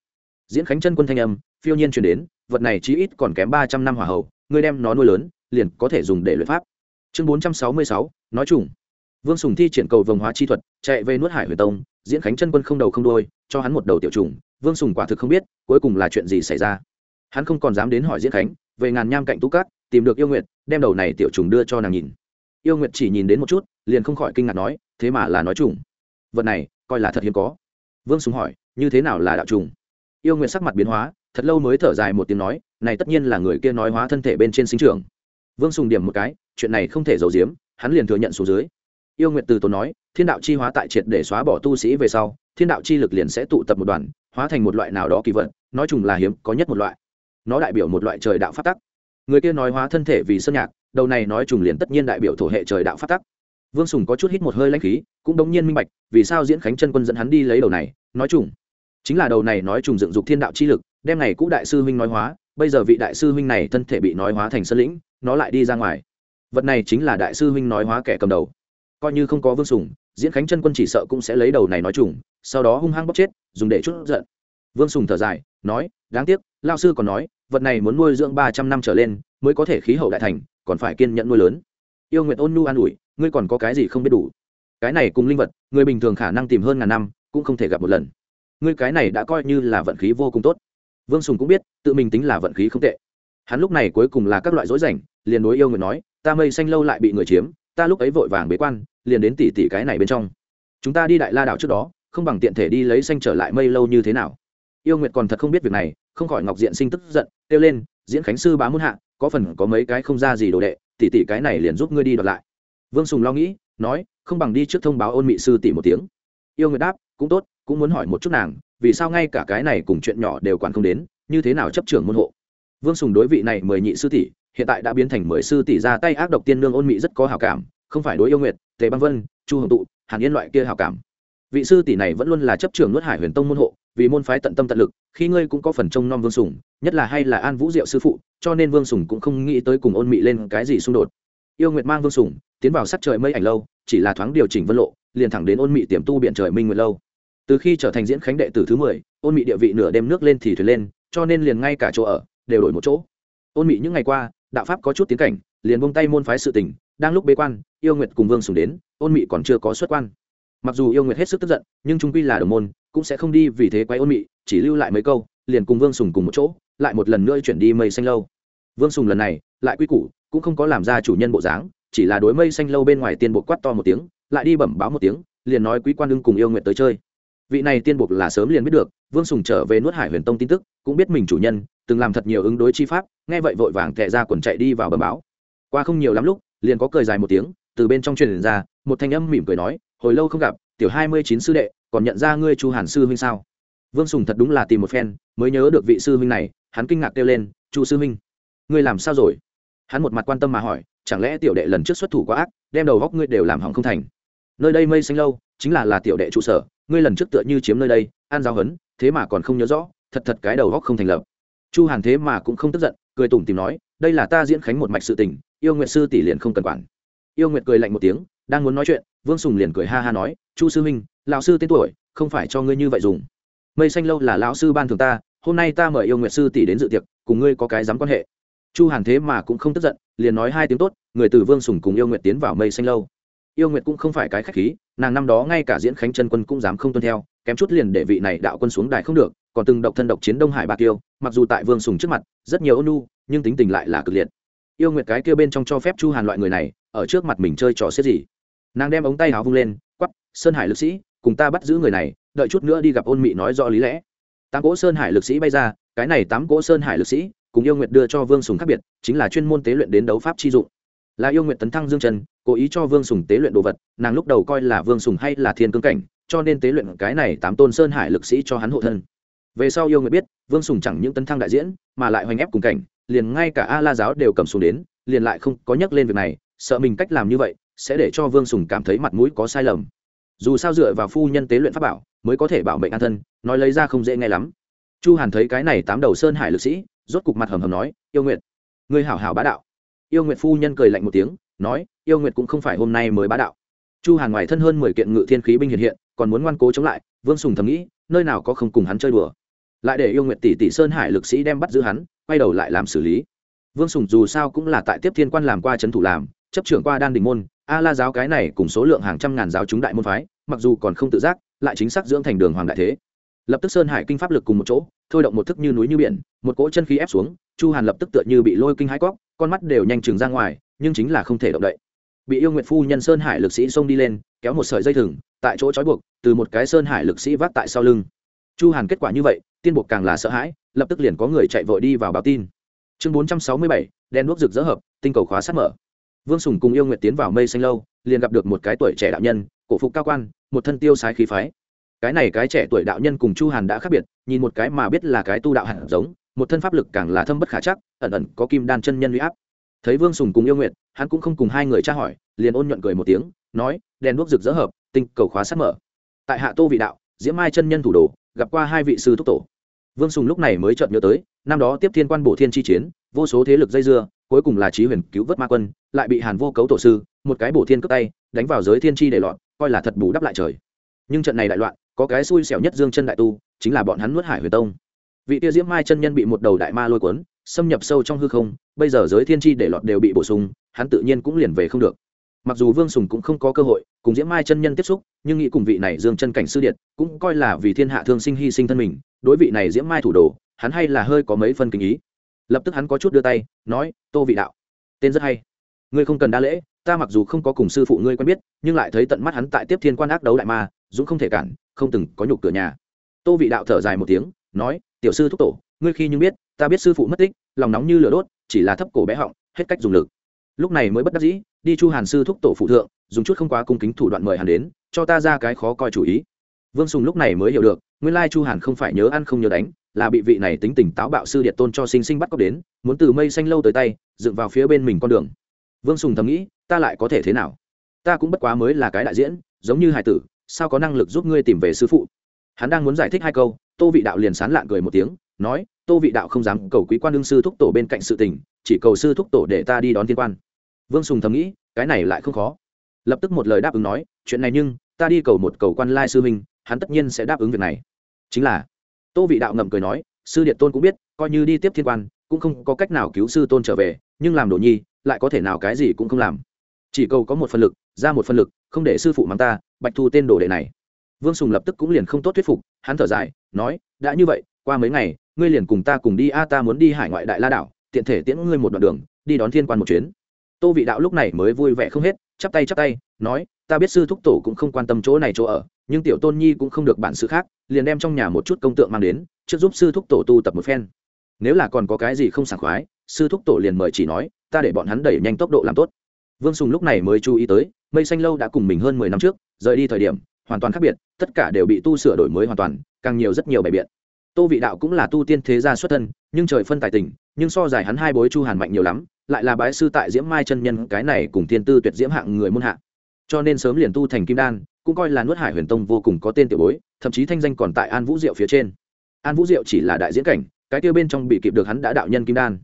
Diễn khánh chân quân thanh âm, phiêu nhiên chuyển đến, vật này chí ít còn kém ba trăm năm hỏa hậu ngươi đem nó nuôi lớn, liền có thể dùng để luyện pháp. Chương bốn trăm sáu mươi sáu, nói trùng. Vương sùng thi triển cầu vồng hóa chi thuật, chạy về nuốt hải huyền tông, diễn khánh chân quân không đầu không đôi cho hắn một đầu tiểu trùng. Vương sùng quả thực không biết, cuối cùng là chuyện gì xảy ra. Hắn không còn dám đến hỏi diễn khánh, về ngàn nham cạnh tú cát, tìm được yêu nguyệt, đem đầu này tiểu trùng đưa cho nàng nhìn yêu nguyệt chỉ nhìn đến một chút, liền không khỏi kinh ngạc nói, thế mà là nói trùng. Vật này, coi là thật hiếm có. Vương sùng hỏi, như thế nào là đạo trùng? Yêu nguyệt sắc mặt biến hóa, thật lâu mới thở dài một tiếng nói, này tất nhiên là người kia nói hóa thân thể bên trên sinh trường vương sùng điểm một cái, chuyện này không thể giấu giếm, hắn liền thừa nhận xuống dưới. Yêu nguyệt từ tốn nói, thiên đạo chi hóa tại triệt để xóa bỏ tu sĩ về sau, thiên đạo chi lực liền sẽ tụ tập một đoàn, hóa thành một loại nào đó kỳ vật, nói chung là hiếm, có nhất một loại. Nó đại biểu một loại trời đạo phát tắc. Người kia nói hóa thân thể vì sơn nhạc đầu này nói trùng liền tất nhiên đại biểu thổ hệ trời đạo phát tắc. Vương sùng có chút hít một hơi lãnh khí, cũng đống nhiên minh bạch, vì sao diễn khánh chân quân dẫn hắn đi lấy đầu này, nói trùng. Chính là đầu này nói trùng dựng dục thiên đạo chi lực, đem này cũ đại sư huynh nói hóa, bây giờ vị đại sư huynh này thân thể bị nói hóa thành sơn lĩnh, nó lại đi ra ngoài. Vật này chính là đại sư huynh nói hóa kẻ cầm đầu. Coi như không có vương sùng, diễn khánh chân quân chỉ sợ cũng sẽ lấy đầu này nói trùng, sau đó hung hăng bóc chết, dùng để chút giận vương sùng thở dài, nói, đáng tiếc lao sư còn nói, vật này muốn nuôi dưỡng ba trăm năm trở lên, mới có thể khí hậu đại thành, còn phải kiên nhẫn nuôi lớn. Yêu nguyện ôn nhu an ủi, ngươi còn có cái gì không biết đủ? Cái này cùng linh vật, người bình thường khả năng tìm hơn ngàn năm, cũng không thể gặp một lần. Ngươi cái này đã coi như là vận khí vô cùng tốt. Vương sùng cũng biết, tự mình tính là vận khí không tệ. Hắn lúc này cuối cùng là các loại dối rảnh, liền đối yêu nguyệt nói, ta mây xanh lâu lại bị người chiếm, ta lúc ấy vội vàng bế quan, liền đến tỉ tỉ cái này bên trong. Chúng ta đi đại la đảo trước đó, không bằng tiện thể đi lấy xanh trở lại mây lâu như thế nào? Yêu nguyệt còn thật không biết việc này, không khỏi ngọc diện sinh tức giận, kêu lên, diễn khánh sư bá muôn hạ, có phần có mấy cái không ra gì đồ đệ tỉ tỉ cái này liền giúp ngươi đi đoạt lại. Vương sùng lo nghĩ, nói, không bằng đi trước thông báo ôn mị sư tỷ một tiếng. Yêu nguyệt đáp, cũng tốt, cũng muốn hỏi một chút nàng, vì sao ngay cả cái này cùng chuyện nhỏ đều quản không đến, như thế nào chấp trưởng môn hộ? Vương sùng đối vị này mời nhị sư tỷ, hiện tại đã biến thành mười sư tỷ ra tay ác độc tiên nương ôn mị rất có hào cảm, không phải đối yêu nguyệt, tề băng vân, chu hồng tụ, hàn yên loại kia hào cảm. Vị sư tỷ này vẫn luôn là chấp trưởng nuốt hải huyền tông môn hộ vì môn phái tận tâm tận lực, khi ngươi cũng có phần trông nom vương sùng, nhất là hay là an vũ diệu sư phụ, cho nên vương sùng cũng không nghĩ tới cùng ôn mị lên cái gì xung đột. Yêu nguyệt mang vương sùng, tiến vào sắc trời mây ảnh lâu, chỉ là thoáng điều chỉnh vân lộ, liền thẳng đến ôn mị tiềm tu biện trời minh nguyệt lâu. Từ khi trở thành diễn khánh đệ tử thứ mười, ôn mị địa vị nửa đêm nước lên thì thuyền lên, cho nên liền ngay cả chỗ ở, đều đổi một chỗ. Ôn mị những ngày qua, đạo pháp có chút tiến cảnh, liền bông tay môn phái sự tình, đang lúc bế quan, yêu nguyệt cùng vương sùng đến, ôn mị còn chưa có xuất quan mặc dù yêu nguyệt hết sức tức giận, nhưng trung quy là đồng môn, cũng sẽ không đi vì thế quay ôn mị, chỉ lưu lại mấy câu, liền cùng vương sùng cùng một chỗ, lại một lần nữa chuyển đi mây xanh lâu. Vương sùng lần này, lại quy củ, cũng không có làm ra chủ nhân bộ dáng, chỉ là đối mây xanh lâu bên ngoài tiên bộ quát to một tiếng, lại đi bẩm báo một tiếng, liền nói quý quan đương cùng yêu nguyện tới chơi. Vị này tiên buộc là sớm liền biết được, vương sùng trở về nuốt hải huyền tông tin tức, cũng biết mình chủ nhân, từng làm thật nhiều ứng đối chi pháp, nghe vậy vội vàng thẹ ra quần chạy đi vào bẩm báo. Qua không nhiều lắm lúc, liền có cười dài một tiếng, từ bên trong truyền ra, một thanh âm mỉm cười nói hồi lâu không gặp, tiểu hai mươi chín sư đệ, còn nhận ra ngươi chu hàn sư huynh sao? Vương sùng thật đúng là tìm một phen, mới nhớ được vị sư huynh này, hắn kinh ngạc kêu lên, chu sư huynh, ngươi làm sao rồi? Hắn một mặt quan tâm mà hỏi, chẳng lẽ tiểu đệ lần trước xuất thủ quá ác, đem đầu góc ngươi đều làm hỏng không thành? Nơi đây mây xanh lâu, chính là là tiểu đệ trụ sở, ngươi lần trước tựa như chiếm nơi đây an giáo hấn, thế mà còn không nhớ rõ, thật thật cái đầu góc không thành lập. Chu hàn thế mà cũng không tức giận, cười tủm tìm nói, đây là ta diễn khánh một mạch sự tình, yêu nguyện sư tỷ liền không cần quản. Yêu nguyện cười lạnh một tiếng đang muốn nói chuyện, vương sùng liền cười ha ha nói, chu sư huynh, lão sư tên tuổi, không phải cho ngươi như vậy dùng. Mây xanh lâu là lão sư ban thường ta, hôm nay ta mời yêu nguyệt sư tỷ đến dự tiệc, cùng ngươi có cái dám quan hệ. Chu hàn thế mà cũng không tức giận, liền nói hai tiếng tốt, người từ vương sùng cùng yêu nguyệt tiến vào mây xanh lâu. Yêu nguyệt cũng không phải cái khách khí, nàng năm đó ngay cả diễn khánh chân quân cũng dám không tuân theo, kém chút liền để vị này đạo quân xuống đài không được, còn từng độc thân độc chiến đông hải bạc tiêu, mặc dù tại vương sùng trước mặt, rất nhiều ôn nu nhưng tính tình lại là cực liệt. Yêu nguyệt cái kia bên trong cho phép chu hàn loại người này, ở trước mặt mình chơi trò xếp gì? Nàng đem ống tay áo vung lên, quắp, sơn hải lực sĩ, cùng ta bắt giữ người này, đợi chút nữa đi gặp ôn mị nói rõ lý lẽ. Tám cỗ sơn hải lực sĩ bay ra, cái này tám cỗ sơn hải lực sĩ, cùng yêu nguyệt đưa cho vương sùng khác biệt, chính là chuyên môn tế luyện đến đấu pháp chi dụng. Là yêu nguyệt tấn thăng dương trần cố ý cho vương sùng tế luyện đồ vật, nàng lúc đầu coi là vương sùng hay là thiên cương cảnh, cho nên tế luyện cái này tám tôn sơn hải lực sĩ cho hắn hộ thân. Về sau yêu nguyệt biết, vương sùng chẳng những tấn thăng đại diễn, mà lại hoành ép cùng cảnh, liền ngay cả a la giáo đều cầm xuống đến, liền lại không có nhắc lên việc này, sợ mình cách làm như vậy sẽ để cho vương sùng cảm thấy mặt mũi có sai lầm. Dù sao dựa vào phu nhân tế luyện pháp bảo, mới có thể bảo mệnh an thân, nói lấy ra không dễ nghe lắm. Chu hàn thấy cái này tám đầu sơn hải lực sĩ, rốt cục mặt hầm hầm nói, yêu nguyệt người hảo hảo bá đạo. Yêu nguyệt phu nhân cười lạnh một tiếng, nói, yêu nguyệt cũng không phải hôm nay mới bá đạo. Chu hàn ngoài thân hơn mười kiện ngự thiên khí binh hiện hiện, còn muốn ngoan cố chống lại, vương sùng thầm nghĩ, nơi nào có không cùng hắn chơi đùa. Lại để yêu nguyệt tỷ tỷ sơn hải lực sĩ đem bắt giữ hắn, quay đầu lại làm xử lý. Vương sùng dù sao cũng là tại tiếp thiên quan làm qua c thủ làm, chấp trưởng qua đan đình môn a la giáo cái này cùng số lượng hàng trăm ngàn giáo chúng đại môn phái, mặc dù còn không tự giác, lại chính xác dưỡng thành đường hoàng đại thế. Lập tức sơn hải kinh pháp lực cùng một chỗ, thôi động một thức như núi như biển, một cỗ chân khí ép xuống, chu hàn lập tức tựa như bị lôi kinh hãi cóc, con mắt đều nhanh chừng ra ngoài, nhưng chính là không thể động đậy. Bị yêu nguyện phu nhân sơn hải lực sĩ xông đi lên, kéo một sợi dây thừng, tại chỗ trói buộc, từ một cái sơn hải lực sĩ vác tại sau lưng. Chu hàn kết quả như vậy, tiên buộc càng là sợ hãi, lập tức liền có người chạy vội đi vào báo tin. Chương bốn trăm sáu mươi bảy, đen đuốc rực rỡ hợp, tinh cầu khóa sát mở vương sùng cùng yêu nguyệt tiến vào mây xanh lâu, liền gặp được một cái tuổi trẻ đạo nhân, cổ phục cao quan, một thân tiêu sái khí phái. Cái này cái trẻ tuổi đạo nhân cùng chu hàn đã khác biệt, nhìn một cái mà biết là cái tu đạo hẳn giống, một thân pháp lực càng là thâm bất khả chắc, ẩn ẩn có kim đan chân nhân huy áp. Thấy vương sùng cùng yêu nguyệt, hắn cũng không cùng hai người tra hỏi, liền ôn nhuận cười một tiếng, nói, đèn đuốc rực rỡ hợp, tinh cầu khóa sát mở. Tại hạ tô vị đạo, diễm mai chân nhân thủ đồ, gặp qua hai vị sư thúc tổ. Vương sùng lúc này mới chợt nhớ tới, năm đó tiếp thiên quan bổ thiên chi chiến, vô số thế lực dây dưa cuối cùng là trí huyền cứu vớt ma quân, lại bị hàn vô cấu tổ sư, một cái bổ thiên cướp tay, đánh vào giới thiên chi để loạn, coi là thật bù đắp lại trời. Nhưng trận này đại loạn, có cái xui xẻo nhất dương chân đại tu, chính là bọn hắn nuốt hải huyền tông. Vị tia diễm mai chân nhân bị một đầu đại ma lôi cuốn, xâm nhập sâu trong hư không, bây giờ giới thiên chi để lọt đều bị bổ sung, hắn tự nhiên cũng liền về không được. Mặc dù vương sùng cũng không có cơ hội cùng diễm mai chân nhân tiếp xúc, nhưng nghĩ cùng vị này dương chân cảnh sư điện, cũng coi là vì thiên hạ thương sinh hy sinh thân mình, đối vị này diễm mai thủ đồ, hắn hay là hơi có mấy phân kinh ý lập tức hắn có chút đưa tay, nói, tô vị đạo, tên rất hay. Ngươi không cần đa lễ, ta mặc dù không có cùng sư phụ ngươi quen biết, nhưng lại thấy tận mắt hắn tại tiếp thiên quan ác đấu đại ma, dũng không thể cản, không từng có nhục cửa nhà. Tô vị đạo thở dài một tiếng, nói, tiểu sư thúc tổ, ngươi khi nhưng biết, ta biết sư phụ mất tích, lòng nóng như lửa đốt, chỉ là thấp cổ bé họng, hết cách dùng lực. Lúc này mới bất đắc dĩ, đi chu hàn sư thúc tổ phụ thượng, dùng chút không quá cung kính thủ đoạn mời hàn đến, cho ta ra cái khó coi chủ ý. Vương sùng lúc này mới hiểu được, nguyên lai chu hàn không phải nhớ ăn không nhớ đánh là bị vị này tính tình táo bạo sư điệt tôn cho sinh sinh bắt cóc đến, muốn từ mây xanh lâu tới tay, dựng vào phía bên mình con đường. Vương sùng thầm nghĩ, ta lại có thể thế nào? Ta cũng bất quá mới là cái đại diễn, giống như hải tử, sao có năng lực giúp ngươi tìm về sư phụ? Hắn đang muốn giải thích hai câu, tô vị đạo liền sán lạng cười một tiếng, nói, tô vị đạo không dám cầu quý quan đương sư thúc tổ bên cạnh sự tình, chỉ cầu sư thúc tổ để ta đi đón thiên quan. Vương sùng thầm nghĩ, cái này lại không khó. Lập tức một lời đáp ứng nói, chuyện này nhưng, ta đi cầu một cầu quan lai sư huynh, hắn tất nhiên sẽ đáp ứng việc này. Chính là tô vị đạo ngậm cười nói, sư điện tôn cũng biết, coi như đi tiếp thiên quan, cũng không có cách nào cứu sư tôn trở về, nhưng làm đồ nhi, lại có thể nào cái gì cũng không làm. Chỉ cầu có một phần lực, ra một phần lực, không để sư phụ mắng ta, bạch thu tên đồ đệ này. Vương sùng lập tức cũng liền không tốt thuyết phục, hắn thở dài, nói, đã như vậy, qua mấy ngày, ngươi liền cùng ta cùng đi, a, ta muốn đi hải ngoại đại la đảo, tiện thể tiễn ngươi một đoạn đường, đi đón thiên quan một chuyến. Tô vị đạo lúc này mới vui vẻ không hết, chắp tay chắp tay, nói, ta biết sư thúc tổ cũng không quan tâm chỗ này chỗ ở nhưng tiểu tôn nhi cũng không được bản sự khác, liền đem trong nhà một chút công tượng mang đến, trước giúp sư thúc tổ tu tập một phen. Nếu là còn có cái gì không sảng khoái, sư thúc tổ liền mời chỉ nói, ta để bọn hắn đẩy nhanh tốc độ làm tốt. Vương sùng lúc này mới chú ý tới, mây xanh lâu đã cùng mình hơn mười năm trước, rời đi thời điểm, hoàn toàn khác biệt, tất cả đều bị tu sửa đổi mới hoàn toàn, càng nhiều rất nhiều bài biện. Tô vị đạo cũng là tu tiên thế gia xuất thân, nhưng trời phân tài tình, nhưng so dài hắn hai bối chu hàn mạnh nhiều lắm, lại là bái sư tại diễm mai chân nhân cái này cùng thiên tư tuyệt diễm hạng người môn hạ. Cho nên sớm liền tu thành kim đan cũng coi là nuốt hải huyền tông vô cùng có tên tiểu bối, thậm chí thanh danh còn tại an vũ diệu phía trên. An vũ diệu chỉ là đại diễn cảnh, cái kia bên trong bị kịp được hắn đã đạo nhân kim đan.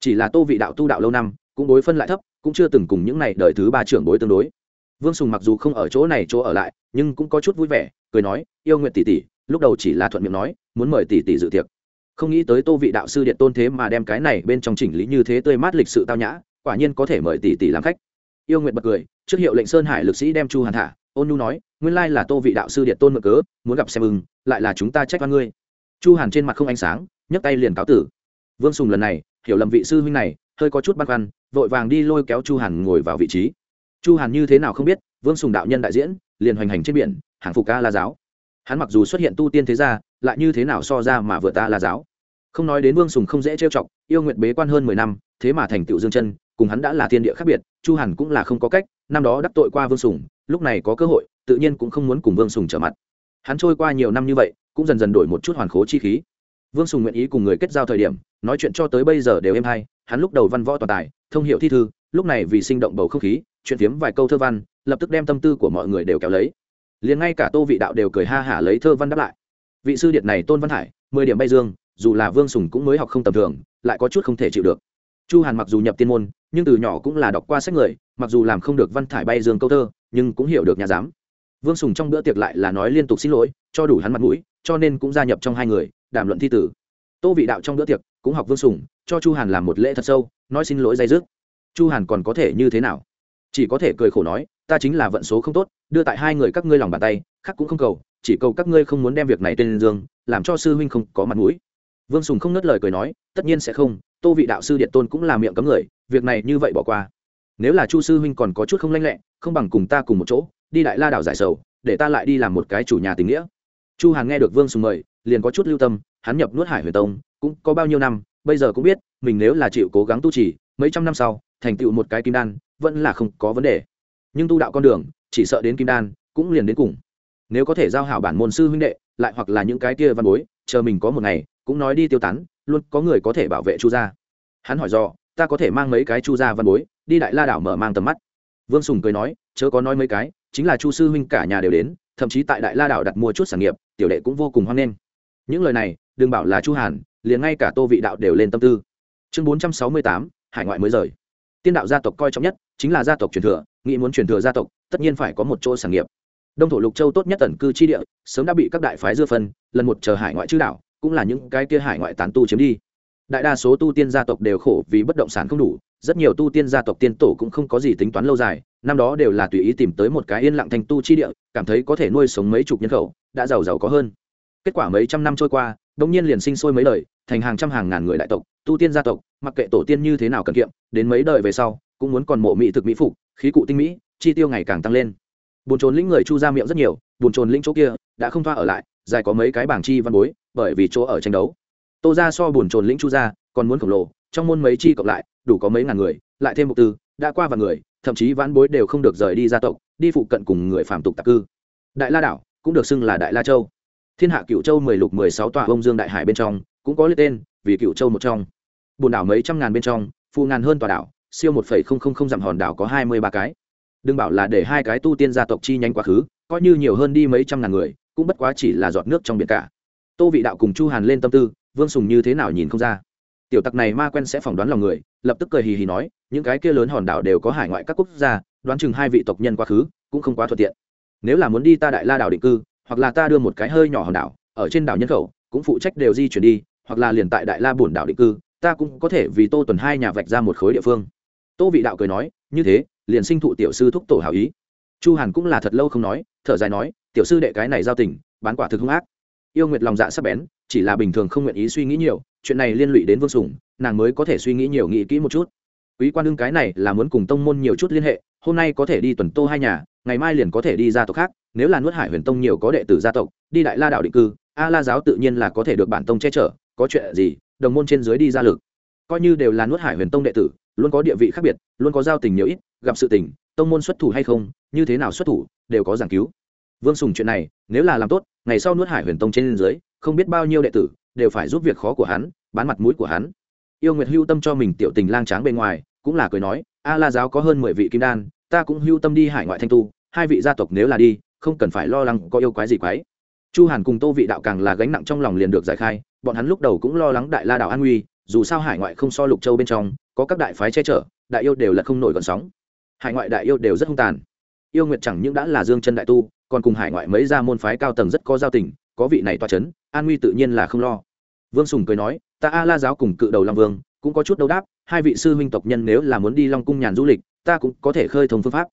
Chỉ là tô vị đạo tu đạo lâu năm, cũng bối phân lại thấp, cũng chưa từng cùng những này đời thứ ba trưởng bối tương đối. Vương sùng mặc dù không ở chỗ này chỗ ở lại, nhưng cũng có chút vui vẻ, cười nói, yêu nguyện tỷ tỷ, lúc đầu chỉ là thuận miệng nói, muốn mời tỷ tỷ dự tiệc. Không nghĩ tới tô vị đạo sư điện tôn thế mà đem cái này bên trong chỉnh lý như thế tươi mát lịch sự tao nhã, quả nhiên có thể mời tỷ tỷ làm khách. Yêu nguyện bật cười, trước hiệu lệnh sơn hải lực sĩ đem chu hàn thả ôn nhu nói, nguyên lai là tô vị đạo sư điện tôn mượn cớ, muốn gặp xem ưng, lại là chúng ta trách văn ngươi. Chu hàn trên mặt không ánh sáng, nhấc tay liền cáo tử. Vương sùng lần này, hiểu lầm vị sư huynh này, hơi có chút băn khoăn, vội vàng đi lôi kéo chu hàn ngồi vào vị trí. Chu hàn như thế nào không biết, vương sùng đạo nhân đại diễn, liền hoành hành trên biển, hàng phục ca la giáo. Hắn mặc dù xuất hiện tu tiên thế gia, lại như thế nào so ra mà vừa ta la giáo? Không nói đến vương sùng không dễ trêu chọc, yêu nguyện bế quan hơn mười năm, thế mà thành tựu dương chân, cùng hắn đã là thiên địa khác biệt, chu hàn cũng là không có cách, năm đó đắc tội qua vương sùng lúc này có cơ hội, tự nhiên cũng không muốn cùng vương sùng trở mặt. Hắn trôi qua nhiều năm như vậy, cũng dần dần đổi một chút hoàn khố chi khí. Vương sùng nguyện ý cùng người kết giao thời điểm, nói chuyện cho tới bây giờ đều êm hay, hắn lúc đầu văn võ toàn tài, thông hiệu thi thư, lúc này vì sinh động bầu không khí, chuyện phiếm vài câu thơ văn, lập tức đem tâm tư của mọi người đều kéo lấy. Liền ngay cả tô vị đạo đều cười ha hả lấy thơ văn đáp lại. Vị sư điện này tôn văn hải, mười điểm bay dương, dù là vương sùng cũng mới học không tầm thường, lại có chút không thể chịu được. Chu hàn mặc dù nhập tiên môn, nhưng từ nhỏ cũng là đọc qua sách người, mặc dù làm không được văn thải bay dương câu thơ nhưng cũng hiểu được nhà giám. Vương sùng trong bữa tiệc lại là nói liên tục xin lỗi, cho đủ hắn mặt mũi, cho nên cũng gia nhập trong hai người, đàm luận thi tử. Tô vị đạo trong bữa tiệc cũng học vương sùng, cho chu hàn làm một lễ thật sâu, nói xin lỗi dây dứt. Chu hàn còn có thể như thế nào? Chỉ có thể cười khổ nói, ta chính là vận số không tốt, đưa tại hai người các ngươi lòng bàn tay, khác cũng không cầu, chỉ cầu các ngươi không muốn đem việc này tên dương, làm cho sư huynh không có mặt mũi. Vương sùng không nớt lời cười nói, tất nhiên sẽ không, tô vị đạo sư điện tôn cũng là miệng cấm người, việc này như vậy bỏ qua nếu là chu sư huynh còn có chút không lanh lẹ, không bằng cùng ta cùng một chỗ, đi đại la đảo giải sầu, để ta lại đi làm một cái chủ nhà tình nghĩa. Chu hàn nghe được vương sùng mời, liền có chút lưu tâm, hắn nhập nuốt hải huyền tông, cũng có bao nhiêu năm, bây giờ cũng biết, mình nếu là chịu cố gắng tu trì, mấy trăm năm sau, thành tựu một cái kim đan, vẫn là không có vấn đề. Nhưng tu đạo con đường, chỉ sợ đến kim đan, cũng liền đến cùng. Nếu có thể giao hảo bản môn sư huynh đệ, lại hoặc là những cái kia văn bối, chờ mình có một ngày, cũng nói đi tiêu tán, luôn có người có thể bảo vệ chu gia. Hắn hỏi do ta có thể mang mấy cái chu gia văn bối? Đi đại la đảo mở mang tầm mắt. Vương sùng cười nói, chớ có nói mấy cái, chính là chu sư huynh cả nhà đều đến, thậm chí tại đại la đảo đặt mua chút sản nghiệp, tiểu đệ cũng vô cùng hoan nghênh. Những lời này, đừng bảo là chu hàn, liền ngay cả tô vị đạo đều lên tâm tư. Chương bốn trăm sáu mươi tám, hải ngoại mới rời. Tiên đạo gia tộc coi trọng nhất chính là gia tộc truyền thừa, nghĩ muốn truyền thừa gia tộc, tất nhiên phải có một chỗ sản nghiệp. Đông thổ lục châu tốt nhất tần cư chi địa, sớm đã bị các đại phái dưa phân, lần một chờ hải ngoại chư đảo, cũng là những cái kia hải ngoại tán tu chiếm đi đại đa số tu tiên gia tộc đều khổ vì bất động sản không đủ, rất nhiều tu tiên gia tộc tiên tổ cũng không có gì tính toán lâu dài, năm đó đều là tùy ý tìm tới một cái yên lặng thành tu chi địa, cảm thấy có thể nuôi sống mấy chục nhân khẩu, đã giàu giàu có hơn. Kết quả mấy trăm năm trôi qua đông nhiên liền sinh sôi mấy lời thành hàng trăm hàng ngàn người đại tộc, tu tiên gia tộc, mặc kệ tổ tiên như thế nào cần kiệm, đến mấy đời về sau, cũng muốn còn mộ mỹ thực mỹ phục, khí cụ tinh mỹ, chi tiêu ngày càng tăng lên. Bồn trồn lĩnh người chu ra miệng rất nhiều, bồn trồn lĩnh chỗ kia, đã không thoa ở lại, dài có mấy cái bảng chi văn bối, bởi vì chỗ ở tranh đấu tô ra so bồn trồn lĩnh chu ra còn muốn khổng lồ, trong môn mấy chi cộng lại, đủ có mấy ngàn người, lại thêm mục tư, đã qua vài người, thậm chí vãn bối đều không được rời đi gia tộc, đi phụ cận cùng người phạm tục tạc cư. Đại la đảo, cũng được xưng là đại la châu. Thiên hạ cựu châu mười lục mười sáu tòa ông dương đại hải bên trong, cũng có liệt tên, vì cựu châu một trong. Bồn đảo mấy trăm ngàn bên trong phụ ngàn hơn tòa đảo, siêu một phẩy không không không dặm hòn đảo có hai mươi ba cái. Đừng bảo là để hai cái tu tiên gia tộc chi nhanh quá khứ, coi như nhiều hơn đi mấy trăm ngàn người, cũng bất quá chỉ là giọt nước trong biển cả. Tô vị đạo cùng chu hàn lên tâm tư vương sùng như thế nào nhìn không ra tiểu tặc này ma quen sẽ phỏng đoán lòng người lập tức cười hì hì nói những cái kia lớn hòn đảo đều có hải ngoại các quốc gia đoán chừng hai vị tộc nhân quá khứ cũng không quá thuận tiện nếu là muốn đi ta đại la đảo định cư hoặc là ta đưa một cái hơi nhỏ hòn đảo ở trên đảo nhân khẩu cũng phụ trách đều di chuyển đi hoặc là liền tại đại la bổn đảo định cư ta cũng có thể vì tô tuần hai nhà vạch ra một khối địa phương tô vị đạo cười nói như thế liền sinh thụ tiểu sư thúc tổ hảo ý chu hàn cũng là thật lâu không nói thở dài nói tiểu sư đệ cái này giao tình bán quả thực hung ác yêu nguyệt lòng dạ sắp bén chỉ là bình thường không nguyện ý suy nghĩ nhiều chuyện này liên lụy đến vương Sùng, nàng mới có thể suy nghĩ nhiều nghĩ kỹ một chút. Quý quan đương cái này là muốn cùng tông môn nhiều chút liên hệ hôm nay có thể đi tuần tô hai nhà ngày mai liền có thể đi gia tộc khác nếu là nuốt hải huyền tông nhiều có đệ tử gia tộc đi đại la đạo định cư a la giáo tự nhiên là có thể được bản tông che chở có chuyện gì đồng môn trên dưới đi ra lực. Coi như đều là nuốt hải huyền tông đệ tử luôn có địa vị khác biệt luôn có giao tình nhiều ít gặp sự tình tông môn xuất thủ hay không như thế nào xuất thủ đều có giảng cứu. Vương sùng chuyện này nếu là làm tốt ngày sau nuốt hải huyền tông trên dưới, không biết bao nhiêu đệ tử đều phải giúp việc khó của hắn, bán mặt mũi của hắn. Yêu nguyệt hưu tâm cho mình tiểu tình lang tráng bên ngoài, cũng là cười nói, a la giáo có hơn mười vị kim đan, ta cũng hưu tâm đi hải ngoại thanh tu, hai vị gia tộc nếu là đi, không cần phải lo lắng có yêu quái gì quái. Chu hàn cùng tô vị đạo càng là gánh nặng trong lòng liền được giải khai, bọn hắn lúc đầu cũng lo lắng đại la đạo an nguy, dù sao hải ngoại không so lục châu bên trong, có các đại phái che chở, đại yêu đều là không nổi gọn sóng. Hải ngoại đại yêu đều rất hung tàn yêu nguyệt chẳng những đã là dương chân đại tu, còn cùng hải ngoại mấy gia môn phái cao tầng rất có giao tình, có vị này toa c h ấ n an nguy tự nhiên là không lo. Vương sùng cười nói, ta a la giáo cùng cự đầu long vương, cũng có chút đấu đáp, hai vị sư huynh tộc nhân nếu là muốn đi long cung nhàn du lịch, ta cũng có thể khơi thông phương pháp.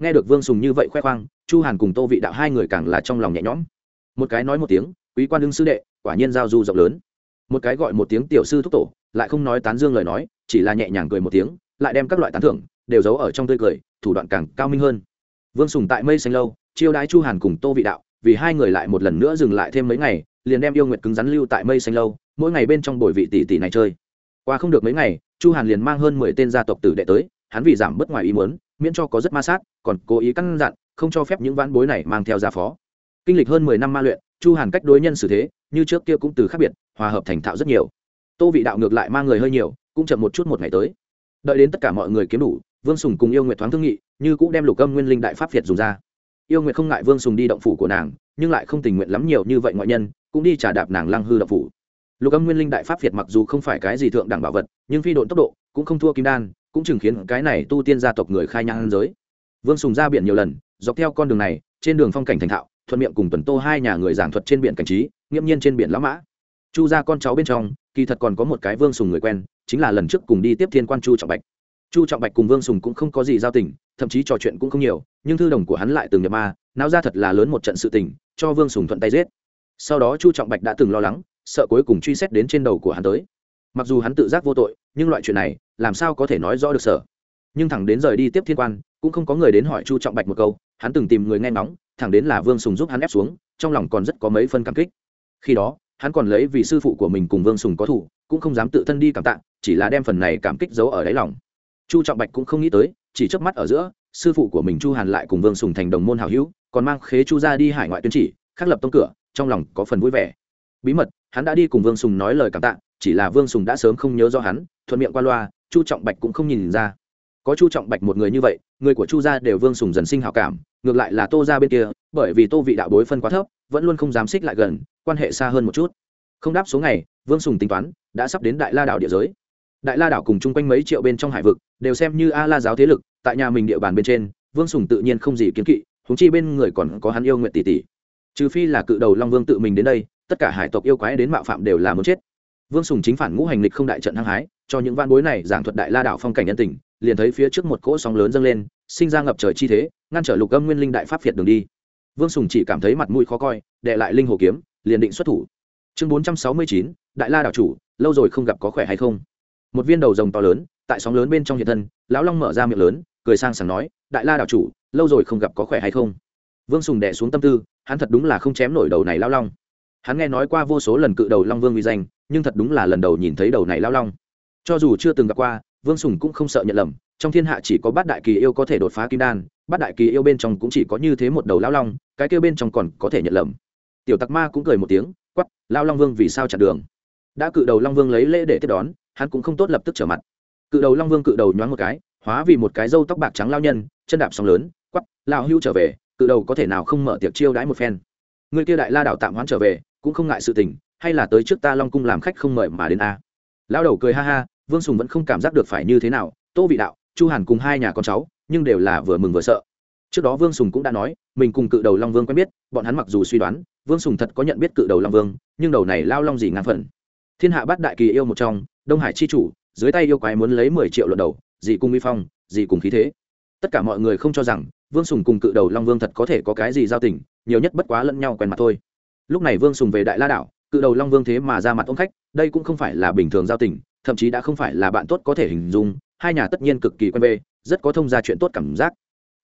Nghe được vương sùng như vậy khoe khoang, chu hàn cùng tô vị đạo hai người càng là trong lòng nhẹ nhõm. Một cái nói một tiếng, quý quan đương sư đệ, quả nhiên giao du rộng lớn. Một cái gọi một tiếng tiểu sư thúc tổ, lại không nói tán dương lời nói, chỉ là nhẹ nhàng cười một tiếng, lại đem các loại tán thưởng, đều giấu ở trong tươi cười, thủ đoạn càng cao minh hơn vương sùng tại mây xanh lâu, chiêu đãi chu hàn cùng tô vị đạo, vì hai người lại một lần nữa dừng lại thêm mấy ngày, liền đem yêu nguyệt cứng rắn lưu tại mây xanh lâu, mỗi ngày bên trong bồi vị tỷ tỷ này chơi. Qua không được mấy ngày, chu hàn liền mang hơn mười tên gia tộc tử đệ tới, hắn vì giảm bất ngoài ý muốn, miễn cho có rất ma sát, còn cố ý căn dặn, không cho phép những vãn bối này mang theo gia phó. Kinh lịch hơn mười năm ma luyện, chu hàn cách đối nhân xử thế, như trước kia cũng từ khác biệt, hòa hợp thành thạo rất nhiều. Tô vị đạo ngược lại mang người hơi nhiều, cũng chậm một chút một ngày tới. Đợi đến tất cả mọi người kiếm đủ, vương sùng cùng yêu nguyệt thoáng thương nghị như cũng đem lục âm nguyên linh đại pháp việt dùng ra. Yêu nguyệt không ngại vương sùng đi động phủ của nàng, nhưng lại không tình nguyện lắm nhiều như vậy ngoại nhân, cũng đi trả đạp nàng lăng hư động phủ. Lục âm nguyên linh đại pháp việt mặc dù không phải cái gì thượng đẳng bảo vật, nhưng phi độn tốc độ cũng không thua kim đan, cũng chừng khiến cái này tu tiên gia tộc người khai nhang giới. Vương sùng ra biển nhiều lần, dọc theo con đường này, trên đường phong cảnh thành thạo, thuận miệng cùng tuần tô hai nhà người giảng thuật trên biển cảnh trí, nghiễm nhiên trên biển lão mã. Chu ra con cháu bên trong, kỳ thật còn có một cái vương sùng người quen, chính là lần trước cùng đi tiếp thiên quan chu trọng bạch chu trọng bạch cùng vương sùng cũng không có gì giao tình, thậm chí trò chuyện cũng không nhiều, nhưng thư đồng của hắn lại từng nhập ma, náo ra thật là lớn một trận sự tình, cho vương sùng thuận tay giết. Sau đó chu trọng bạch đã từng lo lắng, sợ cuối cùng truy xét đến trên đầu của hắn tới. Mặc dù hắn tự giác vô tội, nhưng loại chuyện này, làm sao có thể nói rõ được sở nhưng thẳng đến rời đi tiếp thiên quan, cũng không có người đến hỏi chu trọng bạch một câu, hắn từng tìm người nghe ngóng, thẳng đến là vương sùng giúp hắn ép xuống, trong lòng còn rất có mấy phân cảm kích. Khi đó, hắn còn lấy vì sư phụ của mình cùng vương sùng có thủ, cũng không dám tự thân đi cảm tạ, chỉ là đem phần này cảm kích giấu ở đáy lòng chu trọng bạch cũng không nghĩ tới, chỉ trước mắt ở giữa, sư phụ của mình chu hàn lại cùng vương sùng thành đồng môn hào hữu, còn mang khế chu ra đi hải ngoại tuyên chỉ, khắc lập tông cửa, trong lòng có phần vui vẻ. Bí mật, hắn đã đi cùng vương sùng nói lời cảm tạ, chỉ là vương sùng đã sớm không nhớ do hắn, thuận miệng qua loa, chu trọng bạch cũng không nhìn ra. Có chu trọng bạch một người như vậy, người của chu gia đều vương sùng dần sinh hào cảm, ngược lại là tô ra bên kia, bởi vì tô vị đạo bối phân quá thấp, vẫn luôn không dám xích lại gần, quan hệ xa hơn một chút. Không đáp số ngày, vương sùng tính toán, đã sắp đến đại la đảo địa giới đại la đảo cùng chung quanh mấy triệu bên trong hải vực đều xem như a la giáo thế lực, tại nhà mình địa bàn bên trên, vương sùng tự nhiên không gì kiến kỵ húng chi bên người còn có hắn yêu nguyện tỷ tỷ. Trừ phi là cự đầu long vương tự mình đến đây, tất cả hải tộc yêu quái đến mạo phạm đều là muốn chết. Vương sùng chính phản ngũ hành lịch không đại trận hăng hái, cho những van bối này giảng thuật đại la đảo phong cảnh nhân tình, liền thấy phía trước một cỗ sóng lớn dâng lên, sinh ra ngập trời chi thế, ngăn trở lục âm nguyên linh đại pháp việt đường đi. Vương sùng chỉ cảm thấy mặt mũi khó coi, đệ lại linh hồ kiếm, liền định xuất thủ. Chương bốn trăm sáu mươi chín, đại la đảo chủ, lâu rồi không gặp có khỏe hay không? Một viên đầu rồng to lớn, tại sóng lớn bên trong hiện thân, lão long mở ra miệng lớn, cười sang sảng nói, đại la đạo chủ, lâu rồi không gặp có khỏe hay không? Vương sùng đẻ xuống tâm tư, hắn thật đúng là không chém nổi đầu này lão long. Hắn nghe nói qua vô số lần cự đầu long vương uy danh, nhưng thật đúng là lần đầu nhìn thấy đầu này lão long. Cho dù chưa từng gặp qua, vương sùng cũng không sợ nhận lầm, trong thiên hạ chỉ có bát đại kỳ yêu có thể đột phá kim đan, bát đại kỳ yêu bên trong cũng chỉ có như thế một đầu lão long, cái kêu bên trong còn có thể nhận lầm. Tiểu tặc ma cũng cười một tiếng quắp lao long vương vì sao chặn đường? Đã cự đầu long vương lấy lễ để tiếp đón hắn cũng không tốt lập tức trở mặt. Cự đầu long vương cự đầu nhoáng một cái, hóa vì một cái râu tóc bạc trắng lao nhân, chân đạp sóng lớn quắp lao hưu trở về, cự đầu có thể nào không mở tiệc chiêu đãi một phen. Người kia đại la đạo tạm hoãn trở về, cũng không ngại sự tình, hay là tới trước ta long cung làm khách không mời mà đến a. Lao đầu cười ha ha, vương sùng vẫn không cảm giác được phải như thế nào, tô vị đạo, chu hàn cùng hai nhà con cháu, nhưng đều là vừa mừng vừa sợ. Trước đó vương sùng cũng đã nói, mình cùng cự đầu long vương quen biết, bọn hắn mặc dù suy đoán, vương sùng thật có nhận biết cự đầu long vương, nhưng đầu này lao long gì ngang phần. Thiên hạ bát đại kỳ yêu một trong đông hải chi chủ, dưới tay yêu quái muốn lấy mười triệu luận đầu, gì cùng mi phong, gì cùng khí thế. Tất cả mọi người không cho rằng, vương sùng cùng cự đầu long vương thật có thể có cái gì giao tình, nhiều nhất bất quá lẫn nhau quen mặt thôi. Lúc này vương sùng về đại la đảo, cự đầu long vương thế mà ra mặt ông khách, đây cũng không phải là bình thường giao tình, thậm chí đã không phải là bạn tốt có thể hình dung, hai nhà tất nhiên cực kỳ quen bê rất có thông gia chuyện tốt cảm giác.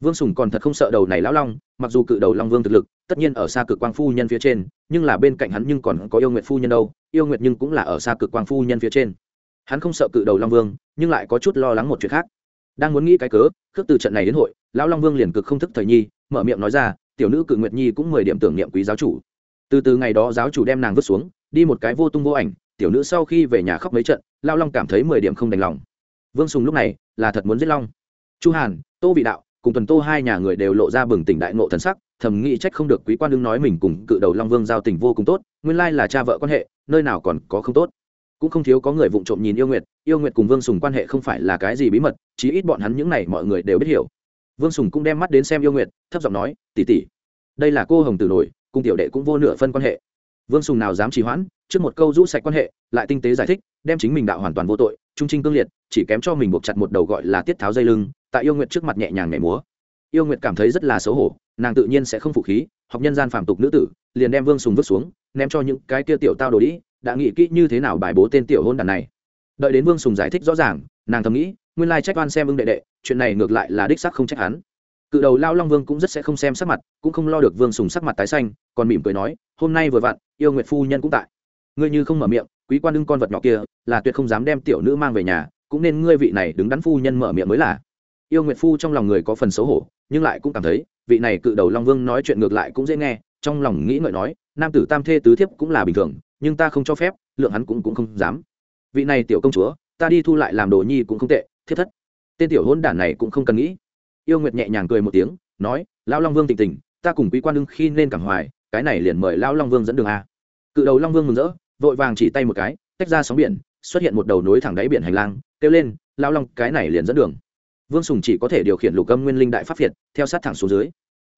Vương sùng còn thật không sợ đầu này lão long, mặc dù cự đầu long vương thực lực, tất nhiên ở xa cực quang phu nhân phía trên, nhưng là bên cạnh hắn nhưng còn có yêu nguyệt phu nhân đâu, yêu nguyệt nhưng cũng là ở xa cực quang phu nhân phía trên hắn không sợ cự đầu long vương, nhưng lại có chút lo lắng một chuyện khác. Đang muốn nghĩ cái cớ, khước từ trận này đến hội, lão long vương liền cực không thức thời nhi, mở miệng nói ra, tiểu nữ cự nguyệt nhi cũng mười điểm tưởng niệm quý giáo chủ. Từ từ ngày đó giáo chủ đem nàng vứt xuống, đi một cái vô tung vô ảnh, tiểu nữ sau khi về nhà khóc mấy trận lao long cảm thấy mười điểm không đành lòng. Vương sùng lúc này là thật muốn giết long. Chu hàn, tô vị đạo, cùng tuần tô hai nhà người đều lộ ra bừng tỉnh đại ngộ thần sắc, thầm nghĩ trách không được quý quan đương nói mình cùng cự đầu long vương giao tình vô cùng tốt, nguyên lai là cha vợ quan hệ, nơi nào còn có không tốt cũng không thiếu có người vụng trộm nhìn yêu nguyệt yêu nguyệt cùng vương sùng quan hệ không phải là cái gì bí mật, chí ít bọn hắn những này mọi người đều biết hiểu. Vương sùng cũng đem mắt đến xem yêu nguyệt, thấp giọng nói tỉ tỉ đây là cô hồng tử nổi, cùng tiểu đệ cũng vô nửa phân quan hệ. Vương sùng nào dám trì hoãn, trước một câu rũ sạch quan hệ, lại tinh tế giải thích, đem chính mình đạo hoàn toàn vô tội, trung trinh cương liệt, chỉ kém cho mình buộc chặt một đầu gọi là tiết tháo dây lưng, tại yêu nguyệt trước mặt nhẹ nhàng nhảy múa. Yêu nguyệt cảm thấy rất là xấu hổ, nàng tự nhiên sẽ không phụ khí, học nhân gian phàm tục nữ tử, liền đem vương sùng vứt xuống, ném cho những cái kia tiểu tao đồ đĩ đã nghĩ kỹ như thế nào bài bố tên tiểu hôn đàn này. Đợi đến vương sùng giải thích rõ ràng, nàng thầm nghĩ, nguyên lai trách oan xem ưng đệ đệ, chuyện này ngược lại là đích sắc không trách hắn. Cự đầu lao long vương cũng rất sẽ không xem sắc mặt, cũng không lo được vương sùng sắc mặt tái xanh, còn mỉm cười nói, hôm nay vừa vặn, yêu nguyệt phu nhân cũng tại. Ngươi như không mở miệng, quý quan đương con vật nhỏ kia, là tuyệt không dám đem tiểu nữ mang về nhà, cũng nên ngươi vị này đứng đắn phu nhân mở miệng mới là. Yêu nguyệt phu trong lòng người có phần xấu hổ, nhưng lại cũng cảm thấy, vị này cự đầu long vương nói chuyện ngược lại cũng dễ nghe, trong lòng nghĩ ngợi nói, nam tử tam thê tứ thiếp cũng là bình thường nhưng ta không cho phép, lượng hắn cũng cũng không dám. Vị này tiểu công chúa, ta đi thu lại làm đồ nhi cũng không tệ thiết thất. Tên tiểu hôn đản này cũng không cần nghĩ. Yêu nguyệt nhẹ nhàng cười một tiếng, nói, lão long vương tình tình, ta cùng quý quan đương khi nên cảm hoài, cái này liền mời lão long vương dẫn đường a. Cự đầu long vương mừng rỡ, vội vàng chỉ tay một cái, tách ra sóng biển, xuất hiện một đầu nối thẳng đáy biển hành lang, kêu lên, lão long, cái này liền dẫn đường. Vương sùng chỉ có thể điều khiển lục âm nguyên linh đại pháp việt, theo sát thẳng xuống dưới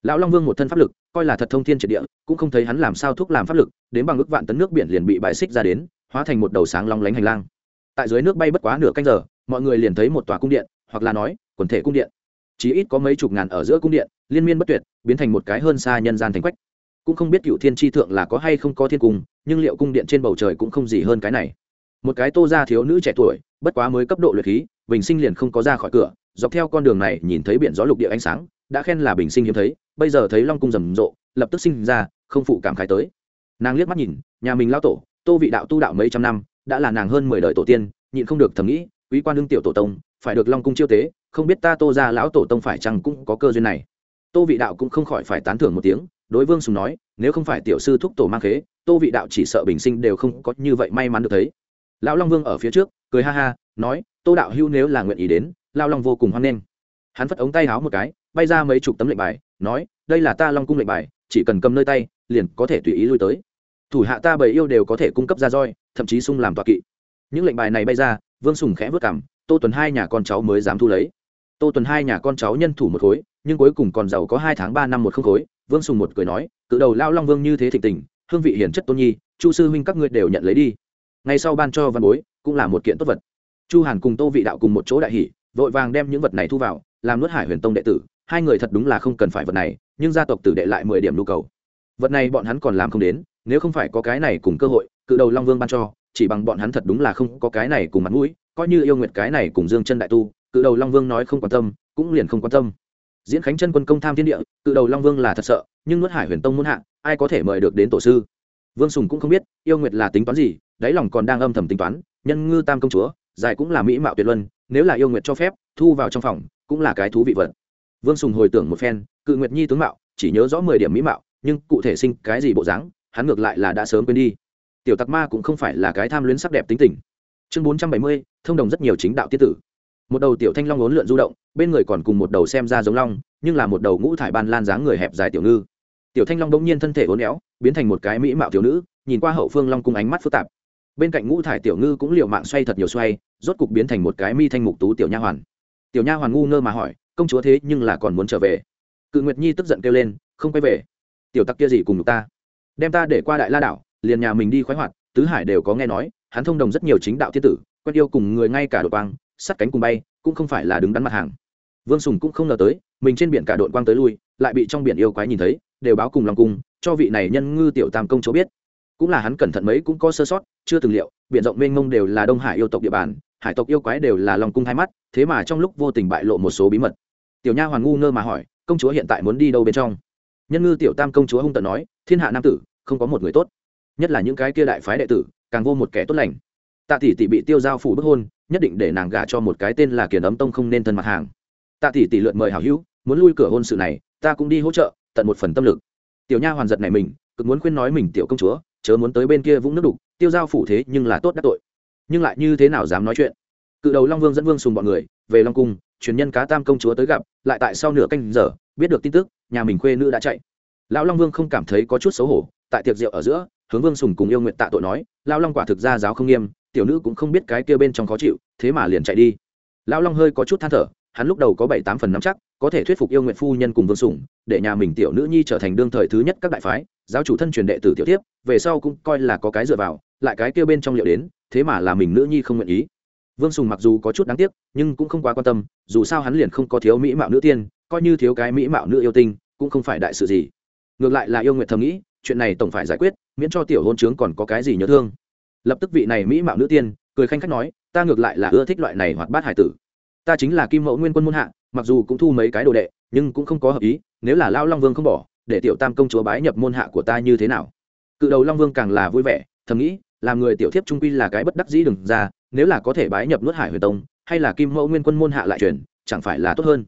lão long vương một thân pháp lực, coi là thật thông thiên triệt địa, cũng không thấy hắn làm sao thúc làm pháp lực, đến bằng ước vạn tấn nước biển liền bị bãi xích ra đến, hóa thành một đầu sáng long lánh hành lang. Tại dưới nước bay bất quá nửa canh giờ, mọi người liền thấy một tòa cung điện, hoặc là nói, quần thể cung điện. Chỉ ít có mấy chục ngàn ở giữa cung điện, liên miên bất tuyệt, biến thành một cái hơn xa nhân gian thành quách. Cũng không biết cựu thiên tri thượng là có hay không có thiên cung nhưng liệu cung điện trên bầu trời cũng không gì hơn cái này. Một cái tô ra thiếu nữ trẻ tuổi, bất quá mới cấp độ luyện khí, bình sinh liền không có ra khỏi cửa, dọc theo con đường này nhìn thấy biển gió lục địa ánh sáng, đã khen là bình sinh hiếm thấy bây giờ thấy long cung rầm rộ, lập tức sinh ra, không phụ cảm khái tới. Nàng liếc mắt nhìn, nhà mình lao tổ, tô vị đạo tu đạo mấy trăm năm, đã là nàng hơn mười đời tổ tiên, nhịn không được thầm nghĩ, quý quan đương tiểu tổ tông, phải được long cung chiêu tế, không biết ta tô ra lão tổ tông phải chăng cũng có cơ duyên này. Tô vị đạo cũng không khỏi phải tán thưởng một tiếng, đối vương sùng nói, nếu không phải tiểu sư thúc tổ mang khế, tô vị đạo chỉ sợ bình sinh đều không có như vậy may mắn được thấy. Lão long vương ở phía trước, cười ha ha, nói, tô đạo hưu nếu là nguyện ý đến lao long vô cùng hoan nghênh. Hắn phất ống tay háo một cái, bay ra mấy chục tấm lệnh bài nói, đây là ta long cung lệnh bài, chỉ cần cầm nơi tay, liền có thể tùy ý lui tới. Thủ hạ ta bầy yêu đều có thể cung cấp ra roi, thậm chí sung làm tọa kỵ. Những lệnh bài này bay ra, vương sùng khẽ vớt cảm, tô tuần hai nhà con cháu mới dám thu lấy. Tô tuần hai nhà con cháu nhân thủ một khối, nhưng cuối cùng còn giàu có hai tháng ba năm một không khối, vương sùng một cười nói, cự đầu lao long vương như thế thịnh tình, hương vị hiển chất tôn nhi, chu sư huynh các ngươi đều nhận lấy đi. Ngay sau ban cho văn bối, cũng là một kiện tốt vật. Chu hàn cùng tô vị đạo cùng một chỗ đại hỷ vội vàng đem những vật này thu vào, làm nuốt hải huyền tông đệ tử hai người thật đúng là không cần phải vật này, nhưng gia tộc tử đệ lại mười điểm nhu cầu. Vật này bọn hắn còn làm không đến, nếu không phải có cái này cùng cơ hội, cự đầu long vương ban cho, chỉ bằng bọn hắn thật đúng là không có cái này cùng mặt mũi, coi như yêu nguyệt cái này cùng dương chân đại tu, cự đầu long vương nói không quan tâm, cũng liền không quan tâm. Diễn khánh chân quân công tham thiên địa, cự đầu long vương là thật sợ, nhưng nuốt hải huyền tông muốn hạ, ai có thể mời được đến tổ sư? Vương sùng cũng không biết, yêu nguyệt là tính toán gì, đáy lòng còn đang âm thầm tính toán, nhân ngư tam công chúa dài cũng là mỹ mạo tuyệt luân, nếu là yêu nguyệt cho phép, thu vào trong phòng, cũng là cái thú vị vật vương sùng hồi tưởng một phen, cự nguyệt nhi tướng mạo, chỉ nhớ rõ mười điểm mỹ mạo, nhưng cụ thể sinh cái gì bộ dáng, hắn ngược lại là đã sớm quên đi. Tiểu tặc ma cũng không phải là cái tham luyến sắc đẹp tính tình. Chương bốn trăm bảy mươi, thông đồng rất nhiều chính đạo tiết tử. Một đầu tiểu thanh long ốn lượn du động, bên người còn cùng một đầu xem ra giống long, nhưng là một đầu ngũ thải ban lan dáng người hẹp dài tiểu ngư. Tiểu thanh long bỗng nhiên thân thể uốn éo, biến thành một cái mỹ mạo tiểu nữ, nhìn qua hậu phương long cung ánh mắt phức tạp. Bên cạnh ngũ thải tiểu ngư cũng liệu mạng xoay thật nhiều xoay, rốt cục biến thành một cái mi thanh mục tú tiểu nha hoàn. Tiểu nha hoàn ngu ngơ mà hỏi công chúa thế nhưng là còn muốn trở về. Cự nguyệt nhi tức giận kêu lên, không quay về. Tiểu tặc kia gì cùng ta? Đem ta để qua đại la đảo, liền nhà mình đi khoái hoạt, tứ hải đều có nghe nói, hắn thông đồng rất nhiều chính đạo thiên tử, quen yêu cùng người ngay cả đội quang, sắt cánh cùng bay, cũng không phải là đứng đắn mặt hàng. Vương sùng cũng không ngờ tới, mình trên biển cả đội quang tới lui, lại bị trong biển yêu quái nhìn thấy, đều báo cùng lòng cung cho vị này nhân ngư tiểu tam công chúa biết. Cũng là hắn cẩn thận mấy cũng có sơ sót, chưa từng liệu, biển rộng mênh mông đều là đông hải yêu tộc địa bàn hải tộc yêu quái đều là lòng cung hai mắt, thế mà trong lúc vô tình bại lộ một số bí mật. Tiểu nha hoàn ngu ngơ mà hỏi, công chúa hiện tại muốn đi đâu bên trong? Nhân ngư tiểu tam công chúa hung tận nói, thiên hạ nam tử, không có một người tốt. Nhất là những cái kia đại phái đệ tử, càng vô một kẻ tốt lành. Tạ tỷ tỷ bị tiêu giao phủ bức hôn, nhất định để nàng gả cho một cái tên là kiền ấm tông không nên thân mặt hàng. Tạ tỷ tỷ lượn mời hảo hữu, muốn lui cửa hôn sự này, ta cũng đi hỗ trợ, tận một phần tâm lực. Tiểu nha hoàn giật này mình, cực muốn khuyên nói mình tiểu công chúa, chớ muốn tới bên kia vũng nước đục, tiêu giao phủ thế nhưng là tốt đắc tội nhưng lại như thế nào dám nói chuyện? Cự đầu long vương dẫn vương sùng bọn người về long cung, truyền nhân cá tam công chúa tới gặp, lại tại sau nửa canh giờ, biết được tin tức, nhà mình khuê nữ đã chạy. Lão long vương không cảm thấy có chút xấu hổ, tại tiệc rượu ở giữa, hướng vương sùng cùng yêu nguyện tạ tội nói, lão long quả thực ra giáo không nghiêm, tiểu nữ cũng không biết cái kia bên trong khó chịu, thế mà liền chạy đi. Lão long hơi có chút than thở, hắn lúc đầu có bảy tám phần nắm chắc, có thể thuyết phục yêu nguyện phu nhân cùng vương sùng, để nhà mình tiểu nữ nhi trở thành đương thời thứ nhất các đại phái, giáo chủ thân truyền đệ tử tiểu tiếp, về sau cũng coi là có cái dựa vào, lại cái kia bên trong liệu đến thế mà là mình nữ nhi không nguyện ý. Vương sùng mặc dù có chút đáng tiếc, nhưng cũng không quá quan tâm, dù sao hắn liền không có thiếu mỹ mạo nữ tiên, coi như thiếu cái mỹ mạo nữ yêu tinh, cũng không phải đại sự gì. Ngược lại là yêu nguyện thầm nghĩ, chuyện này tổng phải giải quyết, miễn cho tiểu hôn trướng còn có cái gì nhớ thương. Lập tức vị này mỹ mạo nữ tiên, cười khanh khách nói, ta ngược lại là ưa thích loại này hoạt bát hải tử. Ta chính là kim mẫu nguyên quân môn hạ, mặc dù cũng thu mấy cái đồ đệ, nhưng cũng không có hợp ý, nếu là lao long vương không bỏ, để tiểu tam công chúa bái nhập môn hạ của ta như thế nào? Cự đầu long vương càng là vui vẻ, thầm nghĩ làm người tiểu thiếp trung quy là cái bất đắc dĩ đừng ra, nếu là có thể bái nhập nuốt hải huyền tông, hay là kim mẫu nguyên quân môn hạ lại truyền, chẳng phải là tốt hơn.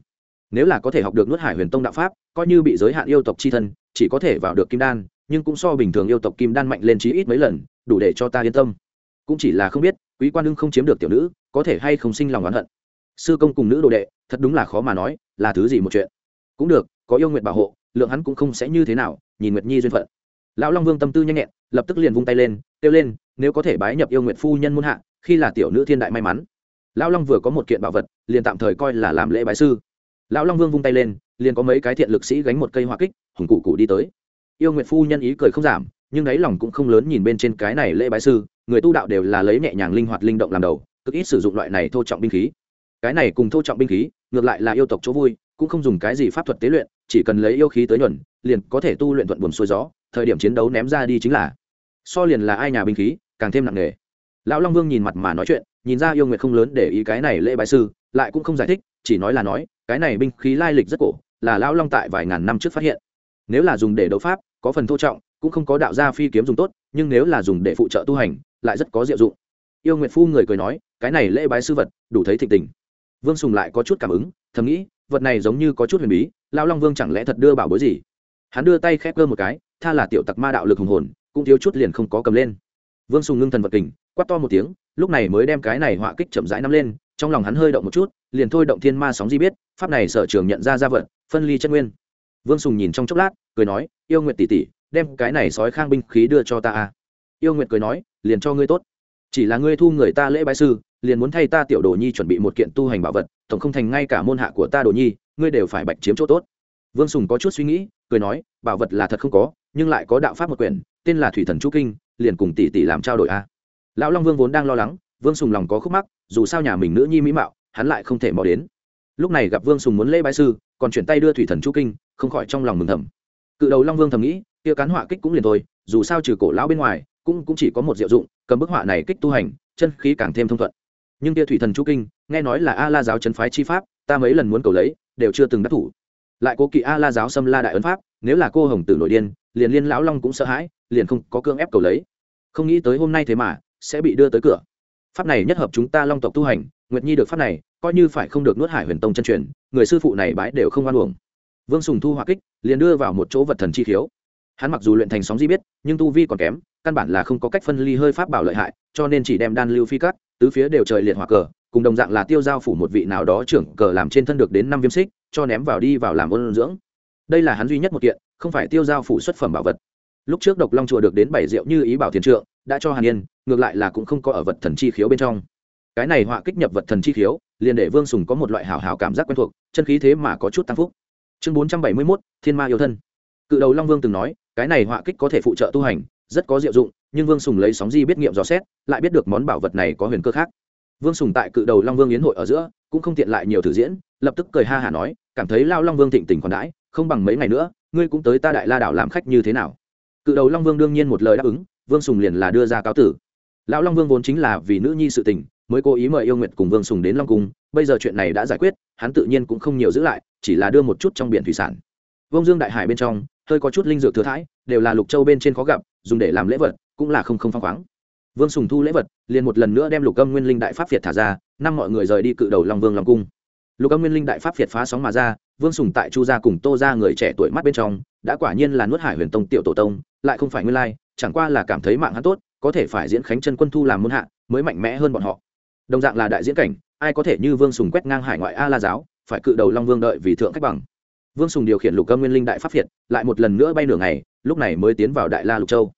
Nếu là có thể học được nuốt hải huyền tông đạo pháp, coi như bị giới hạn yêu tộc c h i thân, chỉ có thể vào được kim đan, nhưng cũng so bình thường yêu tộc kim đan mạnh lên chí ít mấy lần, đủ để cho ta yên tâm. Cũng chỉ là không biết, quý quan đương không chiếm được tiểu nữ, có thể hay không sinh lòng oán hận. Sư công cùng nữ đồ đệ, thật đúng là khó mà nói, là thứ gì một chuyện. Cũng được, có yêu nguyện bảo hộ, lượng hắn cũng không sẽ như thế nào, nhìn nguyệt nhi duyên phận. Lão long vương tâm tư nhanh nhẹn, lập tức liền vung tay lên kêu lên, nếu có thể bái nhập yêu nguyện phu nhân muôn hạ, khi là tiểu nữ thiên đại may mắn. Lão long vừa có một kiện bảo vật, liền tạm thời coi là làm lễ bái sư. Lão long vương vung tay lên, liền có mấy cái thiện lực sĩ gánh một cây hoa kích, hùng cụ cụ đi tới. Yêu nguyệt phu nhân ý cười không giảm, nhưng đáy lòng cũng không lớn nhìn bên trên cái này lễ bái sư, người tu đạo đều là lấy nhẹ nhàng linh hoạt linh động làm đầu, cực ít sử dụng loại này thô trọng binh khí. Cái này cùng thô trọng binh khí, ngược lại là yêu tộc chỗ vui, cũng không dùng cái gì pháp thuật tế luyện, chỉ cần lấy yêu khí tới nhuần, liền có thể tu luyện thuận buồn xuôi gió, thời điểm chiến đấu ném ra đi chính là so liền là ai nhà binh khí, càng thêm nặng nề. Lão long vương nhìn mặt mà nói chuyện, nhìn ra yêu nguyệt không lớn để ý cái này lễ bái sư, lại cũng không giải thích, chỉ nói là nói, cái này binh khí lai lịch rất cổ, là lão long tại vài ngàn năm trước phát hiện. Nếu là dùng để đấu pháp, có phần thô trọng, cũng không có đạo gia phi kiếm dùng tốt, nhưng nếu là dùng để phụ trợ tu hành, lại rất có diệu dụng. Yêu nguyệt phu người cười nói, cái này lễ bái sư vật, đủ thấy thịnh tình. Vương sùng lại có chút cảm ứng, thầm nghĩ, vật này giống như có chút huyền bí, lão long vương chẳng lẽ thật đưa bảo bối gì? Hắn đưa tay khép cơ một cái, tha là tiểu tặc ma đạo lực hùng hồn cũng thiếu chút liền không có cầm lên. Vương sùng ngưng thần vật kình, quát to một tiếng, lúc này mới đem cái này họa kích chậm rãi nắm lên, trong lòng hắn hơi động một chút, liền thôi động thiên ma sóng di biết, pháp này sở trường nhận ra ra vật, phân ly chân nguyên. Vương sùng nhìn trong chốc lát, cười nói, yêu nguyện tỷ tỷ, đem cái này sói khang binh khí đưa cho ta a yêu nguyện cười nói, liền cho ngươi tốt. Chỉ là ngươi thu người ta lễ bái sư, liền muốn thay ta tiểu đồ nhi chuẩn bị một kiện tu hành bảo vật, tổng không thành ngay cả môn hạ của ta đồ nhi, ngươi đều phải bạch chiếm chỗ tốt. Vương sùng có chút suy nghĩ, cười nói, bảo vật là thật không có, nhưng lại có đạo pháp một quyển tên là thủy thần chu kinh, liền cùng tỷ tỷ làm trao đổi a. Lão long vương vốn đang lo lắng, vương sùng lòng có khúc mắc, dù sao nhà mình nữ nhi mỹ mạo, hắn lại không thể mò đến. Lúc này gặp vương sùng muốn lễ bái sư, còn chuyển tay đưa thủy thần chu kinh, không khỏi trong lòng mừng thầm. Cự đầu long vương thầm nghĩ, kia cán họa kích cũng liền thôi, dù sao trừ cổ lão bên ngoài, cũng cũng chỉ có một diệu dụng, cầm bức họa này kích tu hành, chân khí càng thêm thông thuận. Nhưng kia thủy thần chu kinh, nghe nói là a la giáo chân phái chi pháp, ta mấy lần muốn cầu lấy, đều chưa từng đắc thủ. Lại cố kỵ a la giáo xâm la đại ấn pháp, nếu là cô hồng tử nội điên, liền liên lão long cũng sợ hãi liền không có cương ép cầu lấy. Không nghĩ tới hôm nay thế mà sẽ bị đưa tới cửa. Pháp này nhất hợp chúng ta long tộc tu hành, nguyệt nhi được pháp này, coi như phải không được nuốt hải huyền tông chân truyền, người sư phụ này bái đều không oan uổng. Vương sùng thu hỏa kích, liền đưa vào một chỗ vật thần chi khiếu. Hắn mặc dù luyện thành sóng di biết, nhưng tu vi còn kém, căn bản là không có cách phân ly hơi pháp bảo lợi hại, cho nên chỉ đem đan lưu phi cắt tứ phía đều trời liệt hỏa cờ, cùng đồng dạng là tiêu giao phủ một vị nào đó trưởng cờ làm trên thân được đến năm viêm xích, cho ném vào đi vào làm ôn dưỡng. Đây là hắn duy nhất một kiện, không phải tiêu giao phủ xuất phẩm bảo vật lúc trước độc long chùa được đến bảy rượu như ý bảo thiền trượng, đã cho hàn yên, ngược lại là cũng không có ở vật thần chi khiếu bên trong. Cái này họa kích nhập vật thần chi khiếu, liền để vương sùng có một loại hảo hảo cảm giác quen thuộc, chân khí thế mà có chút tăng phúc. Chương bốn trăm bảy mươi mốt, thiên ma yêu thân. Cự đầu long vương từng nói, cái này họa kích có thể phụ trợ tu hành, rất có diệu dụng, nhưng vương sùng lấy sóng di biết nghiệm dò xét, lại biết được món bảo vật này có huyền cơ khác. Vương sùng tại cự đầu long vương yến hội ở giữa, cũng không tiện lại nhiều thử diễn, lập tức cười ha hả nói, cảm thấy lao long vương thịnh tình còn đãi, không bằng mấy ngày nữa, ngươi cũng tới ta đại la đảo làm khách như thế nào? Cự đầu long vương đương nhiên một lời đáp ứng, vương sùng liền là đưa ra cáo tử. Lão long vương vốn chính là vì nữ nhi sự tình, mới cố ý mời yêu nguyệt cùng vương sùng đến long cung, bây giờ chuyện này đã giải quyết, hắn tự nhiên cũng không nhiều giữ lại, chỉ là đưa một chút trong biển thủy sản. Vông dương đại hải bên trong, hơi có chút linh dược thừa thãi, đều là lục châu bên trên khó gặp, dùng để làm lễ vật, cũng là không không phăng khoáng. Vương sùng thu lễ vật, liền một lần nữa đem lục âm nguyên linh đại pháp việt thả ra, năm mọi người rời đi cự đầu long vương long cung lục âm nguyên linh đại pháp việt phá sóng mà ra, vương sùng tại chu gia cùng tô ra người trẻ tuổi mắt bên trong, đã quả nhiên là nuốt hải huyền tông tiểu tổ tông, lại không phải nguyên lai, chẳng qua là cảm thấy mạng hắn tốt, có thể phải diễn khánh chân quân thu làm môn hạ, mới mạnh mẽ hơn bọn họ. Đồng dạng là đại diễn cảnh, ai có thể như vương sùng quét ngang hải ngoại a la giáo, phải cự đầu long vương đợi vì thượng cách bằng. Vương sùng điều khiển lục âm nguyên linh đại pháp việt lại một lần nữa bay nửa ngày, lúc này mới tiến vào đại la lục châu.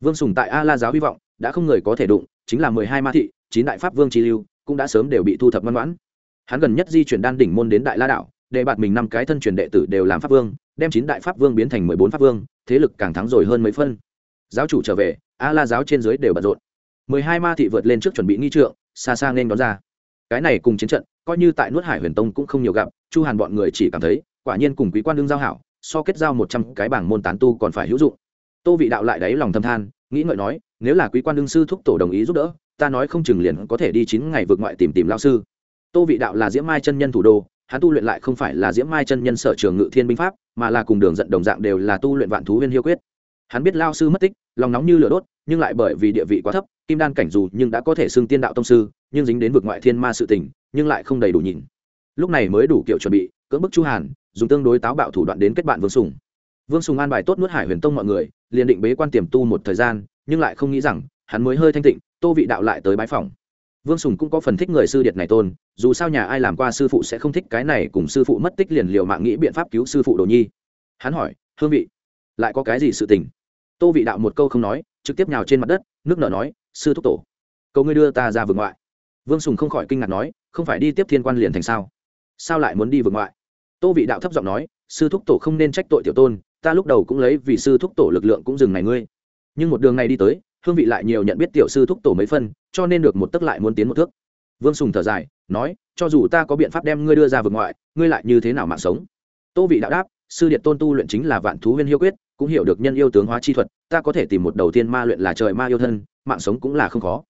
Vương sùng tại a la giáo hy vọng, đã không người có thể đụng, chính là mười hai ma thị, chín đại pháp vương trí lưu, cũng đã sớm đều bị thu thập ngoan ngoãn hắn gần nhất di chuyển đan đỉnh môn đến đại la đạo, để bạt mình năm cái thân truyền đệ tử đều làm pháp vương, đem chín đại pháp vương biến thành mười bốn pháp vương, thế lực càng thắng rồi hơn mấy phân. Giáo chủ trở về a la giáo trên dưới đều bận rộn. Mười hai ma thị vượt lên trước chuẩn bị nghi trượng, xa xa nên đón ra. Cái này cùng chiến trận, coi như tại nuốt hải huyền tông cũng không nhiều gặp, chu hàn bọn người chỉ cảm thấy, quả nhiên cùng quý quan đương giao hảo, so kết giao một trăm cái bảng môn tán tu còn phải hữu dụng. Tô vị đạo lại đáy lòng thâm than, nghĩ ngợi nói, nếu là quý quan đương sư thúc tổ đồng ý giúp đỡ, ta nói không chừng liền có thể đi chín ngày vượt ngoại tìm tìm lao sư tô vị đạo là diễm mai chân nhân thủ đô, hắn tu luyện lại không phải là diễm mai chân nhân sở trường ngự thiên binh pháp, mà là cùng đường dẫn đồng dạng đều là tu luyện vạn thú huyên hiêu quyết hắn biết lao sư mất tích, lòng nóng như lửa đốt, nhưng lại bởi vì địa vị quá thấp, kim đan cảnh dù nhưng đã có thể xưng tiên đạo tông sư, nhưng dính đến vực ngoại thiên ma sự tình, nhưng lại không đầy đủ nhìn. Lúc này mới đủ kiểu chuẩn bị, cưỡng bức chu hàn, dùng tương đối táo bạo thủ đoạn đến kết bạn vương sùng. Vương sùng an bài tốt nuốt hải huyền tông mọi người, liền định bế quan tiềm tu một thời gian, nhưng lại không nghĩ rằng, hắn mới hơi thanh tịnh, tô vị đạo lại tới bái phòng vương sùng cũng có phần thích người sư điệt này tôn, dù sao nhà ai làm qua sư phụ sẽ không thích cái này cùng sư phụ mất tích liền liều mạng nghĩ biện pháp cứu sư phụ đồ nhi. Hắn hỏi, hương vị, lại có cái gì sự tình? Tô vị đạo một câu không nói, trực tiếp nhào trên mặt đất, nước nở nói, sư thúc tổ, cầu ngươi đưa ta ra vườn ngoại. Vương sùng không khỏi kinh ngạc nói, không phải đi tiếp thiên quan liền thành sao? Sao lại muốn đi vườn ngoại? Tô vị đạo thấp giọng nói, sư thúc tổ không nên trách tội tiểu tôn, ta lúc đầu cũng lấy vì sư thúc tổ lực lượng cũng dừng này ngươi. Nhưng một đường này đi tới hương vị lại nhiều nhận biết tiểu sư thúc tổ mấy phân, cho nên được một tấc lại muốn tiến một thước. Vương sùng thở dài, nói, cho dù ta có biện pháp đem ngươi đưa ra vực ngoại, ngươi lại như thế nào mạng sống? Tô vị đạo đáp, sư điện tôn tu luyện chính là vạn thú huyên hiêu quyết, cũng hiểu được nhân yêu tướng hóa chi thuật, ta có thể tìm một đầu tiên ma luyện là trời ma yêu thân, mạng sống cũng là không khó.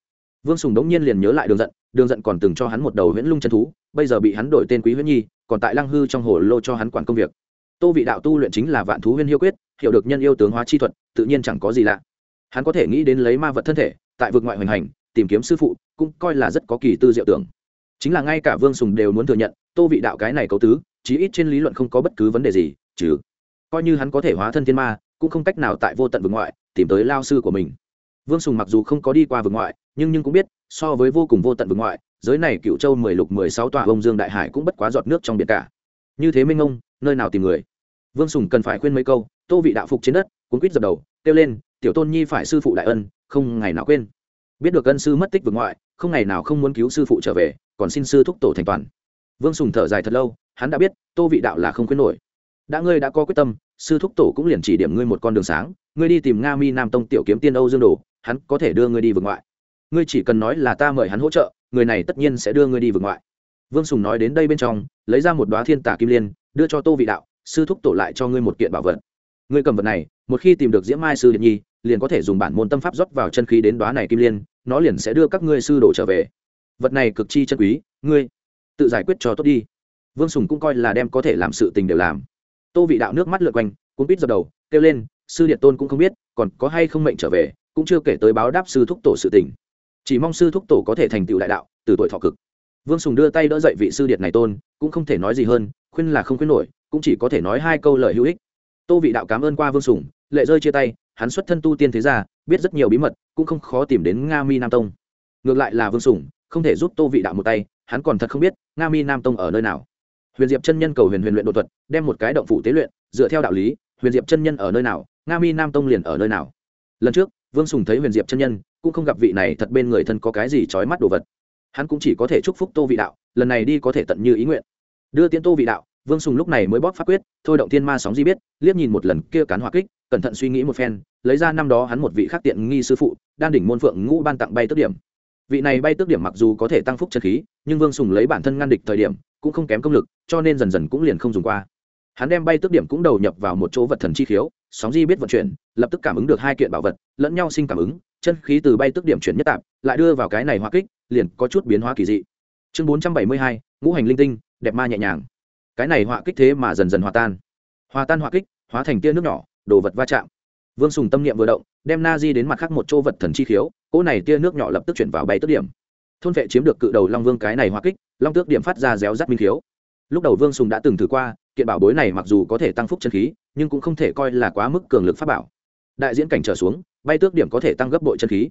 Vương sùng đống nhiên liền nhớ lại đường giận đường giận còn từng cho hắn một đầu huyễn lung chân thú, bây giờ bị hắn đổi tên quý huyễn nhi, còn tại lăng hư trong hồ lô cho hắn quản công việc. Tô vị đạo tu luyện chính là vạn thú huyên hiêu quyết, hiểu được nhân yêu tướng hóa chi thuật, tự nhiên chẳng có gì lạ hắn có thể nghĩ đến lấy ma vật thân thể, tại vực ngoại hoành hành, tìm kiếm sư phụ, cũng coi là rất có kỳ tư diệu tưởng. Chính là ngay cả vương sùng đều muốn thừa nhận, tô vị đạo cái này cấu tứ, chí ít trên lý luận không có bất cứ vấn đề gì, chứ. Coi như hắn có thể hóa thân thiên ma, cũng không cách nào tại vô tận vực ngoại, tìm tới lao sư của mình. Vương sùng mặc dù không có đi qua vực ngoại, nhưng nhưng cũng biết, so với vô cùng vô tận vực ngoại, giới này cựu châu mười lục mười sáu tòa bông dương đại hải cũng bất quá giọt nước trong biển cả. Như thế minh ông, nơi nào tìm người? Vương sùng cần phải khuyên mấy câu, tô vị đạo phục trên đất, cuốn quýt dập đầu, kêu lên tiểu tôn nhi phải sư phụ đại ân, không ngày nào quên. Biết được ân sư mất tích vực ngoại, không ngày nào không muốn cứu sư phụ trở về, còn xin sư thúc tổ thành toàn. Vương sùng thở dài thật lâu, hắn đã biết, tô vị đạo là không khuyến nổi. Đã ngươi đã có quyết tâm, sư thúc tổ cũng liền chỉ điểm ngươi một con đường sáng, ngươi đi tìm nga mi nam tông tiểu kiếm tiên âu dương đồ, hắn có thể đưa ngươi đi vực ngoại. Ngươi chỉ cần nói là ta mời hắn hỗ trợ, người này tất nhiên sẽ đưa ngươi đi vực ngoại. Vương sùng nói đến đây bên trong, lấy ra một đoá thiên tả kim liên, đưa cho tô vị đạo, sư thúc tổ lại cho ngươi một kiện bảo vật. Ngươi cầm vật này, một khi tìm được diễm mai sư điện nhi liền có thể dùng bản môn tâm pháp rót vào chân khí đến đóa này kim liên, nó liền sẽ đưa các ngươi sư đồ trở về. Vật này cực chi chân quý, ngươi tự giải quyết cho tốt đi. Vương sùng cũng coi là đem có thể làm sự tình đều làm. Tô vị đạo nước mắt lượn quanh cũng biết giật đầu, kêu lên, sư điện tôn cũng không biết, còn có hay không mệnh trở về, cũng chưa kể tới báo đáp sư thúc tổ sự tình. Chỉ mong sư thúc tổ có thể thành tựu đại đạo, từ tuổi thọ cực. Vương sùng đưa tay đỡ dậy vị sư điện này tôn, cũng không thể nói gì hơn, khuyên là không khuyên nổi, cũng chỉ có thể nói hai câu lời hữu ích. Tô vị đạo cảm ơn qua vương sùng, lệ rơi chia tay hắn xuất thân tu tiên thế gia, biết rất nhiều bí mật, cũng không khó tìm đến nga mi nam tông. Ngược lại là vương sùng, không thể giúp tô vị đạo một tay, hắn còn thật không biết nga mi nam tông ở nơi nào. Huyền diệp chân nhân cầu huyền huyền luyện đột thuật, đem một cái động phủ tế luyện, dựa theo đạo lý, huyền diệp chân nhân ở nơi nào, nga mi nam tông liền ở nơi nào. Lần trước, vương sùng thấy huyền diệp chân nhân, cũng không gặp vị này thật bên người thân có cái gì trói mắt đồ vật. Hắn cũng chỉ có thể chúc phúc tô vị đạo, lần này đi có thể tận như ý nguyện. Đưa tiến tô vị đạo vương sùng lúc này mới bóp pháp quyết, thôi động thiên ma sóng di biết, liếc nhìn một lần kia cán hỏa kích, cẩn thận suy nghĩ một phen, lấy ra năm đó hắn một vị khác tiện nghi sư phụ, đan đỉnh môn phượng ngũ ban tặng bay tước điểm. Vị này bay tước điểm mặc dù có thể tăng phúc chân khí, nhưng vương sùng lấy bản thân ngăn địch thời điểm, cũng không kém công lực, cho nên dần dần cũng liền không dùng qua. Hắn đem bay tước điểm cũng đầu nhập vào một chỗ vật thần chi khiếu, sóng di biết vận chuyển, lập tức cảm ứng được hai kiện bảo vật, lẫn nhau sinh cảm ứng, chân khí từ bay tước điểm chuyển nhất tạp, lại đưa vào cái này hoa kích, liền có chút biến hóa kỳ dị. Chương bốn trăm bảy mươi hai, ngũ hành linh tinh, đẹp ma nhẹ nhàng cái này họa kích thế mà dần dần hòa tan. Hòa tan họa kích, hóa thành tia nước nhỏ, đồ vật va chạm. Vương sùng tâm niệm vừa động, đem na di đến mặt khác một chỗ vật thần chi khiếu, cỗ này tia nước nhỏ lập tức chuyển vào bay tước điểm. Thôn vệ chiếm được cự đầu long vương cái này họa kích, long tước điểm phát ra réo rắt minh khiếu. Lúc đầu vương sùng đã từng thử qua, kiện bảo bối này mặc dù có thể tăng phúc chân khí, nhưng cũng không thể coi là quá mức cường lực pháp bảo. Đại diễn cảnh trở xuống, bay tước điểm có thể tăng gấp bội chân khí.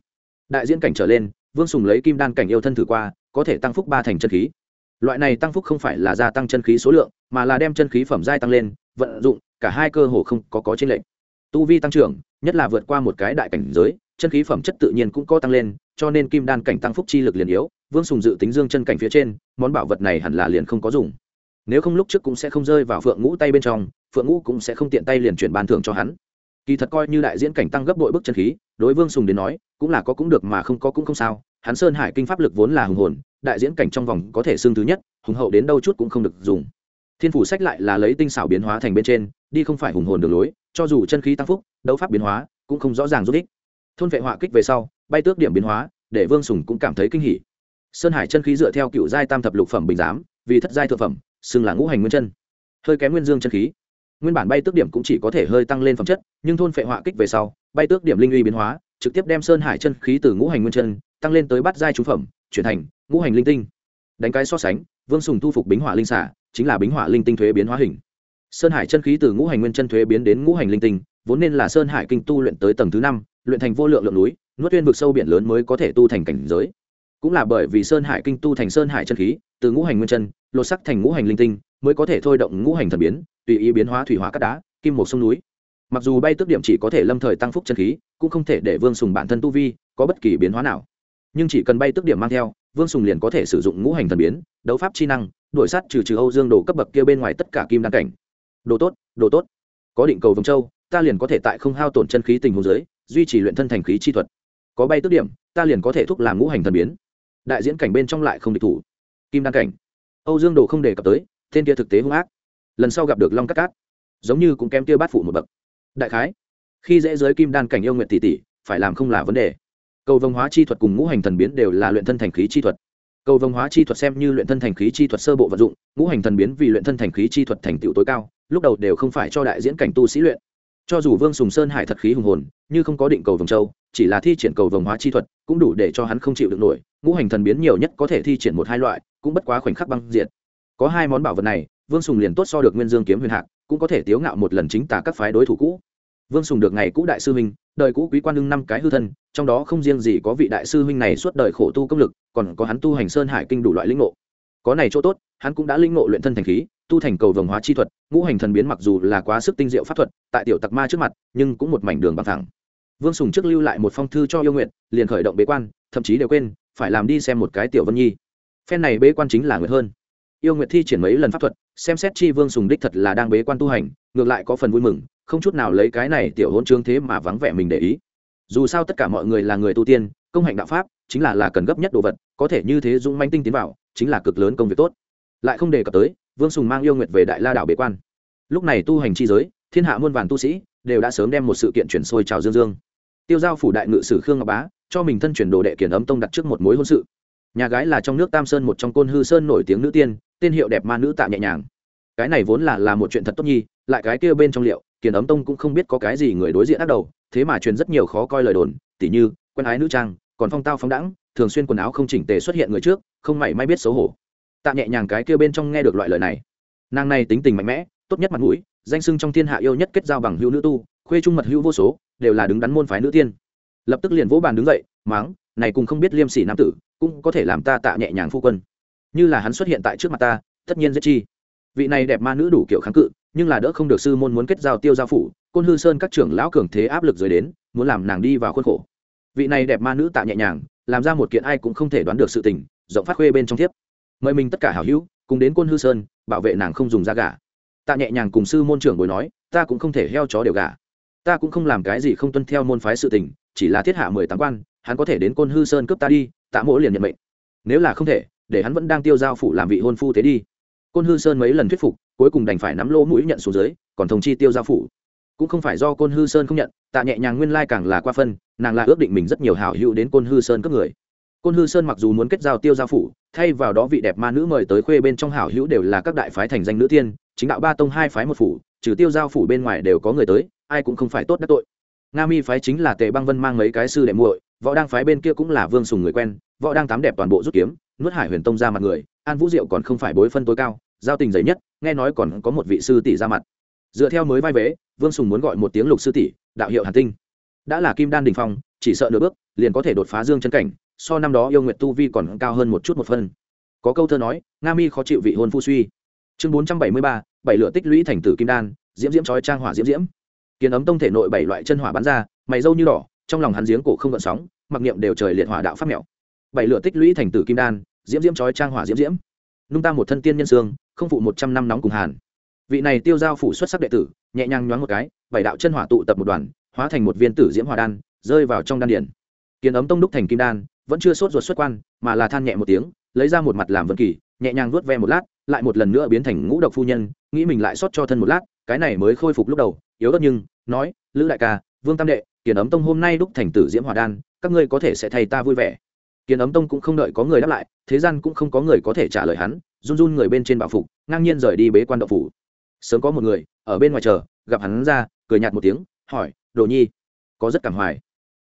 Đại diễn cảnh trở lên, vương sùng lấy kim đan cảnh yêu thân thử qua, có thể tăng phúc ba thành chân khí loại này tăng phúc không phải là gia tăng chân khí số lượng, mà là đem chân khí phẩm giai tăng lên, vận dụng, cả hai cơ hồ không có có trên lệnh tu vi tăng trưởng, nhất là vượt qua một cái đại cảnh giới, chân khí phẩm chất tự nhiên cũng có tăng lên, cho nên kim đan cảnh tăng phúc chi lực liền yếu, vương sùng dự tính dương chân cảnh phía trên, món bảo vật này hẳn là liền không có dùng. Nếu không lúc trước cũng sẽ không rơi vào phượng ngũ tay bên trong, phượng ngũ cũng sẽ không tiện tay liền chuyển ban thưởng cho hắn. Kỳ thật coi như đại diễn cảnh tăng gấp đội bức chân khí, đối vương sùng đến nói, cũng là có cũng được mà không có cũng không sao hắn sơn hải kinh pháp lực vốn là hùng hồn, đại diễn cảnh trong vòng có thể xương thứ nhất, hùng hậu đến đâu chút cũng không được dùng. Thiên phủ sách lại là lấy tinh xảo biến hóa thành bên trên, đi không phải hùng hồn đường lối, cho dù chân khí tăng phúc, đấu pháp biến hóa cũng không rõ ràng rút ích. Thôn vệ họa kích về sau, bay tước điểm biến hóa, để vương sùng cũng cảm thấy kinh hỉ. Sơn hải chân khí dựa theo cựu giai tam thập lục phẩm bình giám, vì thất giai thượng phẩm, xưng là ngũ hành nguyên chân. Hơi kém nguyên dương chân khí. Nguyên bản bay tước điểm cũng chỉ có thể hơi tăng lên phẩm chất, nhưng thôn phệ họa kích về sau, bay tước điểm linh uy biến hóa, trực tiếp đem sơn hải chân khí từ ngũ hành nguyên chân tăng lên tới bát giai trung phẩm, chuyển thành ngũ hành linh tinh. Đánh cái so sánh, vương sùng thu phục bính hỏa linh xả chính là bính hỏa linh tinh thuế biến hóa hình. Sơn hải chân khí từ ngũ hành nguyên chân thuế biến đến ngũ hành linh tinh, vốn nên là sơn hải kinh tu luyện tới tầng thứ năm, luyện thành vô lượng lượng núi, nuốt tuyên vực sâu biển lớn mới có thể tu thành cảnh giới. Cũng là bởi vì sơn hải kinh tu thành sơn hải chân khí, từ ngũ hành nguyên chân, lột sắc thành ngũ hành linh tinh, mới có thể thôi động ngũ hành thần biến, tùy ý biến hóa thủy hóa cát đá, kim một sông núi. Mặc dù bay tước điểm chỉ có thể lâm thời tăng phúc chân khí, cũng không thể để vương sùng bản thân tu vi có bất kỳ biến hóa nào nhưng chỉ cần bay tức điểm mang theo, vương sùng liền có thể sử dụng ngũ hành thần biến, đấu pháp chi năng đổi sát trừ trừ âu dương đồ cấp bậc kia bên ngoài tất cả kim Đan cảnh. Đồ tốt đồ tốt. Có định cầu vồng châu, ta liền có thể tại không hao tổn chân khí tình hồ dưới, duy trì luyện thân thành khí chi thuật. Có bay tức điểm, ta liền có thể thúc làm ngũ hành thần biến. Đại diễn cảnh bên trong lại không địch thủ. Kim Đan cảnh. Âu dương đồ không đề cập tới tên kia thực tế hung ác. Lần sau gặp được long cắt cát, giống như cũng kém kia bát phụ một bậc. Đại khái, khi dễ giới kim đan cảnh yêu nguyện tỷ tỷ, phải làm không là vấn đề cầu vồng hóa chi thuật cùng ngũ hành thần biến đều là luyện thân thành khí chi thuật. Cầu vồng hóa chi thuật xem như luyện thân thành khí chi thuật sơ bộ vận dụng, ngũ hành thần biến vì luyện thân thành khí chi thuật thành tựu tối cao, lúc đầu đều không phải cho đại diễn cảnh tu sĩ luyện. Cho dù vương sùng sơn hải thật khí hùng hồn, như không có định cầu vồng châu, chỉ là thi triển cầu vồng hóa chi thuật, cũng đủ để cho hắn không chịu được nổi, ngũ hành thần biến nhiều nhất có thể thi triển một hai loại, cũng bất quá khoảnh khắc băng diệt. Có hai món bảo vật này, vương sùng liền tốt so được nguyên dương kiếm huyền hạc, cũng có thể tiếu ngạo một lần chính tả các phái đối thủ cũ vương sùng được ngày cũ đại sư huynh, đời cũ quý quan đương năm cái hư thân, trong đó không riêng gì có vị đại sư huynh này suốt đời khổ tu công lực, còn có hắn tu hành sơn hải kinh đủ loại linh ngộ. Có này chỗ tốt, hắn cũng đã linh ngộ luyện thân thành khí, tu thành cầu vồng hóa chi thuật, ngũ hành thần biến mặc dù là quá sức tinh diệu pháp thuật, tại tiểu tặc ma trước mặt, nhưng cũng một mảnh đường bằng thẳng. Vương sùng trước lưu lại một phong thư cho yêu nguyện, liền khởi động bế quan, thậm chí đều quên, phải làm đi xem một cái tiểu vân nhi. Phen này bế quan chính là nguyệt hơn. Yêu nguyệt thi triển mấy lần pháp thuật, xem xét chi vương sùng đích thật là đang bế quan tu hành, ngược lại có phần vui mừng không chút nào lấy cái này tiểu hôn trương thế mà vắng vẻ mình để ý. Dù sao tất cả mọi người là người tu tiên, công hạnh đạo pháp chính là là cần gấp nhất đồ vật, có thể như thế dũng manh tinh tiến vào, chính là cực lớn công việc tốt. Lại không đề cập tới, vương sùng mang yêu nguyệt về đại la đảo bế quan. Lúc này tu hành chi giới, thiên hạ muôn vàn tu sĩ đều đã sớm đem một sự kiện chuyển sôi trào dương dương. Tiêu giao phủ đại ngự sử khương ngọc bá, cho mình thân chuyển đồ đệ kiển ấm tông đặt trước một mối hôn sự. Nhà gái là trong nước tam sơn một trong côn hư sơn nổi tiếng nữ tiên, tên hiệu đẹp ma nữ tạ nhẹ nhàng. Cái này vốn là là một chuyện thật tốt nhi, lại cái kia bên trong liệu kiền ấm tông cũng không biết có cái gì người đối diện ác đầu, thế mà truyền rất nhiều khó coi lời đồn, tỉ như quen ái nữ trang, còn phong tao phóng đẳng thường xuyên quần áo không chỉnh tề xuất hiện người trước, không mảy may biết xấu hổ. Tạ nhẹ nhàng cái kia bên trong nghe được loại lời này. Nàng này tính tình mạnh mẽ, tốt nhất mặt mũi, danh sưng trong thiên hạ yêu nhất kết giao bằng hữu nữ tu, khuê trung mật hữu vô số, đều là đứng đắn môn phái nữ tiên. Lập tức liền vỗ bàn đứng dậy máng này cùng không biết liêm sỉ nam tử, cũng có thể làm ta tạ nhẹ nhàng phu quân. Như là hắn xuất hiện tại trước mặt ta, tất nhiên giết chi. Vị này đẹp ma nữ đủ kiểu kháng cự nhưng là đỡ không được sư môn muốn kết giao tiêu giao phủ, côn hư sơn các trưởng lão cường thế áp lực rời đến, muốn làm nàng đi vào khuôn khổ. Vị này đẹp ma nữ tạ nhẹ nhàng, làm ra một kiện ai cũng không thể đoán được sự tình, rộng phát khuê bên trong thiếp. Mời mình tất cả hảo hữu, cùng đến côn hư sơn, bảo vệ nàng không dùng ra gà. Tạ nhẹ nhàng cùng sư môn trưởng bồi nói, ta cũng không thể heo chó đều gà. Ta cũng không làm cái gì không tuân theo môn phái sự tình, chỉ là thiết hạ mười tám quan, hắn có thể đến côn hư sơn cướp ta đi, tạ mỗ liền nhận mệnh. Nếu là không thể, để hắn vẫn đang tiêu giao phủ làm vị hôn phu thế đi côn hư sơn mấy lần thuyết phục, cuối cùng đành phải nắm lỗ mũi nhận xuống dưới, còn thông chi tiêu giao phủ. Cũng không phải do côn hư sơn không nhận, tạ nhẹ nhàng nguyên lai càng là qua phân, nàng là ước định mình rất nhiều hảo hữu đến côn hư sơn các người. Côn hư sơn mặc dù muốn kết giao tiêu giao phủ, thay vào đó vị đẹp ma nữ mời tới khuê bên trong hảo hữu đều là các đại phái thành danh nữ tiên, chính đạo ba tông hai phái một phủ, trừ tiêu giao phủ bên ngoài đều có người tới, ai cũng không phải tốt đắc tội. Nga mi phái chính là tề băng vân mang mấy cái sư đệ muội, võ đang phái bên kia cũng là vương sùng người quen, võ đang tám đẹp toàn bộ rút kiếm nuốt hải huyền tông ra mặt người, an vũ diệu còn không phải bối phân tối cao, giao tình dày nhất, nghe nói còn có một vị sư tỷ ra mặt. Dựa theo mới vai vế, vương sùng muốn gọi một tiếng lục sư tỷ, đạo hiệu hàn tinh. Đã là kim đan đình phong, chỉ sợ nửa bước, liền có thể đột phá dương chân cảnh, so năm đó yêu nguyện tu vi còn cao hơn một chút một phân có câu thơ nói, nga mi khó chịu vị hôn phu suy. Chương bốn trăm bảy mươi ba, bảy lửa tích lũy thành tử kim đan, diễm diễm trói trang hỏa diễm diễm. Kiến ấm tông thể nội bảy loại chân hỏa bắn ra, mày dâu như đỏ, trong lòng hắn giếng cổ không gợn sóng, mặc niệm đều trời liệt hỏa đạo pháp mẹo. Bảy lửa tích lũy thành tử kim đan diễm diễm trói trang hỏa diễm diễm. Nung ta một thân tiên nhân xương, không phụ một trăm năm nóng cùng hàn. Vị này tiêu giao phủ xuất sắc đệ tử, nhẹ nhàng nhoáng một cái, bảy đạo chân hỏa tụ tập một đoàn, hóa thành một viên tử diễm hỏa đan, rơi vào trong đan điển kiến ấm tông đúc thành kim đan, vẫn chưa sốt ruột xuất quan, mà là than nhẹ một tiếng, lấy ra một mặt làm vân kỳ, nhẹ nhàng vuốt ve một lát, lại một lần nữa biến thành ngũ độc phu nhân, nghĩ mình lại xót cho thân một lát, cái này mới khôi phục lúc đầu, yếu ớt nhưng, nói, lữ đại ca, vương tam đệ kiến ấm tông hôm nay đúc thành tử diễm hòa đan, các ngươi có thể sẽ thay ta vui vẻ. Kiến ấm tông cũng không đợi có người đáp lại, thế gian cũng không có người có thể trả lời hắn, run run người bên trên bảo phục, ngang nhiên rời đi bế quan đậu phủ. Sớm có một người, ở bên ngoài chờ, gặp hắn ra, cười nhạt một tiếng, hỏi, đồ nhi, có rất cảm hoài.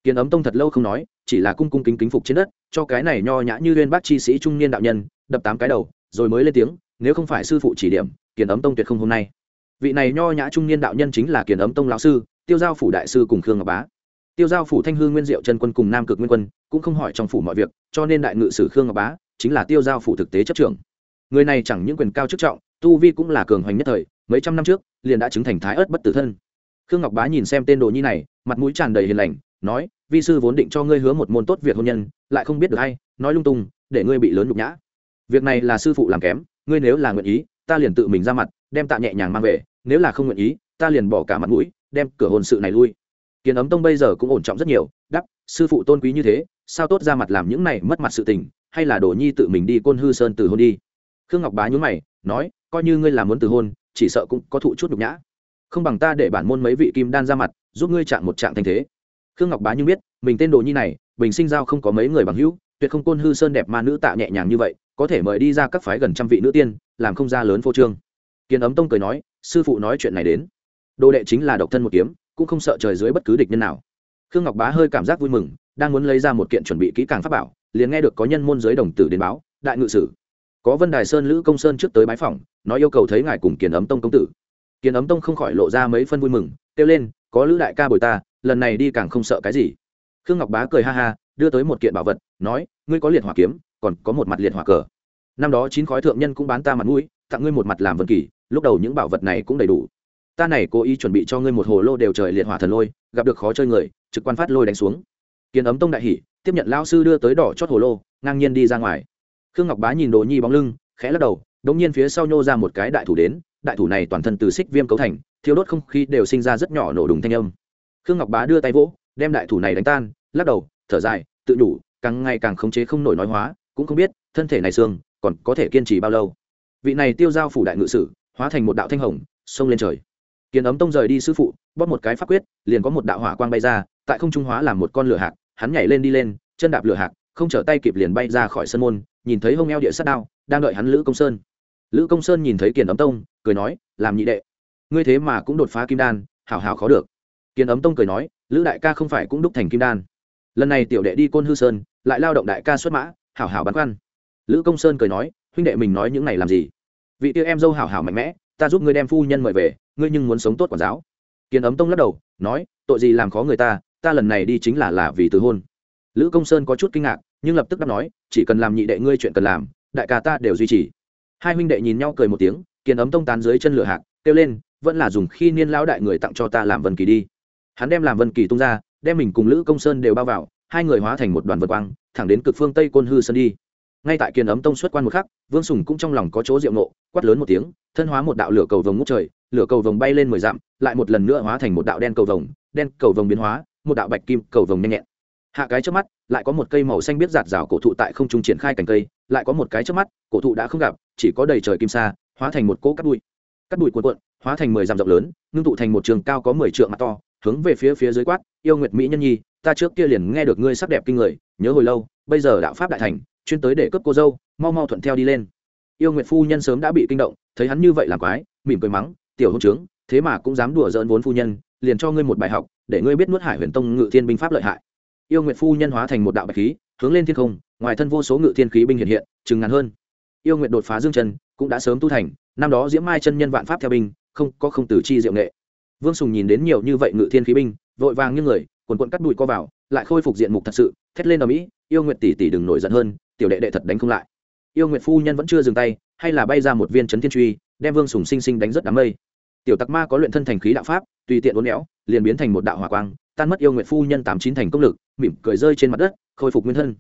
Kiến ấm tông thật lâu không nói, chỉ là cung cung kính kính phục trên đất, cho cái này nho nhã như liên bác chi sĩ trung niên đạo nhân, đập tám cái đầu, rồi mới lên tiếng, nếu không phải sư phụ chỉ điểm kiền ấm tông tuyệt không hôm nay. Vị này nho nhã trung niên đạo nhân chính là kiền ấm tông lão sư, tiêu giao phủ đại sư cùng khương ngọc bá tiêu giao phủ thanh hương nguyên diệu chân quân cùng nam cực nguyên quân cũng không hỏi trong phủ mọi việc, cho nên đại ngự sử khương ngọc bá chính là tiêu giao phủ thực tế chấp trưởng. Người này chẳng những quyền cao chức trọng, tu vi cũng là cường hoành nhất thời, mấy trăm năm trước, liền đã chứng thành thái ớt bất tử thân. Khương ngọc bá nhìn xem tên đồ nhi này, mặt mũi tràn đầy hiền lành, nói, vi sư vốn định cho ngươi hứa một môn tốt việc hôn nhân, lại không biết được hay nói lung tung, để ngươi bị lớn nhục nhã. Việc này là sư phụ làm kém, ngươi nếu là nguyện ý, ta liền tự mình ra mặt, đem tạ nhẹ nhàng mang về, nếu là không nguyện ý, ta liền bỏ cả mặt mũi, đem cửa hồn sự này lui kiến ấm tông bây giờ cũng ổn trọng rất nhiều đắp sư phụ tôn quý như thế, sao tốt ra mặt làm những này mất mặt sự tình, hay là đồ nhi tự mình đi côn hư sơn từ hôn đi. Khương ngọc bá nhún mày, nói, coi như ngươi làm muốn từ hôn, chỉ sợ cũng có thụ chút nhục nhã. Không bằng ta để bản môn mấy vị kim đan ra mặt, giúp ngươi chạm một trạng thành thế. Khương ngọc bá như biết, mình tên đồ nhi này, bình sinh giao không có mấy người bằng hữu, tuyệt không côn hư sơn đẹp ma nữ tạ nhẹ nhàng như vậy, có thể mời đi ra các phái gần trăm vị nữ tiên, làm không ra lớn phô trương. Kiến ấm tông cười nói, sư phụ nói chuyện này đến. Đồ đệ chính là độc thân một kiếm cũng không sợ trời dưới bất cứ địch nhân nào. Khương ngọc bá hơi cảm giác vui mừng, đang muốn lấy ra một kiện chuẩn bị kỹ càng pháp bảo, liền nghe được có nhân môn giới đồng tử đến báo, đại ngự sử, có vân đài sơn, lữ công sơn trước tới bái phỏng nói yêu cầu thấy ngài cùng kiền ấm tông công tử. Kiền ấm tông không khỏi lộ ra mấy phân vui mừng, kêu lên, có lữ đại ca bồi ta, lần này đi càng không sợ cái gì. Khương ngọc bá cười ha ha, đưa tới một kiện bảo vật, nói, ngươi có liệt hỏa kiếm, còn có một mặt liệt hỏa cờ. Năm đó chín khói thượng nhân cũng bán ta mặt mũi, tặng ngươi một mặt làm vân kỳ, lúc đầu những bảo vật này cũng đầy đủ ta này cố ý chuẩn bị cho ngươi một hồ lô đều trời liệt hỏa thần lôi, gặp được khó chơi người, trực quan phát lôi đánh xuống. Kiến ấm tông đại hỉ, tiếp nhận lão sư đưa tới đỏ chót hồ lô, ngang nhiên đi ra ngoài. Khương ngọc bá nhìn đồ nhi bóng lưng, khẽ lắc đầu, đống nhiên phía sau nhô ra một cái đại thủ đến, đại thủ này toàn thân từ xích viêm cấu thành thiếu đốt không khí đều sinh ra rất nhỏ nổ đùng thanh âm. Khương ngọc bá đưa tay vỗ, đem đại thủ này đánh tan, lắc đầu, thở dài, tự nhủ, càng ngày càng khống chế không nổi nói hóa, cũng không biết, thân thể này xương, còn có thể kiên trì bao lâu. Vị này tiêu giao phủ đại ngự sử, hóa thành một đạo thanh hồng, xông lên trời kiến ấm tông rời đi sư phụ, bóp một cái pháp quyết, liền có một đạo hỏa quang bay ra, tại không trung hóa làm một con lửa hạc, hắn nhảy lên đi lên, chân đạp lửa hạc, không trở tay kịp liền bay ra khỏi sân môn, nhìn thấy hông eo địa sát đao, đang đợi hắn lữ công sơn. Lữ công sơn nhìn thấy kiền ấm tông, cười nói, làm nhị đệ, ngươi thế mà cũng đột phá kim đan, hảo hảo khó được. Kiền ấm tông cười nói, lữ đại ca không phải cũng đúc thành kim đan. Lần này tiểu đệ đi côn hư sơn, lại lao động đại ca xuất mã, hảo hảo bắn khoăn. Lữ công sơn cười nói, huynh đệ mình nói những này làm gì? Vị tiêu em dâu hảo hảo mạnh mẽ ta giúp ngươi đem phu nhân mời về, ngươi nhưng muốn sống tốt quản giáo. Kiến ấm tông lắc đầu, nói, tội gì làm khó người ta ta lần này đi chính là là vì từ hôn. Lữ công sơn có chút kinh ngạc, nhưng lập tức đáp nói, chỉ cần làm nhị đệ ngươi chuyện cần làm, đại ca ta đều duy trì. Hai huynh đệ nhìn nhau cười một tiếng Kiến ấm tông tán dưới chân lửa hạc, kêu lên, vẫn là dùng khi niên lão đại người tặng cho ta làm vân kỳ đi. Hắn đem làm vân kỳ tung ra, đem mình cùng lữ công sơn đều bao vào, hai người hóa thành một đoàn vân quang, thẳng đến cực phương tây côn hư sơn đi ngay tại kiền ấm tông xuất quan một khắc, vương sùng cũng trong lòng có chỗ diệu nộ, quát lớn một tiếng, thân hóa một đạo lửa cầu vồng ngút trời, lửa cầu vồng bay lên mười dặm, lại một lần nữa hóa thành một đạo đen cầu vồng, đen cầu vồng biến hóa, một đạo bạch kim cầu vồng nhanh nhẹn. Hạ cái trước mắt, lại có một cây màu xanh biết giạt rào cổ thụ tại không trung triển khai cành cây, lại có một cái trước mắt, cổ thụ đã không gặp, chỉ có đầy trời kim sa, hóa thành một cỗ cắt bụi. Cắt bụi cuộn cuộn, hóa thành mười dặm rộng lớn, ngưng tụ thành một trường cao có mười trượng mặt to, hướng về phía phía dưới quát, yêu nguyệt mỹ nhân nhi, ta trước kia liền nghe được ngươi sắc đẹp kinh người, nhớ hồi lâu, bây giờ đạo pháp đại thành chuyên tới để cướp cô dâu, mau mau thuận theo đi lên. Yêu nguyệt phu nhân sớm đã bị kinh động, thấy hắn như vậy làm quái, mỉm cười mắng, tiểu hôn trướng, thế mà cũng dám đùa dỡn vốn phu nhân, liền cho ngươi một bài học, để ngươi biết nuốt hải huyền tông ngự thiên binh pháp lợi hại. Yêu nguyệt phu nhân hóa thành một đạo bạch khí, hướng lên thiên không, ngoài thân vô số ngự thiên khí binh hiện hiện, chừng ngắn hơn. Yêu nguyệt đột phá dương chân, cũng đã sớm tu thành, năm đó diễm mai chân nhân vạn pháp theo binh, không, có không tử chi diệu nghệ. Vương sùng nhìn đến nhiều như vậy ngự thiên khí binh, vội vàng như người, quần quận cắt đùi co vào, lại khôi phục diện mục thật sự, thét lên ở mỹ yêu nguyệt tỷ tỷ đừng nổi giận hơn tiểu đệ đệ thật đánh không lại. Yêu nguyệt phu nhân vẫn chưa dừng tay, hay là bay ra một viên chấn thiên truy, đem vương sùng sinh sinh đánh rất đám mây. Tiểu tặc ma có luyện thân thành khí đạo pháp, tùy tiện uốn éo, liền biến thành một đạo hỏa quang, tan mất yêu nguyệt phu nhân tám chín thành công lực, mỉm cười rơi trên mặt đất, khôi phục nguyên thân.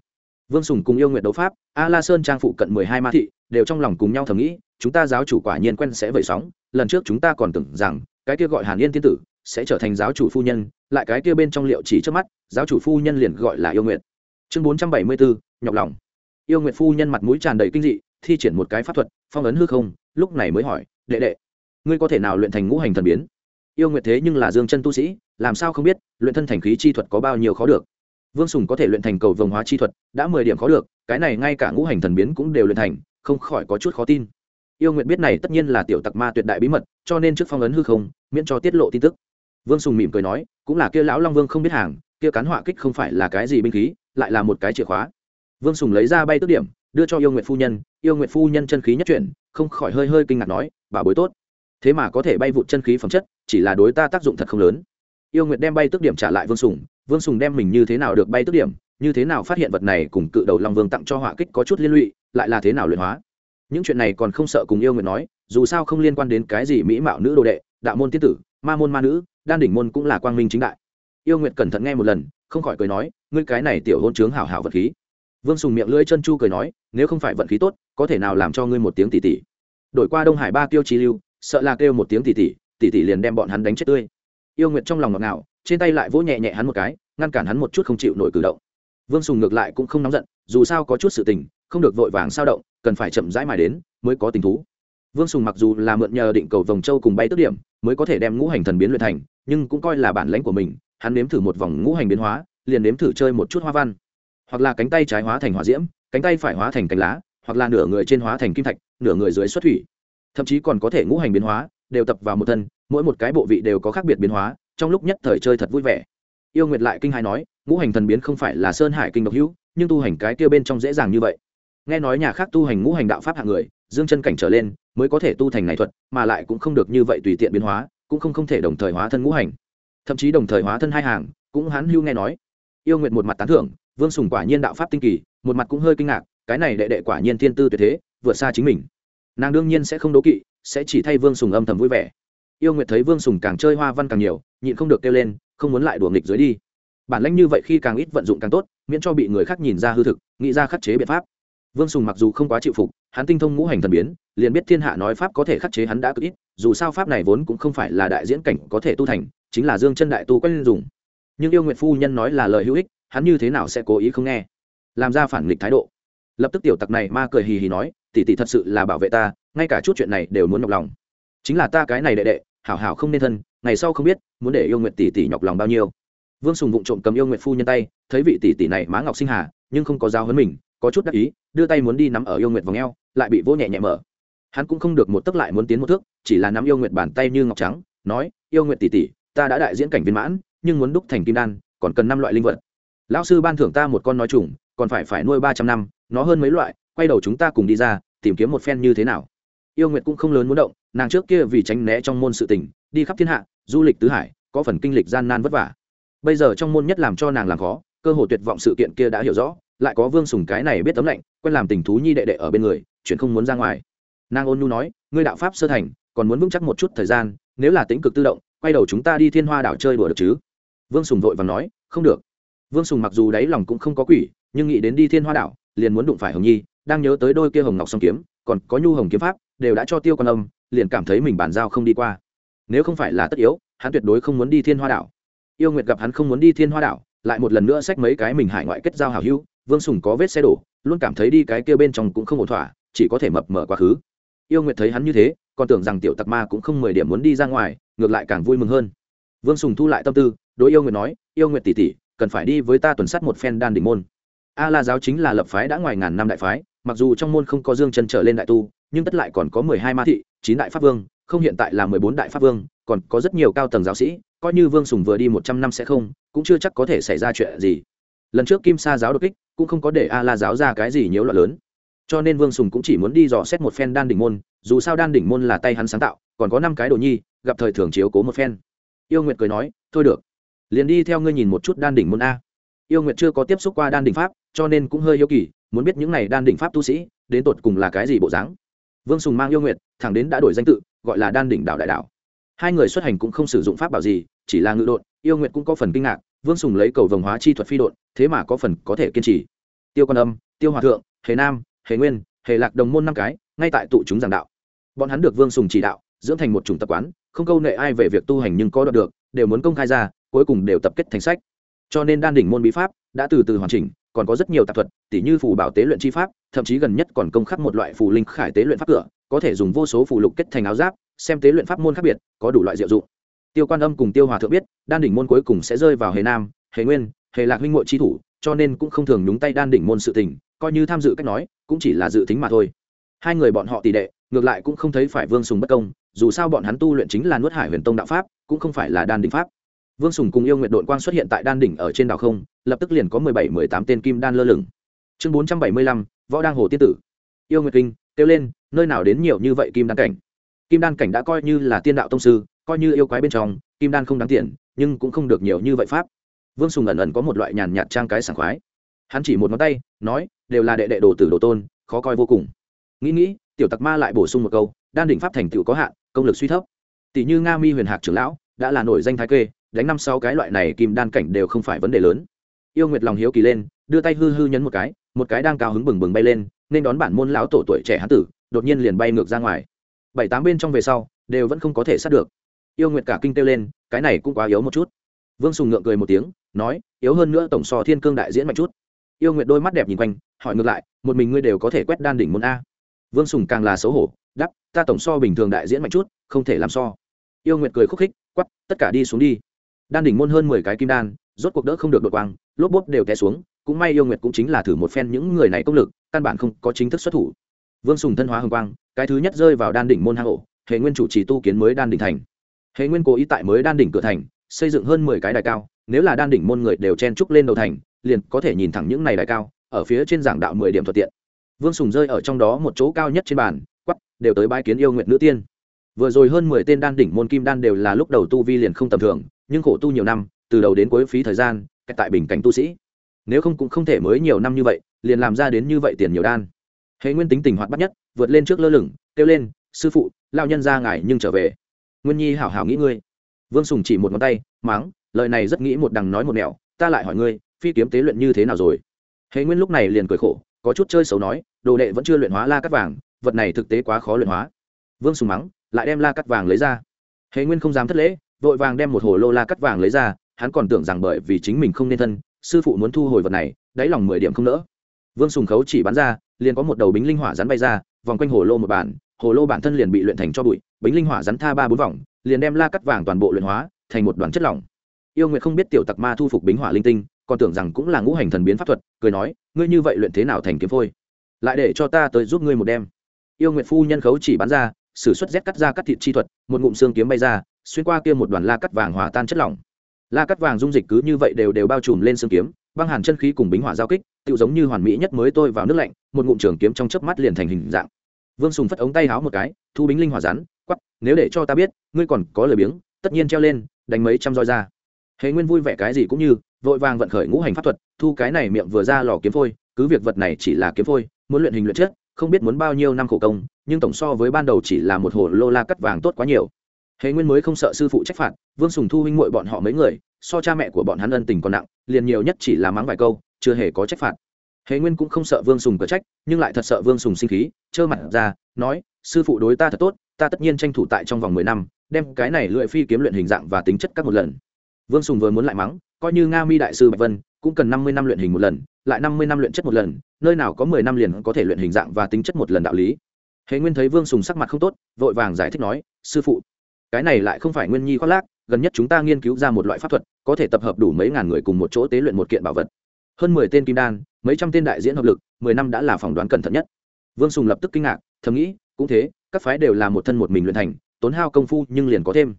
Vương sùng cùng yêu nguyệt đấu pháp, a la sơn trang phụ cận mười hai ma thị, đều trong lòng cùng nhau thầm nghĩ, chúng ta giáo chủ quả nhiên quen sẽ vẩy sóng, lần trước chúng ta còn tưởng rằng, cái kia gọi hàn yên tiên tử, sẽ trở thành giáo chủ phu nhân, lại cái kia bên trong liệu chỉ trước mắt, giáo chủ phu nhân liền gọi là yêu nguyện chương bốn trăm bảy mươi bốn nhọc lòng yêu Nguyệt phu nhân mặt mũi tràn đầy kinh dị, thi triển một cái pháp thuật, phong ấn hư không, lúc này mới hỏi, đệ đệ, ngươi có thể nào luyện thành ngũ hành thần biến? Yêu Nguyệt thế nhưng là dương chân tu sĩ, làm sao không biết, luyện thân thành khí chi thuật có bao nhiêu khó được. Vương sùng có thể luyện thành cầu vồng hóa chi thuật, đã mười điểm khó được, cái này ngay cả ngũ hành thần biến cũng đều luyện thành, không khỏi có chút khó tin. Yêu Nguyệt biết này tất nhiên là tiểu tặc ma tuyệt đại bí mật, cho nên trước phong ấn hư không, miễn cho tiết lộ tin tức. Vương sùng mỉm cười nói, cũng là kia lão long vương không biết hàng, kia cán họa kích không phải là cái gì binh khí, lại là một cái chìa khóa vương sùng lấy ra bay tức điểm, đưa cho yêu nguyện phu nhân, yêu nguyện phu nhân chân khí nhất chuyển, không khỏi hơi hơi kinh ngạc nói bà bối tốt. Thế mà có thể bay vụt chân khí phẩm chất, chỉ là đối ta tác dụng thật không lớn. Yêu nguyện đem bay tức điểm trả lại vương sùng vương sùng đem mình như thế nào được bay tức điểm, như thế nào phát hiện vật này cùng cự đầu long vương tặng cho họa kích có chút liên lụy, lại là thế nào luyện hóa? Những chuyện này còn không sợ cùng yêu nguyện nói, dù sao không liên quan đến cái gì mỹ mạo nữ đồ đệ, đạo môn tiên tử, ma môn ma nữ, đan đỉnh môn cũng là quang minh chính đại. Yêu nguyện cẩn thận nghe một lần, không khỏi cười nói, ngươi cái này tiểu hôn chướng hảo hảo vật khí vương sùng miệng lưỡi chân chu cười nói, nếu không phải vận khí tốt, có thể nào làm cho ngươi một tiếng tỷ tỷ đổi qua đông hải ba tiêu trí lưu, sợ là kêu một tiếng tỷ tỷ tỷ tỷ liền đem bọn hắn đánh chết tươi. Yêu Nguyệt trong lòng ngọt ngào, trên tay lại vỗ nhẹ nhẹ hắn một cái, ngăn cản hắn một chút không chịu nổi cử động. Vương sùng ngược lại cũng không nóng giận, dù sao có chút sự tình, không được vội vàng sao động, cần phải chậm rãi mài đến mới có tình thú. Vương sùng mặc dù là mượn nhờ định cầu vòng châu cùng bay tức điểm, mới có thể đem ngũ hành thần biến luyện thành, nhưng cũng coi là bản lãnh của mình, hắn nếm thử một vòng ngũ hành biến hóa, liền nếm thử chơi một chút hoa văn hoặc là cánh tay trái hóa thành hỏa diễm, cánh tay phải hóa thành cánh lá, hoặc là nửa người trên hóa thành kim thạch, nửa người dưới xuất thủy. Thậm chí còn có thể ngũ hành biến hóa, đều tập vào một thân, mỗi một cái bộ vị đều có khác biệt biến hóa, trong lúc nhất thời chơi thật vui vẻ. Yêu nguyệt lại kinh hãi nói, ngũ hành thần biến không phải là sơn hải kinh độc hữu, nhưng tu hành cái kia bên trong dễ dàng như vậy. Nghe nói nhà khác tu hành ngũ hành đạo pháp hạng người, dương chân cảnh trở lên, mới có thể tu thành này thuật, mà lại cũng không được như vậy tùy tiện biến hóa, cũng không không thể đồng thời hóa thân ngũ hành. Thậm chí đồng thời hóa thân hai hàng, cũng hắn hưu nghe nói. Yêu nguyệt một mặt tán thưởng vương sùng quả nhiên đạo pháp tinh kỳ, một mặt cũng hơi kinh ngạc, cái này đệ đệ quả nhiên thiên tư tuyệt thế, vượt xa chính mình. Nàng đương nhiên sẽ không đố kỵ, sẽ chỉ thay vương sùng âm thầm vui vẻ. Yêu nguyệt thấy vương sùng càng chơi hoa văn càng nhiều, nhịn không được kêu lên, không muốn lại đùa nghịch dưới đi. Bản lãnh như vậy khi càng ít vận dụng càng tốt, miễn cho bị người khác nhìn ra hư thực, nghĩ ra khắc chế biện pháp. Vương sùng mặc dù không quá chịu phục, hắn tinh thông ngũ hành thần biến, liền biết thiên hạ nói pháp có thể khắc chế hắn đã cực ít, dù sao pháp này vốn cũng không phải là đại diễn cảnh có thể tu thành, chính là dương chân đại tu quen dùng. Nhưng yêu nguyện phu nhân nói là lời hữu ích hắn như thế nào sẽ cố ý không nghe? Làm ra phản nghịch thái độ. Lập tức tiểu tặc này ma cười hì hì nói, tỷ tỷ thật sự là bảo vệ ta, ngay cả chút chuyện này đều muốn nhọc lòng. Chính là ta cái này đệ đệ, hảo hảo không nên thân, ngày sau không biết, muốn để yêu nguyện tỷ tỷ nhọc lòng bao nhiêu. Vương sùng vụng trộm cầm yêu nguyện phu nhân tay, thấy vị tỷ tỷ này má ngọc sinh hà, nhưng không có dao hấn mình, có chút đắc ý, đưa tay muốn đi nắm ở yêu nguyện vòng eo, lại bị vỗ nhẹ nhẹ mở. Hắn cũng không được một tấc lại muốn tiến một thước, chỉ là nắm yêu nguyện bàn tay như ngọc trắng, nói, yêu nguyện tỷ tỷ, ta đã đại diễn cảnh viên mãn, nhưng muốn đúc thành kim đan, còn cần năm loại linh vật lão sư ban thưởng ta một con nói trùng còn phải phải nuôi ba trăm năm, nó hơn mấy loại, quay đầu chúng ta cùng đi ra, tìm kiếm một phen như thế nào. Yêu nguyệt cũng không lớn muốn động, nàng trước kia vì tránh né trong môn sự tình, đi khắp thiên hạ, du lịch tứ hải, có phần kinh lịch gian nan vất vả. Bây giờ trong môn nhất làm cho nàng làm khó, cơ hội tuyệt vọng sự kiện kia đã hiểu rõ, lại có vương sùng cái này biết tấm lạnh, quen làm tình thú nhi đệ đệ ở bên người, chuyện không muốn ra ngoài. Nàng ôn nhu nói, ngươi đạo pháp sơ thành, còn muốn vững chắc một chút thời gian, nếu là tính cực tự động, quay đầu chúng ta đi thiên hoa đảo chơi đùa được chứ? Vương sùng vội và nói, không được vương sùng mặc dù đáy lòng cũng không có quỷ, nhưng nghĩ đến đi thiên hoa đảo, liền muốn đụng phải hồng nhi, đang nhớ tới đôi kia hồng ngọc song kiếm, còn có nhu hồng kiếm pháp, đều đã cho tiêu con âm, liền cảm thấy mình bàn giao không đi qua. Nếu không phải là tất yếu, hắn tuyệt đối không muốn đi thiên hoa đảo. Yêu nguyệt gặp hắn không muốn đi thiên hoa đảo, lại một lần nữa xách mấy cái mình hải ngoại kết giao hảo hữu, vương sùng có vết xe đổ, luôn cảm thấy đi cái kia bên trong cũng không ổn thỏa, chỉ có thể mập mở quá khứ. Yêu nguyệt thấy hắn như thế, còn tưởng rằng tiểu tặc ma cũng không mười điểm muốn đi ra ngoài, ngược lại càng vui mừng hơn. Vương sùng thu lại tâm tư, đối yêu nguyệt nói, yêu nguyệt tỷ tỷ cần phải đi với ta tuần sát một phen đan đỉnh môn. A la giáo chính là lập phái đã ngoài ngàn năm đại phái, mặc dù trong môn không có dương chân trở lên đại tu, nhưng tất lại còn có mười hai ma thị, chín đại pháp vương, không hiện tại là mười bốn đại pháp vương, còn có rất nhiều cao tầng giáo sĩ, coi như vương sùng vừa đi một trăm năm sẽ không, cũng chưa chắc có thể xảy ra chuyện gì. Lần trước kim sa giáo đột kích, cũng không có để a la giáo ra cái gì nhiễu loạn lớn. Cho nên vương sùng cũng chỉ muốn đi dò xét một phen đan đỉnh môn, dù sao đan đỉnh môn là tay hắn sáng tạo, còn có năm cái đồ nhi, gặp thời thường chiếu cố một phen. Yêu nguyệt cười nói, thôi được liền đi theo ngươi nhìn một chút đan đỉnh môn a. Yêu nguyệt chưa có tiếp xúc qua đan đỉnh pháp, cho nên cũng hơi yêu kỳ, muốn biết những này đan đỉnh pháp tu sĩ, đến tột cùng là cái gì bộ dáng. Vương sùng mang yêu nguyệt, thẳng đến đã đổi danh tự, gọi là đan đỉnh đạo đại đạo hai người xuất hành cũng không sử dụng pháp bảo gì, chỉ là ngự đột yêu nguyệt cũng có phần kinh ngạc, vương sùng lấy cầu vồng hóa chi thuật phi đột thế mà có phần có thể kiên trì. Tiêu quan âm, tiêu hòa thượng, hề nam, hề nguyên, hề lạc đồng môn năm cái, ngay tại tụ chúng giảng đạo. Bọn hắn được vương sùng chỉ đạo, dưỡng thành một chủng tập quán, không câu nệ ai về việc tu hành nhưng có đọc được, đều muốn công khai ra cuối cùng đều tập kết thành sách. Cho nên đan đỉnh môn bí pháp đã từ từ hoàn chỉnh, còn có rất nhiều tạp thuật, tỉ như phù bảo tế luyện chi pháp, thậm chí gần nhất còn công khắc một loại phù linh khải tế luyện pháp cửa, có thể dùng vô số phù lục kết thành áo giáp, xem tế luyện pháp môn khác biệt, có đủ loại diệu dụng. Tiêu quan âm cùng tiêu hòa thượng biết, đan đỉnh môn cuối cùng sẽ rơi vào hề nam, hề nguyên, hề lạc huynh ngội chi thủ, cho nên cũng không thường nhúng tay đan đỉnh môn sự tình, coi như tham dự cách nói, cũng chỉ là dự tính mà thôi. Hai người bọn họ tỷ đệ, ngược lại cũng không thấy phải vương sùng bất công, dù sao bọn hắn tu luyện chính là nuốt hải huyền tông đạo pháp, cũng không phải là đan đỉnh pháp vương sùng cùng yêu nguyện đội quang xuất hiện tại đan đỉnh ở trên đảo không, lập tức liền có mười bảy, mười tám tên kim đan lơ lửng. Chương bốn trăm bảy mươi lăm, võ đăng hồ tiên tử. Yêu nguyệt kinh, kêu lên, nơi nào đến nhiều như vậy kim đan cảnh? Kim đan cảnh đã coi như là tiên đạo tông sư, coi như yêu quái bên trong, kim đan không đáng tiền, nhưng cũng không được nhiều như vậy pháp. Vương sùng ẩn ẩn có một loại nhàn nhạt trang cái sảng khoái. Hắn chỉ một ngón tay, nói, đều là đệ đệ đồ tử đồ tôn, khó coi vô cùng. Nghĩ nghĩ, tiểu tặc ma lại bổ sung một câu, đan đỉnh pháp thành tựu có hạn, công lực suy thấp. Tỷ như nga mi huyền hạc trưởng lão, đã là nổi danh thái kê đánh năm sáu cái loại này kim đan cảnh đều không phải vấn đề lớn. Yêu nguyệt lòng hiếu kỳ lên, đưa tay hư hư nhấn một cái một cái đang cao hứng bừng bừng bay lên, nên đón bản môn lão tổ tuổi trẻ hán tử, đột nhiên liền bay ngược ra ngoài. Bảy tám bên trong về sau, đều vẫn không có thể sát được. Yêu nguyệt cả kinh kêu lên, cái này cũng quá yếu một chút. Vương sùng ngượng cười một tiếng, nói, yếu hơn nữa tổng so thiên cương đại diễn mạnh chút. Yêu nguyệt đôi mắt đẹp nhìn quanh, hỏi ngược lại, một mình ngươi đều có thể quét đan đỉnh môn a. Vương sùng càng là xấu hổ đắp ta tổng so bình thường đại diễn mạnh chút, không thể làm so. Yêu nguyệt cười khúc khích quắp tất cả đi xuống đi đan đỉnh môn hơn mười cái kim đan, rốt cuộc đỡ không được đột quang, lốp bốp đều té xuống, cũng may yêu nguyệt cũng chính là thử một phen những người này công lực, căn bản không có chính thức xuất thủ. Vương sùng thân hóa hồng quang, cái thứ nhất rơi vào đan đỉnh môn hang ổ hệ nguyên chủ trì tu kiến mới đan đỉnh thành. Hệ nguyên cố ý tại mới đan đỉnh cửa thành, xây dựng hơn mười cái đài cao, nếu là đan đỉnh môn người đều chen trúc lên đầu thành, liền có thể nhìn thẳng những này đài cao, ở phía trên giảng đạo mười điểm thuận tiện. Vương sùng rơi ở trong đó một chỗ cao nhất trên bàn quắp đều tới bãi kiến yêu nguyện nữ tiên. Vừa rồi hơn mười tên đan đỉnh môn kim đan đều là lúc đầu tu vi liền không tầm thường nhưng khổ tu nhiều năm, từ đầu đến cuối phí thời gian tại bình cảnh tu sĩ. Nếu không cũng không thể mới nhiều năm như vậy, liền làm ra đến như vậy tiền nhiều đan. Hệ nguyên tính tình hoạt bắt nhất, vượt lên trước lơ lửng, kêu lên, sư phụ lao nhân ra ngài nhưng trở về. Nguyên nhi hảo hảo nghĩ ngươi. Vương sùng chỉ một ngón tay máng lời này rất nghĩ một đằng nói một nẻo, ta lại hỏi ngươi, phi kiếm tế luyện như thế nào rồi? Hệ nguyên lúc này liền cười khổ, có chút chơi xấu nói, đồ đệ vẫn chưa luyện hóa la cắt vàng, vật này thực tế quá khó luyện hóa. Vương sùng mắng, lại đem la cắt vàng lấy ra. Hệ nguyên không dám thất lễ vội vàng đem một hồ lô la cắt vàng lấy ra, hắn còn tưởng rằng bởi vì chính mình không nên thân, sư phụ muốn thu hồi vật này, đáy lòng mười điểm không nỡ. Vương sùng khấu chỉ bắn ra, liền có một đầu bính linh hỏa rắn bay ra, vòng quanh hồ lô một bản, hồ lô bản thân liền bị luyện thành cho bụi, bính linh hỏa rắn tha ba bốn vòng, liền đem la cắt vàng toàn bộ luyện hóa, thành một đoàn chất lỏng. Yêu nguyệt không biết tiểu tặc ma thu phục bính hỏa linh tinh, còn tưởng rằng cũng là ngũ hành thần biến pháp thuật, cười nói, ngươi như vậy luyện thế nào thành kiếm phôi? Lại để cho ta tới giúp ngươi một đêm. Yêu nguyệt phu nhân khấu chỉ bắn ra s ử suất rét cắt ra cắt thịt chi thuật, một ngụm xương kiếm bay ra xuyên qua kia một đoàn la cắt vàng hòa tan chất lỏng. La cắt vàng dung dịch cứ như vậy đều đều bao trùm lên xương kiếm, băng hàn chân khí cùng bính hỏa giao kích tự giống như hoàn mỹ nhất mới tôi vào nước lạnh, một ngụm trường kiếm trong chớp mắt liền thành hình dạng. Vương sùng phất ống tay háo một cái, thu bính linh hỏa rắn quắp nếu để cho ta biết, ngươi còn có lời biếng, tất nhiên treo lên, đánh mấy trăm roi ra. Hệ nguyên vui vẻ cái gì cũng như, vội vàng vận khởi ngũ hành pháp thuật, thu cái này miệng vừa ra lò kiếm phôi, cứ việc vật này chỉ là kiếm phôi, muốn luyện hình luyện chất, không biết muốn bao nhiêu năm khổ công, nhưng tổng so với ban đầu chỉ là một hồ lô la cắt vàng tốt quá nhiều. Hề nguyên mới không sợ sư phụ trách phạt, vương sùng thu huynh muội bọn họ mấy người, so cha mẹ của bọn hắn ân tình còn nặng, liền nhiều nhất chỉ là mắng vài câu, chưa hề có trách phạt. Hề nguyên cũng không sợ vương sùng cửa trách, nhưng lại thật sợ vương sùng sinh khí, trơ mặt ra, nói, sư phụ đối ta thật tốt, ta tất nhiên tranh thủ tại trong vòng mười năm, đem cái này lưỡi phi kiếm luyện hình dạng và tính chất các một lần. Vương sùng vừa muốn lại mắng, coi như nga mi đại sư bạch vân, cũng cần năm mươi năm luyện hình một lần, lại năm mươi năm luyện chất một lần, nơi nào có mười năm liền có thể luyện hình dạng và tính chất một lần đạo lý. Hề nguyên thấy vương sùng sắc mặt không tốt, vội vàng giải thích nói, sư phụ cái này lại không phải nguyên nhi khoác lác, gần nhất chúng ta nghiên cứu ra một loại pháp thuật, có thể tập hợp đủ mấy ngàn người cùng một chỗ tế luyện một kiện bảo vật. Hơn mười tên kim đan, mấy trăm tên đại diễn hợp lực, mười năm đã là phỏng đoán cẩn thận nhất. Vương sùng lập tức kinh ngạc, thầm nghĩ, cũng thế, các phái đều là một thân một mình luyện thành, tốn hao công phu nhưng liền có thêm.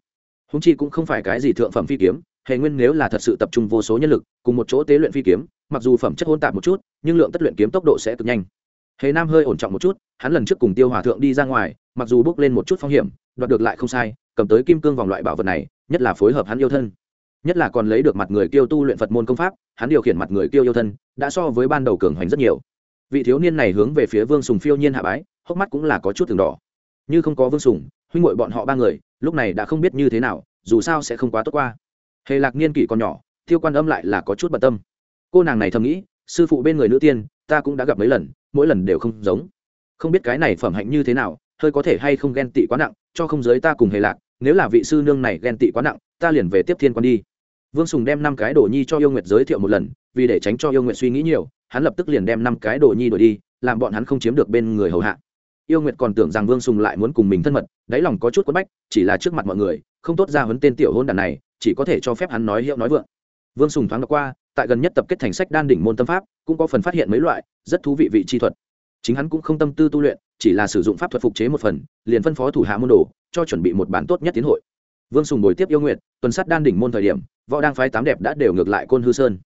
Húng chi cũng không phải cái gì thượng phẩm phi kiếm, hệ nguyên nếu là thật sự tập trung vô số nhân lực, cùng một chỗ tế luyện phi kiếm, mặc dù phẩm chất hôn tạp một chút, nhưng lượng tất luyện kiếm tốc độ sẽ cực nhanh. Hệ nam hơi ổn trọng một chút, hắn lần trước cùng tiêu hòa thượng đi ra ngoài, mặc dù bước lên một chút phong hiểm, đoạt được lại không sai cầm tới kim cương vòng loại bảo vật này, nhất là phối hợp hắn yêu thân. Nhất là còn lấy được mặt người kiêu tu luyện phật môn công pháp, hắn điều khiển mặt người kiêu yêu thân, đã so với ban đầu cường hoành rất nhiều. Vị thiếu niên này hướng về phía vương sùng phiêu nhiên hạ bái, hốc mắt cũng là có chút từng đỏ. Như không có vương sùng, huynh ngội bọn họ ba người, lúc này đã không biết như thế nào, dù sao sẽ không quá tốt qua. Hề lạc niên kỷ còn nhỏ tiêu quan âm lại là có chút bận tâm. Cô nàng này thầm nghĩ, sư phụ bên người nữ tiên, ta cũng đã gặp mấy lần, mỗi lần đều không giống. Không biết cái này phẩm hạnh như thế nào, hơi có thể hay không ghen tị quá nặng, cho không giới ta cùng hề lạc nếu là vị sư nương này ghen tị quá nặng, ta liền về tiếp thiên quan đi. Vương sùng đem năm cái đồ nhi cho yêu nguyệt giới thiệu một lần, vì để tránh cho yêu nguyệt suy nghĩ nhiều, hắn lập tức liền đem năm cái đồ nhi đổi đi, làm bọn hắn không chiếm được bên người hầu hạ. Yêu nguyệt còn tưởng rằng vương sùng lại muốn cùng mình thân mật, đáy lòng có chút quất bách, chỉ là trước mặt mọi người, không tốt ra huấn tên tiểu hôn đàn này, chỉ có thể cho phép hắn nói hiệu nói vượng. Vương sùng thoáng đọc qua, tại gần nhất tập kết thành sách đan đỉnh môn tâm pháp, cũng có phần phát hiện mấy loại, rất thú vị vị chi thuật. Chính hắn cũng không tâm tư tu luyện, chỉ là sử dụng pháp thuật phục chế một phần, liền phân phó thủ hạ môn đồ cho chuẩn bị một bản tốt nhất tiến hội. Vương sùng bồi tiếp yêu nguyệt, tuần sát đan đỉnh môn thời điểm, võ đang phái tám đẹp đã đều ngược lại côn hư sơn.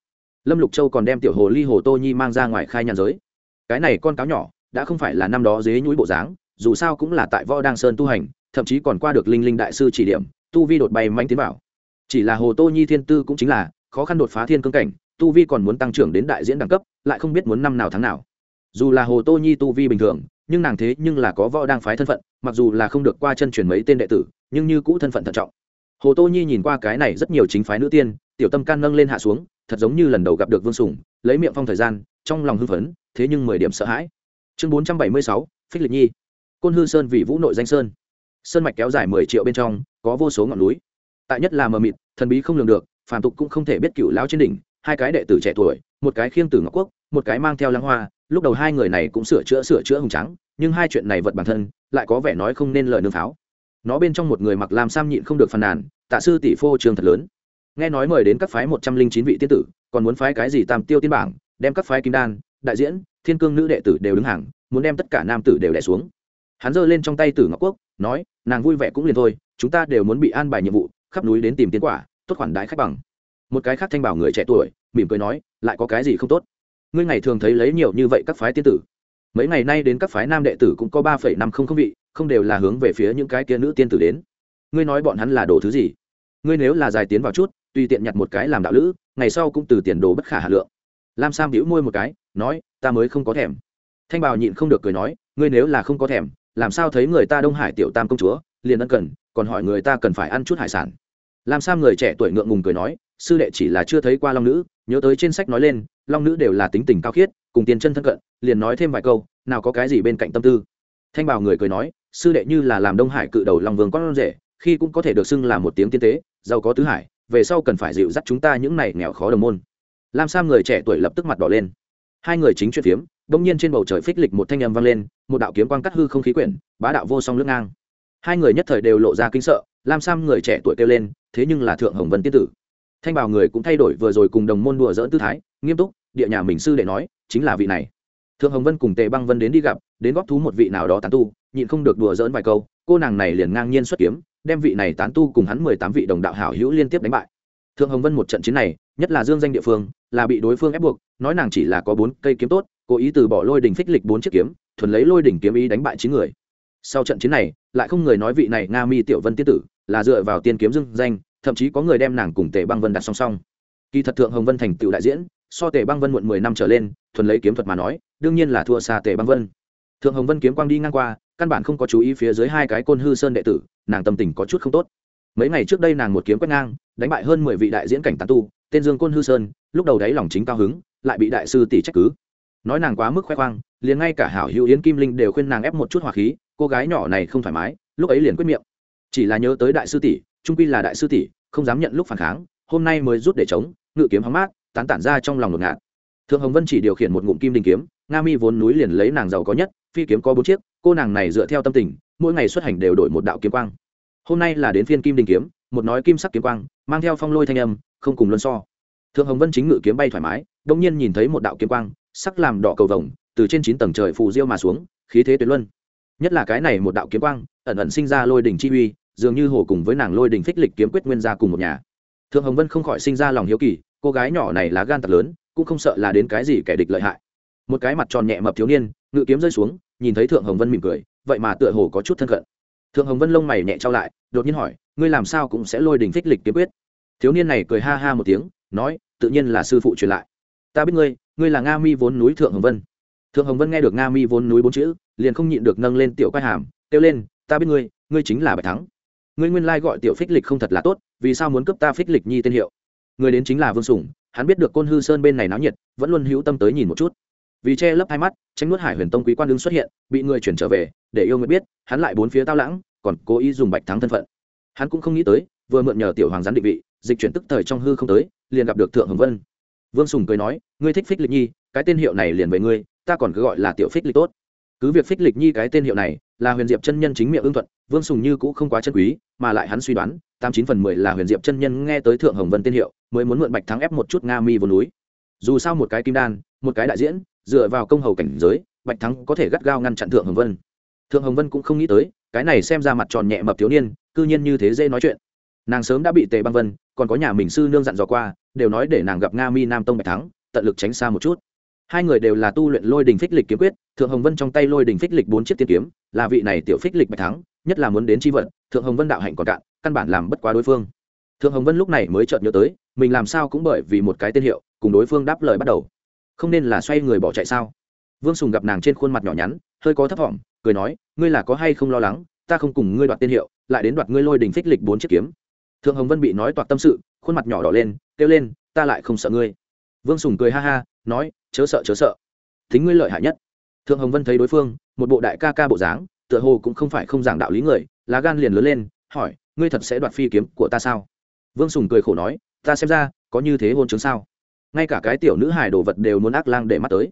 Lâm lục châu còn đem tiểu hồ ly hồ tô nhi mang ra ngoài khai nhàn giới. Cái này con cáo nhỏ, đã không phải là năm đó dế núi bộ dáng, dù sao cũng là tại võ đang sơn tu hành, thậm chí còn qua được linh linh đại sư chỉ điểm, tu vi đột bay manh tiến vào. Chỉ là hồ tô nhi thiên tư cũng chính là, khó khăn đột phá thiên cương cảnh, tu vi còn muốn tăng trưởng đến đại diễn đẳng cấp, lại không biết muốn năm nào tháng nào. Dù là hồ tô nhi tu vi bình thường nhưng nàng thế nhưng là có võ đang phái thân phận, mặc dù là không được qua chân truyền mấy tên đệ tử, nhưng như cũ thân phận thận trọng. Hồ tô nhi nhìn qua cái này rất nhiều chính phái nữ tiên, tiểu tâm can nâng lên hạ xuống, thật giống như lần đầu gặp được vương sùng, lấy miệng phong thời gian, trong lòng hưng phấn, thế nhưng mười điểm sợ hãi. Chương bốn trăm bảy mươi sáu, phích lịch nhi. Côn hư sơn vì vũ nội danh sơn. Sơn mạch kéo dài mười triệu bên trong, có vô số ngọn núi. Tại nhất là mờ mịt, thần bí không lường được, phàm tục cũng không thể biết cựu lão trên đỉnh, hai cái đệ tử trẻ tuổi, một cái khiêng tử ngọc quốc, một cái mang theo lăng hoa lúc đầu hai người này cũng sửa chữa sửa chữa hùng trắng nhưng hai chuyện này vật bản thân, lại có vẻ nói không nên lời nương pháo nó bên trong một người mặc làm sam nhịn không được phàn nàn, tạ sư tỷ phô trường thật lớn. Nghe nói mời đến các phái một trăm linh chín vị tiên tử, còn muốn phái cái gì tam tiêu tiên bảng, đem các phái kim đan, đại diễn, thiên cương nữ đệ tử đều đứng hàng, muốn đem tất cả nam tử đều đẻ xuống. Hắn giơ lên trong tay tử ngọc quốc, nói, nàng vui vẻ cũng liền thôi, chúng ta đều muốn bị an bài nhiệm vụ, khắp núi đến tìm tiến quả, tốt khoản đái khách bằng. Một cái khác thanh bảo người trẻ tuổi, mỉm cười nói, lại có cái gì không tốt? Ngươi ngày thường thấy lấy nhiều như vậy các phái tiên tử. Mấy ngày nay đến các phái nam đệ tử cũng có ba phẩy năm không không vị, không đều là hướng về phía những cái kia nữ tiên tử đến. Ngươi nói bọn hắn là đồ thứ gì? Ngươi nếu là dài tiến vào chút, tùy tiện nhặt một cái làm đạo lữ, ngày sau cũng từ tiền đồ bất khả hà lượng. Lam sam hữu môi một cái, nói, ta mới không có thèm. Thanh bào nhịn không được cười nói, ngươi nếu là không có thèm, làm sao thấy người ta đông hải tiểu tam công chúa, liền ân cần, còn hỏi người ta cần phải ăn chút hải sản. Lam sam người trẻ tuổi ngượng ngùng cười nói, sư đệ chỉ là chưa thấy qua long nữ nhớ tới trên sách nói lên, long nữ đều là tính tình cao khiết, cùng tiền chân thân cận, liền nói thêm vài câu, nào có cái gì bên cạnh tâm tư. Thanh bào người cười nói, sư đệ như là làm đông hải cự đầu long vương con rể, khi cũng có thể được xưng là một tiếng tiên tế, giàu có tứ hải, về sau cần phải dịu dắt chúng ta những này nghèo khó đồng môn. Lam sam người trẻ tuổi lập tức mặt đỏ lên. Hai người chính chuyện phiếm, bỗng nhiên trên bầu trời phích lịch một thanh âm vang lên, một đạo kiếm quang cắt hư không khí quyển, bá đạo vô song lưng ngang. Hai người nhất thời đều lộ ra kinh sợ, lam sam người trẻ tuổi kêu lên, thế nhưng là thượng hồng vân tiên tử thanh bảo người cũng thay đổi vừa rồi cùng đồng môn đùa dỡn tư thái, nghiêm túc, địa nhà mình sư đệ nói, chính là vị này. Thượng hồng vân cùng tề băng vân đến đi gặp, đến góp thú một vị nào đó tán tu, nhịn không được đùa dỡn vài câu, cô nàng này liền ngang nhiên xuất kiếm, đem vị này tán tu cùng hắn mười tám vị đồng đạo hảo hữu liên tiếp đánh bại. Thượng hồng vân một trận chiến này, nhất là dương danh địa phương, là bị đối phương ép buộc, nói nàng chỉ là có bốn cây kiếm tốt, cố ý từ bỏ lôi đình phích lịch bốn chiếc kiếm, thuần lấy lôi đỉnh kiếm ý đánh bại chín người. Sau trận chiến này, lại không người nói vị này nga mi tiểu vân tiên tử, là dựa vào tiên kiếm dương danh thậm chí có người đem nàng cùng tề băng vân đặt song song. Kỳ thật thượng hồng vân thành tựu đại diễn, so tề băng vân muộn mười năm trở lên, thuần lấy kiếm thuật mà nói, đương nhiên là thua xa tề băng vân. Thượng hồng vân kiếm quang đi ngang qua, căn bản không có chú ý phía dưới hai cái côn hư sơn đệ tử, nàng tâm tình có chút không tốt. Mấy ngày trước đây nàng một kiếm quét ngang, đánh bại hơn mười vị đại diễn cảnh tán tu, tên dương côn hư sơn, lúc đầu đáy lòng chính cao hứng, lại bị đại sư tỷ trách cứ. Nói nàng quá mức khoe khoang, liền ngay cả hảo hữu yến kim linh đều khuyên nàng ép một chút hỏa khí, cô gái nhỏ này không thoải mái, lúc ấy liền quyết miệng. Chỉ là nhớ tới đại sư tỷ trung quy là đại sư tỷ, không dám nhận lúc phản kháng, hôm nay mới rút để chống, ngự kiếm hóng mát, tán tản ra trong lòng ngột ngạt. Thượng hồng vân chỉ điều khiển một ngụm kim đình kiếm, nga mi vốn núi liền lấy nàng giàu có nhất, phi kiếm có bốn chiếc, cô nàng này dựa theo tâm tình, mỗi ngày xuất hành đều đổi một đạo kiếm quang. Hôm nay là đến phiên kim đình kiếm, một nói kim sắc kiếm quang, mang theo phong lôi thanh âm, không cùng luân so. Thượng hồng vân chính ngự kiếm bay thoải mái đông nhiên nhìn thấy một đạo kiếm quang, sắc làm đỏ cầu vồng, từ trên chín tầng trời phù diêu mà xuống, khí thế tuyệt luân. Nhất là cái này một đạo kiếm quang, ẩn ẩn sinh ra lôi đỉnh chi uy dường như hồ cùng với nàng lôi đình phích lịch kiếm quyết nguyên ra cùng một nhà. Thượng hồng vân không khỏi sinh ra lòng hiếu kỳ, cô gái nhỏ này là gan thật lớn, cũng không sợ là đến cái gì kẻ địch lợi hại. Một cái mặt tròn nhẹ mập thiếu niên, ngự kiếm rơi xuống, nhìn thấy thượng hồng vân mỉm cười, vậy mà tựa hồ có chút thân cận. Thượng hồng vân lông mày nhẹ trao lại, đột nhiên hỏi, ngươi làm sao cũng sẽ lôi đình phích lịch kiếm quyết? Thiếu niên này cười ha ha một tiếng, nói, tự nhiên là sư phụ truyền lại. Ta biết ngươi ngươi là nga mi vốn núi thượng hồng vân. Thượng hồng vân nghe được nga mi vốn núi bốn chữ, liền không nhịn được nâng lên tiểu quai hàm, kêu lên, ta biết ngươi ngươi chính là bạch thắng ngươi nguyên lai gọi tiểu phích lịch không thật là tốt vì sao muốn cấp ta phích lịch nhi tên hiệu? Người đến chính là vương Sùng, hắn biết được côn hư sơn bên này náo nhiệt vẫn luôn hữu tâm tới nhìn một chút. Vì che lấp hai mắt tránh nuốt hải huyền tông quý quan đứng xuất hiện bị người chuyển trở về để yêu người biết hắn lại bốn phía tao lãng còn cố ý dùng bạch thắng thân phận. Hắn cũng không nghĩ tới vừa mượn nhờ tiểu hoàng gián định vị dịch chuyển tức thời trong hư không tới liền gặp được thượng hồng vân. Vương sùng cười nói ngươi thích phích lịch nhi cái tên hiệu này liền về ngươi ta còn cứ gọi là tiểu phích lịch tốt. Cứ việc phích lịch nhi cái tên hiệu này là huyền diệp chân nhân chính miệng ưng thuận, vương sùng như cũng không quá chân quý, mà lại hắn suy đoán, tám chín phần mười là huyền diệp chân nhân nghe tới thượng hồng vân tên hiệu, mới muốn mượn bạch thắng ép một chút nga mi vô núi. Dù sao một cái kim đan, một cái đại diễn, dựa vào công hầu cảnh giới, bạch thắng có thể gắt gao ngăn chặn thượng hồng vân. Thượng hồng vân cũng không nghĩ tới, cái này xem ra mặt tròn nhẹ mập thiếu niên, cư nhiên như thế dễ nói chuyện. Nàng sớm đã bị tề băng vân, còn có nhà mình sư nương dặn dò qua, đều nói để nàng gặp nga mi nam tông bạch thắng, tận lực tránh xa một chút hai người đều là tu luyện lôi đình phích lịch kiếm quyết, thượng hồng vân trong tay lôi đình phích lịch bốn chiếc tiên kiếm, là vị này tiểu phích lịch bạch thắng, nhất là muốn đến tri vận, thượng hồng vân đạo hạnh còn cạn, căn bản làm bất quá đối phương. Thượng hồng vân lúc này mới chợt nhớ tới, mình làm sao cũng bởi vì một cái tên hiệu, cùng đối phương đáp lời bắt đầu. Không nên là xoay người bỏ chạy sao? Vương sùng gặp nàng trên khuôn mặt nhỏ nhắn, hơi có thấp thỏm, cười nói, ngươi là có hay không lo lắng, ta không cùng ngươi đoạt tên hiệu, lại đến đoạt ngươi lôi đình phích lịch bốn chiếc kiếm. Thượng hồng vân bị nói toạc tâm sự, khuôn mặt nhỏ đỏ lên, kêu lên, ta lại không sợ ngươi. Vương sùng cười ha ha, nói chớ sợ chớ sợ. Thính ngươi lợi hại nhất. Thượng hồng vân thấy đối phương, một bộ đại ca ca bộ dáng, tựa hồ cũng không phải không giảng đạo lý người, lá gan liền lớn lên, hỏi, ngươi thật sẽ đoạt phi kiếm của ta sao? Vương sùng cười khổ nói, ta xem ra, có như thế hôn chứng sao? Ngay cả cái tiểu nữ hài đồ vật đều muốn ác lang để mắt tới.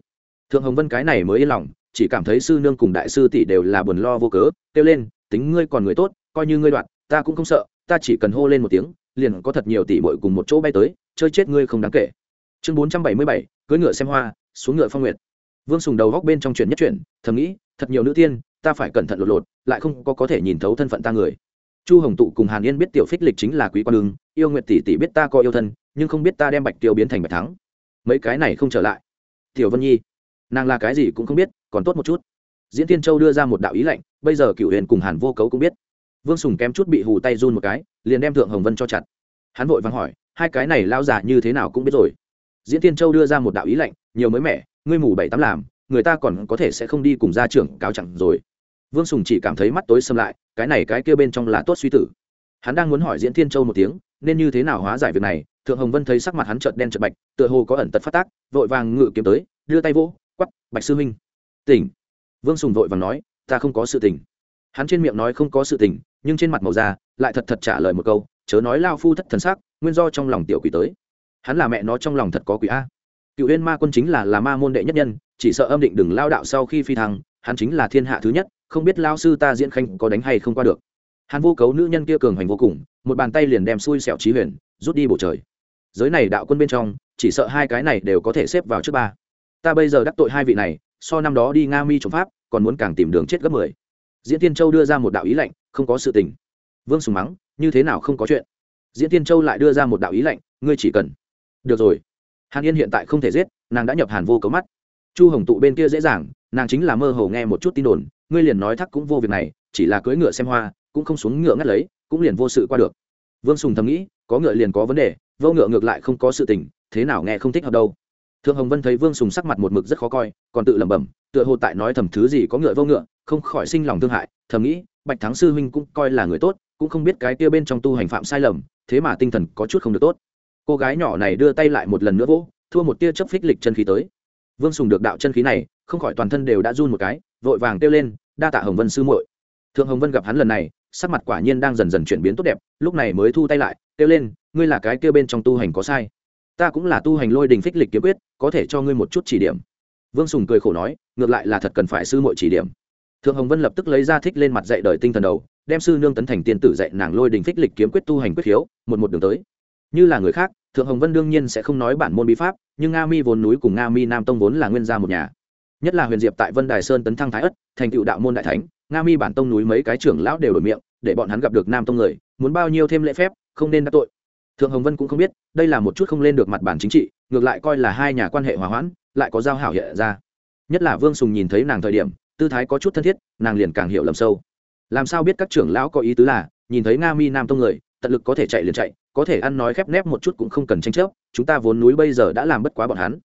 Thượng hồng vân cái này mới yên lòng, chỉ cảm thấy sư nương cùng đại sư tỷ đều là buồn lo vô cớ, kêu lên, tính ngươi còn người tốt, coi như ngươi đoạt, ta cũng không sợ, ta chỉ cần hô lên một tiếng, liền có thật nhiều tỷ bội cùng một chỗ bay tới, chơi chết ngươi không đáng kể chương bốn trăm bảy mươi bảy, cưỡi ngựa xem hoa, xuống ngựa phong nguyệt. Vương sùng đầu góc bên trong chuyện nhất chuyển thầm nghĩ, thật nhiều nữ tiên, ta phải cẩn thận lột lột, lại không có có thể nhìn thấu thân phận ta người. Chu hồng tụ cùng hàn yên biết tiểu phích lịch chính là quý quan lương yêu nguyệt tỷ tỷ biết ta có yêu thân, nhưng không biết ta đem bạch tiêu biến thành bạch thắng. Mấy cái này không trở lại. Tiểu vân nhi, nàng là cái gì cũng không biết, còn tốt một chút. Diễn tiên châu đưa ra một đạo ý lệnh, bây giờ cựu huyền cùng hàn vô cấu cũng biết. Vương sùng kém chút bị hù tay run một cái, liền đem thượng hồng vân cho chặt. Hắn vội vắng hỏi, hai cái này lao giả như thế nào cũng biết rồi diễn tiên châu đưa ra một đạo ý lệnh nhiều mới mẻ, ngươi mù bảy tám làm, người ta còn có thể sẽ không đi cùng gia trưởng cáo chẳng rồi. Vương sùng chỉ cảm thấy mắt tối xâm lại, cái này cái kia bên trong là tốt suy tử. Hắn đang muốn hỏi diễn thiên châu một tiếng, nên như thế nào hóa giải việc này? Thượng hồng vân thấy sắc mặt hắn trợt đen trợt bạch, tựa hồ có ẩn tật phát tác, vội vàng ngự kiếm tới, đưa tay vỗ quắp bạch sư huynh. Tỉnh. Vương sùng vội vàng nói, ta không có sự tỉnh. Hắn trên miệng nói không có sự tỉnh, nhưng trên mặt màu da lại thật thật trả lời một câu, chớ nói lao phu thất thần sắc, nguyên do trong lòng tiểu quỷ tới hắn là mẹ nó trong lòng thật có quỷ a. Cựu huyên ma quân chính là là ma môn đệ nhất nhân, chỉ sợ âm định đừng lao đạo sau khi phi thăng, hắn chính là thiên hạ thứ nhất, không biết lao sư ta diễn khanh có đánh hay không qua được. Hắn vô cấu nữ nhân kia cường hoành vô cùng, một bàn tay liền đem xui xẻo trí huyền, rút đi bầu trời. Giới này đạo quân bên trong, chỉ sợ hai cái này đều có thể xếp vào trước ba. Ta bây giờ đắc tội hai vị này, so năm đó đi nga mi trộm pháp, còn muốn càng tìm đường chết gấp mười. Diễn tiên châu đưa ra một đạo ý lệnh không có sự tình. Vương sùng mắng, như thế nào không có chuyện. Diễn tiên châu lại đưa ra một đạo ý lệnh ngươi chỉ cần được rồi. Hàn yên hiện tại không thể giết, nàng đã nhập hàn vô cấu mắt. Chu hồng tụ bên kia dễ dàng, nàng chính là mơ hồ nghe một chút tin đồn, ngươi liền nói thắc cũng vô việc này, chỉ là cưỡi ngựa xem hoa, cũng không xuống ngựa ngắt lấy, cũng liền vô sự qua được. Vương sùng thầm nghĩ, có ngựa liền có vấn đề, vô ngựa ngược lại không có sự tình, thế nào nghe không thích hợp đâu. Thượng hồng vân thấy vương sùng sắc mặt một mực rất khó coi, còn tự lẩm bẩm, tựa hồ tại nói thầm thứ gì có ngựa vô ngựa, không khỏi sinh lòng thương hại, thầm nghĩ, bạch thắng sư huynh cũng coi là người tốt, cũng không biết cái kia bên trong tu hành phạm sai lầm, thế mà tinh thần có chút không được tốt cô gái nhỏ này đưa tay lại một lần nữa vỗ, thua một tia chớp phích lịch chân khí tới. Vương sùng được đạo chân khí này, không khỏi toàn thân đều đã run một cái, vội vàng kêu lên, đa tạ hồng vân sư muội. Thượng hồng vân gặp hắn lần này, sắc mặt quả nhiên đang dần dần chuyển biến tốt đẹp, lúc này mới thu tay lại, kêu lên, ngươi là cái kêu bên trong tu hành có sai. Ta cũng là tu hành lôi đình phích lịch kiếm quyết, có thể cho ngươi một chút chỉ điểm. Vương sùng cười khổ nói, ngược lại là thật cần phải sư muội chỉ điểm. Thượng hồng vân lập tức lấy ra thích lên mặt dạy đời tinh thần đầu, đem sư nương tấn thành tiên tử dạy nàng lôi đình phích lịch kiếm quyết tu hành quyết khiếu, một một đường tới như là người khác, thượng hồng vân đương nhiên sẽ không nói bản môn bí pháp, nhưng nga mi vốn núi cùng nga mi nam tông vốn là nguyên gia một nhà. Nhất là huyền diệp tại vân đài sơn tấn thăng thái ất, thành tựu đạo môn đại thánh, nga mi bản tông núi mấy cái trưởng lão đều đổi miệng, để bọn hắn gặp được nam tông người, muốn bao nhiêu thêm lễ phép, không nên đắc tội. Thượng hồng vân cũng không biết, đây là một chút không lên được mặt bản chính trị, ngược lại coi là hai nhà quan hệ hòa hoãn, lại có giao hảo hiện ra. Nhất là vương sùng nhìn thấy nàng thời điểm, tư thái có chút thân thiết, nàng liền càng hiểu lầm sâu. Làm sao biết các trưởng lão có ý tứ là, nhìn thấy nga mi nam tông người, tận lực có thể chạy liền chạy có thể ăn nói khép nép một chút cũng không cần tranh chấp, chúng ta vốn núi bây giờ đã làm bất quá bọn hắn.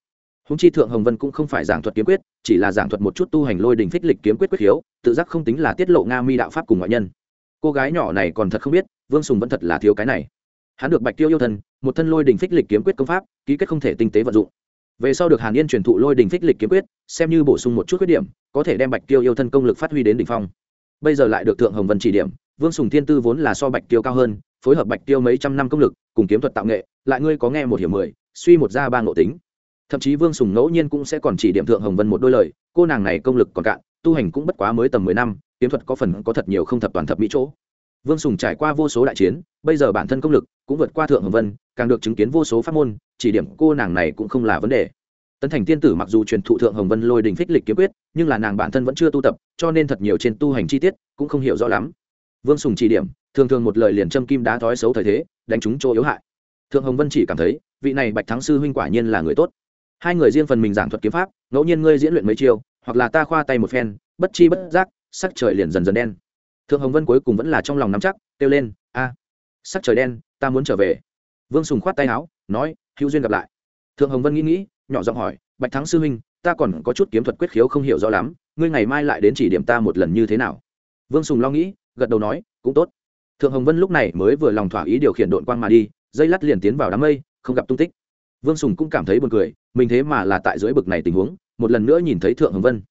Húng chi thượng hồng vân cũng không phải giảng thuật kiếm quyết, chỉ là giảng thuật một chút tu hành lôi đình phích lịch kiếm quyết quyết hiếu tự giác không tính là tiết lộ nga mi đạo pháp cùng ngoại nhân. Cô gái nhỏ này còn thật không biết, vương sùng vẫn thật là thiếu cái này. Hắn được bạch tiêu yêu thân một thân lôi đình phích lịch kiếm quyết công pháp, ký kết không thể tinh tế vận dụng. Về sau được hàn yên truyền thụ lôi đình phích lịch kiếm quyết, xem như bổ sung một chút khuyết điểm, có thể đem bạch tiêu yêu thân công lực phát huy đến đ ỉ n h phong. Bây giờ lại được thượng hồng vân chỉ điểm, vương sùng thiên tư vốn là so bạch tiêu cao hơn phối hợp bạch tiêu mấy trăm năm công lực, cùng kiếm thuật tạo nghệ, lại ngươi có nghe một hiểu mười, suy một ra ba ngộ tính. Thậm chí vương sùng ngẫu nhiên cũng sẽ còn chỉ điểm thượng hồng vân một đôi lời, cô nàng này công lực còn cạn, tu hành cũng bất quá mới tầm mười năm, kiếm thuật có phần có thật nhiều không thập toàn thập mỹ chỗ. Vương sùng trải qua vô số đại chiến, bây giờ bản thân công lực cũng vượt qua thượng hồng vân, càng được chứng kiến vô số pháp môn, chỉ điểm cô nàng này cũng không là vấn đề. Tấn thành tiên tử mặc dù truyền thụ thượng hồng vân lôi đình phích lịch kiếm quyết, nhưng là nàng bản thân vẫn chưa tu tập, cho nên thật nhiều trên tu hành chi tiết cũng không hiểu rõ lắm. Vương sùng chỉ điểm thường thường một lời liền châm kim đá thói xấu thời thế, đánh chúng chỗ yếu hại. Thượng hồng vân chỉ cảm thấy, vị này bạch thắng sư huynh quả nhiên là người tốt. Hai người riêng phần mình giảng thuật kiếm pháp, ngẫu nhiên ngươi diễn luyện mấy chiêu, hoặc là ta khoa tay một phen, bất chi bất giác, sắc trời liền dần dần đen. Thượng hồng vân cuối cùng vẫn là trong lòng nắm chắc, kêu lên, a, sắc trời đen, ta muốn trở về. Vương sùng khoát tay áo, nói, hữu duyên gặp lại. Thượng hồng vân nghĩ nghĩ, nhỏ giọng hỏi, bạch thắng sư huynh, ta còn có chút kiếm thuật quyết khiếu không hiểu rõ lắm, ngươi ngày mai lại đến chỉ điểm ta một lần như thế nào? Vương sùng lo nghĩ, gật đầu nói, cũng tốt thượng hồng vân lúc này mới vừa lòng thỏa ý điều khiển đội quang mà đi, dây lắt liền tiến vào đám mây, không gặp tung tích. Vương sùng cũng cảm thấy buồn cười, mình thế mà là tại dưới bực này tình huống, một lần nữa nhìn thấy thượng hồng vân.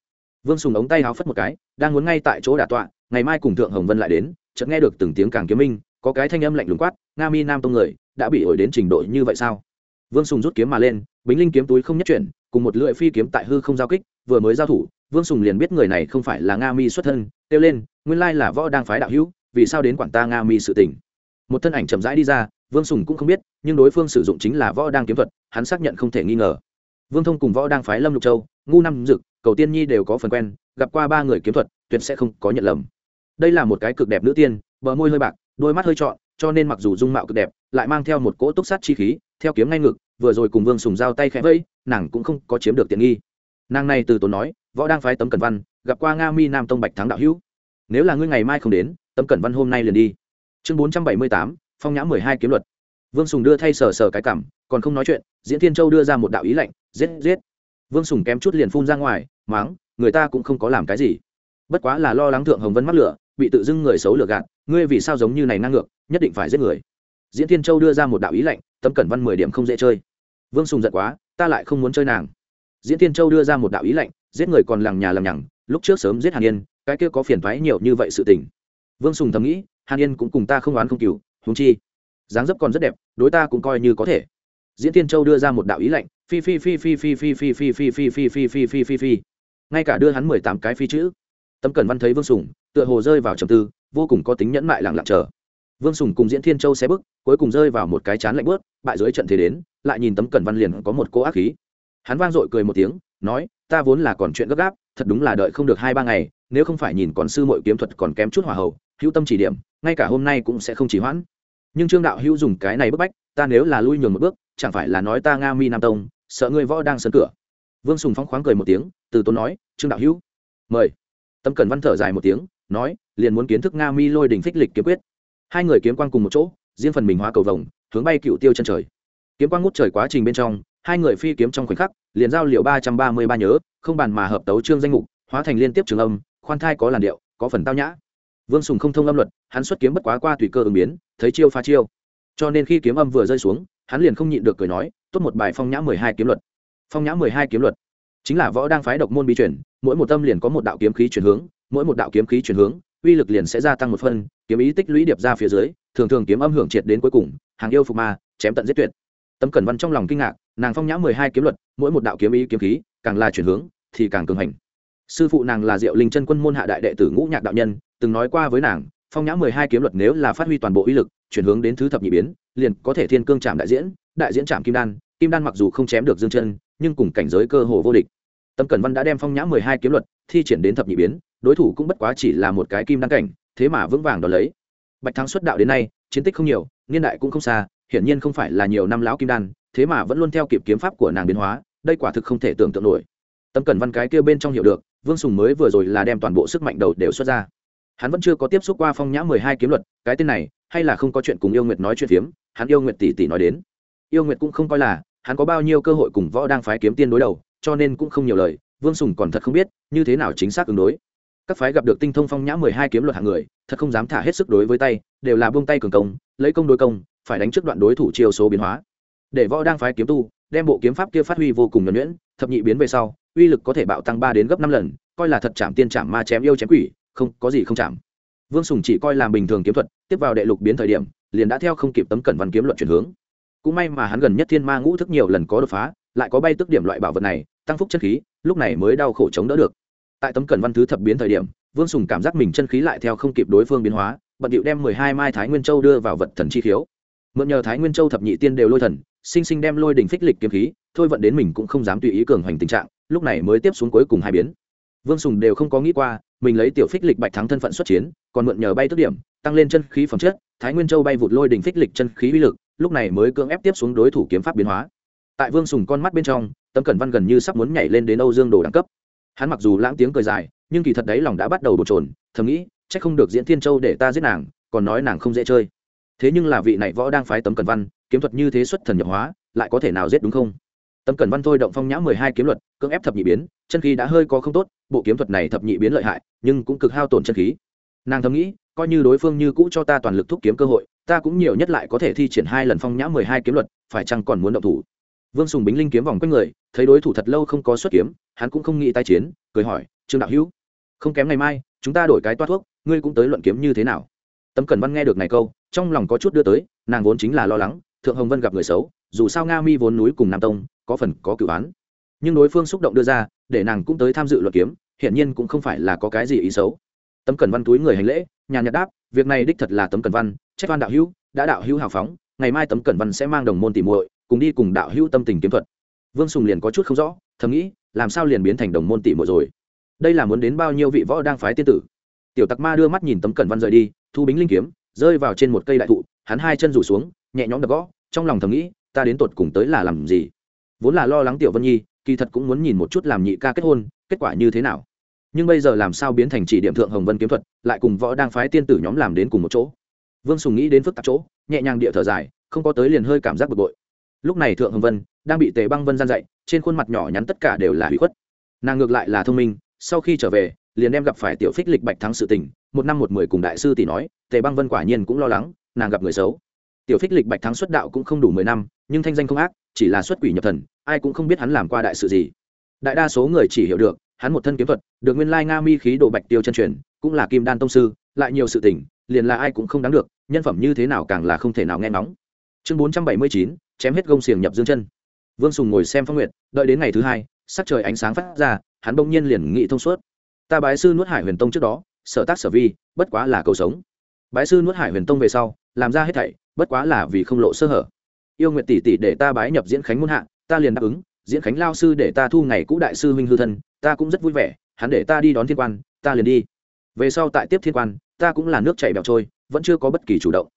Vương sùng ống tay háo phất một cái, đang muốn ngay tại chỗ đà tọa, ngày mai cùng thượng hồng vân lại đến, chợt nghe được từng tiếng càng kiếm minh, có cái thanh âm lạnh lùng quát, nga mi nam tông người, đã bị ổi đến trình độ như vậy sao? Vương sùng rút kiếm mà lên, bính linh kiếm túi không nhất chuyển, cùng một lưỡi phi kiếm tại hư không giao kích, vừa mới giao thủ, vương sùng liền biết người này không phải là nga mi xuất thân, kêu lên, nguyên lai là võ đang phái đạo hữu vì sao đến quản ta nga mi sự tỉnh một thân ảnh chậm rãi đi ra, vương sùng cũng không biết, nhưng đối phương sử dụng chính là võ đang kiếm thuật, hắn xác nhận không thể nghi ngờ. Vương thông cùng võ đang phái lâm lục châu, ngu năm dực, cầu tiên nhi đều có phần quen, gặp qua ba người kiếm thuật, tuyệt sẽ không có nhận lầm. Đây là một cái cực đẹp nữ tiên, bờ môi hơi bạc, đôi mắt hơi trọn, cho nên mặc dù dung mạo cực đẹp, lại mang theo một cỗ túc sát chi khí, theo kiếm ngay ngực, vừa rồi cùng vương sùng giao tay khẽ vẫy nàng cũng không có chiếm được tiện nghi. Nàng này từ tốn nói, võ đang phái tấm cẩn văn, gặp qua nga mi nam tông bạch thắng đạo hữu. Nếu là ngươi ngày mai không đến tấm cẩn văn hôm nay liền đi. Chương bốn trăm bảy mươi tám, phong nhã mười hai kiếm luật. Vương sùng đưa thay sờ sờ cái cảm, còn không nói chuyện, diễn thiên châu đưa ra một đạo ý lạnh, giết giết. Vương sùng kém chút liền phun ra ngoài máng người ta cũng không có làm cái gì. Bất quá là lo lắng thượng hồng vân mắc lửa, bị tự dưng người xấu lừa gạt, ngươi vì sao giống như này năng ngược, nhất định phải giết người. Diễn thiên châu đưa ra một đạo ý lệnh tấm cẩn văn mười điểm không dễ chơi. Vương sùng giận quá, ta lại không muốn chơi nàng. Diễn thiên châu đưa ra một đạo ý lệnh giết người còn làng nhà làm nhằng, lúc trước sớm giết hàn yên, cái kia có phiền thoái nhiều như vậy sự tình vương sùng thầm nghĩ hàn yên cũng cùng ta không oán không cừu húng chi dáng dấp còn rất đẹp đối ta cũng coi như có thể diễn thiên châu đưa ra một đạo ý lệnh phi phi phi phi phi phi phi phi phi phi phi phi phi phi phi phi ngay cả đưa hắn mười tám cái phi chữ tấm cẩn văn thấy vương sùng tựa hồ rơi vào trầm tư vô cùng có tính nhẫn mại lặng lặng chờ vương sùng cùng diễn thiên châu xe bước cuối cùng rơi vào một cái chán lạnh bớt bại dưới trận thế đến lại nhìn tấm cẩn văn liền có một cô ác khí hắn vang dội cười một tiếng nói ta vốn là còn chuyện gấp gáp thật đúng là đợi không được hai ba ngày nếu không phải nhìn còn sư mội kiếm thuật còn kém chút hòa hậu hữu tâm chỉ điểm, ngay cả hôm nay cũng sẽ không chỉ hoãn. Nhưng trương đạo hữu dùng cái này bức bách, ta nếu là lui nhường một bước, chẳng phải là nói ta nga mi nam tông, sợ ngươi võ đang sân cửa. Vương sùng phóng khoáng cười một tiếng, từ tốn nói, trương đạo hữu, mời. Tâm cần văn thở dài một tiếng, nói, liền muốn kiến thức nga mi lôi đình phích lịch kiếm quyết. Hai người kiếm quang cùng một chỗ, riêng phần mình hóa cầu vồng, hướng bay cựu tiêu chân trời. Kiếm quang ngút trời quá trình bên trong, hai người phi kiếm trong khoảnh khắc, liền giao liệu ba trăm ba mươi ba nhớ, không bàn mà hợp tấu trương danh mục, hóa thành liên tiếp trường âm, khoan thai có làn điệu, có phần tao nhã vương sùng không thông âm luật, hắn xuất kiếm bất quá qua tùy cơ ứng biến, thấy chiêu pha chiêu. Cho nên khi kiếm âm vừa rơi xuống, hắn liền không nhịn được cười nói, tốt một bài phong nhã mười hai kiếm luật. Phong nhã mười hai kiếm luật. Chính là võ đang phái độc môn bí chuyển mỗi một tâm liền có một đạo kiếm khí chuyển hướng, mỗi một đạo kiếm khí chuyển hướng, uy lực liền sẽ gia tăng một phân kiếm ý tích lũy điệp ra phía dưới, thường thường kiếm âm hưởng triệt đến cuối cùng, hàng yêu phục ma, chém tận giết tuyệt. Tấm cẩn văn trong lòng kinh ngạc, nàng phong nhã mười hai kiếm luật, mỗi một đạo kiếm ý kiếm khí, càng là chuyển hướng, thì càng cường hành sư phụ nàng là diệu linh chân quân môn hạ đại đệ tử ngũ nhạc đạo nhân, từng nói qua với nàng, phong nhã mười hai kiếm luật nếu là phát huy toàn bộ uy lực, chuyển hướng đến thứ thập nhị biến, liền có thể thiên cương chạm đại diễn đại diễn chạm kim đan kim đan mặc dù không chém được dương chân, nhưng cùng cảnh giới cơ hồ vô địch. Tâm cẩn văn đã đem phong nhã mười hai kiếm luật thi triển đến thập nhị biến, đối thủ cũng bất quá chỉ là một cái kim đan cảnh, thế mà vững vàng đ ó lấy. Bạch thắng xuất đạo đến nay, chiến tích không nhiều, niên đại cũng không xa, hiển nhiên không phải là nhiều năm lão kim đan, thế mà vẫn luôn theo kịp kiếm pháp của nàng biến hóa, đây quả thực không thể tưởng tượng nổi. Tâm cẩn văn cái kia bên trong hiểu được vương sùng mới vừa rồi là đem toàn bộ sức mạnh đầu đều xuất ra. Hắn vẫn chưa có tiếp xúc qua phong nhã mười hai kiếm luật, cái tên này, hay là không có chuyện cùng yêu nguyệt nói chuyện phiếm, hắn yêu nguyệt tỷ tỷ nói đến. Yêu nguyệt cũng không coi là, hắn có bao nhiêu cơ hội cùng võ đang phái kiếm tiên đối đầu, cho nên cũng không nhiều lời, vương sùng còn thật không biết, như thế nào chính xác ứng đối. Các phái gặp được tinh thông phong nhã mười hai kiếm luật hạng người, thật không dám thả hết sức đối với tay, đều là buông tay cường công, lấy công đối công, phải đánh trước đoạn đối thủ chiêu số biến hóa. Để võ đang phái kiếm tu, đem bộ kiếm pháp kia phát huy vô cùng nhuẩn nhuyễn, thập nhị biến về sau uy lực có thể bạo tăng ba đến gấp năm lần, coi là thật chạm tiên chạm ma chém yêu chém quỷ, không, có gì không chạm. Vương sùng chỉ coi làm bình thường kiếm thuật, tiếp vào đệ lục biến thời điểm, liền đã theo không kịp tấm cẩn văn kiếm luận chuyển hướng. Cũng may mà hắn gần nhất thiên ma ngũ thức nhiều lần có đột phá, lại có bay tức điểm loại bảo vật này, tăng phúc chân khí, lúc này mới đau khổ chống đỡ được. Tại tấm cẩn văn thứ thập biến thời điểm, vương sùng cảm giác mình chân khí lại theo không kịp đối phương biến hóa, bận điệu đem mười hai mai thái nguyên châu đưa vào vật thần chi khiếu. Mượn nhờ thái nguyên châu thập nhị tiên đều lôi thần, sinh sinh đem lôi đỉnh phích lịch kiếm khí, thôi vận đến mình cũng không dám tùy ý cường hoành tình trạng lúc này mới tiếp xuống cuối cùng hai biến. Vương sùng đều không có nghĩ qua, mình lấy tiểu phích lịch bạch thắng thân phận xuất chiến, còn mượn nhờ bay tức điểm, tăng lên chân khí phẩm chất, thái nguyên châu bay vụt lôi đỉnh phích lịch chân khí uy lực, lúc này mới cưỡng ép tiếp xuống đối thủ kiếm pháp biến hóa. Tại vương sùng con mắt bên trong, tấm cẩn văn gần như sắp muốn nhảy lên đến âu dương đồ đẳng cấp. Hắn mặc dù lãng tiếng cười dài, nhưng kỳ thật đấy lòng đã bắt đầu bột trồn thầm nghĩ c h ắ c không được diễn thiên châu để ta giết nàng, còn nói nàng không dễ chơi. Thế nhưng là vị này võ đang phái tấm cẩn văn, kiếm thuật như thế xuất thần nhập hóa, lại có thể nào giết đúng không? Tâm cẩn văn thôi động phong nhã mười hai kiếm luật, cưỡng ép thập nhị biến, chân khí đã hơi có không tốt, bộ kiếm thuật này thập nhị biến lợi hại, nhưng cũng cực hao tổn chân khí. Nàng thầm nghĩ, coi như đối phương như cũ cho ta toàn lực thúc kiếm cơ hội, ta cũng nhiều nhất lại có thể thi triển hai lần phong nhã mười hai kiếm luật, phải chăng còn muốn động thủ? Vương sùng bính linh kiếm vòng quanh người, thấy đối thủ thật lâu không có xuất kiếm, hắn cũng không nghĩ tai chiến, cười hỏi, trương đạo hữu, không kém ngày mai, chúng ta đổi cái toát thuốc, ngươi cũng tới luận kiếm như thế nào? Tấm cẩn văn nghe được này câu, trong lòng có chút đưa tới, nàng vốn chính là lo lắng, thượng hồng vân gặp người xấu, dù sao nga mi vốn núi cùng nam tông có phần có cửu án. Nhưng đối phương xúc động đưa ra, để nàng cũng tới tham dự luận kiếm hiện nhiên cũng không phải là có cái gì ý xấu. Tấm cẩn văn túi người hành lễ nhà nhật đáp, việc này đích thật là tấm cẩn văn trách văn đạo hữu, đã đạo hữu hào phóng, ngày mai tấm cẩn văn sẽ mang đồng môn tìm muội, cùng đi cùng đạo hữu tâm tình kiếm thuật. Vương sùng liền có chút không rõ, thầm nghĩ, làm sao liền biến thành đồng môn tỷ muội rồi? Đây là muốn đến bao nhiêu vị võ đang phái tiên tử? Tiểu tặc ma đưa mắt nhìn tấm cẩn văn rời đi, thu bính linh kiếm, rơi vào trên một cây đại thụ, hắn hai chân rủ xuống, nhẹ nhõm đập gõ, trong lòng thầm nghĩ, ta đến tột cùng tới là làm gì? Vốn là lo lắng tiểu vân nhi, kỳ thật cũng muốn nhìn một chút làm nhị ca kết hôn, kết quả như thế nào. Nhưng bây giờ làm sao biến thành chỉ điểm thượng hồng vân kiếm thuật, lại cùng võ đang phái tiên tử nhóm làm đến cùng một chỗ. Vương sùng nghĩ đến phức tạp chỗ, nhẹ nhàng địa thở dài, không có tới liền hơi cảm giác bực bội. Lúc này thượng hồng vân đang bị tề băng vân gian dạy, trên khuôn mặt nhỏ nhắn tất cả đều là hủy khuất. Nàng ngược lại là thông minh, sau khi trở về, liền đem gặp phải tiểu phích lịch bạch thắng sự tình, một năm một mười cùng đại sư tỷ nói, tề băng vân quả nhiên cũng lo lắng, nàng gặp người xấu. Tiểu phích lịch bạch thắng xuất đạo cũng không đủ mười năm nhưng thanh danh không ác, chỉ là xuất quỷ nhập thần, ai cũng không biết hắn làm qua đại sự gì. Đại đa số người chỉ hiểu được, hắn một thân kiếm thuật, được nguyên lai nga mi khí độ bạch tiêu chân truyền, cũng là kim đan tông sư, lại nhiều sự tình, liền là ai cũng không đáng được, nhân phẩm như thế nào càng là không thể nào nghe ngóng. Chương bốn trăm bảy mươi chín, chém hết gông xiềng nhập dương chân. Vương sùng ngồi xem phong nguyệt, đợi đến ngày thứ hai, sắc trời ánh sáng phát ra, hắn bỗng nhiên liền nghị thông suốt. Ta bái sư nuốt hải huyền tông trước đó, sở tác sở vi, bất quá là cầu sống. Bái sư nuốt hải huyền tông về sau, làm ra hết thảy, bất quá là vì không lộ sơ hở yêu nguyện tỷ tỷ để ta bái nhập diễn khánh môn hạ, ta liền đáp ứng, diễn khánh lao sư để ta thu ngày cũ đại sư huynh hư thân, ta cũng rất vui vẻ, hắn để ta đi đón thiên quan, ta liền đi. Về sau tại tiếp thiên quan, ta cũng là nước chảy bèo trôi, vẫn chưa có bất kỳ chủ động.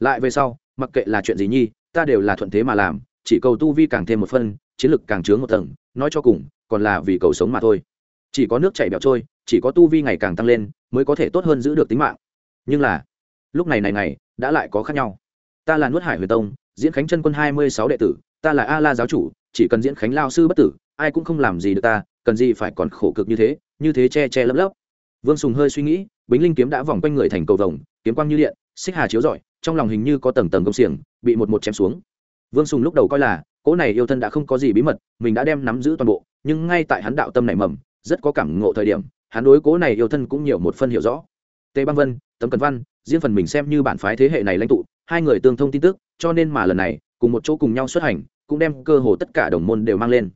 Lại về sau, mặc kệ là chuyện gì nhi, ta đều là thuận thế mà làm, chỉ cầu tu vi càng thêm một phân, chiến lực càng chướng một tầng, nói cho cùng, còn là vì cầu sống mà thôi. Chỉ có nước chảy bèo trôi, chỉ có tu vi ngày càng tăng lên, mới có thể tốt hơn giữ được tính mạng. Nhưng là, lúc này này này, đã lại có khác nhau. Ta là nuốt hải huyền tông diễn khánh chân quân hai mươi sáu đệ tử, ta là a la giáo chủ, chỉ cần diễn khánh lao sư bất tử, ai cũng không làm gì được ta, cần gì phải còn khổ cực như thế như thế che che lấp lấp. Vương sùng hơi suy nghĩ, bính linh kiếm đã vòng quanh người thành cầu vồng, kiếm quang như điện, xích hà chiếu rọi, trong lòng hình như có tầng tầng công xiềng, bị một một chém xuống. Vương sùng lúc đầu coi là, cỗ này yêu thân đã không có gì bí mật, mình đã đem nắm giữ toàn bộ, nhưng ngay tại hắn đạo tâm nảy mầm, rất có cảm ngộ thời điểm, hắn đối cỗ này yêu thân cũng nhiều một phân hiểu rõ. Tề băng vân, tấm cần văn, riêng phần mình xem như bản phái thế hệ này lãnh tụ hai người tương thông tin tức, cho nên mà lần này, cùng một chỗ cùng nhau xuất hành, cũng đem cơ hồ tất cả đồng môn đều mang lên.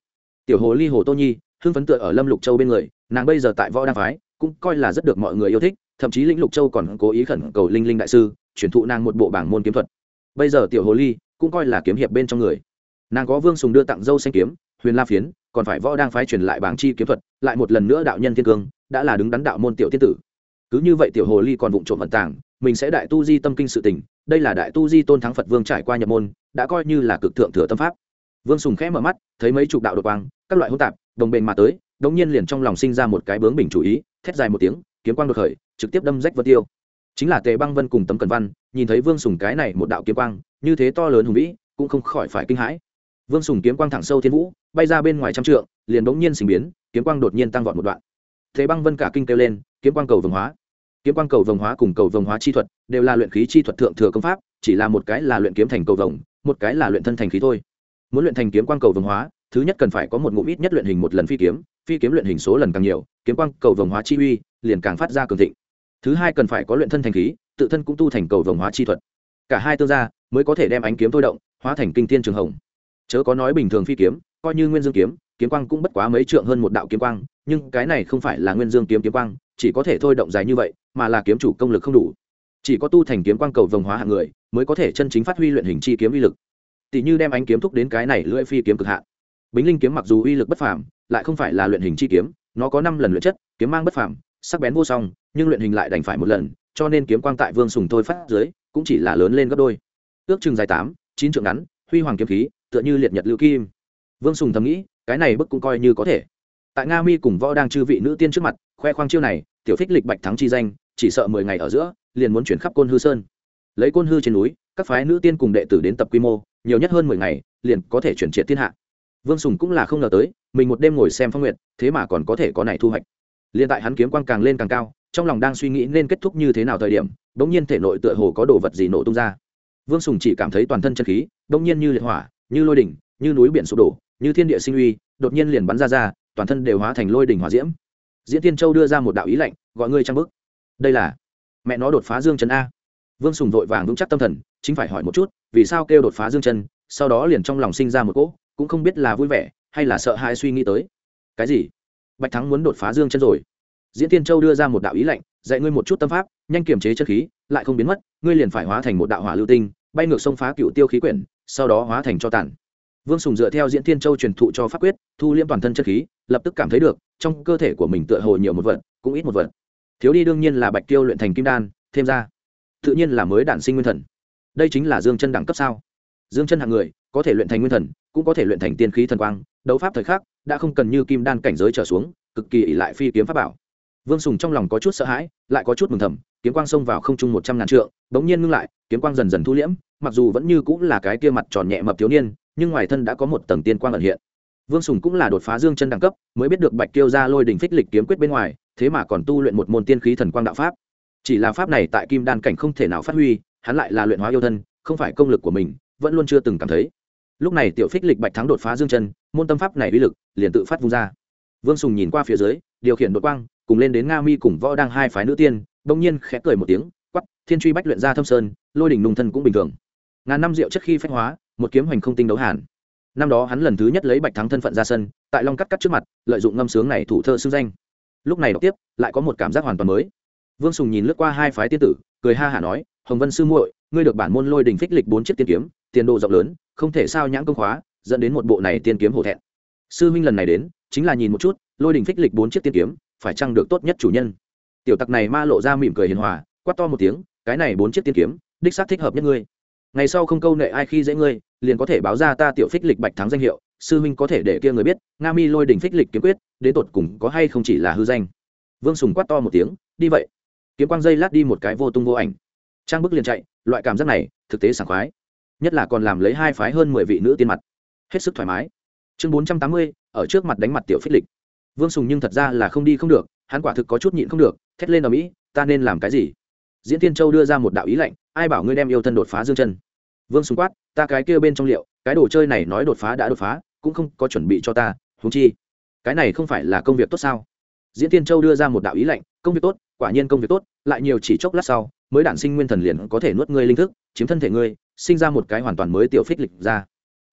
Tiểu hồ ly hồ tô nhi, hưng phấn tựa ở lâm lục châu bên người, nàng bây giờ tại võ đăng phái, cũng coi là rất được mọi người yêu thích, thậm chí lĩnh lục châu còn cố ý khẩn cầu linh linh đại sư chuyển thụ nàng một bộ bảng môn kiếm thuật. Bây giờ tiểu hồ ly, cũng coi là kiếm hiệp bên trong người. Nàng có vương sùng đưa tặng dâu xanh kiếm, huyền la phiến, còn phải võ đang phái truyền lại bảng chi kiếm thuật, lại một lần nữa đạo nhân thiên cương, đã là đứng đắn đạo môn tiểu tiên tử. Cứ như vậy tiểu hồ ly còn vụng trộm vận tàng mình sẽ đại tu di tâm kinh sự tình, đây là đại tu di tôn thắng phật vương trải qua nhập môn, đã coi như là cực thượng thừa tâm pháp. Vương sùng khẽ mở mắt, thấy mấy chục đạo đột quang, các loại hỗn tạp, đồng bền mà tới, đống nhiên liền trong lòng sinh ra một cái bướng bình chủ ý, thét dài một tiếng, kiếm quang đột khởi, trực tiếp đâm rách vân tiêu. Chính là tề băng vân cùng tấm cần văn, nhìn thấy vương sùng cái này một đạo kiếm quang, như thế to lớn hùng vĩ, cũng không khỏi phải kinh hãi. Vương sùng kiếm quang thẳng sâu thiên vũ, bay ra bên ngoài trăm trượng, liền đống nhiên sinh biến, kiếm quang đột nhiên tăng vọt một đoạn. Thế băng vân cả kinh kêu lên, kiếm quang cầu vồng hóa kiếm quang cầu vồng hóa cùng cầu vồng hóa chi thuật đều là luyện khí chi thuật thượng thừa công pháp, chỉ là một cái là luyện kiếm thành cầu vồng, một cái là luyện thân thành khí thôi. Muốn luyện thành kiếm quang cầu vồng hóa, thứ nhất cần phải có một ngụm ít nhất luyện hình một lần phi kiếm phi kiếm luyện hình số lần càng nhiều, kiếm quang cầu vồng hóa chi uy liền càng phát ra cường thịnh. Thứ hai cần phải có luyện thân thành khí, tự thân cũng tu thành cầu vồng hóa chi thuật. Cả hai tương gia mới có thể đem ánh kiếm thôi động, hóa thành kinh thiên trường hồng. Chớ có nói bình thường phi kiếm, coi như nguyên dương kiếm kiếm quang cũng bất quá mấy trượng hơn một đạo kiếm quang, nhưng cái này không phải là nguyên dương kiếm kiếm quang, chỉ có thể thôi động dài như vậy mà là kiếm chủ công lực không đủ. Chỉ có tu thành kiếm quang cầu vồng hóa hạng người, mới có thể chân chính phát huy luyện hình chi kiếm uy lực. Tỷ như đem ánh kiếm thúc đến cái này lưỡi phi kiếm cực hạn. Bính linh kiếm mặc dù uy lực bất phàm, lại không phải là luyện hình chi kiếm, nó có năm lần luyện chất, kiếm mang bất phàm, sắc bén vô song, nhưng luyện hình lại đành phải một lần, cho nên kiếm quang tại vương sùng thôi phát dưới, cũng chỉ là lớn lên gấp đôi. Ước chừng dài tám, chín trượng ngắn, huy hoàng kiếm khí, tựa như liệt nhật lưu kim. Vương sùng thầm nghĩ, cái này bức cũng coi như có thể. Tại nga mi cùng võ đang chư vị nữ tiên trước mặt, khoe khoang chiêu này tiểu thích lịch bạch thắng chi danh chỉ sợ mười ngày ở giữa liền muốn chuyển khắp côn hư sơn. Lấy côn hư trên núi các phái nữ tiên cùng đệ tử đến tập quy mô nhiều nhất hơn mười ngày liền có thể chuyển triệt thiên hạ. Vương sùng cũng là không ngờ tới mình một đêm ngồi xem phong nguyện, thế mà còn có thể có này thu hoạch. Liền tại hắn kiếm quang càng lên càng cao trong lòng đang suy nghĩ nên kết thúc như thế nào thời điểm đ ỗ n g nhiên thể nội tựa hồ có đồ vật gì nổ tung ra. Vương sùng chỉ cảm thấy toàn thân chân khí đ ỗ n g nhiên như liệt hỏa như lôi đỉnh như núi biển sụp đổ như thiên địa sinh uy đột nhiên liền bắn ra ra toàn thân đều hóa thành lôi đỉnh hỏa diễm diễn tiên châu đưa ra một đạo ý lạnh, gọi ngươi trang bức. Đây là? Mẹ nó đột phá dương chân a. Vương sùng vội vàng vững chắc tâm thần, chính phải hỏi một chút, vì sao kêu đột phá dương chân sau đó liền trong lòng sinh ra một cỗ, cũng không biết là vui vẻ, hay là sợ hãi suy nghĩ tới. Cái gì? Bạch thắng muốn đột phá dương chân rồi. Diễn tiên châu đưa ra một đạo ý lệnh dạy ngươi một chút tâm pháp, nhanh kiềm chế chân khí, lại không biến mất, ngươi liền phải hóa thành một đạo hỏa lưu tinh, bay ngược sông phá cựu tiêu khí quyển, sau đó hóa thành cho tản vương sùng dựa theo diễn tiên châu truyền thụ cho pháp quyết, thu liêm toàn thân chân khí, lập tức cảm thấy được trong cơ thể của mình tựa hồ nhiều một vật, cũng ít một vật. Thiếu đi đương nhiên là bạch tiêu luyện thành kim đan, thêm ra, tự nhiên là mới đản sinh nguyên thần. Đây chính là dương chân đẳng cấp sao? Dương chân hạng người, có thể luyện thành nguyên thần, cũng có thể luyện thành tiên khí thần quang, đấu pháp thời khắc, đã không cần như kim đan cảnh giới trở xuống, cực kỳ ỉ lại phi kiếm pháp bảo. Vương sùng trong lòng có chút sợ hãi, lại có chút mừng thầm, kiếm quang xông vào không trung một trăm ngàn trượng, bỗng nhiên ngưng lại, kiếm quang dần dần thu liễm, mặc dù vẫn như cũng là cái kia mặt tròn nhẹ mập thiếu niên, nhưng ngoài thân đã có một tầng tiên quang ẩn hiện vương sùng cũng là đột phá dương chân đẳng cấp, mới biết được bạch tiêu ra lôi đình phích lịch kiếm quyết bên ngoài, thế mà còn tu luyện một môn tiên khí thần quang đạo pháp. Chỉ là pháp này tại kim đan cảnh không thể nào phát huy, hắn lại là luyện hóa yêu thân, không phải công lực của mình, vẫn luôn chưa từng cảm thấy. Lúc này tiểu phích lịch bạch thắng đột phá dương chân, môn tâm pháp này uy lực liền tự phát vung ra. Vương sùng nhìn qua phía dưới, điều khiển đột quang, cùng lên đến nga mi cùng võ đang hai phái nữ tiên, bỗng nhiên khẽ cười một tiếng quắp thiên truy bách luyện ra thâm sơn, lôi đỉnh nung thân cũng bình thường. Ngàn năm rượu trước khi phách hóa, một kiếm hoành không tinh đấu hàn năm đó hắn lần thứ nhất lấy bạch thắng thân phận ra sân, tại long cắt cắt trước mặt, lợi dụng ngâm sướng này thủ thơ xưng danh. Lúc này đọc tiếp, lại có một cảm giác hoàn toàn mới. Vương sùng nhìn lướt qua hai phái tiên tử, cười ha hả nói, hồng vân sư muội, ngươi được bản môn lôi đình phích lịch bốn chiếc tiên kiếm, tiền độ rộng lớn, không thể sao nhãn công khóa, dẫn đến một bộ này tiên kiếm hổ thẹn. Sư huynh lần này đến, chính là nhìn một chút, lôi đình phích lịch bốn chiếc tiên kiếm, phải chăng được tốt nhất chủ nhân? Tiểu tặc này ma lộ ra mỉm cười hiền hòa, quát to một tiếng, cái này bốn chiếc tiên kiếm, đích xác thích hợp nhất ngươi. Ngày sau không câu nệ ai khi dễ ngươi liền có thể báo ra ta tiểu phích lịch bạch thắng danh hiệu, sư huynh có thể để kia người biết, nga mi lôi đình phích lịch kiếm quyết, đến tột cùng có hay không chỉ là hư danh. Vương sùng quát to một tiếng, đi vậy. Kiếm quang dây lát đi một cái vô tung vô ảnh. Trang bức liền chạy, loại cảm giác này, thực tế sảng khoái. Nhất là còn làm lấy hai phái hơn mười vị nữ tiên mặt. Hết sức thoải mái. Chương bốn trăm tám mươi, ở trước mặt đánh mặt tiểu phích lịch. Vương sùng nhưng thật ra là không đi không được, hắn quả thực có chút nhịn không được, thét lên ở mỹ ta nên làm cái gì? Diễn tiên châu đưa ra một đạo ý lệnh ai bảo ngươi đem yêu thân đột phá dương chân? Vương sùng quát ta cái kia bên trong liệu, cái đồ chơi này nói đột phá đã đột phá, cũng không có chuẩn bị cho ta húng chi, cái này không phải là công việc tốt sao? Diễn tiên châu đưa ra một đạo ý lệnh, công việc tốt, quả nhiên công việc tốt, lại nhiều chỉ chốc lát sau, mới đản sinh nguyên thần liền có thể nuốt ngươi linh thức, chiếm thân thể ngươi, sinh ra một cái hoàn toàn mới tiểu phích lịch ra.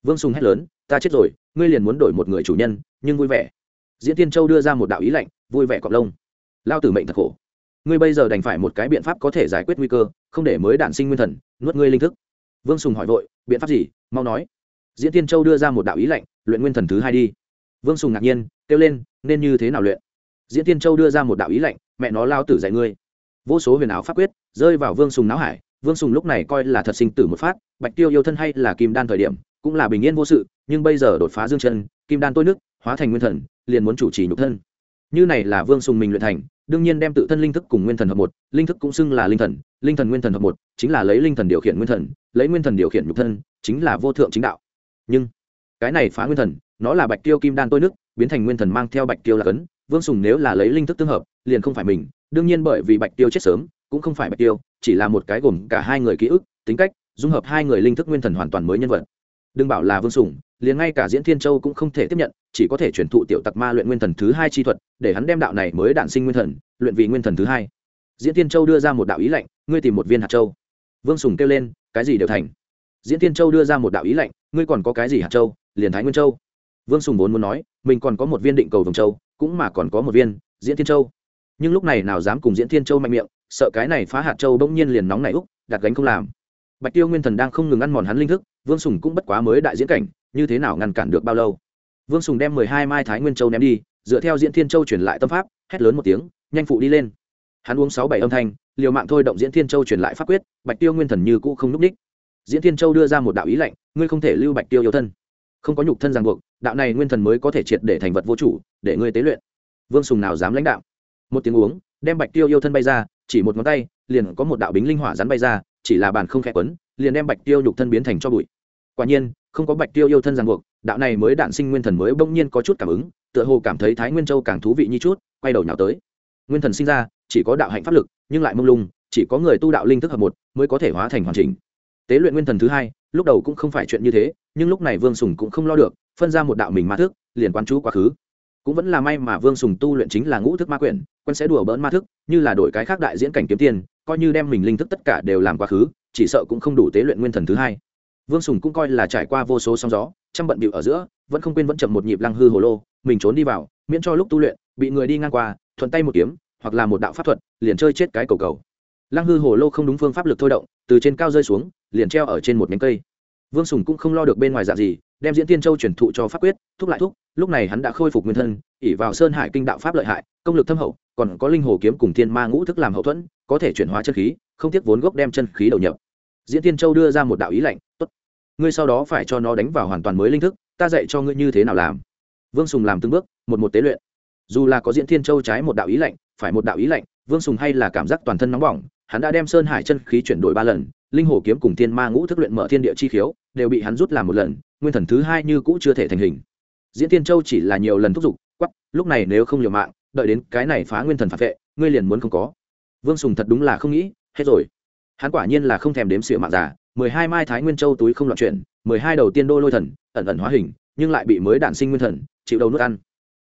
Vương sùng hét lớn, ta chết rồi, ngươi liền muốn đổi một người chủ nhân, nhưng vui vẻ. Diễn tiên châu đưa ra một đạo ý lệnh, vui vẻ cọc lông. Lao tử mệnh thật khổ. Ngươi bây giờ đành phải một cái biện pháp có thể giải quyết nguy cơ, không để mới đản sinh nguyên thần, nuốt ngươi linh thức vương sùng hỏi vội, biện pháp gì? Mau nói. Diễn tiên châu đưa ra một đạo ý lệnh luyện nguyên thần thứ hai đi. Vương sùng ngạc nhiên, kêu lên, nên như thế nào luyện? Diễn tiên châu đưa ra một đạo ý lệnh mẹ nó lao tử dạy ngươi. Vô số huyền ảo pháp quyết rơi vào vương sùng não hải, vương sùng lúc này coi là thật sinh tử một phát, bạch tiêu yêu thân hay là kim đan thời điểm, cũng là bình yên vô sự, nhưng bây giờ đột phá dương chân, kim đan tôi nước, hóa thành nguyên thần, liền muốn chủ trì nhục thân. Như này là vương sùng mình luyện thành, đương nhiên đem tự thân linh thức cùng nguyên thần hợp một, linh thức cũng xưng là linh thần linh thần nguyên thần hợp một, chính là lấy linh thần điều khiển nguyên thần lấy nguyên thần điều khiển nhục thân, chính là vô thượng chính đạo. Nhưng, cái này phá nguyên thần, nó là bạch tiêu kim đan tôi nước, biến thành nguyên thần mang theo bạch tiêu là cấn, vương sùng nếu là lấy linh thức tương hợp, liền không phải mình. Đương nhiên bởi vì bạch tiêu chết sớm, cũng không phải bạch tiêu, chỉ là một cái gồm cả hai người ký ức, tính cách, dung hợp hai người linh thức nguyên thần hoàn toàn mới nhân vật. Đừng bảo là vương sùng, liền ngay cả diễn thiên châu cũng không thể tiếp nhận, chỉ có thể chuyển thụ tiểu tặc ma luyện nguyên thần thứ hai chi thuật, để hắn đem đạo này mới đản sinh nguyên thần, luyện vì nguyên thần thứ hai. Diễn thiên châu đưa ra một đạo ý lệnh ngươi tìm một viên hạt châu. Vương sùng kêu lên cái gì đều thành. Diễn thiên châu đưa ra một đạo ý lệnh, ngươi còn có cái gì hạt châu, liền thái nguyên châu. Vương sùng vốn muốn nói, mình còn có một viên định cầu vòng châu, cũng mà còn có một viên diễn thiên châu. Nhưng lúc này nào dám cùng diễn thiên châu mạnh miệng, sợ cái này phá hạt châu bỗng nhiên liền nóng này úc, đặt gánh không làm. Bạch tiêu nguyên thần đang không ngừng ăn mòn hắn linh thức, vương sùng cũng bất quá mới đại diễn cảnh, như thế nào ngăn cản được bao lâu? Vương sùng đem mười hai mai thái nguyên châu ném đi, dựa theo diễn thiên châu truyền lại tâm pháp, hét lớn một tiếng, nhanh phụ đi lên hắn uống sáu bảy âm thanh, liều mạng thôi động diễn thiên châu truyền lại pháp quyết, bạch tiêu nguyên thần như cũ không n ú c ních. Diễn thiên châu đưa ra một đạo ý lệnh ngươi không thể lưu bạch tiêu yêu thân. Không có nhục thân ràng buộc, đạo này nguyên thần mới có thể triệt để thành vật vô chủ, để ngươi tế luyện. Vương sùng nào dám lãnh đạo? Một tiếng uống, đem bạch tiêu yêu thân bay ra, chỉ một ngón tay, liền có một đạo bính linh hỏa rắn bay ra, chỉ là bàn không khẽ quấn, liền đem bạch tiêu nhục thân biến thành cho bụi. Quả nhiên, không có bạch tiêu yêu thân ràng buộc, đạo này mới đạn sinh nguyên thần mới bỗng nhiên có chút cảm ứng, tựa hồ cảm thấy thái nguyên châu càng thú vị như chút, quay đầu nhào tới. Nguyên thần sinh ra chỉ có đạo hạnh pháp lực, nhưng lại mông lung, chỉ có người tu đạo linh thức hợp một mới có thể hóa thành hoàn chỉnh. Tế luyện nguyên thần thứ hai, lúc đầu cũng không phải chuyện như thế, nhưng lúc này vương sùng cũng không lo được, phân ra một đạo mình ma thức, liền quán chú quá khứ. Cũng vẫn là may mà vương sùng tu luyện chính là ngũ thức ma quyển, quân sẽ đùa bỡn ma thức, như là đổi cái khác đại diễn cảnh kiếm tiền, coi như đem mình linh thức tất cả đều làm quá khứ, chỉ sợ cũng không đủ tế luyện nguyên thần thứ hai. Vương sùng cũng coi là trải qua vô số sóng gió chăm bận bịu ở giữa, vẫn không quên vẫn chậm một nhịp lăng hư hồ lô, mình trốn đi vào, miễn cho lúc tu luyện, bị người đi ngang qua, thuận tay một kiếm hoặc là một đạo pháp thuật, liền chơi chết cái cầu cầu. Lăng hư hồ lô không đúng phương pháp lực thôi động, từ trên cao rơi xuống, liền treo ở trên một nhánh cây. Vương sùng cũng không lo được bên ngoài dạng gì, đem diễn tiên châu chuyển thụ cho pháp quyết, thúc lại thúc, lúc này hắn đã khôi phục nguyên thân ỉ vào sơn hải kinh đạo pháp lợi hại, công lực thâm hậu, còn có linh hồ kiếm cùng thiên ma ngũ thức làm hậu thuẫn, có thể chuyển hóa chân khí, không tiếc vốn gốc đem chân khí đầu nhập. Diễn tiên châu đưa ra một đạo ý lạnh tốt, ngươi sau đó phải cho nó đánh vào hoàn toàn mới linh thức, ta dạy cho ngươi như thế nào làm. Vương sùng làm từng bước, một một tế luyện. Dù là có diễn thiên châu trái một đạo ý lạnh phải một đạo ý lạnh, vương sùng hay là cảm giác toàn thân nóng bỏng, hắn đã đem sơn hải chân khí chuyển đổi ba lần, linh hồ kiếm cùng thiên ma ngũ thức luyện mở thiên địa chi khiếu, đều bị hắn rút làm một lần, nguyên thần thứ hai như cũ chưa thể thành hình. Diễn tiên châu chỉ là nhiều lần thúc giục quắp lúc này nếu không liều mạng, đợi đến cái này phá nguyên thần phản vệ, ngươi liền muốn không có. Vương sùng thật đúng là không nghĩ, hết rồi. Hắn quả nhiên là không thèm đếm xỉa mạng giả mười hai mai thái nguyên châu túi không loạn chuyển, mười hai đầu tiên đô lôi thần, ẩn ẩn hóa hình, nhưng lại bị mới đản sinh nguyên thần, chịu đầu nuốt ăn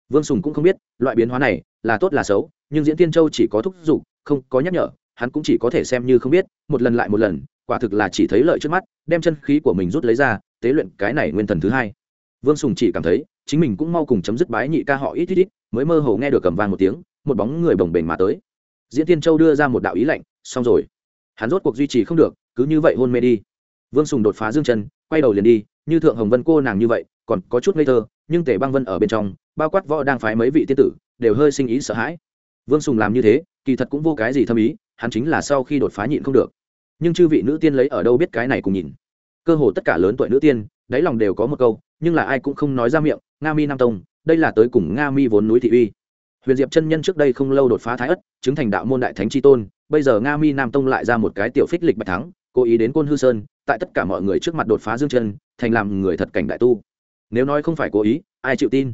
vương sùng cũng không biết, loại biến hóa này là tốt là xấu, nhưng diễn tiên châu chỉ có thúc giục, không có nhắc nhở, hắn cũng chỉ có thể xem như không biết, một lần lại một lần, quả thực là chỉ thấy lợi trước mắt, đem chân khí của mình rút lấy ra, tế luyện cái này nguyên thần thứ hai. Vương sùng chỉ cảm thấy, chính mình cũng mau cùng chấm dứt bái nhị ca họ ít ít ít, mới mơ hồ nghe được cầm vang một tiếng, một bóng người bồng bềnh mà tới. Diễn tiên châu đưa ra một đạo ý lạnh, xong rồi. Hắn rốt cuộc duy trì không được, cứ như vậy hôn mê đi. Vương sùng đột phá dương chân, quay đầu liền đi, như thượng hồng vân cô nàng như vậy, còn có chút ngây thơ, nhưng tề băng vân ở bên trong bao quát võ đang phái mấy vị tiên tử, đều hơi sinh ý sợ hãi. Vương sùng làm như thế, kỳ thật cũng vô cái gì thâm ý, hắn chính là sau khi đột phá nhịn không được. Nhưng chư vị nữ tiên lấy ở đâu biết cái này cùng nhìn. Cơ hồ tất cả lớn tuổi nữ tiên, đáy lòng đều có một câu, nhưng là ai cũng không nói ra miệng, nga mi nam tông, đây là tới cùng nga mi vốn núi thị uy. Huyền diệp chân nhân trước đây không lâu đột phá thái ất, chứng thành đạo môn đại thánh tri tôn, bây giờ nga mi nam tông lại ra một cái tiểu phích lịch bạch thắng, cố ý đến côn hư sơn, tại tất cả mọi người trước mặt đột phá dương chân, thành làm người thật cảnh đại tu. Nếu nói không phải cố ý, ai chịu tin?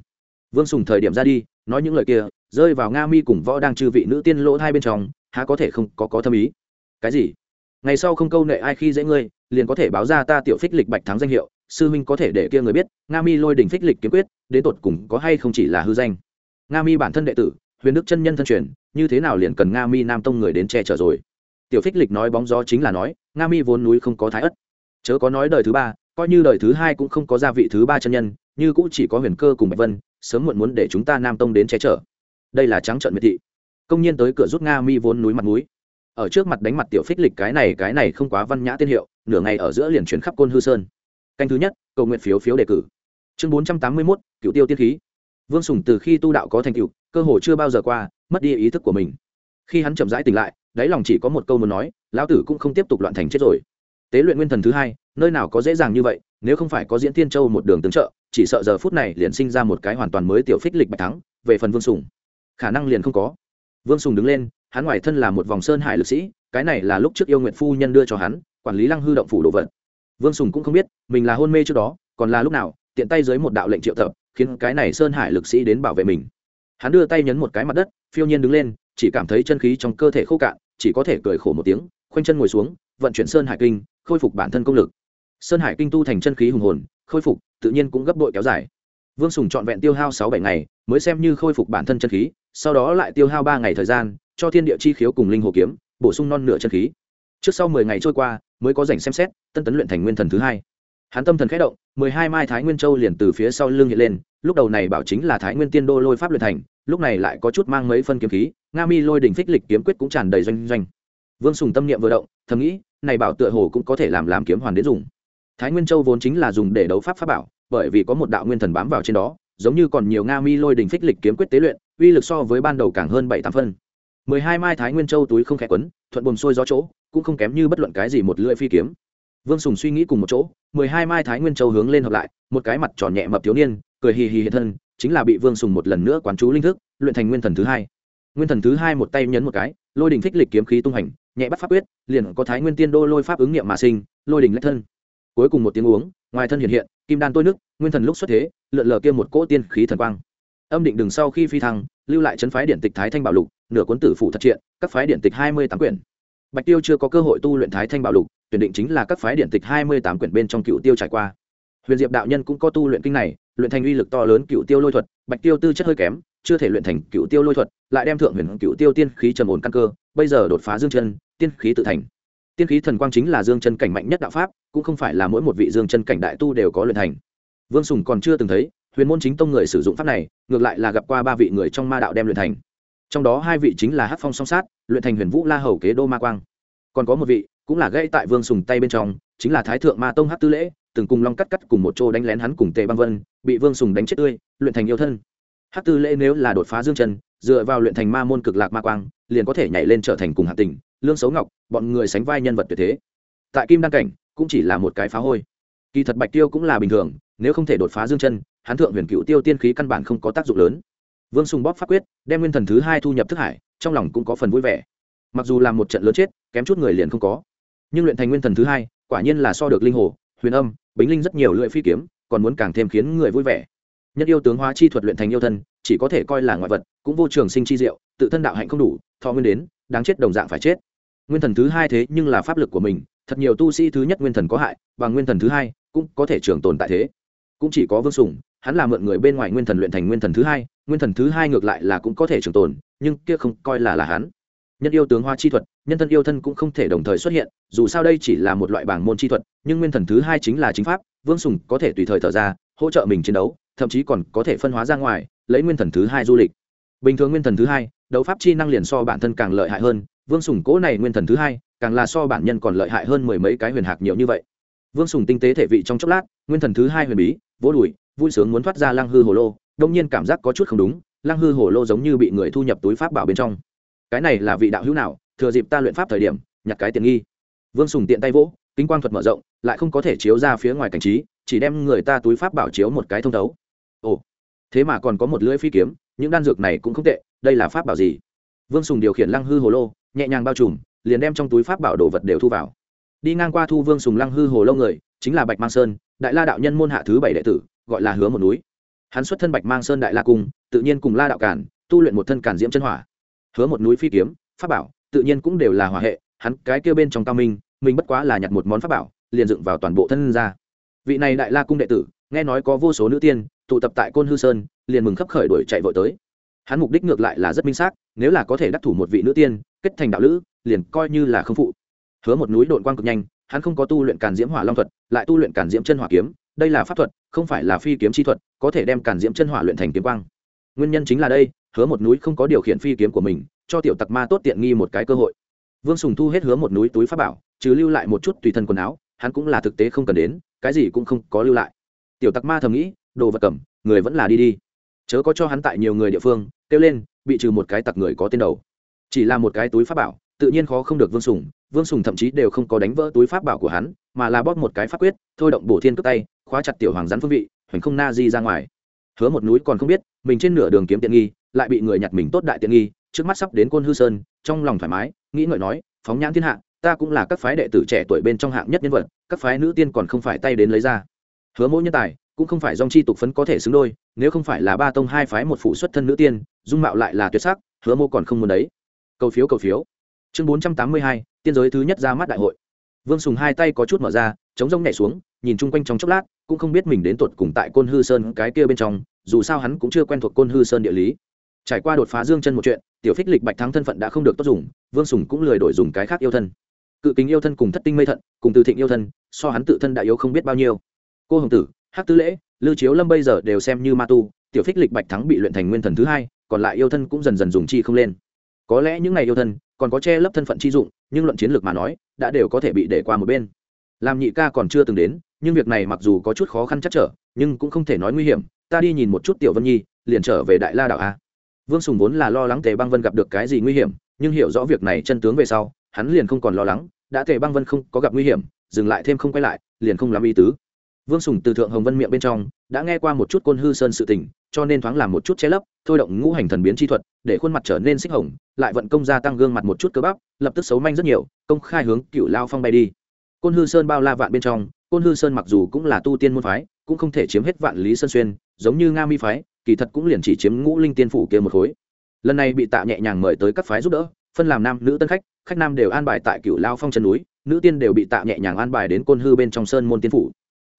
Vương sùng thời điểm ra đi, nói những lời kia, rơi vào nga mi cùng võ đang trừ vị nữ tiên lỗ hai bên trong, há có thể không có có thâm ý. Cái gì? Ngày sau không câu nệ ai khi dễ ngươi, liền có thể báo ra ta tiểu phích lịch bạch thắng danh hiệu, sư huynh có thể để kia người biết, nga mi lôi đình phích lịch kiếm quyết, đến tột cùng có hay không chỉ là hư danh. Nga mi bản thân đệ tử, huyền đức chân nhân thân truyền, như thế nào liền cần nga mi nam tông người đến che chở rồi? Tiểu phích lịch nói bóng gió chính là nói, nga mi vốn núi không có thái ất. Chớ có nói đời thứ ba, coi như đời thứ hai cũng không có gia vị thứ ba chân nhân như cũng chỉ có huyền cơ cùng bạch vân, sớm muộn muốn để chúng ta nam tông đến che chở. Đây là trắng trận miệt thị. Công nhân tới cửa rút nga mi vốn núi mặt núi ở trước mặt đánh mặt tiểu phích lịch cái này cái này không quá văn nhã tiên hiệu, nửa ngày ở giữa liền chuyển khắp côn hư sơn. Canh thứ nhất, cầu nguyện phiếu phiếu đề cử. Chương bốn trăm tám mươi mốt cựu tiêu tiên khí. Vương sùng từ khi tu đạo có thành cựu cơ hồ chưa bao giờ qua, mất đi ý thức của mình. Khi hắn chậm rãi tỉnh lại, đáy lòng chỉ có một câu muốn nói, lão tử cũng không tiếp tục loạn thành chết rồi. Tế luyện nguyên thần thứ hai, nơi nào có dễ dàng như vậy nếu không phải có diễn tiên châu một đường tương trợ, chỉ sợ giờ phút này liền sinh ra một cái hoàn toàn mới tiểu phích lịch bạch thắng, về phần vương sùng, khả năng liền không có. Vương sùng đứng lên, hắn ngoài thân là một vòng sơn hải lực sĩ, cái này là lúc trước yêu nguyện phu nhân đưa cho hắn, quản lý lăng hư động phủ đồ vật. Vương sùng cũng không biết, mình là hôn mê trước đó, còn là lúc nào, tiện tay dưới một đạo lệnh triệu tập, khiến cái này sơn hải lực sĩ đến bảo vệ mình. Hắn đưa tay nhấn một cái mặt đất, phiêu nhiên đứng lên, chỉ cảm thấy chân khí trong cơ thể khô cạn, chỉ có thể cười khổ một tiếng, khoanh chân ngồi xuống, vận chuyển sơn hải kinh, khôi phục bản thân công lực sơn hải kinh tu thành chân khí hùng hồn, khôi phục, tự nhiên cũng gấp đội kéo dài. Vương sùng trọn vẹn tiêu hao sáu bảy ngày, mới xem như khôi phục bản thân chân khí, sau đó lại tiêu hao ba ngày thời gian, cho thiên địa chi khiếu cùng linh hồ kiếm, bổ sung non nửa chân khí. Trước sau mười ngày trôi qua, mới có dành xem xét, tân tấn luyện thành nguyên thần thứ hai. Hắn tâm thần khẽ động, mười hai mai thái nguyên châu liền từ phía sau lưng hiện lên, lúc đầu này bảo chính là thái nguyên tiên đô lôi pháp luyện thành, lúc này lại có chút mang mấy phân kiếm khí, nga mi lôi đỉnh phích lịch kiếm quyết cũng tràn đầy doanh doanh. Vương sùng tâm niệm vừa động, thầm nghĩ, này bảo tựa hồ cũng có thể làm làm kiếm hoàn đến dùng thái nguyên châu vốn chính là dùng để đấu pháp pháp bảo, bởi vì có một đạo nguyên thần bám vào trên đó, giống như còn nhiều nga mi lôi đỉnh phích lịch kiếm quyết tế luyện, uy lực so với ban đầu càng hơn bảy tám phân. Mười hai mai thái nguyên châu túi không khẽ quấn, thuận buồm xuôi gió chỗ, cũng không kém như bất luận cái gì một lưỡi phi kiếm. Vương sùng suy nghĩ cùng một chỗ, mười hai mai thái nguyên châu hướng lên hợp lại, một cái mặt tròn nhẹ mập thiếu niên, cười hì hì hiện thân, chính là bị vương sùng một lần nữa quán chú linh thức, luyện thành nguyên thần thứ hai. Nguyên thần thứ hai một tay nhấn một cái, lôi đình phích lịch kiếm khí tung hành, nhẹ bắt pháp quyết, liền có thái nguyên tiên đô lôi pháp ứng nghiệm mà sinh, lôi đình lách thân cuối cùng một tiếng uống, ngoài thân hiện hiện, kim đan tôi nước, nguyên thần lúc xuất thế, lượn lờ kia một cỗ tiên khí thần quang. Âm định đừng sau khi phi thăng, lưu lại chấn phái điện tịch thái thanh bảo lục, nửa cuốn tử phụ thật triện, các phái điện tịch hai mươi tám quyển. Bạch tiêu chưa có cơ hội tu luyện thái thanh bảo lục, tuyển định chính là các phái điện tịch hai mươi tám quyển bên trong cựu tiêu trải qua. Huyền diệp đạo nhân cũng có tu luyện kinh này, luyện thành uy lực to lớn cựu tiêu lôi thuật, bạch tiêu tư chất hơi kém, chưa thể luyện thành cựu tiêu lôi thuật, lại đem thượng huyền cựu tiêu tiên khí trầm ổn căn cơ, bây giờ đột phá dương chân, tiên khí tự thành tiên khí thần quang chính là dương chân cảnh mạnh nhất đạo pháp, cũng không phải là mỗi một vị dương chân cảnh đại tu đều có luyện thành. Vương sùng còn chưa từng thấy, huyền môn chính tông người sử dụng pháp này, ngược lại là gặp qua ba vị người trong ma đạo đem luyện thành. Trong đó hai vị chính là hát phong song sát, luyện thành huyền vũ la hầu kế đô ma quang. Còn có một vị, cũng là gây tại vương sùng tay bên trong, chính là thái thượng ma tông hát tư lễ, từng cùng long cắt cắt cùng một chỗ đánh lén hắn cùng tề băng vân, bị vương sùng đánh chết tươi, luyện thành yêu thân. Hát tư lễ nếu là đột phá dương chân, dựa vào luyện thành ma môn cực lạc ma quang liền có thể nhảy lên trở thành cùng hạ tình, lương xấu ngọc, bọn người sánh vai nhân vật tuyệt thế. Tại kim đăng cảnh, cũng chỉ là một cái phá hôi. Kỳ thật bạch tiêu cũng là bình thường, nếu không thể đột phá dương chân, hắn thượng huyền cựu tiêu tiên khí căn bản không có tác dụng lớn. Vương sùng bóp phát quyết, đem nguyên thần thứ hai thu nhập thức hải, trong lòng cũng có phần vui vẻ. Mặc dù làm một trận lớn chết, kém chút người liền không có. Nhưng luyện thành nguyên thần thứ hai, quả nhiên là so được linh hồ, huyền âm, bính linh rất nhiều lưỡi phi kiếm, còn muốn càng thêm khiến người vui vẻ nhất yêu tướng hóa chi thuật luyện thành yêu thân, chỉ có thể coi là ngoại vật, cũng vô trường sinh chi diệu, tự thân đạo hạnh không đủ, thọ nguyên đến, đáng chết đồng dạng phải chết. Nguyên thần thứ hai thế nhưng là pháp lực của mình, thật nhiều tu sĩ thứ nhất nguyên thần có hại, và nguyên thần thứ hai cũng có thể trường tồn tại thế. Cũng chỉ có vương sùng, hắn là mượn người bên ngoài nguyên thần luyện thành nguyên thần thứ hai, nguyên thần thứ hai ngược lại là cũng có thể trường tồn, nhưng kia không coi là là hắn. Nhân yêu tướng hoa chi thuật, nhân thân yêu thân cũng không thể đồng thời xuất hiện, dù sao đây chỉ là một loại bảng môn chi thuật, nhưng nguyên thần thứ hai chính là chính pháp, vương sùng có thể tùy thời thở ra, hỗ trợ mình chiến đấu thậm chí còn có thể phân hóa ra ngoài, lấy nguyên thần thứ hai du lịch. Bình thường nguyên thần thứ hai, đấu pháp chi năng liền so bản thân càng lợi hại hơn, vương sùng cố này nguyên thần thứ hai, càng là so bản nhân còn lợi hại hơn mười mấy cái huyền hạc nhiều như vậy. Vương sùng tinh tế thể vị trong chốc lát, nguyên thần thứ hai huyền bí vỗ đùi, vui sướng muốn thoát ra lăng hư hồ lô, đông nhiên cảm giác có chút không đúng, lăng hư hồ lô giống như bị người thu nhập túi pháp bảo bên trong. Cái này là vị đạo hữu nào, thừa dịp ta luyện pháp thời điểm, nhặt cái tiện nghi. Vương sùng tiện tay vỗ, kính quang thuật mở rộng, lại không có thể chiếu ra phía ngoài cảnh trí, chỉ đem người ta túi pháp bảo chiếu một cái thông thấu ồ, thế mà còn có một lưỡi phi kiếm, những đan dược này cũng không tệ, đây là pháp bảo gì? Vương sùng điều khiển lăng hư hồ lô, nhẹ nhàng bao trùm, liền đem trong túi pháp bảo đồ vật đều thu vào. Đi ngang qua thu vương sùng lăng hư hồ lô người, chính là bạch mang sơn, đại la đạo nhân môn hạ thứ bảy đệ tử, gọi là hứa một núi. Hắn xuất thân bạch mang sơn đại la cung, tự nhiên cùng la đạo cản, tu luyện một thân cản diễm chân hỏa. Hứa một núi phi kiếm, pháp bảo, tự nhiên cũng đều là hỏa hệ, hắn cái kêu bên trong cao minh, mình bất quá là nhặt một món pháp bảo, liền dựng vào toàn bộ thân ra vị này đại la cung đệ tử, nghe nói có vô số nữ tiên tụ tập tại côn hư sơn, liền mừng khấp khởi đuổi chạy vội tới. Hắn mục đích ngược lại là rất minh xác, nếu là có thể đắc thủ một vị nữ tiên, kết thành đạo lữ, liền coi như là không phụ. Hứa một núi đội quang cực nhanh, hắn không có tu luyện càn diễm hỏa long thuật, lại tu luyện càn diễm chân hỏa kiếm, đây là pháp thuật, không phải là phi kiếm chi thuật, có thể đem càn diễm chân hỏa luyện thành kiếm quang. Nguyên nhân chính là đây, hứa một núi không có điều khiển phi kiếm của mình, cho tiểu tặc ma tốt tiện nghi một cái cơ hội. Vương sùng thu hết hứa một núi túi pháp bảo, trừ lưu lại một chút tùy thân quần áo, hắn cũng là thực tế không cần đến cái gì cũng không có lưu lại. Tiểu tặc ma thầm nghĩ, đồ vật cầm, người vẫn là đi đi. Chớ có cho hắn tại nhiều người địa phương, kêu lên, bị trừ một cái tặc người có tên đầu. Chỉ là một cái túi pháp bảo, tự nhiên khó không được vương sùng. Vương sùng thậm chí đều không có đánh vỡ túi pháp bảo của hắn, mà là bóp một cái pháp quyết, thôi động bổ thiên cướp tay, khóa chặt tiểu hoàng rắn phương vị, hoành không na di ra ngoài. Hứa một núi còn không biết, mình trên nửa đường kiếm tiện nghi, lại bị người nhặt mình tốt đại tiện nghi, trước mắt sắp đến côn hư sơn, trong lòng thoải mái, nghĩ ngợi nói, phóng nhãn thiên hạ ta cũng là các phái đệ tử trẻ tuổi bên trong hạng nhất nhân vật, các phái nữ tiên còn không phải tay đến lấy ra. Hứa mỗi nhân tài, cũng không phải dòng chi tục phấn có thể xứng đôi, nếu không phải là ba tông hai phái một phụ xuất thân nữ tiên, dung mạo lại là tuyệt sắc, hứa mô còn không muốn đấy. Cầu phiếu cầu phiếu. Chương bốn trăm tám mươi hai, tiên giới thứ nhất ra mắt đại hội. Vương sùng hai tay có chút mở ra, chống rông nhảy xuống, nhìn chung quanh trong chốc lát, cũng không biết mình đến tột cùng tại côn hư sơn, cái kia bên trong, dù sao hắn cũng chưa quen thuộc côn hư sơn địa lý. Trải qua đột phá dương chân một chuyện, tiểu phích lịch bạch thắng thân phận đã không được tốt dùng, vương sùng cũng lười đổi dùng cái khác yêu thân cự kính yêu thân cùng thất tinh mây thận, cùng từ thịnh yêu thân, so hắn tự thân đại yếu không biết bao nhiêu. Cô hồng tử, hắc tứ lễ, lưu chiếu lâm bây giờ đều xem như ma tu, tiểu phích lịch bạch thắng bị luyện thành nguyên thần thứ hai, còn lại yêu thân cũng dần dần dùng chi không lên. Có lẽ những ngày yêu thân còn có che lấp thân phận chi dụng, nhưng luận chiến lược mà nói, đã đều có thể bị để qua một bên. Làm nhị ca còn chưa từng đến, nhưng việc này mặc dù có chút khó khăn chắc trở, nhưng cũng không thể nói nguy hiểm. Ta đi nhìn một chút tiểu vân nhi, liền trở về đại la đảo a. Vương sùng vốn là lo lắng tề băng vân gặp được cái gì nguy hiểm, nhưng hiểu rõ việc này chân tướng về sau hắn liền không còn lo lắng, đã tề băng vân không có gặp nguy hiểm, dừng lại thêm không quay lại, liền không làm ý tứ. Vương sùng từ thượng hồng vân miệng bên trong, đã nghe qua một chút côn hư sơn sự tình, cho nên thoáng làm một chút che lấp, thôi động ngũ hành thần biến chi thuật, để khuôn mặt trở nên xích hồng, lại vận công gia tăng gương mặt một chút cơ bắp, lập tức xấu manh rất nhiều, công khai hướng cựu lao phong bay đi. Côn hư sơn bao la vạn bên trong, côn hư sơn mặc dù cũng là tu tiên môn phái, cũng không thể chiếm hết vạn lý sơn xuyên, giống như nga mi phái, kỳ thật cũng liền chỉ chiếm ngũ linh tiên phủ kia một khối. Lần này bị tạ nhẹ nhàng mời tới các phái giúp đỡ, phân làm nam nữ tân khách khách nam đều an bài tại cựu lao phong chân núi, nữ tiên đều bị tạ nhẹ nhàng an bài đến côn hư bên trong sơn môn tiên phủ.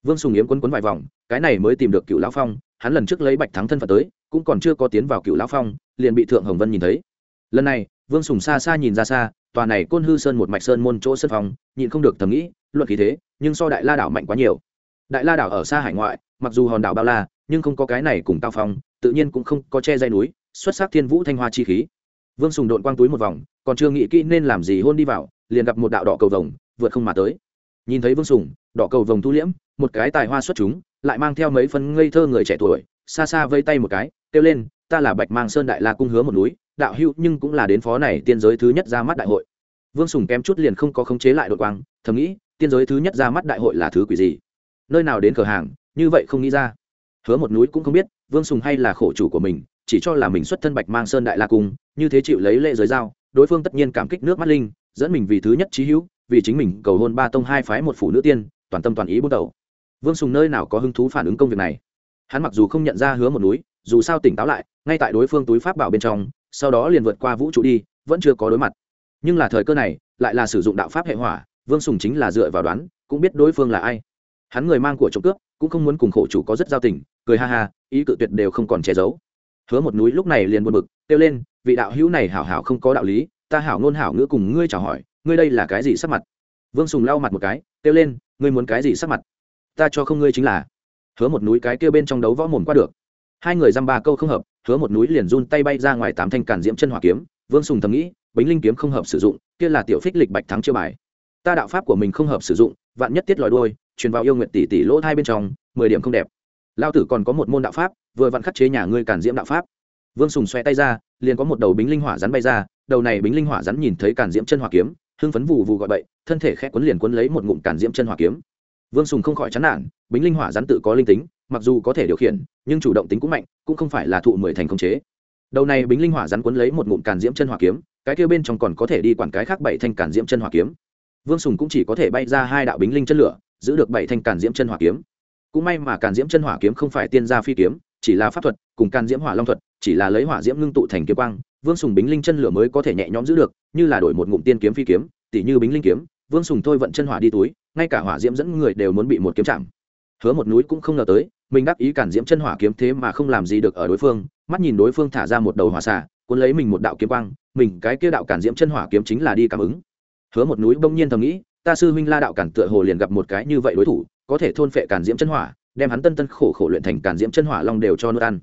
Vương sùng yếm quấn quấn vài vòng, cái này mới tìm được cựu lão phong, hắn lần trước lấy bạch thắng thân phận tới, cũng còn chưa có tiến vào cựu lão phong, liền bị thượng hồng vân nhìn thấy. Lần này, vương sùng xa xa nhìn ra xa, tòa này côn hư sơn một mạch sơn môn chỗ sân phong nhịn không được thầm nghĩ, luận khí thế, nhưng so đại la đảo mạnh quá nhiều. Đại la đảo ở xa hải ngoại, mặc dù hòn đảo bao la, nhưng không có cái này cùng cao phong, tự nhiên cũng không có che dây núi, xuất sắc thiên vũ thanh hoa chi khí. Vương sùng đội quang túi một vòng còn chưa nghĩ kỹ nên làm gì hôn đi vào, liền gặp một đạo đỏ cầu vồng, vượt không mà tới. Nhìn thấy vương sùng, đỏ cầu vồng thu liễm, một cái tài hoa xuất chúng, lại mang theo mấy phân ngây thơ người trẻ tuổi, xa xa vây tay một cái, kêu lên, ta là bạch mang sơn đại la cung hứa một núi, đạo hữu nhưng cũng là đến phó này tiên giới thứ nhất ra mắt đại hội. Vương sùng kém chút liền không có khống chế lại đội quang, thầm nghĩ, tiên giới thứ nhất ra mắt đại hội là thứ quỷ gì? Nơi nào đến cửa hàng, như vậy không nghĩ ra. Hứa một núi cũng không biết, vương sùng hay là khổ chủ của mình, chỉ cho là mình xuất thân bạch mang sơn đại la cung, như thế chịu lấy lệ giới giao đối phương tất nhiên cảm kích nước mắt linh, dẫn mình vì thứ nhất trí hữu, vì chính mình cầu hôn ba tông hai phái một phụ nữ tiên, toàn tâm toàn ý bút đầu. Vương sùng nơi nào có hứng thú phản ứng công việc này? Hắn mặc dù không nhận ra hứa một núi, dù sao tỉnh táo lại, ngay tại đối phương túi pháp bảo bên trong, sau đó liền vượt qua vũ trụ đi, vẫn chưa có đối mặt. Nhưng là thời cơ này, lại là sử dụng đạo pháp hệ hỏa, vương sùng chính là dựa vào đoán, cũng biết đối phương là ai. Hắn người mang của trộm cướp, cũng không muốn cùng khổ chủ có rất giao tình, cười ha ha, ý cự tuyệt đều không còn che giấu. Hứa một núi lúc này liền buồn bực, kêu lên vị đạo hữu này hảo hảo không có đạo lý, ta hảo ngôn hảo ngữ cùng ngươi chào hỏi, ngươi đây là cái gì sắc mặt? Vương sùng lau mặt một cái, kêu lên, ngươi muốn cái gì sắc mặt? Ta cho không ngươi chính là. Hứa một núi cái kêu bên trong đấu võ mồm qua được. Hai người dăm ba câu không hợp, hứa một núi liền run tay bay ra ngoài tám thanh cản diễm chân hỏa kiếm. Vương sùng thầm nghĩ, bính linh kiếm không hợp sử dụng, kia là tiểu phích lịch bạch thắng chưa bài. Ta đạo pháp của mình không hợp sử dụng, vạn nhất tiết lòi đôi truyền vào yêu nguyện tỷ tỷ lỗ hai bên trong, mười điểm không đẹp. Lao tử còn có một môn đạo pháp, vừa vặn khắc chế nhà ngươi cản diễm đạo pháp vương sùng xoe tay ra, liền có một đầu bính linh hỏa rắn bay ra, đầu này bính linh hỏa rắn nhìn thấy cản diễm chân hỏa kiếm, hưng phấn vù vù gọi bậy, thân thể khẽ quấn liền quấn lấy một ngụm cản diễm chân hỏa kiếm. Vương sùng không khỏi chán nản, bính linh hỏa rắn tự có linh tính, mặc dù có thể điều khiển, nhưng chủ động tính cũng mạnh, cũng không phải là thụ mười thành khống chế. Đầu này bính linh hỏa rắn quấn lấy một ngụm cản diễm chân hỏa kiếm, cái kia bên trong còn có thể đi quản cái khác bảy thanh cản diễm chân hỏa kiếm. Vương sùng cũng chỉ có thể bay ra hai đạo bính linh chân lửa, giữ được bảy thanh cản diễm chân hỏa kiếm. Cũng may mà cản diễm chân hỏa kiếm không phải tiên gia phi kiếm, chỉ là pháp thuật, cùng càn diễm hỏa long thuật chỉ là lấy hỏa diễm ngưng tụ thành kiếm quang, vương sùng bính linh chân lửa mới có thể nhẹ nhõm giữ được, như là đổi một ngụm tiên kiếm phi kiếm, tỉ như bính linh kiếm, vương sùng thôi vận chân hỏa đi túi, ngay cả hỏa diễm dẫn người đều muốn bị một kiếm chạm. Hứa một núi cũng không ngờ tới, mình đáp ý cản diễm chân hỏa kiếm thế mà không làm gì được ở đối phương, mắt nhìn đối phương thả ra một đầu hỏa xả cuốn lấy mình một đạo kiếm quang, mình cái kia đạo cản diễm chân hỏa kiếm chính là đi cảm ứng. Hứa một núi bỗng nhiên thầm nghĩ, ta sư huynh la đạo cản tựa hồ liền gặp một cái như vậy đối thủ, có thể thôn phệ cản diễm chân hỏa, đem hắn tân tân khổ khổ luyện thành cản diễm chân hỏa long đều cho nuốt ăn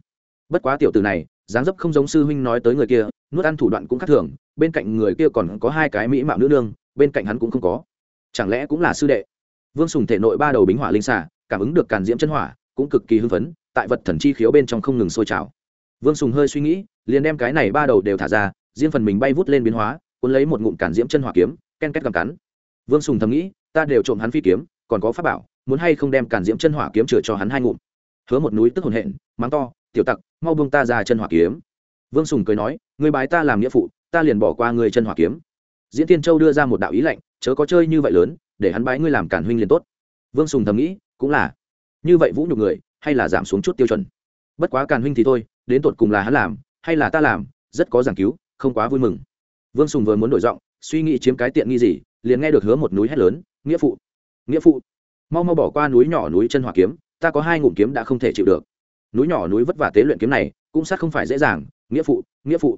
bất quá tiểu tử này, dáng dấp không giống sư huynh nói tới người kia, nuốt ăn thủ đoạn cũng khác thường, bên cạnh người kia còn có hai cái mỹ mạo nữ nương, bên cạnh hắn cũng không có. Chẳng lẽ cũng là sư đệ? Vương sùng thể nội ba đầu bính hỏa linh xả cảm ứng được càn diễm chân hỏa, cũng cực kỳ hưng phấn, tại vật thần chi khiếu bên trong không ngừng sôi trào. Vương sùng hơi suy nghĩ, liền đem cái này ba đầu đều thả ra, riêng phần mình bay vút lên biến hóa, cuốn lấy một ngụm càn diễm chân hỏa kiếm, ken két cầm cắn. Vương sùng thầm nghĩ, ta đều trộm hắn phi kiếm, còn có pháp bảo, muốn hay không đem càn diễm chân hỏa kiếm chừa cho hắn hai ngụm. Hứa một núi tức hồn hện, mắng to tiểu tặc, mau buông ta ra chân hỏa kiếm. Vương sùng cười nói người bái ta làm nghĩa phụ, ta liền bỏ qua người chân hỏa kiếm. Diễn tiên châu đưa ra một đạo ý lệnh chớ có chơi như vậy lớn, để hắn bái ngươi làm cản huynh liền tốt. Vương sùng thầm nghĩ, cũng là. Như vậy vũ nhục người, hay là giảm xuống chút tiêu chuẩn? Bất quá càn huynh thì thôi, đến tột cùng là hắn làm, hay là ta làm, rất có giảng cứu, không quá vui mừng. Vương sùng vừa muốn đổi giọng, suy nghĩ chiếm cái tiện nghi gì, liền nghe được hứa một núi hét lớn, nghĩa phụ! Nghĩa phụ! Mau mau bỏ qua núi nhỏ núi chân hỏa kiếm, ta có hai ngụm kiếm đã không thể chịu được núi nhỏ núi vất vả tế luyện kiếm này cũng sát không phải dễ dàng, nghĩa phụ nghĩa phụ.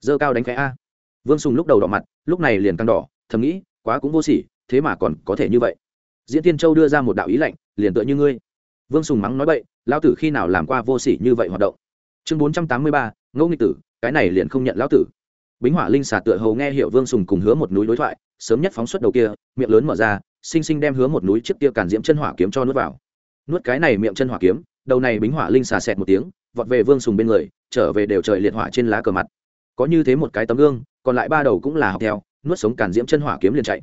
Dơ cao đánh khẽ a. Vương sùng lúc đầu đỏ mặt, lúc này liền căng đỏ, thầm nghĩ, quá cũng vô sỉ, thế mà còn có thể như vậy. Diễn tiên châu đưa ra một đạo ý lạnh, liền tựa như ngươi. Vương sùng mắng nói bậy, lão tử khi nào làm qua vô sỉ như vậy hoạt động? Chương bốn trăm tám mươi ba ngẫu nghịch tử, cái này liền không nhận lão tử. Bính hỏa linh xà tựa hầu nghe hiệu vương sùng cùng hứa một núi đối thoại, sớm nhất phóng xuất đầu kia, miệng lớn mở ra xinh xinh đem hứa một núi trước kia càn diễm chân hỏa kiếm cho nuốt vào. Nuốt cái này miệng chân hỏa kiếm đầu này bính hỏa linh xà xẹt một tiếng, vọt về vương sùng bên người, trở về đều trời liệt hỏa trên lá cờ mặt. Có như thế một cái tấm gương, còn lại ba đầu cũng là học theo, nuốt sống càn diễm chân hỏa kiếm liền chạy.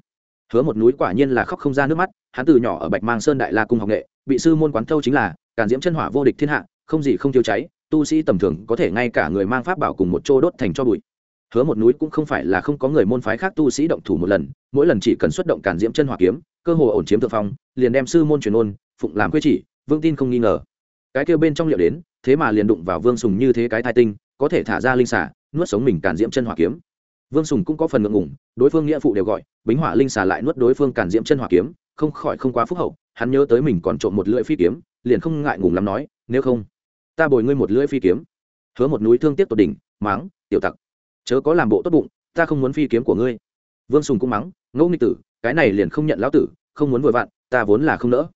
Hứa một núi quả nhiên là khóc không ra nước mắt, hắn từ nhỏ ở bạch mang sơn đại la cung học nghệ, bị sư môn quán thâu chính là, càn diễm chân hỏa vô địch thiên hạ, không gì không tiêu cháy, tu sĩ tầm thường có thể ngay cả người mang pháp bảo cùng một chỗ đốt thành cho bụi. Hứa một núi cũng không phải là không có người môn phái khác tu sĩ động thủ một lần, mỗi lần chỉ cần xuất động càn diễm chân hỏa kiếm, cơ hồ ổn chiếm thượng phong, liền đem sư môn truyền ôn, phụng làm quyết chỉ vương tin không nghi ngờ cái kêu bên trong liệu đến, thế mà liền đụng vào vương sùng như thế cái thai tinh, có thể thả ra linh xả nuốt sống mình càn diễm chân hỏa kiếm. Vương sùng cũng có phần ngượng ngủng đối phương nghĩa phụ đều gọi, bính hỏa linh xà lại nuốt đối phương càn diễm chân hỏa kiếm, không khỏi không quá phúc hậu, hắn nhớ tới mình còn trộm một lưỡi phi kiếm, liền không ngại ngùng lắm nói, nếu không, ta bồi ngươi một lưỡi phi kiếm. Hứa một núi thương tiếc tột đỉnh máng tiểu tặc, chớ có làm bộ tốt bụng, ta không muốn phi kiếm của ngươi. Vương sùng cũng mắng ngẫu nghịch tử, cái này liền không nhận lão tử, không muốn vội vặn, ta vốn là không nỡ.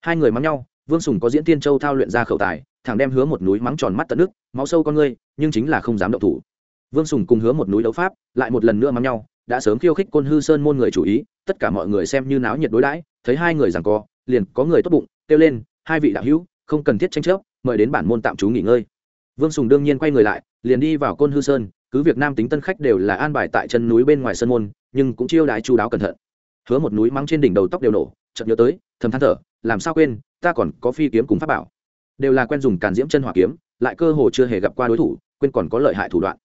Hai người mắng nhau vương sùng có diễn tiên châu thao luyện ra khẩu tài, thẳng đem hứa một núi mắng tròn mắt tận nước, máu sâu con ngươi, nhưng chính là không dám động thủ. Vương sùng cùng hứa một núi đấu pháp, lại một lần nữa mắng nhau, đã sớm khiêu khích côn hư sơn môn người chủ ý, tất cả mọi người xem như náo nhiệt đối đãi, thấy hai người rằng co, liền có người tốt bụng, kêu lên, hai vị đạo hữu, không cần thiết tranh chấp, mời đến bản môn tạm trú nghỉ ngơi. Vương sùng đương nhiên quay người lại, liền đi vào côn hư sơn, cứ việc nam tính tân khách đều là an bài tại chân núi bên ngoài sơn môn, nhưng cũng chiêu đái chú đáo cẩn thận. Hứa một núi mắng trên đỉnh đầu tóc đều nổ, chợt nhớ tới, thầm than thở làm sao quên, ta còn có phi kiếm cùng pháp bảo. Đều là quen dùng càn diễm chân hỏa kiếm, lại cơ hồ chưa hề gặp qua đối thủ, quên còn có lợi hại thủ đoạn.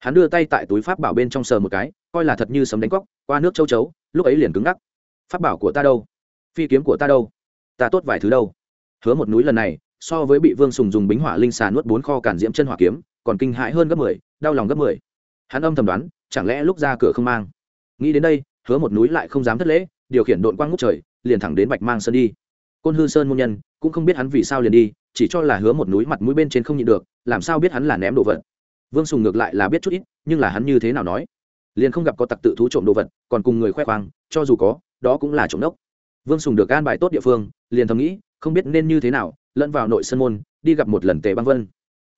Hắn đưa tay tại túi pháp bảo bên trong sờ một cái, coi là thật như sấm đánh cóc, qua nước châu chấu, lúc ấy liền cứng ngắc. Pháp bảo của ta đâu? Phi kiếm của ta đâu? Ta tốt vài thứ đâu? Hứa một núi lần này, so với bị vương sùng dùng bính hỏa linh xà nuốt bốn kho cản diễm chân hỏa kiếm, còn kinh hãi hơn gấp mười, đau lòng gấp mười. Hắn âm thầm đoán, chẳng lẽ lúc ra cửa không mang? Nghĩ đến đây, hứa một núi lại không dám thất lễ, điều khiển đội quang ngút trời, liền thẳng đến bạch mang sơn đi côn hư sơn môn nhân cũng không biết hắn vì sao liền đi, chỉ cho là hứa một núi mặt mũi bên trên không nhịn được, làm sao biết hắn là ném đồ vật. Vương sùng ngược lại là biết chút ít, nhưng là hắn như thế nào nói? Liền không gặp có tặc tự thú trộm đồ vật, còn cùng người khoe khoang, cho dù có, đó cũng là trộm đốc. Vương sùng được an bài tốt địa phương, liền thầm nghĩ, không biết nên như thế nào, lẫn vào nội sân môn, đi gặp một lần tề băng vân.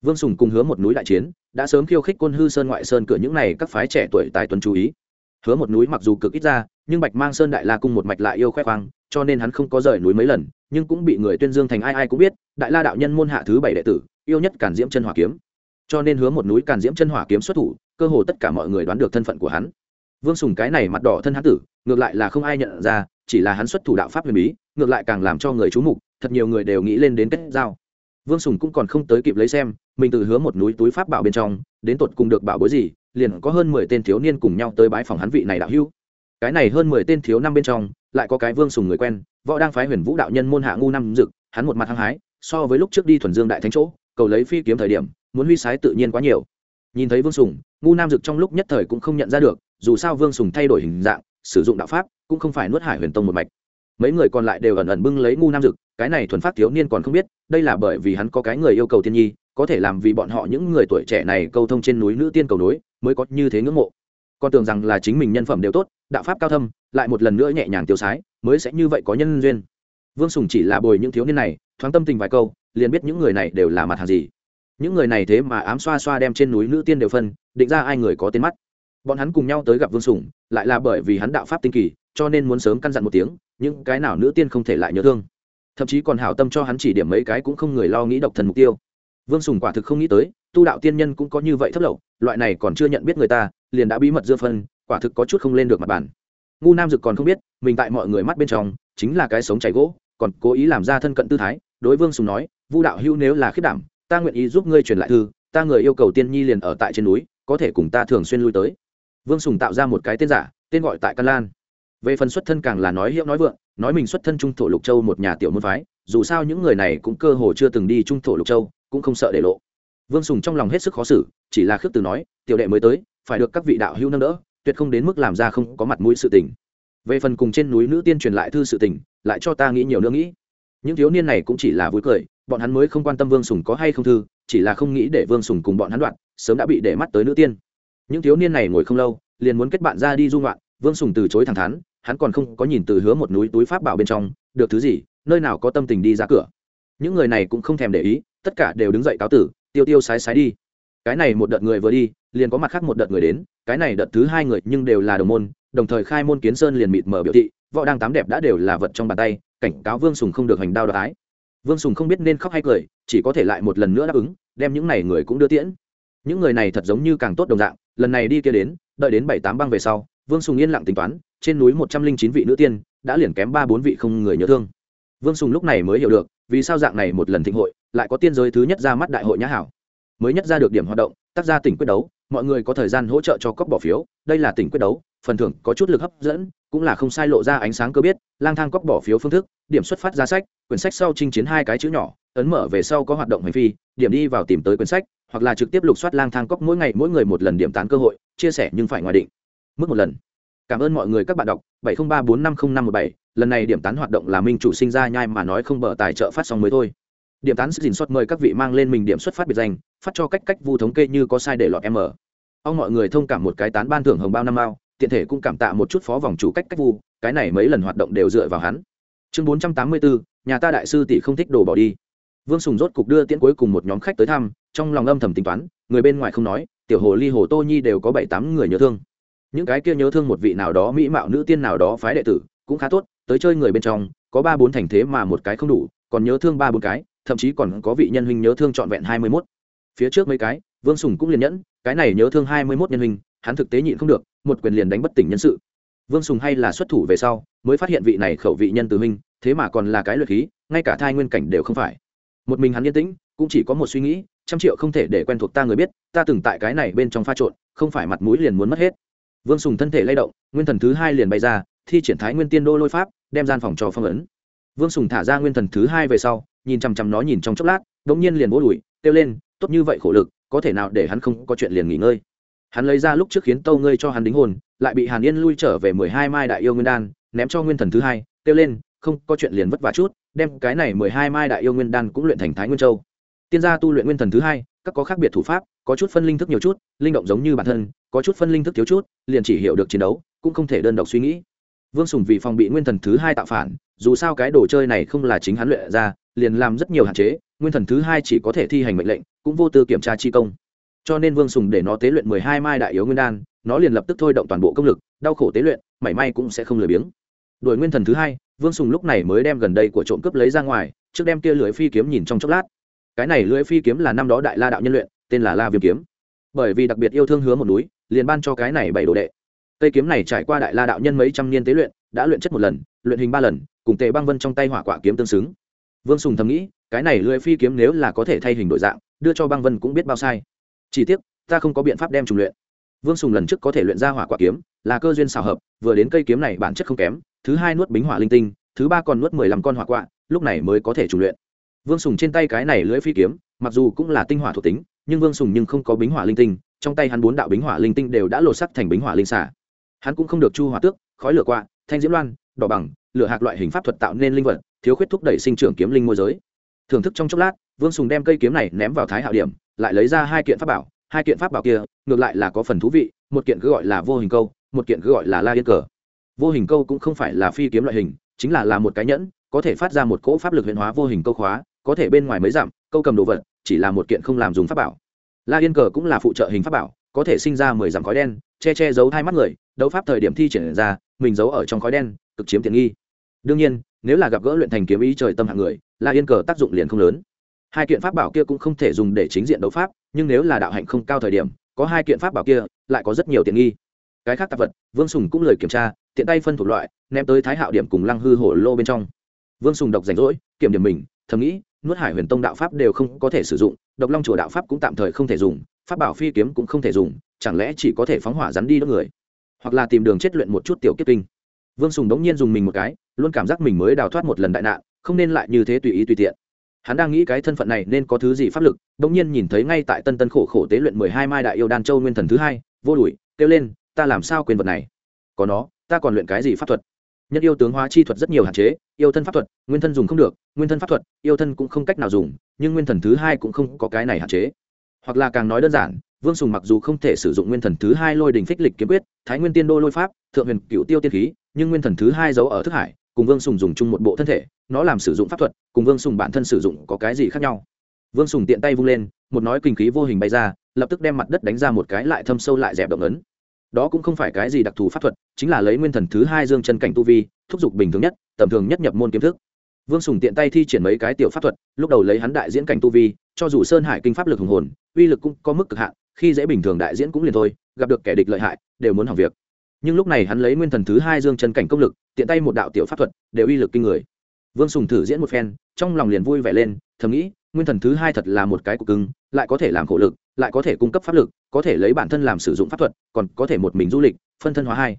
Vương sùng cùng hứa một núi đại chiến, đã sớm khiêu khích côn hư sơn ngoại sơn cửa những này các phái trẻ tuổi tài tuấn chú ý. Hứa một núi mặc dù cực ít ra, nhưng bạch mang sơn đại la cung một mạch lại yêu khoe khoang cho nên hắn không có rời núi mấy lần, nhưng cũng bị người tuyên dương thành ai ai cũng biết, đại la đạo nhân môn hạ thứ bảy đệ tử, yêu nhất cản diễm chân hỏa kiếm. Cho nên hứa một núi càn diễm chân hỏa kiếm xuất thủ, cơ hồ tất cả mọi người đoán được thân phận của hắn. Vương sùng cái này mặt đỏ thân hán tử, ngược lại là không ai nhận ra, chỉ là hắn xuất thủ đạo pháp huyền bí, ngược lại càng làm cho người chú mục, thật nhiều người đều nghĩ lên đến kết giao. Vương sùng cũng còn không tới kịp lấy xem, mình tự hứa một núi túi pháp bảo bên trong, đến tột cùng được bảo bối gì, liền có hơn mười tên thiếu niên cùng nhau tới bái phòng hắn vị này đạo hưu cái này hơn mười tên thiếu năm bên trong lại có cái vương sùng người quen, võ đang phái huyền vũ đạo nhân môn hạ ngu năm dực, hắn một mặt hăng hái, so với lúc trước đi thuần dương đại thánh chỗ, cầu lấy phi kiếm thời điểm, muốn huy sái tự nhiên quá nhiều. Nhìn thấy vương sùng, ngu nam dực trong lúc nhất thời cũng không nhận ra được, dù sao vương sùng thay đổi hình dạng, sử dụng đạo pháp, cũng không phải nuốt hải huyền tông một mạch. Mấy người còn lại đều ẩn ẩn bưng lấy ngu nam dực, cái này thuần phát thiếu niên còn không biết, đây là bởi vì hắn có cái người yêu cầu tiên nhi, có thể làm vì bọn họ những người tuổi trẻ này câu thông trên núi nữ tiên cầu nối, mới có như thế ngưỡng mộ con tưởng rằng là chính mình nhân phẩm đều tốt, đạo pháp cao thâm, lại một lần nữa nhẹ nhàng tiêu sái, mới sẽ như vậy có nhân duyên. Vương sùng chỉ là bồi những thiếu niên này, thoáng tâm tình vài câu, liền biết những người này đều là mặt hàng gì. Những người này thế mà ám xoa xoa đem trên núi nữ tiên đều phân, định ra ai người có tên mắt. Bọn hắn cùng nhau tới gặp vương sùng, lại là bởi vì hắn đạo pháp tinh kỳ, cho nên muốn sớm căn dặn một tiếng, những cái nào nữ tiên không thể lại nhớ thương. Thậm chí còn hảo tâm cho hắn chỉ điểm mấy cái cũng không người lo nghĩ độc thần mục tiêu. Vương sùng quả thực không nghĩ tới, tu đạo tiên nhân cũng có như vậy thấp lậu, loại này còn chưa nhận biết người ta liền đã bí mật dưa phân, quả thực có chút không lên được mặt bàn. Ngu nam dực còn không biết, mình tại mọi người mắt bên trong, chính là cái sống chảy gỗ, còn cố ý làm ra thân cận tư thái, đối vương sùng nói, vu đạo hữu nếu là khiết đảm, ta nguyện ý giúp ngươi truyền lại thư, ta người yêu cầu tiên nhi liền ở tại trên núi, có thể cùng ta thường xuyên lui tới. Vương sùng tạo ra một cái tên giả, tên gọi tại căn lan. Về phần xuất thân càng là nói hiệu nói vượng, nói mình xuất thân trung thổ lục châu một nhà tiểu môn phái, dù sao những người này cũng cơ hồ chưa từng đi trung thổ lục châu, cũng không sợ để lộ. Vương sùng trong lòng hết sức khó xử, chỉ là khước từ nói, tiểu đệ mới tới phải được các vị đạo hữu nâng đỡ, tuyệt không đến mức làm ra không có mặt mũi sự tình. Về phần cùng trên núi nữ tiên truyền lại thư sự tình, lại cho ta nghĩ nhiều nữa nghĩ. Những thiếu niên này cũng chỉ là vui cười, bọn hắn mới không quan tâm vương sùng có hay không thư, chỉ là không nghĩ để vương sùng cùng bọn hắn đoạn, sớm đã bị để mắt tới nữ tiên. Những thiếu niên này ngồi không lâu, liền muốn kết bạn ra đi du ngoạn, vương sùng từ chối thẳng thắn, hắn còn không có nhìn từ hứa một núi túi pháp bảo bên trong, được thứ gì, nơi nào có tâm tình đi ra cửa. Những người này cũng không thèm để ý, tất cả đều đứng dậy cáo tử, tiêu tiêu sái sái đi cái này một đợt người vừa đi, liền có mặt khác một đợt người đến, cái này đợt thứ hai người nhưng đều là đồng môn, đồng thời khai môn kiến sơn liền mịt mở biểu thị, võ đang tám đẹp đã đều là vật trong bàn tay, cảnh cáo vương sùng không được hành đao đoái vương sùng không biết nên khóc hay cười, chỉ có thể lại một lần nữa đáp ứng, đem những n à y người cũng đưa tiễn. Những người này thật giống như càng tốt đồng dạng, lần này đi kia đến, đợi đến bảy tám băng về sau, vương sùng yên lặng tính toán, trên núi một trăm linh chín vị nữ tiên, đã liền kém ba bốn vị không người nhớ thương. Vương sùng lúc này mới hiểu được, vì sao dạng này một lần thịnh hội, lại có tiên giới thứ nhất ra mắt đại hội nhã hảo mới nhất ra được điểm hoạt động, tác ra tỉnh quyết đấu, mọi người có thời gian hỗ trợ cho cóc bỏ phiếu, đây là tỉnh quyết đấu, phần thưởng có chút lực hấp dẫn, cũng là không sai lộ ra ánh sáng cơ biết, lang thang cóc bỏ phiếu phương thức, điểm xuất phát ra sách, quyển sách sau chinh chiến hai cái chữ nhỏ, ấn mở về sau có hoạt động hành phi điểm đi vào tìm tới quyển sách, hoặc là trực tiếp lục soát lang thang cóc mỗi ngày mỗi người một lần điểm tán cơ hội, chia sẻ nhưng phải ngoài định. Mức một lần. Cảm ơn mọi người các bạn đọc, bảy không ba bốn năm không năm một bảy, lần này điểm tán hoạt động là minh chủ sinh ra nhai mà nói không bở tài trợ phát xong mới thôi điểm tán xin xuất mời các vị mang lên mình điểm xuất phát biệt danh, phát cho cách cách vu thống kê như có sai để lọt m. Ông mọi người thông cảm một cái tán ban thưởng hồng bao năm ao tiện thể cũng cảm tạ một chút phó vòng chủ cách cách vu, cái này mấy lần hoạt động đều dựa vào hắn. Chương bốn trăm tám mươi bốn nhà ta đại sư tỷ không thích đồ bỏ đi. Vương sùng rốt cục đưa tiễn cuối cùng một nhóm khách tới thăm, trong lòng âm thầm tính toán, người bên ngoài không nói, tiểu hồ ly hồ tô nhi đều có bảy tám người nhớ thương. Những cái kia nhớ thương một vị nào đó mỹ mạo nữ tiên nào đó phái đệ tử, cũng khá tốt, tới chơi người bên trong, có ba bốn thành thế mà một cái không đủ, còn nhớ thương ba bốn cái thậm chí còn có vị nhân huynh nhớ thương trọn vẹn hai mươi mốt. Phía trước mấy cái, vương sùng cũng liền nhẫn, cái này nhớ thương hai mươi mốt nhân huynh, hắn thực tế nhịn không được, một quyền liền đánh bất tỉnh nhân sự. Vương sùng hay là xuất thủ về sau, mới phát hiện vị này khẩu vị nhân từ huynh, thế mà còn là cái luyện khí, ngay cả thai nguyên cảnh đều không phải. Một mình hắn yên tĩnh, cũng chỉ có một suy nghĩ, trăm triệu không thể để quen thuộc ta người biết, ta từng tại cái này bên trong pha trộn, không phải mặt mũi liền muốn mất hết. Vương sùng thân thể lay động, nguyên thần thứ hai liền bay ra, thi triển thái nguyên tiên đô lôi pháp, đem gian phòng cho phong ấn. Vương sùng thả ra nguyên thần thứ hai về sau nhìn chằm chằm nó nhìn trong chốc lát đ ỗ n g nhiên liền vỗ đùi, kêu lên, tốt như vậy khổ lực, có thể nào để hắn không có chuyện liền nghỉ ngơi? Hắn lấy ra lúc trước khiến tâu ngươi cho hắn đính hồn, lại bị hàn yên lui trở về mười hai mai đại yêu nguyên đan, ném cho nguyên thần thứ hai, kêu lên, không, có chuyện liền vất vả chút, đem cái này mười hai mai đại yêu nguyên đan cũng luyện thành thái nguyên châu. Tiên gia tu luyện nguyên thần thứ hai, các có khác biệt thủ pháp, có chút phân linh thức nhiều chút, linh động giống như bản thân, có chút phân linh thức thiếu chút, liền chỉ hiểu được chiến đấu, cũng không thể đơn độc suy nghĩ. Vương sùng vì phòng bị nguyên thần thứ hai tạo phản, dù sao cái đồ chơi này không là chính hắn luyện ra liền làm rất nhiều hạn chế, nguyên thần thứ hai chỉ có thể thi hành mệnh lệnh, cũng vô tư kiểm tra chi công. Cho nên vương sùng để nó tế luyện mười hai mai đại yếu nguyên đan, nó liền lập tức thôi động toàn bộ công lực, đau khổ tế luyện, mảy may cũng sẽ không lười biếng. Đuổi nguyên thần thứ hai, vương sùng lúc này mới đem gần đây của trộm cướp lấy ra ngoài, trước đem kia lưới phi kiếm nhìn trong chốc lát. Cái này lưới phi kiếm là năm đó đại la đạo nhân luyện, tên là la viêm kiếm. Bởi vì đặc biệt yêu thương hứa một núi, liền ban cho cái này bảy đồ đệ. Cây kiếm này trải qua đại la đạo nhân mấy trăm niên tế luyện, đã luyện chất một lần, luyện hình ba lần, cùng tề băng vân trong tay hỏa quả kiếm tương xứng vương sùng thầm nghĩ, cái này lưỡi phi kiếm nếu là có thể thay hình đổi dạng, đưa cho băng vân cũng biết bao sai. Chỉ tiếc, ta không có biện pháp đem trùng luyện. Vương sùng lần trước có thể luyện ra hỏa quả kiếm, là cơ duyên xào hợp, vừa đến cây kiếm này bản chất không kém, thứ hai nuốt bính hỏa linh tinh, thứ ba còn nuốt mười lăm con hỏa quạ, lúc này mới có thể trùng luyện. Vương sùng trên tay cái này lưỡi phi kiếm, mặc dù cũng là tinh hỏa thuộc tính, nhưng vương sùng nhưng không có bính hỏa linh tinh, trong tay hắn bốn đạo bính hỏa linh tinh đều đã lột sắc thành bính hỏa linh xả hắn cũng không được chu hỏa tước, khói lửa quạ, thanh diễm loan, đỏ bằng lửa hạt loại hình pháp thuật tạo nên linh vật, thiếu khuyết thúc đẩy sinh trưởng kiếm linh môi giới. Thưởng thức trong chốc lát, vương sùng đem cây kiếm này ném vào thái hạo điểm, lại lấy ra hai kiện pháp bảo, hai kiện pháp bảo kia, ngược lại là có phần thú vị, một kiện cứ gọi là vô hình câu, một kiện cứ gọi là la yên cờ. Vô hình câu cũng không phải là phi kiếm loại hình, chính là là một cái nhẫn, có thể phát ra một cỗ pháp lực huyền hóa vô hình câu khóa, có thể bên ngoài mới giảm câu cầm đồ vật, chỉ là một kiện không làm dùng pháp bảo. La yên cờ cũng là phụ trợ hình pháp bảo, có thể sinh ra mười dặm khói đen, che che giấu hai mắt người, đấu pháp thời điểm thi triển ra, mình giấu ở trong khói đen, cực chiếm tiện nghi đương nhiên, nếu là gặp gỡ luyện thành kiếm ý trời tâm hạng người la yên cờ tác dụng liền không lớn. Hai kiện pháp bảo kia cũng không thể dùng để chính diện đấu pháp, nhưng nếu là đạo hạnh không cao thời điểm, có hai kiện pháp bảo kia, lại có rất nhiều tiện nghi. Cái khác tạp vật, vương sùng cũng lời kiểm tra, tiện tay phân thuộc loại, ném tới thái hạo điểm cùng lăng hư hổ lô bên trong. Vương sùng độc rảnh rỗi, kiểm điểm mình, thầm nghĩ, nuốt hải huyền tông đạo pháp đều không có thể sử dụng, độc long chùa đạo pháp cũng tạm thời không thể dùng, pháp bảo phi kiếm cũng không thể dùng, chẳng lẽ chỉ có thể phóng hỏa rắn đi đốt người? Hoặc là tìm đường chết luyện một chút tiểu kiếp kinh vương sùng đống nhiên dùng mình một cái, luôn cảm giác mình mới đào thoát một lần đại nạn, không nên lại như thế tùy ý tùy tiện. Hắn đang nghĩ cái thân phận này nên có thứ gì pháp lực, đống nhiên nhìn thấy ngay tại tân tân khổ khổ tế luyện mười hai mai đại yêu đan châu nguyên thần thứ hai, vô đùi kêu lên, ta làm sao quên vật này? Có nó, ta còn luyện cái gì pháp thuật? Nhất yêu tướng hóa chi thuật rất nhiều hạn chế, yêu thân pháp thuật, nguyên thân dùng không được, nguyên thân pháp thuật, yêu thân cũng không cách nào dùng, nhưng nguyên thần thứ hai cũng không có cái này hạn chế. Hoặc là càng nói đơn giản vương sùng mặc dù không thể sử dụng nguyên thần thứ hai lôi đình phích lịch kiếm quyết, thái nguyên tiên đô lôi pháp, thượng huyền cựu tiêu tiên khí, nhưng nguyên thần thứ hai giấu ở thức hải, cùng vương sùng dùng chung một bộ thân thể, nó làm sử dụng pháp thuật, cùng vương sùng bản thân sử dụng có cái gì khác nhau? Vương sùng tiện tay vung lên, một nói kinh khí vô hình bay ra, lập tức đem mặt đất đánh ra một cái lại thâm sâu lại dẹp động ấn. Đó cũng không phải cái gì đặc thù pháp thuật, chính là lấy nguyên thần thứ hai dương chân cảnh tu vi, thúc giục bình thường nhất, tầm thường nhất nhập môn kiếm thức. Vương sùng tiện tay thi triển mấy cái tiểu pháp thuật, lúc đầu lấy hắn đại diễn cảnh tu vi, cho dù sơn hải kinh pháp lực hùng hồn, uy lực cũng có mức cực hạn khi dễ bình thường đại diễn cũng liền thôi, gặp được kẻ địch lợi hại, đều muốn hỏng việc. Nhưng lúc này hắn lấy nguyên thần thứ hai dương chân cảnh công lực, tiện tay một đạo tiểu pháp thuật, đều uy lực kinh người. Vương sùng thử diễn một phen, trong lòng liền vui vẻ lên, thầm nghĩ, nguyên thần thứ hai thật là một cái cục cưng, lại có thể làm khổ lực, lại có thể cung cấp pháp lực, có thể lấy bản thân làm sử dụng pháp thuật, còn có thể một mình du lịch, phân thân hóa hai.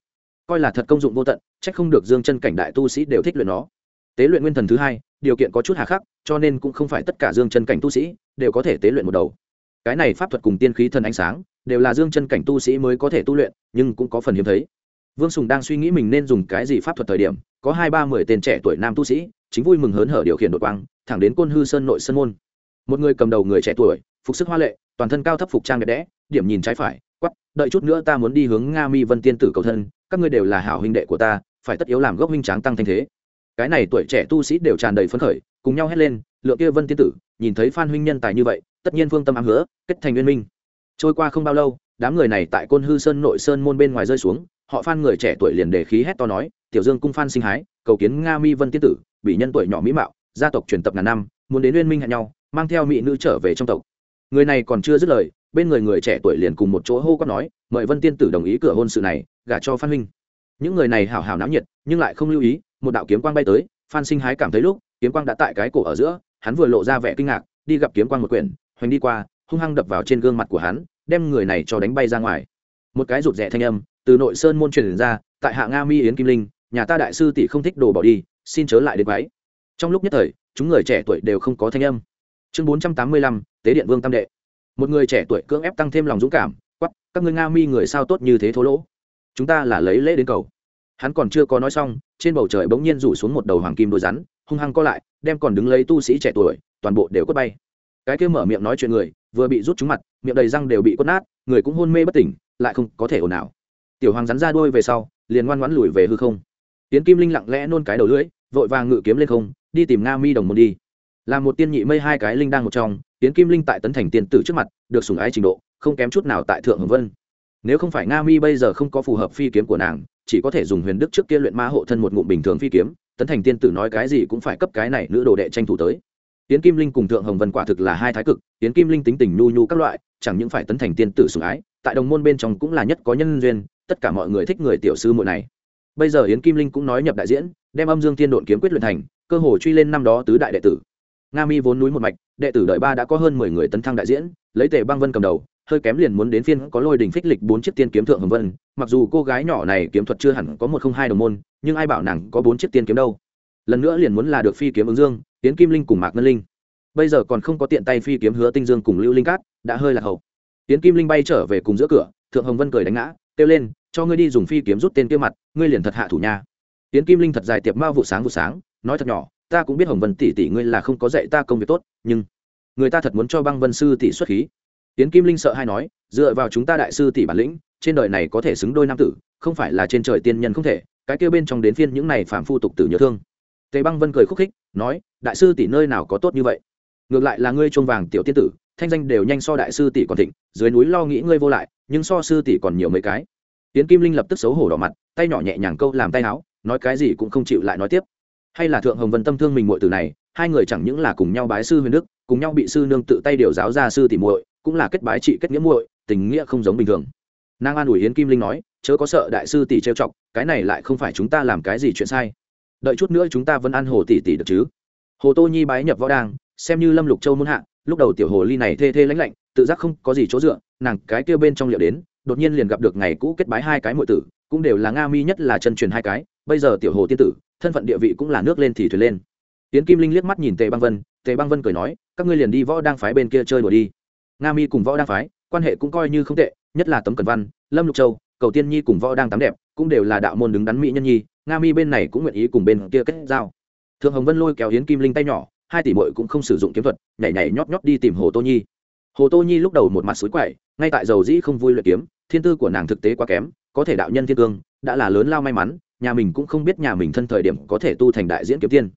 Coi là thật công dụng vô tận, chắc không được dương chân cảnh đại tu sĩ đều thích luyện nó. Tế luyện nguyên thần thứ hai, điều kiện có chút hà khắc, cho nên cũng không phải tất cả dương chân cảnh tu sĩ đều có thể tế luyện một đầu cái này pháp thuật cùng tiên khí thần ánh sáng, đều là dương chân cảnh tu sĩ mới có thể tu luyện, nhưng cũng có phần hiếm thấy. Vương sùng đang suy nghĩ mình nên dùng cái gì pháp thuật thời điểm, có hai ba mười tên trẻ tuổi nam tu sĩ, chính vui mừng hớn hở điều khiển đội quang, thẳng đến côn hư sơn nội sơn môn. Một người cầm đầu người trẻ tuổi, phục sức hoa lệ, toàn thân cao thấp phục trang đẹp đẽ, điểm nhìn trái phải quắp đợi chút nữa ta muốn đi hướng nga mi vân tiên tử cầu thân, các ngươi đều là hảo huynh đệ của ta, phải tất yếu làm gốc huynh tráng tăng thanh thế. Cái này tuổi trẻ tu sĩ đều tràn đầy phấn khởi, cùng nhau hét lên lựa kia vân tiên tử, nhìn thấy phan huynh nhân tài như vậy tất nhiên phương tâm ám hứa, kết thành nguyên minh. Trôi qua không bao lâu, đám người này tại côn hư sơn nội sơn môn bên ngoài rơi xuống, họ phan người trẻ tuổi liền đề khí hét to nói, tiểu dương cung phan sinh hái, cầu kiến nga mi vân tiên tử bị nhân tuổi nhỏ mỹ mạo, gia tộc truyền tập ngàn năm, muốn đến nguyên minh hẹn nhau, mang theo mỹ nữ trở về trong tộc. Người này còn chưa dứt lời, bên người người trẻ tuổi liền cùng một chỗ hô quát nói, mời vân tiên tử đồng ý cửa hôn sự này, gả cho phan huynh. Những người này hào hào náo nhiệt, nhưng lại không lưu ý, một đạo kiếm quang bay tới, phan sinh hái cảm thấy lúc, kiếm quang đã tại cái cổ ở giữa, hắn vừa lộ ra vẻ kinh ngạc, đi gặp kiếm quang một quyển hoành đi qua, hung hăng đập vào trên gương mặt của hắn, đem người này cho đánh bay ra ngoài. Một cái rụt rẻ thanh âm từ nội sơn môn truyền ra, tại hạ nga mi yến kim linh, nhà ta đại sư tỷ không thích đồ bỏ đi, xin chớ lại đến váy trong lúc nhất thời, chúng người trẻ tuổi đều không có thanh âm. Chương bốn trăm tám mươi lăm, tế điện vương tam đệ. Một người trẻ tuổi cưỡng ép tăng thêm lòng dũng cảm quắp các ngươi nga mi người sao tốt như thế thô lỗ? Chúng ta là lấy lễ đến cầu. Hắn còn chưa có nói xong, trên bầu trời bỗng nhiên rủ xuống một đầu hoàng kim đôi rắn, hung hăng co lại, đem còn đứng lấy tu sĩ trẻ tuổi, toàn bộ đều quất bay cái kia mở miệng nói chuyện người, vừa bị rút trúng mặt, miệng đầy răng đều bị quất nát, người cũng hôn mê bất tỉnh, lại không có thể ồn ào. Tiểu hoàng rắn ra đôi về sau, liền ngoan ngoãn lùi về hư không. Tiến kim linh lặng lẽ nôn cái đầu lưỡi, vội vàng ngự kiếm lên không, đi tìm nga mi đồng môn đi. Là một tiên nhị mây hai cái linh đang một trong tiến kim linh tại tấn thành tiên tử trước mặt, được sủng ái trình độ, không kém chút nào tại thượng hồng vân. Nếu không phải nga mi bây giờ không có phù hợp phi kiếm của nàng, chỉ có thể dùng huyền đức trước kia luyện ma hộ thân một ngụm bình thường phi kiếm, tấn thành tiên tử nói cái gì cũng phải cấp cái này nữ đồ đệ tranh thủ tới tiến kim linh cùng thượng hồng vân quả thực là hai thái cực tiến kim linh tính tình nhu nhu các loại, chẳng những phải tấn thành tiên tử sủng ái, tại đồng môn bên trong cũng là nhất có nhân duyên, tất cả mọi người thích người tiểu sư muội này. Bây giờ yến kim linh cũng nói nhập đại diễn, đem âm dương tiên độn kiếm quyết luyện thành, cơ hồ truy lên năm đó tứ đại đệ tử. Nga mi vốn núi một mạch, đệ tử đợi ba đã có hơn mười người tấn thăng đại diễn, lấy tề băng vân cầm đầu, hơi kém liền muốn đến phiên có lôi đình phích lịch bốn chiếc tiên kiếm thượng hồng vân, mặc dù cô gái nhỏ này kiếm thuật chưa hẳn có một không hai đồng môn, nhưng ai bảo nàng có bốn chiếc tiên kiếm đâu. Lần nữa liền muốn là được phi kiếm ứng dương tiến kim linh cùng mạc ngân linh. Bây giờ còn không có tiện tay phi kiếm hứa tinh dương cùng lưu linh cát, đã hơi lạc hậu. Tiến kim linh bay trở về cùng giữa cửa, thượng hồng vân cười đánh ngã, kêu lên, cho ngươi đi dùng phi kiếm rút tên kia mặt, ngươi liền thật hạ thủ nha. Tiến kim linh thật dài tiệp mao vụ sáng vụ sáng, nói thật nhỏ, ta cũng biết hồng vân tỷ tỷ ngươi là không có dạy ta công việc tốt, nhưng người ta thật muốn cho băng vân sư tỷ xuất khí. Tiến kim linh sợ hay nói, dựa vào chúng ta đại sư tỷ bản lĩnh, trên đời này có thể xứng đôi nam tử, không phải là trên trời tiên nhân không thể, cái kêu bên trong đến phiên những này phạm phu tục tử nhớ thương tề băng vân cười khúc khích, nói, đại sư tỷ nơi nào có tốt như vậy? Ngược lại là ngươi chuông vàng tiểu tiên tử, thanh danh đều nhanh so đại sư tỷ còn thịnh, dưới núi lo nghĩ ngươi vô lại, nhưng so sư tỷ còn nhiều mấy cái. Tiến kim linh lập tức xấu hổ đỏ mặt, tay nhỏ nhẹ nhàng câu làm tay áo, nói cái gì cũng không chịu lại nói tiếp. Hay là thượng hồng vân tâm thương mình muội từ này, hai người chẳng những là cùng nhau bái sư huyền đức, cùng nhau bị sư nương tự tay điều giáo ra sư tỷ muội, cũng là kết bái trị kết nghĩa muội, tình nghĩa không giống bình thường. Nàng an ủi yến kim linh nói, chớ có sợ đại sư tỷ trêu chọc, cái này lại không phải chúng ta làm cái gì chuyện sai đợi chút nữa chúng ta vẫn ăn hồ tỷ tỷ được chứ? Hồ tô nhi bái nhập võ đang xem như lâm lục châu muốn hạ, lúc đầu tiểu hồ ly này thê thê lãnh lạnh, tự giác không có gì chỗ dựa, nàng cái kia bên trong liệu đến, đột nhiên liền gặp được ngày cũ kết bái hai cái muội tử, cũng đều là nga mi nhất là chân truyền hai cái, bây giờ tiểu hồ tiên tử, thân phận địa vị cũng là nước lên thì thuyền lên. Tiến kim linh liếc mắt nhìn tề băng vân, tề băng vân cười nói, các ngươi liền đi võ đang phái bên kia chơi đùa đi. Nga mi cùng võ đang phái, quan hệ cũng coi như không tệ, nhất là tấm cần văn, lâm lục châu, cầu tiên nhi cùng võ đang tắm đẹp, cũng đều là đạo môn đứng đắn mỹ nhân nhi nga mi bên này cũng nguyện ý cùng bên kia kết giao. Thượng hồng vân lôi kéo hiến kim linh tay nhỏ, hai tỷ muội cũng không sử dụng kiếm thuật, nhảy nhảy nhót nhót đi tìm hồ tô nhi. Hồ tô nhi lúc đầu một mặt suối quậy, ngay tại dầu dĩ không vui luyện kiếm, thiên tư của nàng thực tế quá kém, có thể đạo nhân thiên cương, đã là lớn lao may mắn, nhà mình cũng không biết nhà mình thân thời điểm có thể tu thành đại diễn kiếm tiên.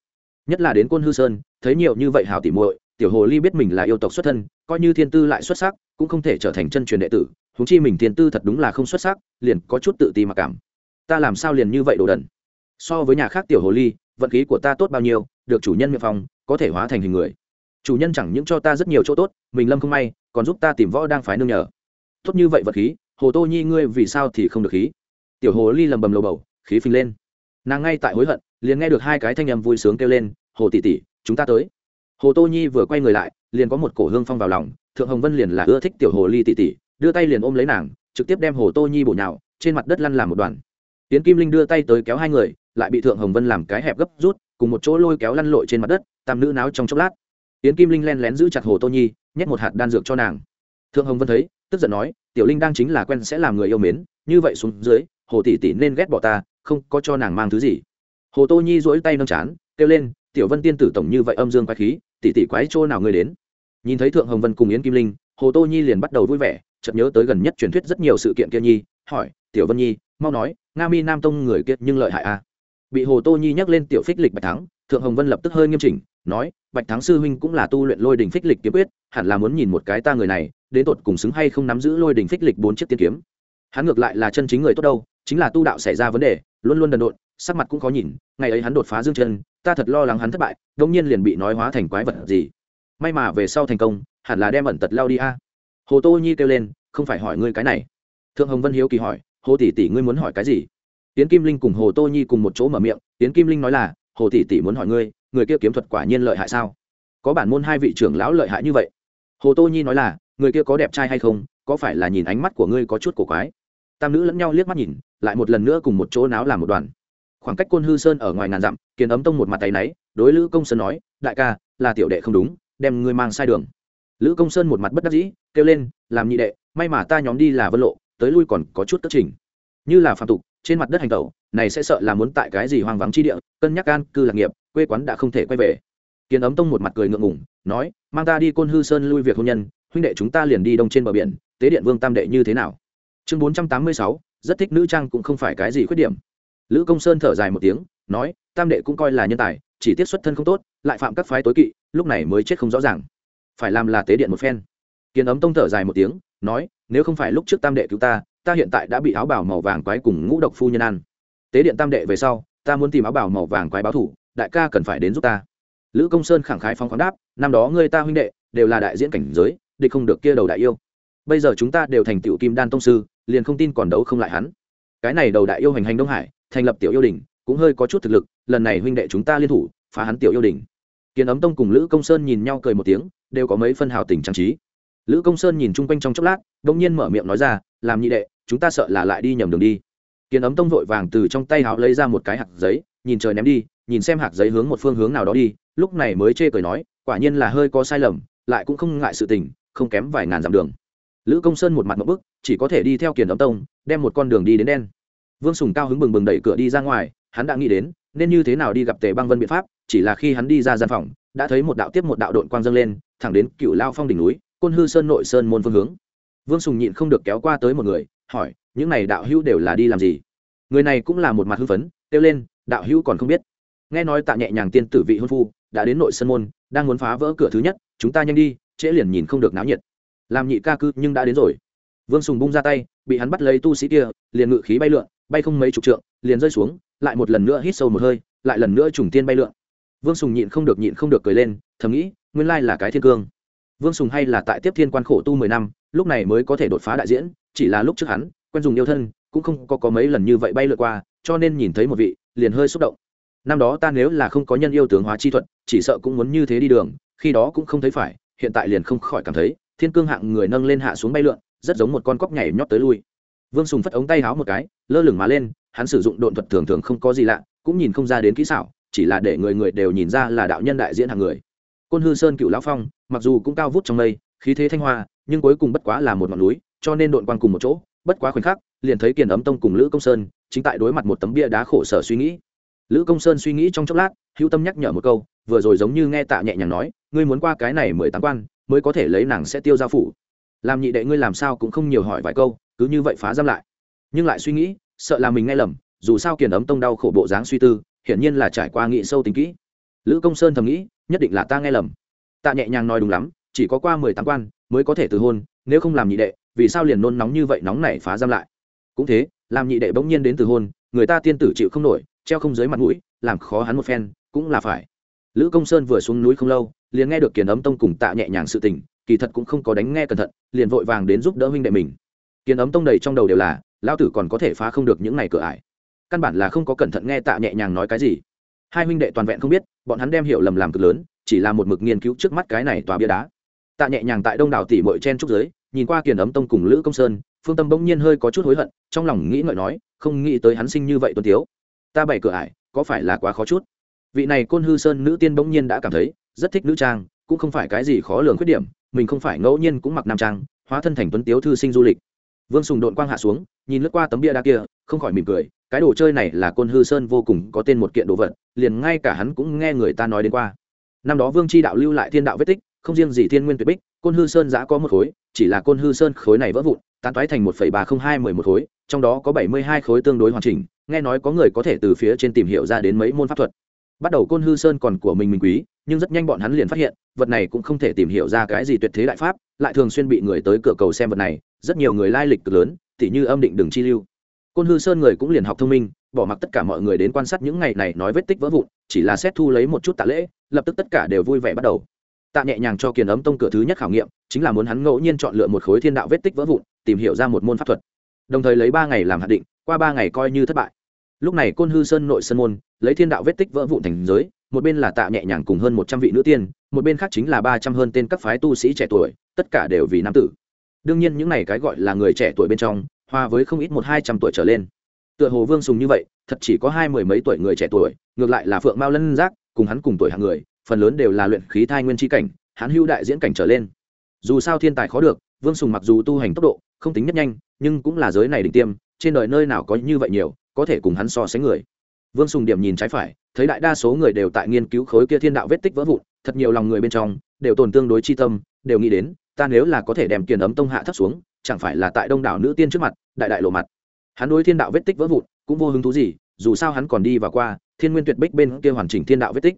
Nhất là đến côn hư sơn, thấy nhiều như vậy hảo tỉ muội, tiểu hồ ly biết mình là yêu tộc xuất thân, coi như thiên tư lại xuất sắc, cũng không thể trở thành chân truyền đệ tử húng chi mình thiên tư thật đúng là không xuất sắc, liền có chút tự ti mặc cảm. Ta làm sao liền như vậy đồ đần? So với nhà khác tiểu hồ ly, vận khí của ta tốt bao nhiêu, được chủ nhân miệng phòng có thể hóa thành hình người. Chủ nhân chẳng những cho ta rất nhiều chỗ tốt, mình lâm không may, còn giúp ta tìm võ đang phái nương nhờ. Tốt như vậy vật khí, hồ tô nhi ngươi vì sao thì không được khí? Tiểu hồ ly lầm bầm lầu bầu, khí phình lên. Nàng ngay tại hối hận, liền nghe được hai cái thanh âm vui sướng kêu lên, hồ tỷ tỷ, chúng ta tới. Hồ tô nhi vừa quay người lại, liền có một cổ hương phong vào lòng, thượng hồng vân liền là ưa thích tiểu hồ ly tỷ tỷ, đưa tay liền ôm lấy nàng, trực tiếp đem hồ tô nhi bổ nhào, trên mặt đất lăn làm một đoàn. Tiến kim linh đưa tay tới kéo hai người lại bị thượng hồng vân làm cái hẹp gấp rút, cùng một chỗ lôi kéo lăn lội trên mặt đất, tam nữ náo trong chốc lát. Tiến kim linh len lén giữ chặt hồ tô nhi, nhét một hạt đan dược cho nàng. Thượng hồng vân thấy, tức giận nói, tiểu linh đang chính là quen sẽ làm người yêu mến, như vậy xuống dưới, hồ tỷ tỷ nên ghét bỏ ta, không có cho nàng mang thứ gì. Hồ tô nhi dỗi tay nâng chán, kêu lên, tiểu vân tiên tử tổng như vậy âm dương quái khí, tỷ tỷ quái chỗ nào người đến? Nhìn thấy thượng hồng vân cùng yến kim linh, hồ tô nhi liền bắt đầu vui vẻ, chợt nhớ tới gần nhất truyền thuyết rất nhiều sự kiện kia nhi, hỏi, tiểu vân nhi, mau nói, nga mi nam tông người kia nhưng lợi hại a à? Bị hồ tô nhi nhắc lên tiểu phích lịch bạch thắng, thượng hồng vân lập tức hơi nghiêm chỉnh, nói, bạch thắng sư huynh cũng là tu luyện lôi đình phích lịch kiếm quyết, hẳn là muốn nhìn một cái ta người này, đến tột cùng xứng hay không nắm giữ lôi đình phích lịch bốn chiếc tiên kiếm. Hắn ngược lại là chân chính người tốt đâu, chính là tu đạo xảy ra vấn đề, luôn luôn đần độn, sắc mặt cũng khó nhìn, ngày ấy hắn đột phá dương chân, ta thật lo lắng hắn thất bại đông nhiên liền bị nói hóa thành quái vật gì. May mà về sau thành công, hẳn là đem ẩn tật lao đi a. Hồ tô nhi kêu lên, không phải hỏi ngươi cái này. Thượng hồng vân hiếu kỳ hỏi, hồ tỷ tỷ ngươi muốn hỏi cái gì? Tiến kim linh cùng hồ tô nhi cùng một chỗ mở miệng, tiến kim linh nói là, hồ tỷ tỷ muốn hỏi ngươi, người kia kiếm thuật quả nhiên lợi hại sao? Có bản môn hai vị trưởng lão lợi hại như vậy? Hồ tô nhi nói là, người kia có đẹp trai hay không? Có phải là nhìn ánh mắt của ngươi có chút cổ quái? Tam nữ lẫn nhau liếc mắt nhìn, lại một lần nữa cùng một chỗ náo làm một đoàn. Khoảng cách côn hư sơn ở ngoài ngàn dặm kiến ấm tông một mặt tay náy, đối lữ công sơn nói, đại ca, là tiểu đệ không đúng, đem ngươi mang sai đường. Lữ công sơn một mặt bất đắc dĩ, kêu lên, làm nhị đệ, may mà ta nhóm đi là vân lộ, tới lui còn có chút tất trình. Như là phạm tục trên mặt đất hành tẩu, này sẽ sợ là muốn tại cái gì hoang vắng chi địa, cân nhắc gan cư lạc nghiệp, quê quán đã không thể quay về. Kiến ấm tông một mặt cười ngượng ngủng nói, mang ta đi côn hư sơn lui việc hôn nhân, huynh đệ chúng ta liền đi đông trên bờ biển, tế điện vương tam đệ như thế nào? Chương bốn trăm tám mươi sáu, rất thích nữ trang cũng không phải cái gì khuyết điểm. Lữ công sơn thở dài một tiếng, nói, tam đệ cũng coi là nhân tài, chỉ tiết xuất thân không tốt, lại phạm các phái tối kỵ, lúc này mới chết không rõ ràng. Phải làm là tế điện một phen. Kiến ấm tông thở dài một tiếng, nói, nếu không phải lúc trước tam đệ cứu ta ta hiện tại đã bị áo bào màu vàng quái cùng ngũ độc phu nhân ăn. Tế điện tam đệ về sau, ta muốn tìm áo bào màu vàng quái báo thủ, đại ca cần phải đến giúp ta. Lữ công sơn khẳng khái phóng khoáng đáp, năm đó ngươi ta huynh đệ, đều là đại diễn cảnh giới, địch không được kia đầu đại yêu. Bây giờ chúng ta đều thành tựu kim đan tông sư, liền không tin còn đấu không lại hắn. Cái này đầu đại yêu hành hành đông hải, thành lập tiểu yêu đình cũng hơi có chút thực lực, lần này huynh đệ chúng ta liên thủ, phá hắn tiểu yêu đình kiến ấm tông cùng lữ công sơn nhìn nhau cười một tiếng, đều có mấy phân hào tình trang trí lữ công sơn nhìn chung quanh trong chốc lát đông nhiên mở miệng nói ra, làm nhị đệ, chúng ta sợ là lại đi nhầm đường đi. Kiến ấm tông vội vàng từ trong tay háo lấy ra một cái hạt giấy, nhìn trời ném đi, nhìn xem hạt giấy hướng một phương hướng nào đó đi, lúc này mới chê cười nói, quả nhiên là hơi có sai lầm, lại cũng không ngại sự tình, không kém vài ngàn dặm đường. Lữ công sơn một mặt một bức, chỉ có thể đi theo kiền ấm tông, đem một con đường đi đến đen. Vương sùng cao hứng bừng bừng đẩy cửa đi ra ngoài, hắn đã nghĩ đến, nên như thế nào đi gặp tề băng vân biện pháp, chỉ là khi hắn đi ra gian phòng, đã thấy một đạo tiếp một đạo đội quang dâng lên, thẳng đến cựu lao phong đỉnh núi côn hư sơn nội sơn môn phương hướng. Vương sùng nhịn không được kéo qua tới một người, hỏi, những này đạo hữu đều là đi làm gì? Người này cũng là một mặt hư phấn, kêu lên, đạo hữu còn không biết. Nghe nói tạ nhẹ nhàng tiên tử vị hôn phu, đã đến nội sơn môn, đang muốn phá vỡ cửa thứ nhất, chúng ta nhanh đi, trễ liền nhìn không được náo nhiệt. Làm nhị ca cư, nhưng đã đến rồi. Vương sùng bung ra tay, bị hắn bắt lấy tu sĩ kia, liền ngự khí bay lượn, bay không mấy chục trượng, liền rơi xuống, lại một lần nữa hít sâu một hơi, lại lần nữa trùng tiên bay lượn. Vương sùng nhịn không được nhịn không được cười lên, thầm nghĩ, nguyên lai là cái thiên cương vương sùng hay là tại tiếp thiên quan khổ tu mười năm lúc này mới có thể đột phá đại diễn chỉ là lúc trước hắn quen dùng yêu thân cũng không có, có mấy lần như vậy bay lượt qua cho nên nhìn thấy một vị liền hơi xúc động. Năm đó ta nếu là không có nhân yêu tướng hóa chi thuật chỉ sợ cũng muốn như thế đi đường khi đó cũng không thấy phải hiện tại liền không khỏi cảm thấy thiên cương hạng người nâng lên hạ xuống bay lượn rất giống một con cóc nhảy nhót tới lui. Vương sùng phất ống tay háo một cái lơ lửng má lên hắn sử dụng độn thuật thường thường không có gì lạ cũng nhìn không ra đến kỹ xảo chỉ là để người người đều nhìn ra là đạo nhân đại diễn hàng người côn hư sơn cựu lão phong, mặc dù cũng cao vút trong mây, khí thế thanh hoa, nhưng cuối cùng bất quá là một ngọn núi, cho nên đội quan cùng một chỗ, bất quá khoảnh khắc, liền thấy kiền ấm tông cùng lữ công sơn chính tại đối mặt một tấm bia đá khổ sở suy nghĩ. Lữ công sơn suy nghĩ trong chốc lát, hữu tâm nhắc nhở một câu, vừa rồi giống như nghe tạ nhẹ nhàng nói, ngươi muốn qua cái này mười tám quan, mới có thể lấy nàng sẽ tiêu giao phủ. Làm nhị đệ ngươi làm sao cũng không nhiều hỏi vài câu, cứ như vậy phá giam lại. Nhưng lại suy nghĩ, sợ là mình nghe lầm, dù sao kiền ấm tông đau khổ bộ dáng suy tư, hiển nhiên là trải qua nghị sâu tính kỹ. Lữ công sơn thầm nghĩ nhất định là ta nghe lầm. Tạ nhẹ nhàng nói đúng lắm, chỉ có qua mười tám quan mới có thể từ hôn, nếu không làm nhị đệ, vì sao liền nôn nóng như vậy nóng này phá giam lại? Cũng thế, làm nhị đệ bỗng nhiên đến từ hôn, người ta tiên tử chịu không nổi, treo không dưới mặt mũi, làm khó hắn một phen, cũng là phải. Lữ công sơn vừa xuống núi không lâu, liền nghe được kiền ấm tông cùng tạ nhẹ nhàng sự tình, kỳ thật cũng không có đánh nghe cẩn thận, liền vội vàng đến giúp đỡ huynh đệ mình. Kiền ấm tông đầy trong đầu đều là lao tử còn có thể phá không được những này cửa ải. Căn bản là không có cẩn thận nghe tạ nhẹ nhàng nói cái gì hai huynh đệ toàn vẹn không biết, bọn hắn đem hiểu lầm làm cực lớn, chỉ là một mực nghiên cứu trước mắt cái này tòa bia đá. Tạ nhẹ nhàng tại đông đảo tỷ mội chen trúc giới nhìn qua kiền ấm tông cùng lữ công sơn, phương tâm bỗng nhiên hơi có chút hối hận, trong lòng nghĩ ngợi nói, không nghĩ tới hắn sinh như vậy tuân tiếu. Ta bày cửa ải, có phải là quá khó chút? Vị này côn hư sơn nữ tiên bỗng nhiên đã cảm thấy, rất thích nữ trang, cũng không phải cái gì khó lường khuyết điểm, mình không phải ngẫu nhiên cũng mặc nam trang, hóa thân thành tuấn tiếu thư sinh du lịch. Vương sùng đội quang hạ xuống, nhìn lướt qua tấm bia đá kia, không khỏi mỉm cười cái đồ chơi này là côn hư sơn vô cùng có tên một kiện đồ vật, liền ngay cả hắn cũng nghe người ta nói đến qua. Năm đó vương tri đạo lưu lại thiên đạo vết tích, không riêng gì thiên nguyên tuyệt bích, côn hư sơn giã có một khối, chỉ là côn hư sơn khối này vỡ vụn, tán toái thành một ba không hai mười một khối, trong đó có bảy mươi hai khối tương đối hoàn chỉnh, nghe nói có người có thể từ phía trên tìm hiểu ra đến mấy môn pháp thuật. Bắt đầu côn hư sơn còn của mình mình quý, nhưng rất nhanh bọn hắn liền phát hiện, vật này cũng không thể tìm hiểu ra cái gì tuyệt thế đại pháp, lại thường xuyên bị người tới cửa cầu xem vật này, rất nhiều người lai lịch cực lớn, tỉ như âm định đường chi lưu côn hư sơn người cũng liền học thông minh, bỏ mặc tất cả mọi người đến quan sát những ngày này nói vết tích vỡ vụn, chỉ là xét thu lấy một chút tạ lễ, lập tức tất cả đều vui vẻ bắt đầu. Tạ nhẹ nhàng cho kiền ấm tông cửa thứ nhất khảo nghiệm, chính là muốn hắn ngẫu nhiên chọn lựa một khối thiên đạo vết tích vỡ vụn, tìm hiểu ra một môn pháp thuật. Đồng thời lấy ba ngày làm hạn định, qua ba ngày coi như thất bại. Lúc này côn hư sơn nội sơn môn, lấy thiên đạo vết tích vỡ vụn thành giới, một bên là tạ nhẹ nhàng cùng hơn một trăm vị nữ tiên, một bên khác chính là ba trăm hơn tên các phái tu sĩ trẻ tuổi, tất cả đều vì nam tử. Đương nhiên những này cái gọi là người trẻ tuổi bên trong hòa với không ít một hai trăm tuổi trở lên. Tựa hồ vương sùng như vậy, thật chỉ có hai mười mấy tuổi người trẻ tuổi, ngược lại là phượng mao lân giác, cùng hắn cùng tuổi hàng người, phần lớn đều là luyện khí thai nguyên tri cảnh, hắn hưu đại diễn cảnh trở lên. Dù sao thiên tài khó được, vương sùng mặc dù tu hành tốc độ, không tính nhất nhanh, nhưng cũng là giới này đỉnh tiêm, trên đời nơi nào có như vậy nhiều, có thể cùng hắn so sánh người. Vương sùng điểm nhìn trái phải, thấy đại đa số người đều tại nghiên cứu khối kia thiên đạo vết tích vỡ vụn, thật nhiều lòng người bên trong, đều tồn tương đối chi tâm, đều nghĩ đến, ta nếu là có thể đem kiền ấm tông hạ thấp xuống chẳng phải là tại đông đảo nữ tiên trước mặt, đại đại lộ mặt. Hắn đối thiên đạo vết tích vỡ vụn, cũng vô hứng thú gì, dù sao hắn còn đi và qua thiên nguyên tuyệt bích bên kia hoàn chỉnh thiên đạo vết tích.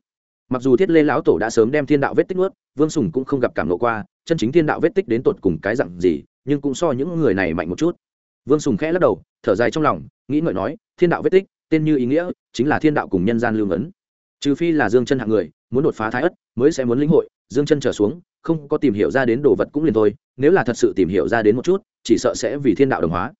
Mặc dù thiết lê lão tổ đã sớm đem thiên đạo vết tích nuốt, vương sùng cũng không gặp cảm lộ qua, chân chính thiên đạo vết tích đến tột cùng cái dặn gì, nhưng cũng so những người này mạnh một chút. Vương sùng khẽ lắc đầu, thở dài trong lòng, nghĩ ngợi nói, thiên đạo vết tích, tên như ý nghĩa, chính là thiên đạo cùng nhân gian lưu ngấn trừ phi là dương chân hạng người, muốn đột phá thái ất, mới sẽ muốn lĩnh hội dương chân trở xuống, không có tìm hiểu ra đến đồ vật cũng liền thôi, nếu là thật sự tìm hiểu ra đến một chút, chỉ sợ sẽ vì thiên đạo đồng hóa.